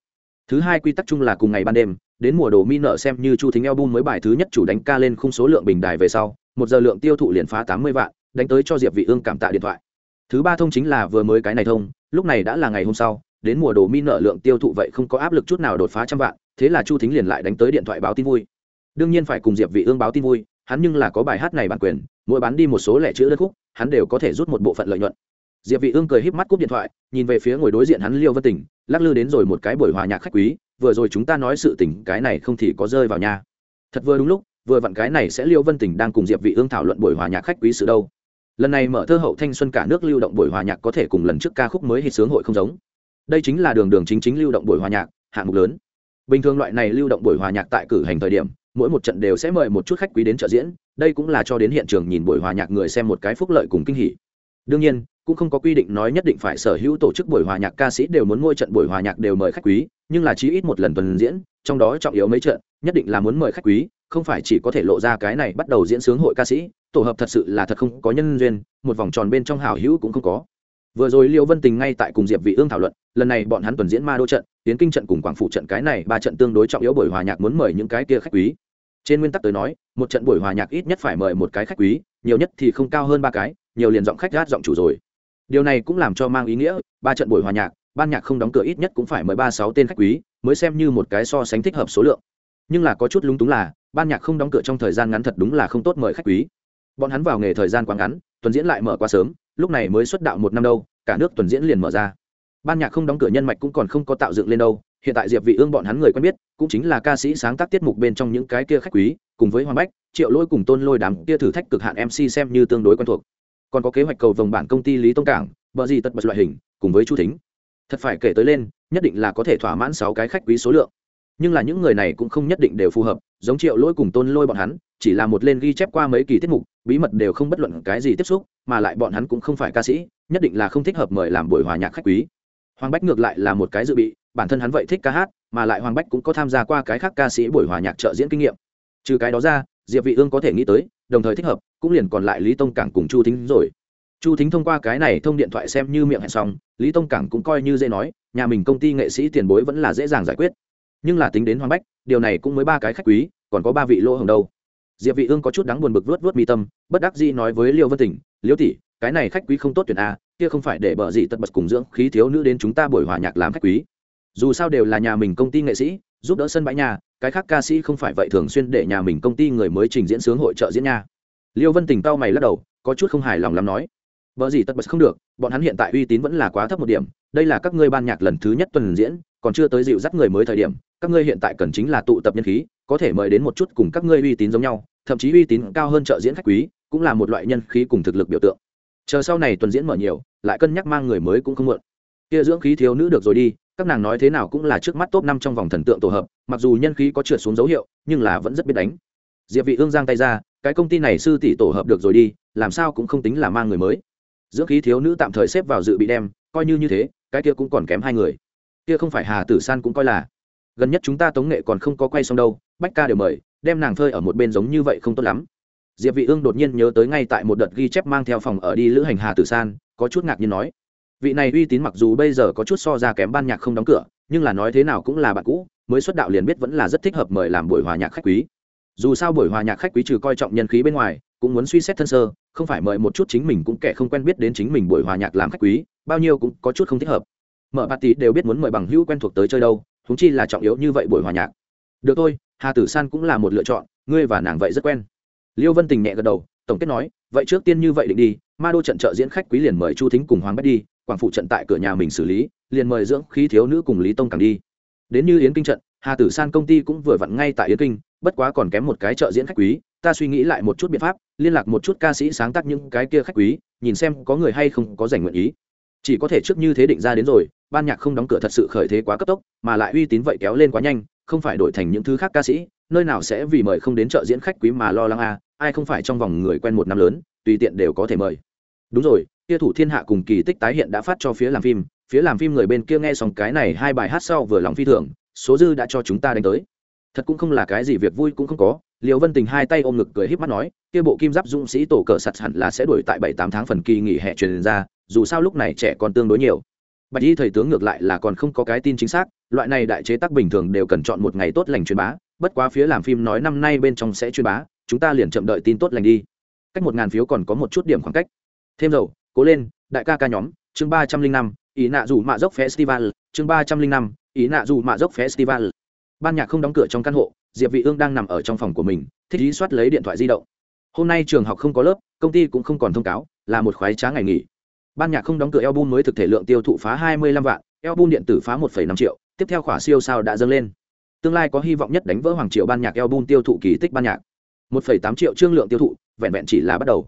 [SPEAKER 1] Thứ hai quy tắc chung là cùng ngày ban đêm, đến mùa đồ mi nở xem như chu thính album mới bài thứ nhất chủ đánh ca lên khung số lượng bình đài về sau, một giờ lượng tiêu thụ liền phá tám mươi vạn đánh tới cho diệp vị ương cảm tạ điện thoại. Thứ ba thông chính là vừa mới cái này thông, lúc này đã là ngày hôm sau, đến mùa đồ mi nợ lượng tiêu thụ vậy không có áp lực chút nào đột phá trăm vạn, thế là chu thính liền lại đánh tới điện thoại báo tin vui. Đương nhiên phải cùng diệp vị ương báo tin vui, hắn nhưng là có bài hát này bản quyền, mỗi bán đi một số lẻ chữ đất khúc, hắn đều có thể rút một bộ phận lợi nhuận. Diệp vị ương cười híp mắt cúp điện thoại, nhìn về phía ngồi đối diện hắn liêu vân tình, lắc lư đến rồi một cái buổi hòa nhạc khách quý, vừa rồi chúng ta nói sự tình, cái này không thì có rơi vào nhà. Thật vừa đúng lúc, vừa vặn cái này sẽ liêu vân tình đang cùng diệp vị ương thảo luận buổi hòa nhạc khách quý sự đâu lần này mở thơ hậu thanh xuân cả nước lưu động buổi hòa nhạc có thể cùng lần trước ca khúc mới hít sướng hội không giống. Đây chính là đường đường chính chính lưu động buổi hòa nhạc, hạng mục lớn. Bình thường loại này lưu động buổi hòa nhạc tại cử hành thời điểm, mỗi một trận đều sẽ mời một chút khách quý đến trợ diễn, đây cũng là cho đến hiện trường nhìn buổi hòa nhạc người xem một cái phúc lợi cùng kinh hỉ. Đương nhiên, cũng không có quy định nói nhất định phải sở hữu tổ chức buổi hòa nhạc ca sĩ đều muốn ngôi trận buổi hòa nhạc đều mời khách quý, nhưng là chí ít một lần tuần diễn, trong đó trọng yếu mấy trận, nhất định là muốn mời khách quý không phải chỉ có thể lộ ra cái này bắt đầu diễn sướng hội ca sĩ, tổ hợp thật sự là thật không có nhân duyên, một vòng tròn bên trong hảo hữu cũng không có. Vừa rồi liêu vân tình ngay tại cùng diệp vị ương thảo luận, lần này bọn hắn tuần diễn ma đô trận, tiến kinh trận cùng quảng phủ trận cái này ba trận tương đối trọng yếu buổi hòa nhạc muốn mời những cái kia khách quý. Trên nguyên tắc tới nói, một trận buổi hòa nhạc ít nhất phải mời một cái khách quý, nhiều nhất thì không cao hơn ba cái, nhiều liền giọng khách gát giọng chủ rồi. Điều này cũng làm cho mang ý nghĩa, ba trận buổi hòa nhạc, ban nhạc không đóng cửa ít nhất cũng phải mời ba sáu tên khách quý, mới xem như một cái so sánh thích hợp số lượng. Nhưng là có chút lúng túng là ban nhạc không đóng cửa trong thời gian ngắn thật đúng là không tốt mời khách quý. Bọn hắn vào nghề thời gian quá ngắn, tuần diễn lại mở quá sớm, lúc này mới xuất đạo một năm đâu, cả nước tuần diễn liền mở ra. Ban nhạc không đóng cửa nhân mạch cũng còn không có tạo dựng lên đâu, hiện tại diệp vị ương bọn hắn người quen biết, cũng chính là ca sĩ sáng tác tiết mục bên trong những cái kia khách quý, cùng với hoàng bách, triệu lôi cùng tôn lôi đám kia thử thách cực hạn mc xem như tương đối quen thuộc. Còn có kế hoạch cầu vòng bản công ty lý tông cảng, bờ gì tật bật loại hình, cùng với chu thính. Thật phải kể tới lên, nhất định là có thể thỏa mãn sáu cái khách quý số lượng nhưng là những người này cũng không nhất định đều phù hợp, giống triệu lỗi cùng tôn lôi bọn hắn, chỉ là một lên ghi chép qua mấy kỳ tiết mục, bí mật đều không bất luận cái gì tiếp xúc, mà lại bọn hắn cũng không phải ca sĩ, nhất định là không thích hợp mời làm buổi hòa nhạc khách quý. Hoàng bách ngược lại là một cái dự bị, bản thân hắn vậy thích ca hát, mà lại hoàng bách cũng có tham gia qua cái khác ca sĩ buổi hòa nhạc trợ diễn kinh nghiệm. Trừ cái đó ra, diệp vị ương có thể nghĩ tới, đồng thời thích hợp, cũng liền còn lại lý tông cảng cùng chu thính rồi. Chu thính thông qua cái này thông điện thoại xem như miệng hẹn xong, lý tông cảng cũng coi như dễ nói, nhà mình công ty nghệ sĩ tiền bối vẫn là dễ dàng giải quyết nhưng là tính đến hoàng bách, điều này cũng mới ba cái khách quý, còn có ba vị lỗ hồng đâu. Diệp vị ương có chút đáng buồn bực vớt vớt mi tâm, bất đắc dĩ nói với liêu vân tỉnh, liêu tỷ, cái này khách quý không tốt tuyển a, kia không phải để bợ gì tật bật cùng dưỡng khí thiếu nữ đến chúng ta buổi hòa nhạc làm khách quý. Dù sao đều là nhà mình công ty nghệ sĩ, giúp đỡ sân bãi nhà, cái khác ca sĩ không phải vậy thường xuyên để nhà mình công ty người mới trình diễn sướng hội trợ diễn nha. Liêu vân tình tao mày lắc đầu, có chút không hài lòng lắm nói, bợ gì tật bật không được, bọn hắn hiện tại uy tín vẫn là quá thấp một điểm, đây là các ngươi ban nhạc lần thứ nhất tuần diễn còn chưa tới dịu dắt người mới thời điểm, các ngươi hiện tại cần chính là tụ tập nhân khí, có thể mời đến một chút cùng các ngươi uy tín giống nhau, thậm chí uy tín cao hơn trợ diễn khách quý, cũng là một loại nhân khí cùng thực lực biểu tượng. Chờ sau này tuần diễn mở nhiều, lại cân nhắc mang người mới cũng không muộn. Kia dưỡng khí thiếu nữ được rồi đi, các nàng nói thế nào cũng là trước mắt top năm trong vòng thần tượng tổ hợp, mặc dù nhân khí có trượt xuống dấu hiệu, nhưng là vẫn rất biết đánh. Diệp vị ương giang tay ra, cái công ty này sư tỷ tổ hợp được rồi đi, làm sao cũng không tính là mang người mới. Dưỡng khí thiếu nữ tạm thời xếp vào dự bị đem, coi như như thế, cái kia cũng còn kém hai người kia không phải hà tử san cũng coi là. Gần nhất chúng ta tống nghệ còn không có quay xong đâu, bách ca đều mời, đem nàng phơi ở một bên giống như vậy không tốt lắm. Diệp vị ương đột nhiên nhớ tới ngay tại một đợt ghi chép mang theo phòng ở đi lữ hành hà tử san, có chút ngạc nhiên nói, vị này uy tín mặc dù bây giờ có chút so ra kém ban nhạc không đóng cửa, nhưng là nói thế nào cũng là bạn cũ, mới xuất đạo liền biết vẫn là rất thích hợp mời làm buổi hòa nhạc khách quý. Dù sao buổi hòa nhạc khách quý trừ coi trọng nhân khí bên ngoài, cũng muốn suy xét thân sơ, không phải mời một chút chính mình cũng kẻ không quen biết đến chính mình buổi hòa nhạc làm khách quý, bao nhiêu cũng có chút không thích hợp mở tỷ đều biết muốn mời bằng hữu quen thuộc tới chơi đâu húng chi là trọng yếu như vậy buổi hòa nhạc. Được thôi, hà tử san cũng là một lựa chọn, ngươi và nàng vậy rất quen. Liêu vân tình nhẹ gật đầu, tổng kết nói, vậy trước tiên như vậy định đi, ma đô trận trợ diễn khách quý liền mời chu thính cùng hoàng bách đi, quảng phụ trận tại cửa nhà mình xử lý, liền mời dưỡng khí thiếu nữ cùng lý tông càng đi. Đến như yến kinh trận, hà tử san công ty cũng vừa vặn ngay tại yến kinh, bất quá còn kém một cái trợ diễn khách quý, ta suy nghĩ lại một chút biện pháp, liên lạc một chút ca sĩ sáng tác những cái kia khách quý, nhìn xem có người hay không có giành nguyện ý chỉ có thể trước như thế định ra đến rồi, ban nhạc không đóng cửa thật sự khởi thế quá cấp tốc, mà lại uy tín vậy kéo lên quá nhanh, không phải đổi thành những thứ khác ca sĩ, nơi nào sẽ vì mời không đến trợ diễn khách quý mà lo lắng à ai không phải trong vòng người quen một năm lớn, tùy tiện đều có thể mời. Đúng rồi kia thủ thiên hạ cùng kỳ tích tái hiện đã phát cho phía làm phim, phía làm phim người bên kia nghe xong cái này hai bài hát sau vừa lòng phi thường, số dư đã cho chúng ta đánh tới. Thật cũng không là cái gì việc vui cũng không có liệu vân tình hai tay ôm ngực cười híp mắt nói, kia bộ kim giáp dũng sĩ tổ cờ sạt hẳn là sẽ đuổi tại bảy tám tháng phần kỳ nghỉ hè truyền ra dù sao lúc này trẻ còn tương đối nhiều. Bạch y thầy tướng ngược lại là còn không có cái tin chính xác, loại này đại chế tác bình thường đều cần chọn một ngày tốt lành truyền bá, bất quá phía làm phim nói năm nay bên trong sẽ truyền bá, chúng ta liền chậm đợi tin tốt lành đi. Cách một ngàn phiếu còn có một chút điểm khoảng cách. Thêm dầu, cố lên, đại ca ca nhóm, chương ba trăm linh năm, ý nạ dù mạ dốc festival, chương ba trăm linh năm, ý nạ dù mạ dốc festival. Ban nhạc không đóng cửa trong căn hộ, diệp vị ương đang nằm ở trong phòng của mình, thích ý soát lấy điện thoại di động. Hôm nay trường học không có lớp, công ty cũng không còn thông cáo, là một khoái trá ngày nghỉ ban nhạc không đóng cửa album mới thực thể lượng tiêu thụ phá 25 vạn album điện tử phá 1,5 triệu tiếp theo khỏa siêu sao đã dâng lên. Tương lai có hy vọng nhất đánh vỡ hoàng triệu ban nhạc album tiêu thụ kỳ tích ban nhạc. 1,8 triệu chương lượng tiêu thụ vẹn vẹn chỉ là bắt đầu.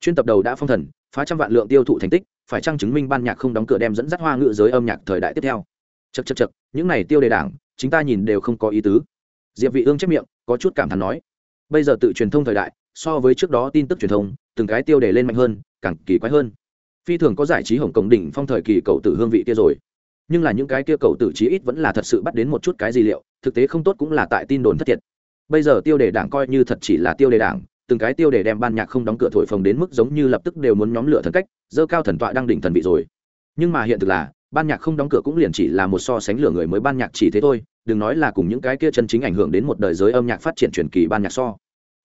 [SPEAKER 1] Chuyên tập đầu đã phong thần phá trăm vạn lượng tiêu thụ thành tích phải chăng chứng minh ban nhạc không đóng cửa đem dẫn dắt hoa ngữ giới âm nhạc thời đại tiếp theo? Chật chật chật những này tiêu đề đảng chúng ta nhìn đều không có ý tứ. Diệp vị ương chép miệng có chút cảm thán nói bây giờ tự truyền thông thời đại so với trước đó tin tức truyền thông từng cái tiêu đề lên mạnh hơn càng kỳ quái hơn phi thường có giải trí hồng cổng đỉnh phong thời kỳ cầu tử hương vị kia rồi. Nhưng là những cái kia cầu tử chí ít vẫn là thật sự bắt đến một chút cái gì liệu, thực tế không tốt cũng là tại tin đồn thất thiệt. Bây giờ tiêu đề đảng coi như thật chỉ là tiêu đề đảng, từng cái tiêu đề đem ban nhạc không đóng cửa thổi phồng đến mức giống như lập tức đều muốn nhóm lửa thần cách, dơ cao thần tọa đang đỉnh thần vị rồi. Nhưng mà hiện thực là, ban nhạc không đóng cửa cũng liền chỉ là một so sánh lửa người mới ban nhạc chỉ thế thôi, đừng nói là cùng những cái kia chân chính ảnh hưởng đến một đời giới âm nhạc phát triển truyền kỳ ban nhạc so.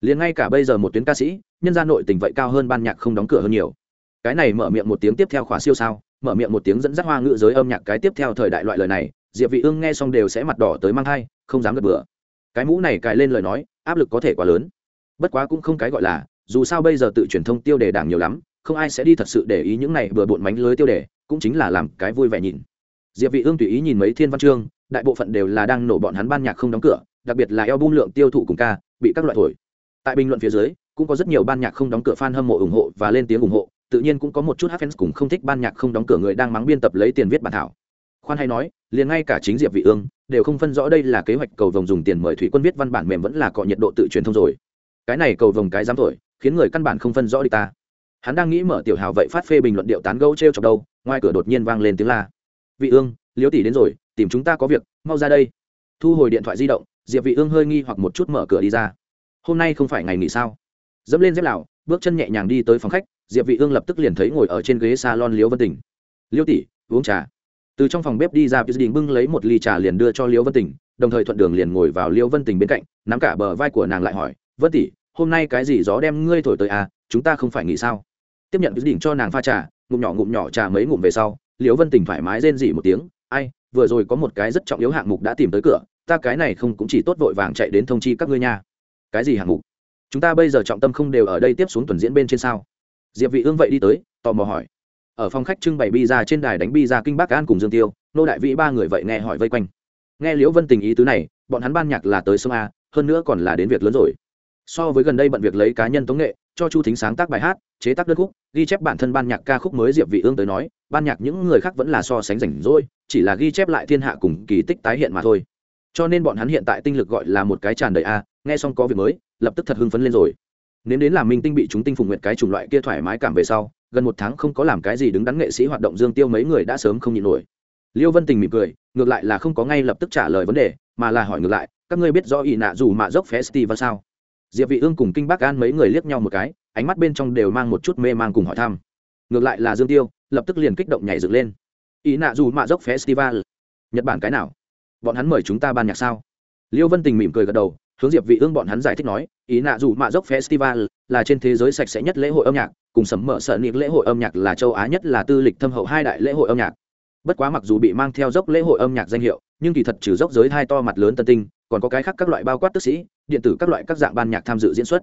[SPEAKER 1] Liền ngay cả bây giờ một tuyến ca sĩ, nhân gia nội tình vậy cao hơn ban nhạc không đóng cửa hơn nhiều cái này mở miệng một tiếng tiếp theo khóa siêu sao, mở miệng một tiếng dẫn dắt hoa ngữ giới âm nhạc cái tiếp theo thời đại loại lời này, diệp vị ương nghe xong đều sẽ mặt đỏ tới mang thai, không dám gật bừa. Cái mũ này cài lên lời nói, áp lực có thể quá lớn. Bất quá cũng không cái gọi là, dù sao bây giờ tự truyền thông tiêu đề đảng nhiều lắm, không ai sẽ đi thật sự để ý những này vừa bộn mánh lưới tiêu đề, cũng chính là làm cái vui vẻ nhìn. Diệp vị ương tùy ý nhìn mấy thiên văn chương, đại bộ phận đều là đang nổ bọn hắn ban nhạc không đóng cửa, đặc biệt là album lượng tiêu thụ cùng ca, bị các loại thổi. Tại bình luận phía dưới, cũng có rất nhiều ban nhạc không đóng cửa fan hâm mộ ủng hộ và lên tiếng ủng hộ tự nhiên cũng có một chút hát fans không thích ban nhạc không đóng cửa người đang mắng biên tập lấy tiền viết bản thảo. Khoan hay nói, liền ngay cả chính diệp vị ương, đều không phân rõ đây là kế hoạch cầu vồng dùng tiền mời thủy quân viết văn bản mềm vẫn là cọ nhiệt độ tự truyền thông rồi. Cái này cầu vồng cái dám thổi, khiến người căn bản không phân rõ đi ta. Hắn đang nghĩ mở tiểu hào vậy phát phê bình luận điệu tán gẫu treo chọc đâu, ngoài cửa đột nhiên vang lên tiếng la. Vị ương, liễu tỷ đến rồi, tìm chúng ta có việc, mau ra đây. Thu hồi điện thoại di động, diệp vị ương hơi nghi hoặc một chút mở cửa đi ra. Hôm nay không phải ngày nghỉ sao? Dẫm lên dép lào, bước chân nhẹ nhàng đi tới phòng khách diệp vị ương lập tức liền thấy ngồi ở trên ghế salon liễu vân tỉnh liễu tỷ, uống trà. Từ trong phòng bếp đi ra Pius Đình bưng lấy một ly trà liền đưa cho liễu vân tỉnh đồng thời thuận đường liền ngồi vào liễu vân tỉnh bên cạnh, nắm cả bờ vai của nàng lại hỏi, vân tỷ, hôm nay cái gì gió đem ngươi thổi tới à? Chúng ta không phải nghỉ sao? Tiếp nhận Pius Đình cho nàng pha trà, ngụm nhỏ ngụm nhỏ trà mấy ngụm về sau, liễu vân tỉnh thoải mái rên rỉ một tiếng, ai, vừa rồi có một cái rất trọng yếu hạng mục đã tìm tới cửa, ta cái này không cũng chỉ tốt vội vàng chạy đến thông chi các ngươi nha. Cái gì hạng mục? Chúng ta bây giờ trọng tâm không đều ở đây tiếp xuống tuần diễn bên trên sao? Diệp vị ương vậy đi tới, tò mò hỏi. Ở phòng khách trưng bày bi ra trên đài đánh bi ra kinh bắc an cùng dương tiêu, nô đại vĩ ba người vậy nghe hỏi vây quanh. Nghe liễu vân tình ý tứ này, bọn hắn ban nhạc là tới sông a, hơn nữa còn là đến việc lớn rồi. So với gần đây bận việc lấy cá nhân tống nghệ, cho chu thính sáng tác bài hát, chế tác đơn khúc, ghi chép bản thân ban nhạc ca khúc mới diệp vị ương tới nói, ban nhạc những người khác vẫn là so sánh rảnh rỗi, chỉ là ghi chép lại thiên hạ cùng kỳ tích tái hiện mà thôi. Cho nên bọn hắn hiện tại tinh lực gọi là một cái tràn đầy a, nghe xong có việc mới, lập tức thật hưng phấn lên rồi nếm đến làm minh tinh bị chúng tinh phùng nguyện cái chủng loại kia thoải mái cảm về sau, gần một tháng không có làm cái gì đứng đắn nghệ sĩ hoạt động dương tiêu mấy người đã sớm không nhịn nổi. Liêu vân tình mỉm cười, ngược lại là không có ngay lập tức trả lời vấn đề, mà là hỏi ngược lại, các ngươi biết rõ ỷ nạ dù mạ dốc festival sao? Diệp vị ương cùng kinh bắc an mấy người liếc nhau một cái, ánh mắt bên trong đều mang một chút mê mang cùng hỏi thăm. Ngược lại là dương tiêu, lập tức liền kích động nhảy dựng lên. Ỷ nạ dù mạ dốc festival? Nhật bản cái nào? Bọn hắn mời chúng ta ban nhạc sao? Liêu vân tình mỉm cười gật đầu hướng diệp vị ương bọn hắn giải thích nói, ý nạ dù mạ dốc festival là trên thế giới sạch sẽ nhất lễ hội âm nhạc, cùng sấm mở sợ niệm lễ hội âm nhạc là châu á nhất là tư lịch thâm hậu hai đại lễ hội âm nhạc. Bất quá mặc dù bị mang theo dốc lễ hội âm nhạc danh hiệu, nhưng kỳ thật trừ dốc giới hai to mặt lớn tân tinh, còn có cái khác các loại bao quát tức sĩ, điện tử các loại các dạng ban nhạc tham dự diễn xuất.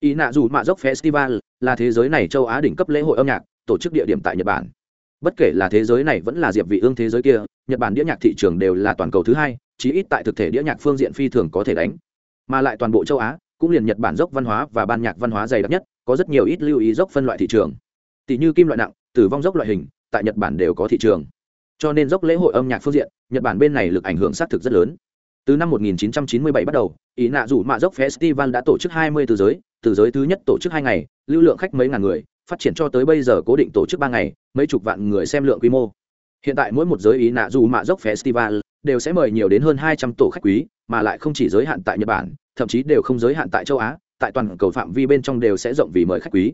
[SPEAKER 1] Ý nạ dù mạ dốc festival là thế giới này châu á đỉnh cấp lễ hội âm nhạc, tổ chức địa điểm tại nhật bản. Bất kể là thế giới này vẫn là diệp vị ương thế giới kia, nhật bản đĩa nhạc thị trường đều là toàn cầu thứ hai, chí ít tại thực thể đĩa nhạc phương diện phi thường có thể đánh mà lại toàn bộ châu á, cũng liền nhật bản dốc văn hóa và ban nhạc văn hóa dày đặc nhất, có rất nhiều ít lưu ý dốc phân loại thị trường. Tỷ như kim loại nặng, tử vong dốc loại hình, tại nhật bản đều có thị trường. Cho nên dốc lễ hội âm nhạc phương diện, nhật bản bên này lực ảnh hưởng xác thực rất lớn. Từ năm 1997 bắt đầu, ý nạ rủ mạ dốc festival đã tổ chức 20 từ giới từ giới thứ nhất tổ chức hai ngày, lưu lượng khách mấy ngàn người, phát triển cho tới bây giờ cố định tổ chức ba ngày, mấy chục vạn người xem lượng quy mô. Hiện tại mỗi một giới ý nạ dù mạ dốc festival đều sẽ mời nhiều đến hơn hai trăm tổ khách quý mà lại không chỉ giới hạn tại nhật bản, thậm chí đều không giới hạn tại châu á, tại toàn cầu phạm vi bên trong đều sẽ rộng vì mời khách quý.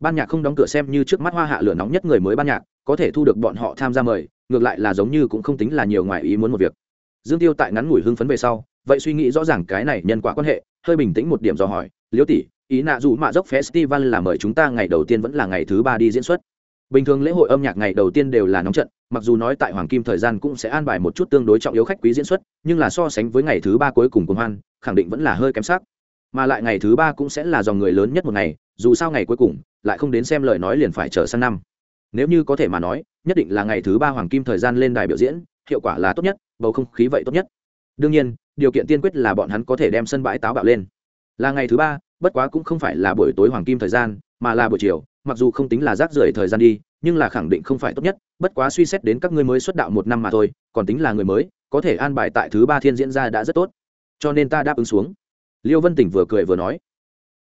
[SPEAKER 1] Ban nhạc không đóng cửa xem như trước mắt hoa hạ lửa nóng nhất người mới ban nhạc, có thể thu được bọn họ tham gia mời, ngược lại là giống như cũng không tính là nhiều ngoài ý muốn một việc. Dương tiêu tại ngắn ngủi hưng phấn về sau, vậy suy nghĩ rõ ràng cái này nhân quả quan hệ, hơi bình tĩnh một điểm do hỏi liễu tỷ, ý nạ dù mạ dốc festival là mời chúng ta ngày đầu tiên vẫn là ngày thứ ba đi diễn xuất. Bình thường lễ hội âm nhạc ngày đầu tiên đều là nóng trận mặc dù nói tại hoàng kim thời gian cũng sẽ an bài một chút tương đối trọng yếu khách quý diễn xuất, nhưng là so sánh với ngày thứ ba cuối cùng cùng hoan, khẳng định vẫn là hơi kém sắc. Mà lại ngày thứ ba cũng sẽ là dòng người lớn nhất một ngày, dù sao ngày cuối cùng, lại không đến xem lời nói liền phải chờ sang năm. Nếu như có thể mà nói, nhất định là ngày thứ ba hoàng kim thời gian lên đài biểu diễn, hiệu quả là tốt nhất, bầu không khí vậy tốt nhất. Đương nhiên, điều kiện tiên quyết là bọn hắn có thể đem sân bãi táo bạo lên. Là ngày thứ ba, bất quá cũng không phải là buổi tối hoàng kim thời gian, mà là buổi chiều mặc dù không tính là rác rưởi thời gian đi, nhưng là khẳng định không phải tốt nhất, bất quá suy xét đến các ngươi mới xuất đạo một năm mà thôi, còn tính là người mới, có thể an bài tại thứ ba thiên diễn ra đã rất tốt. Cho nên ta đáp ứng xuống. Liêu vân tỉnh vừa cười vừa nói.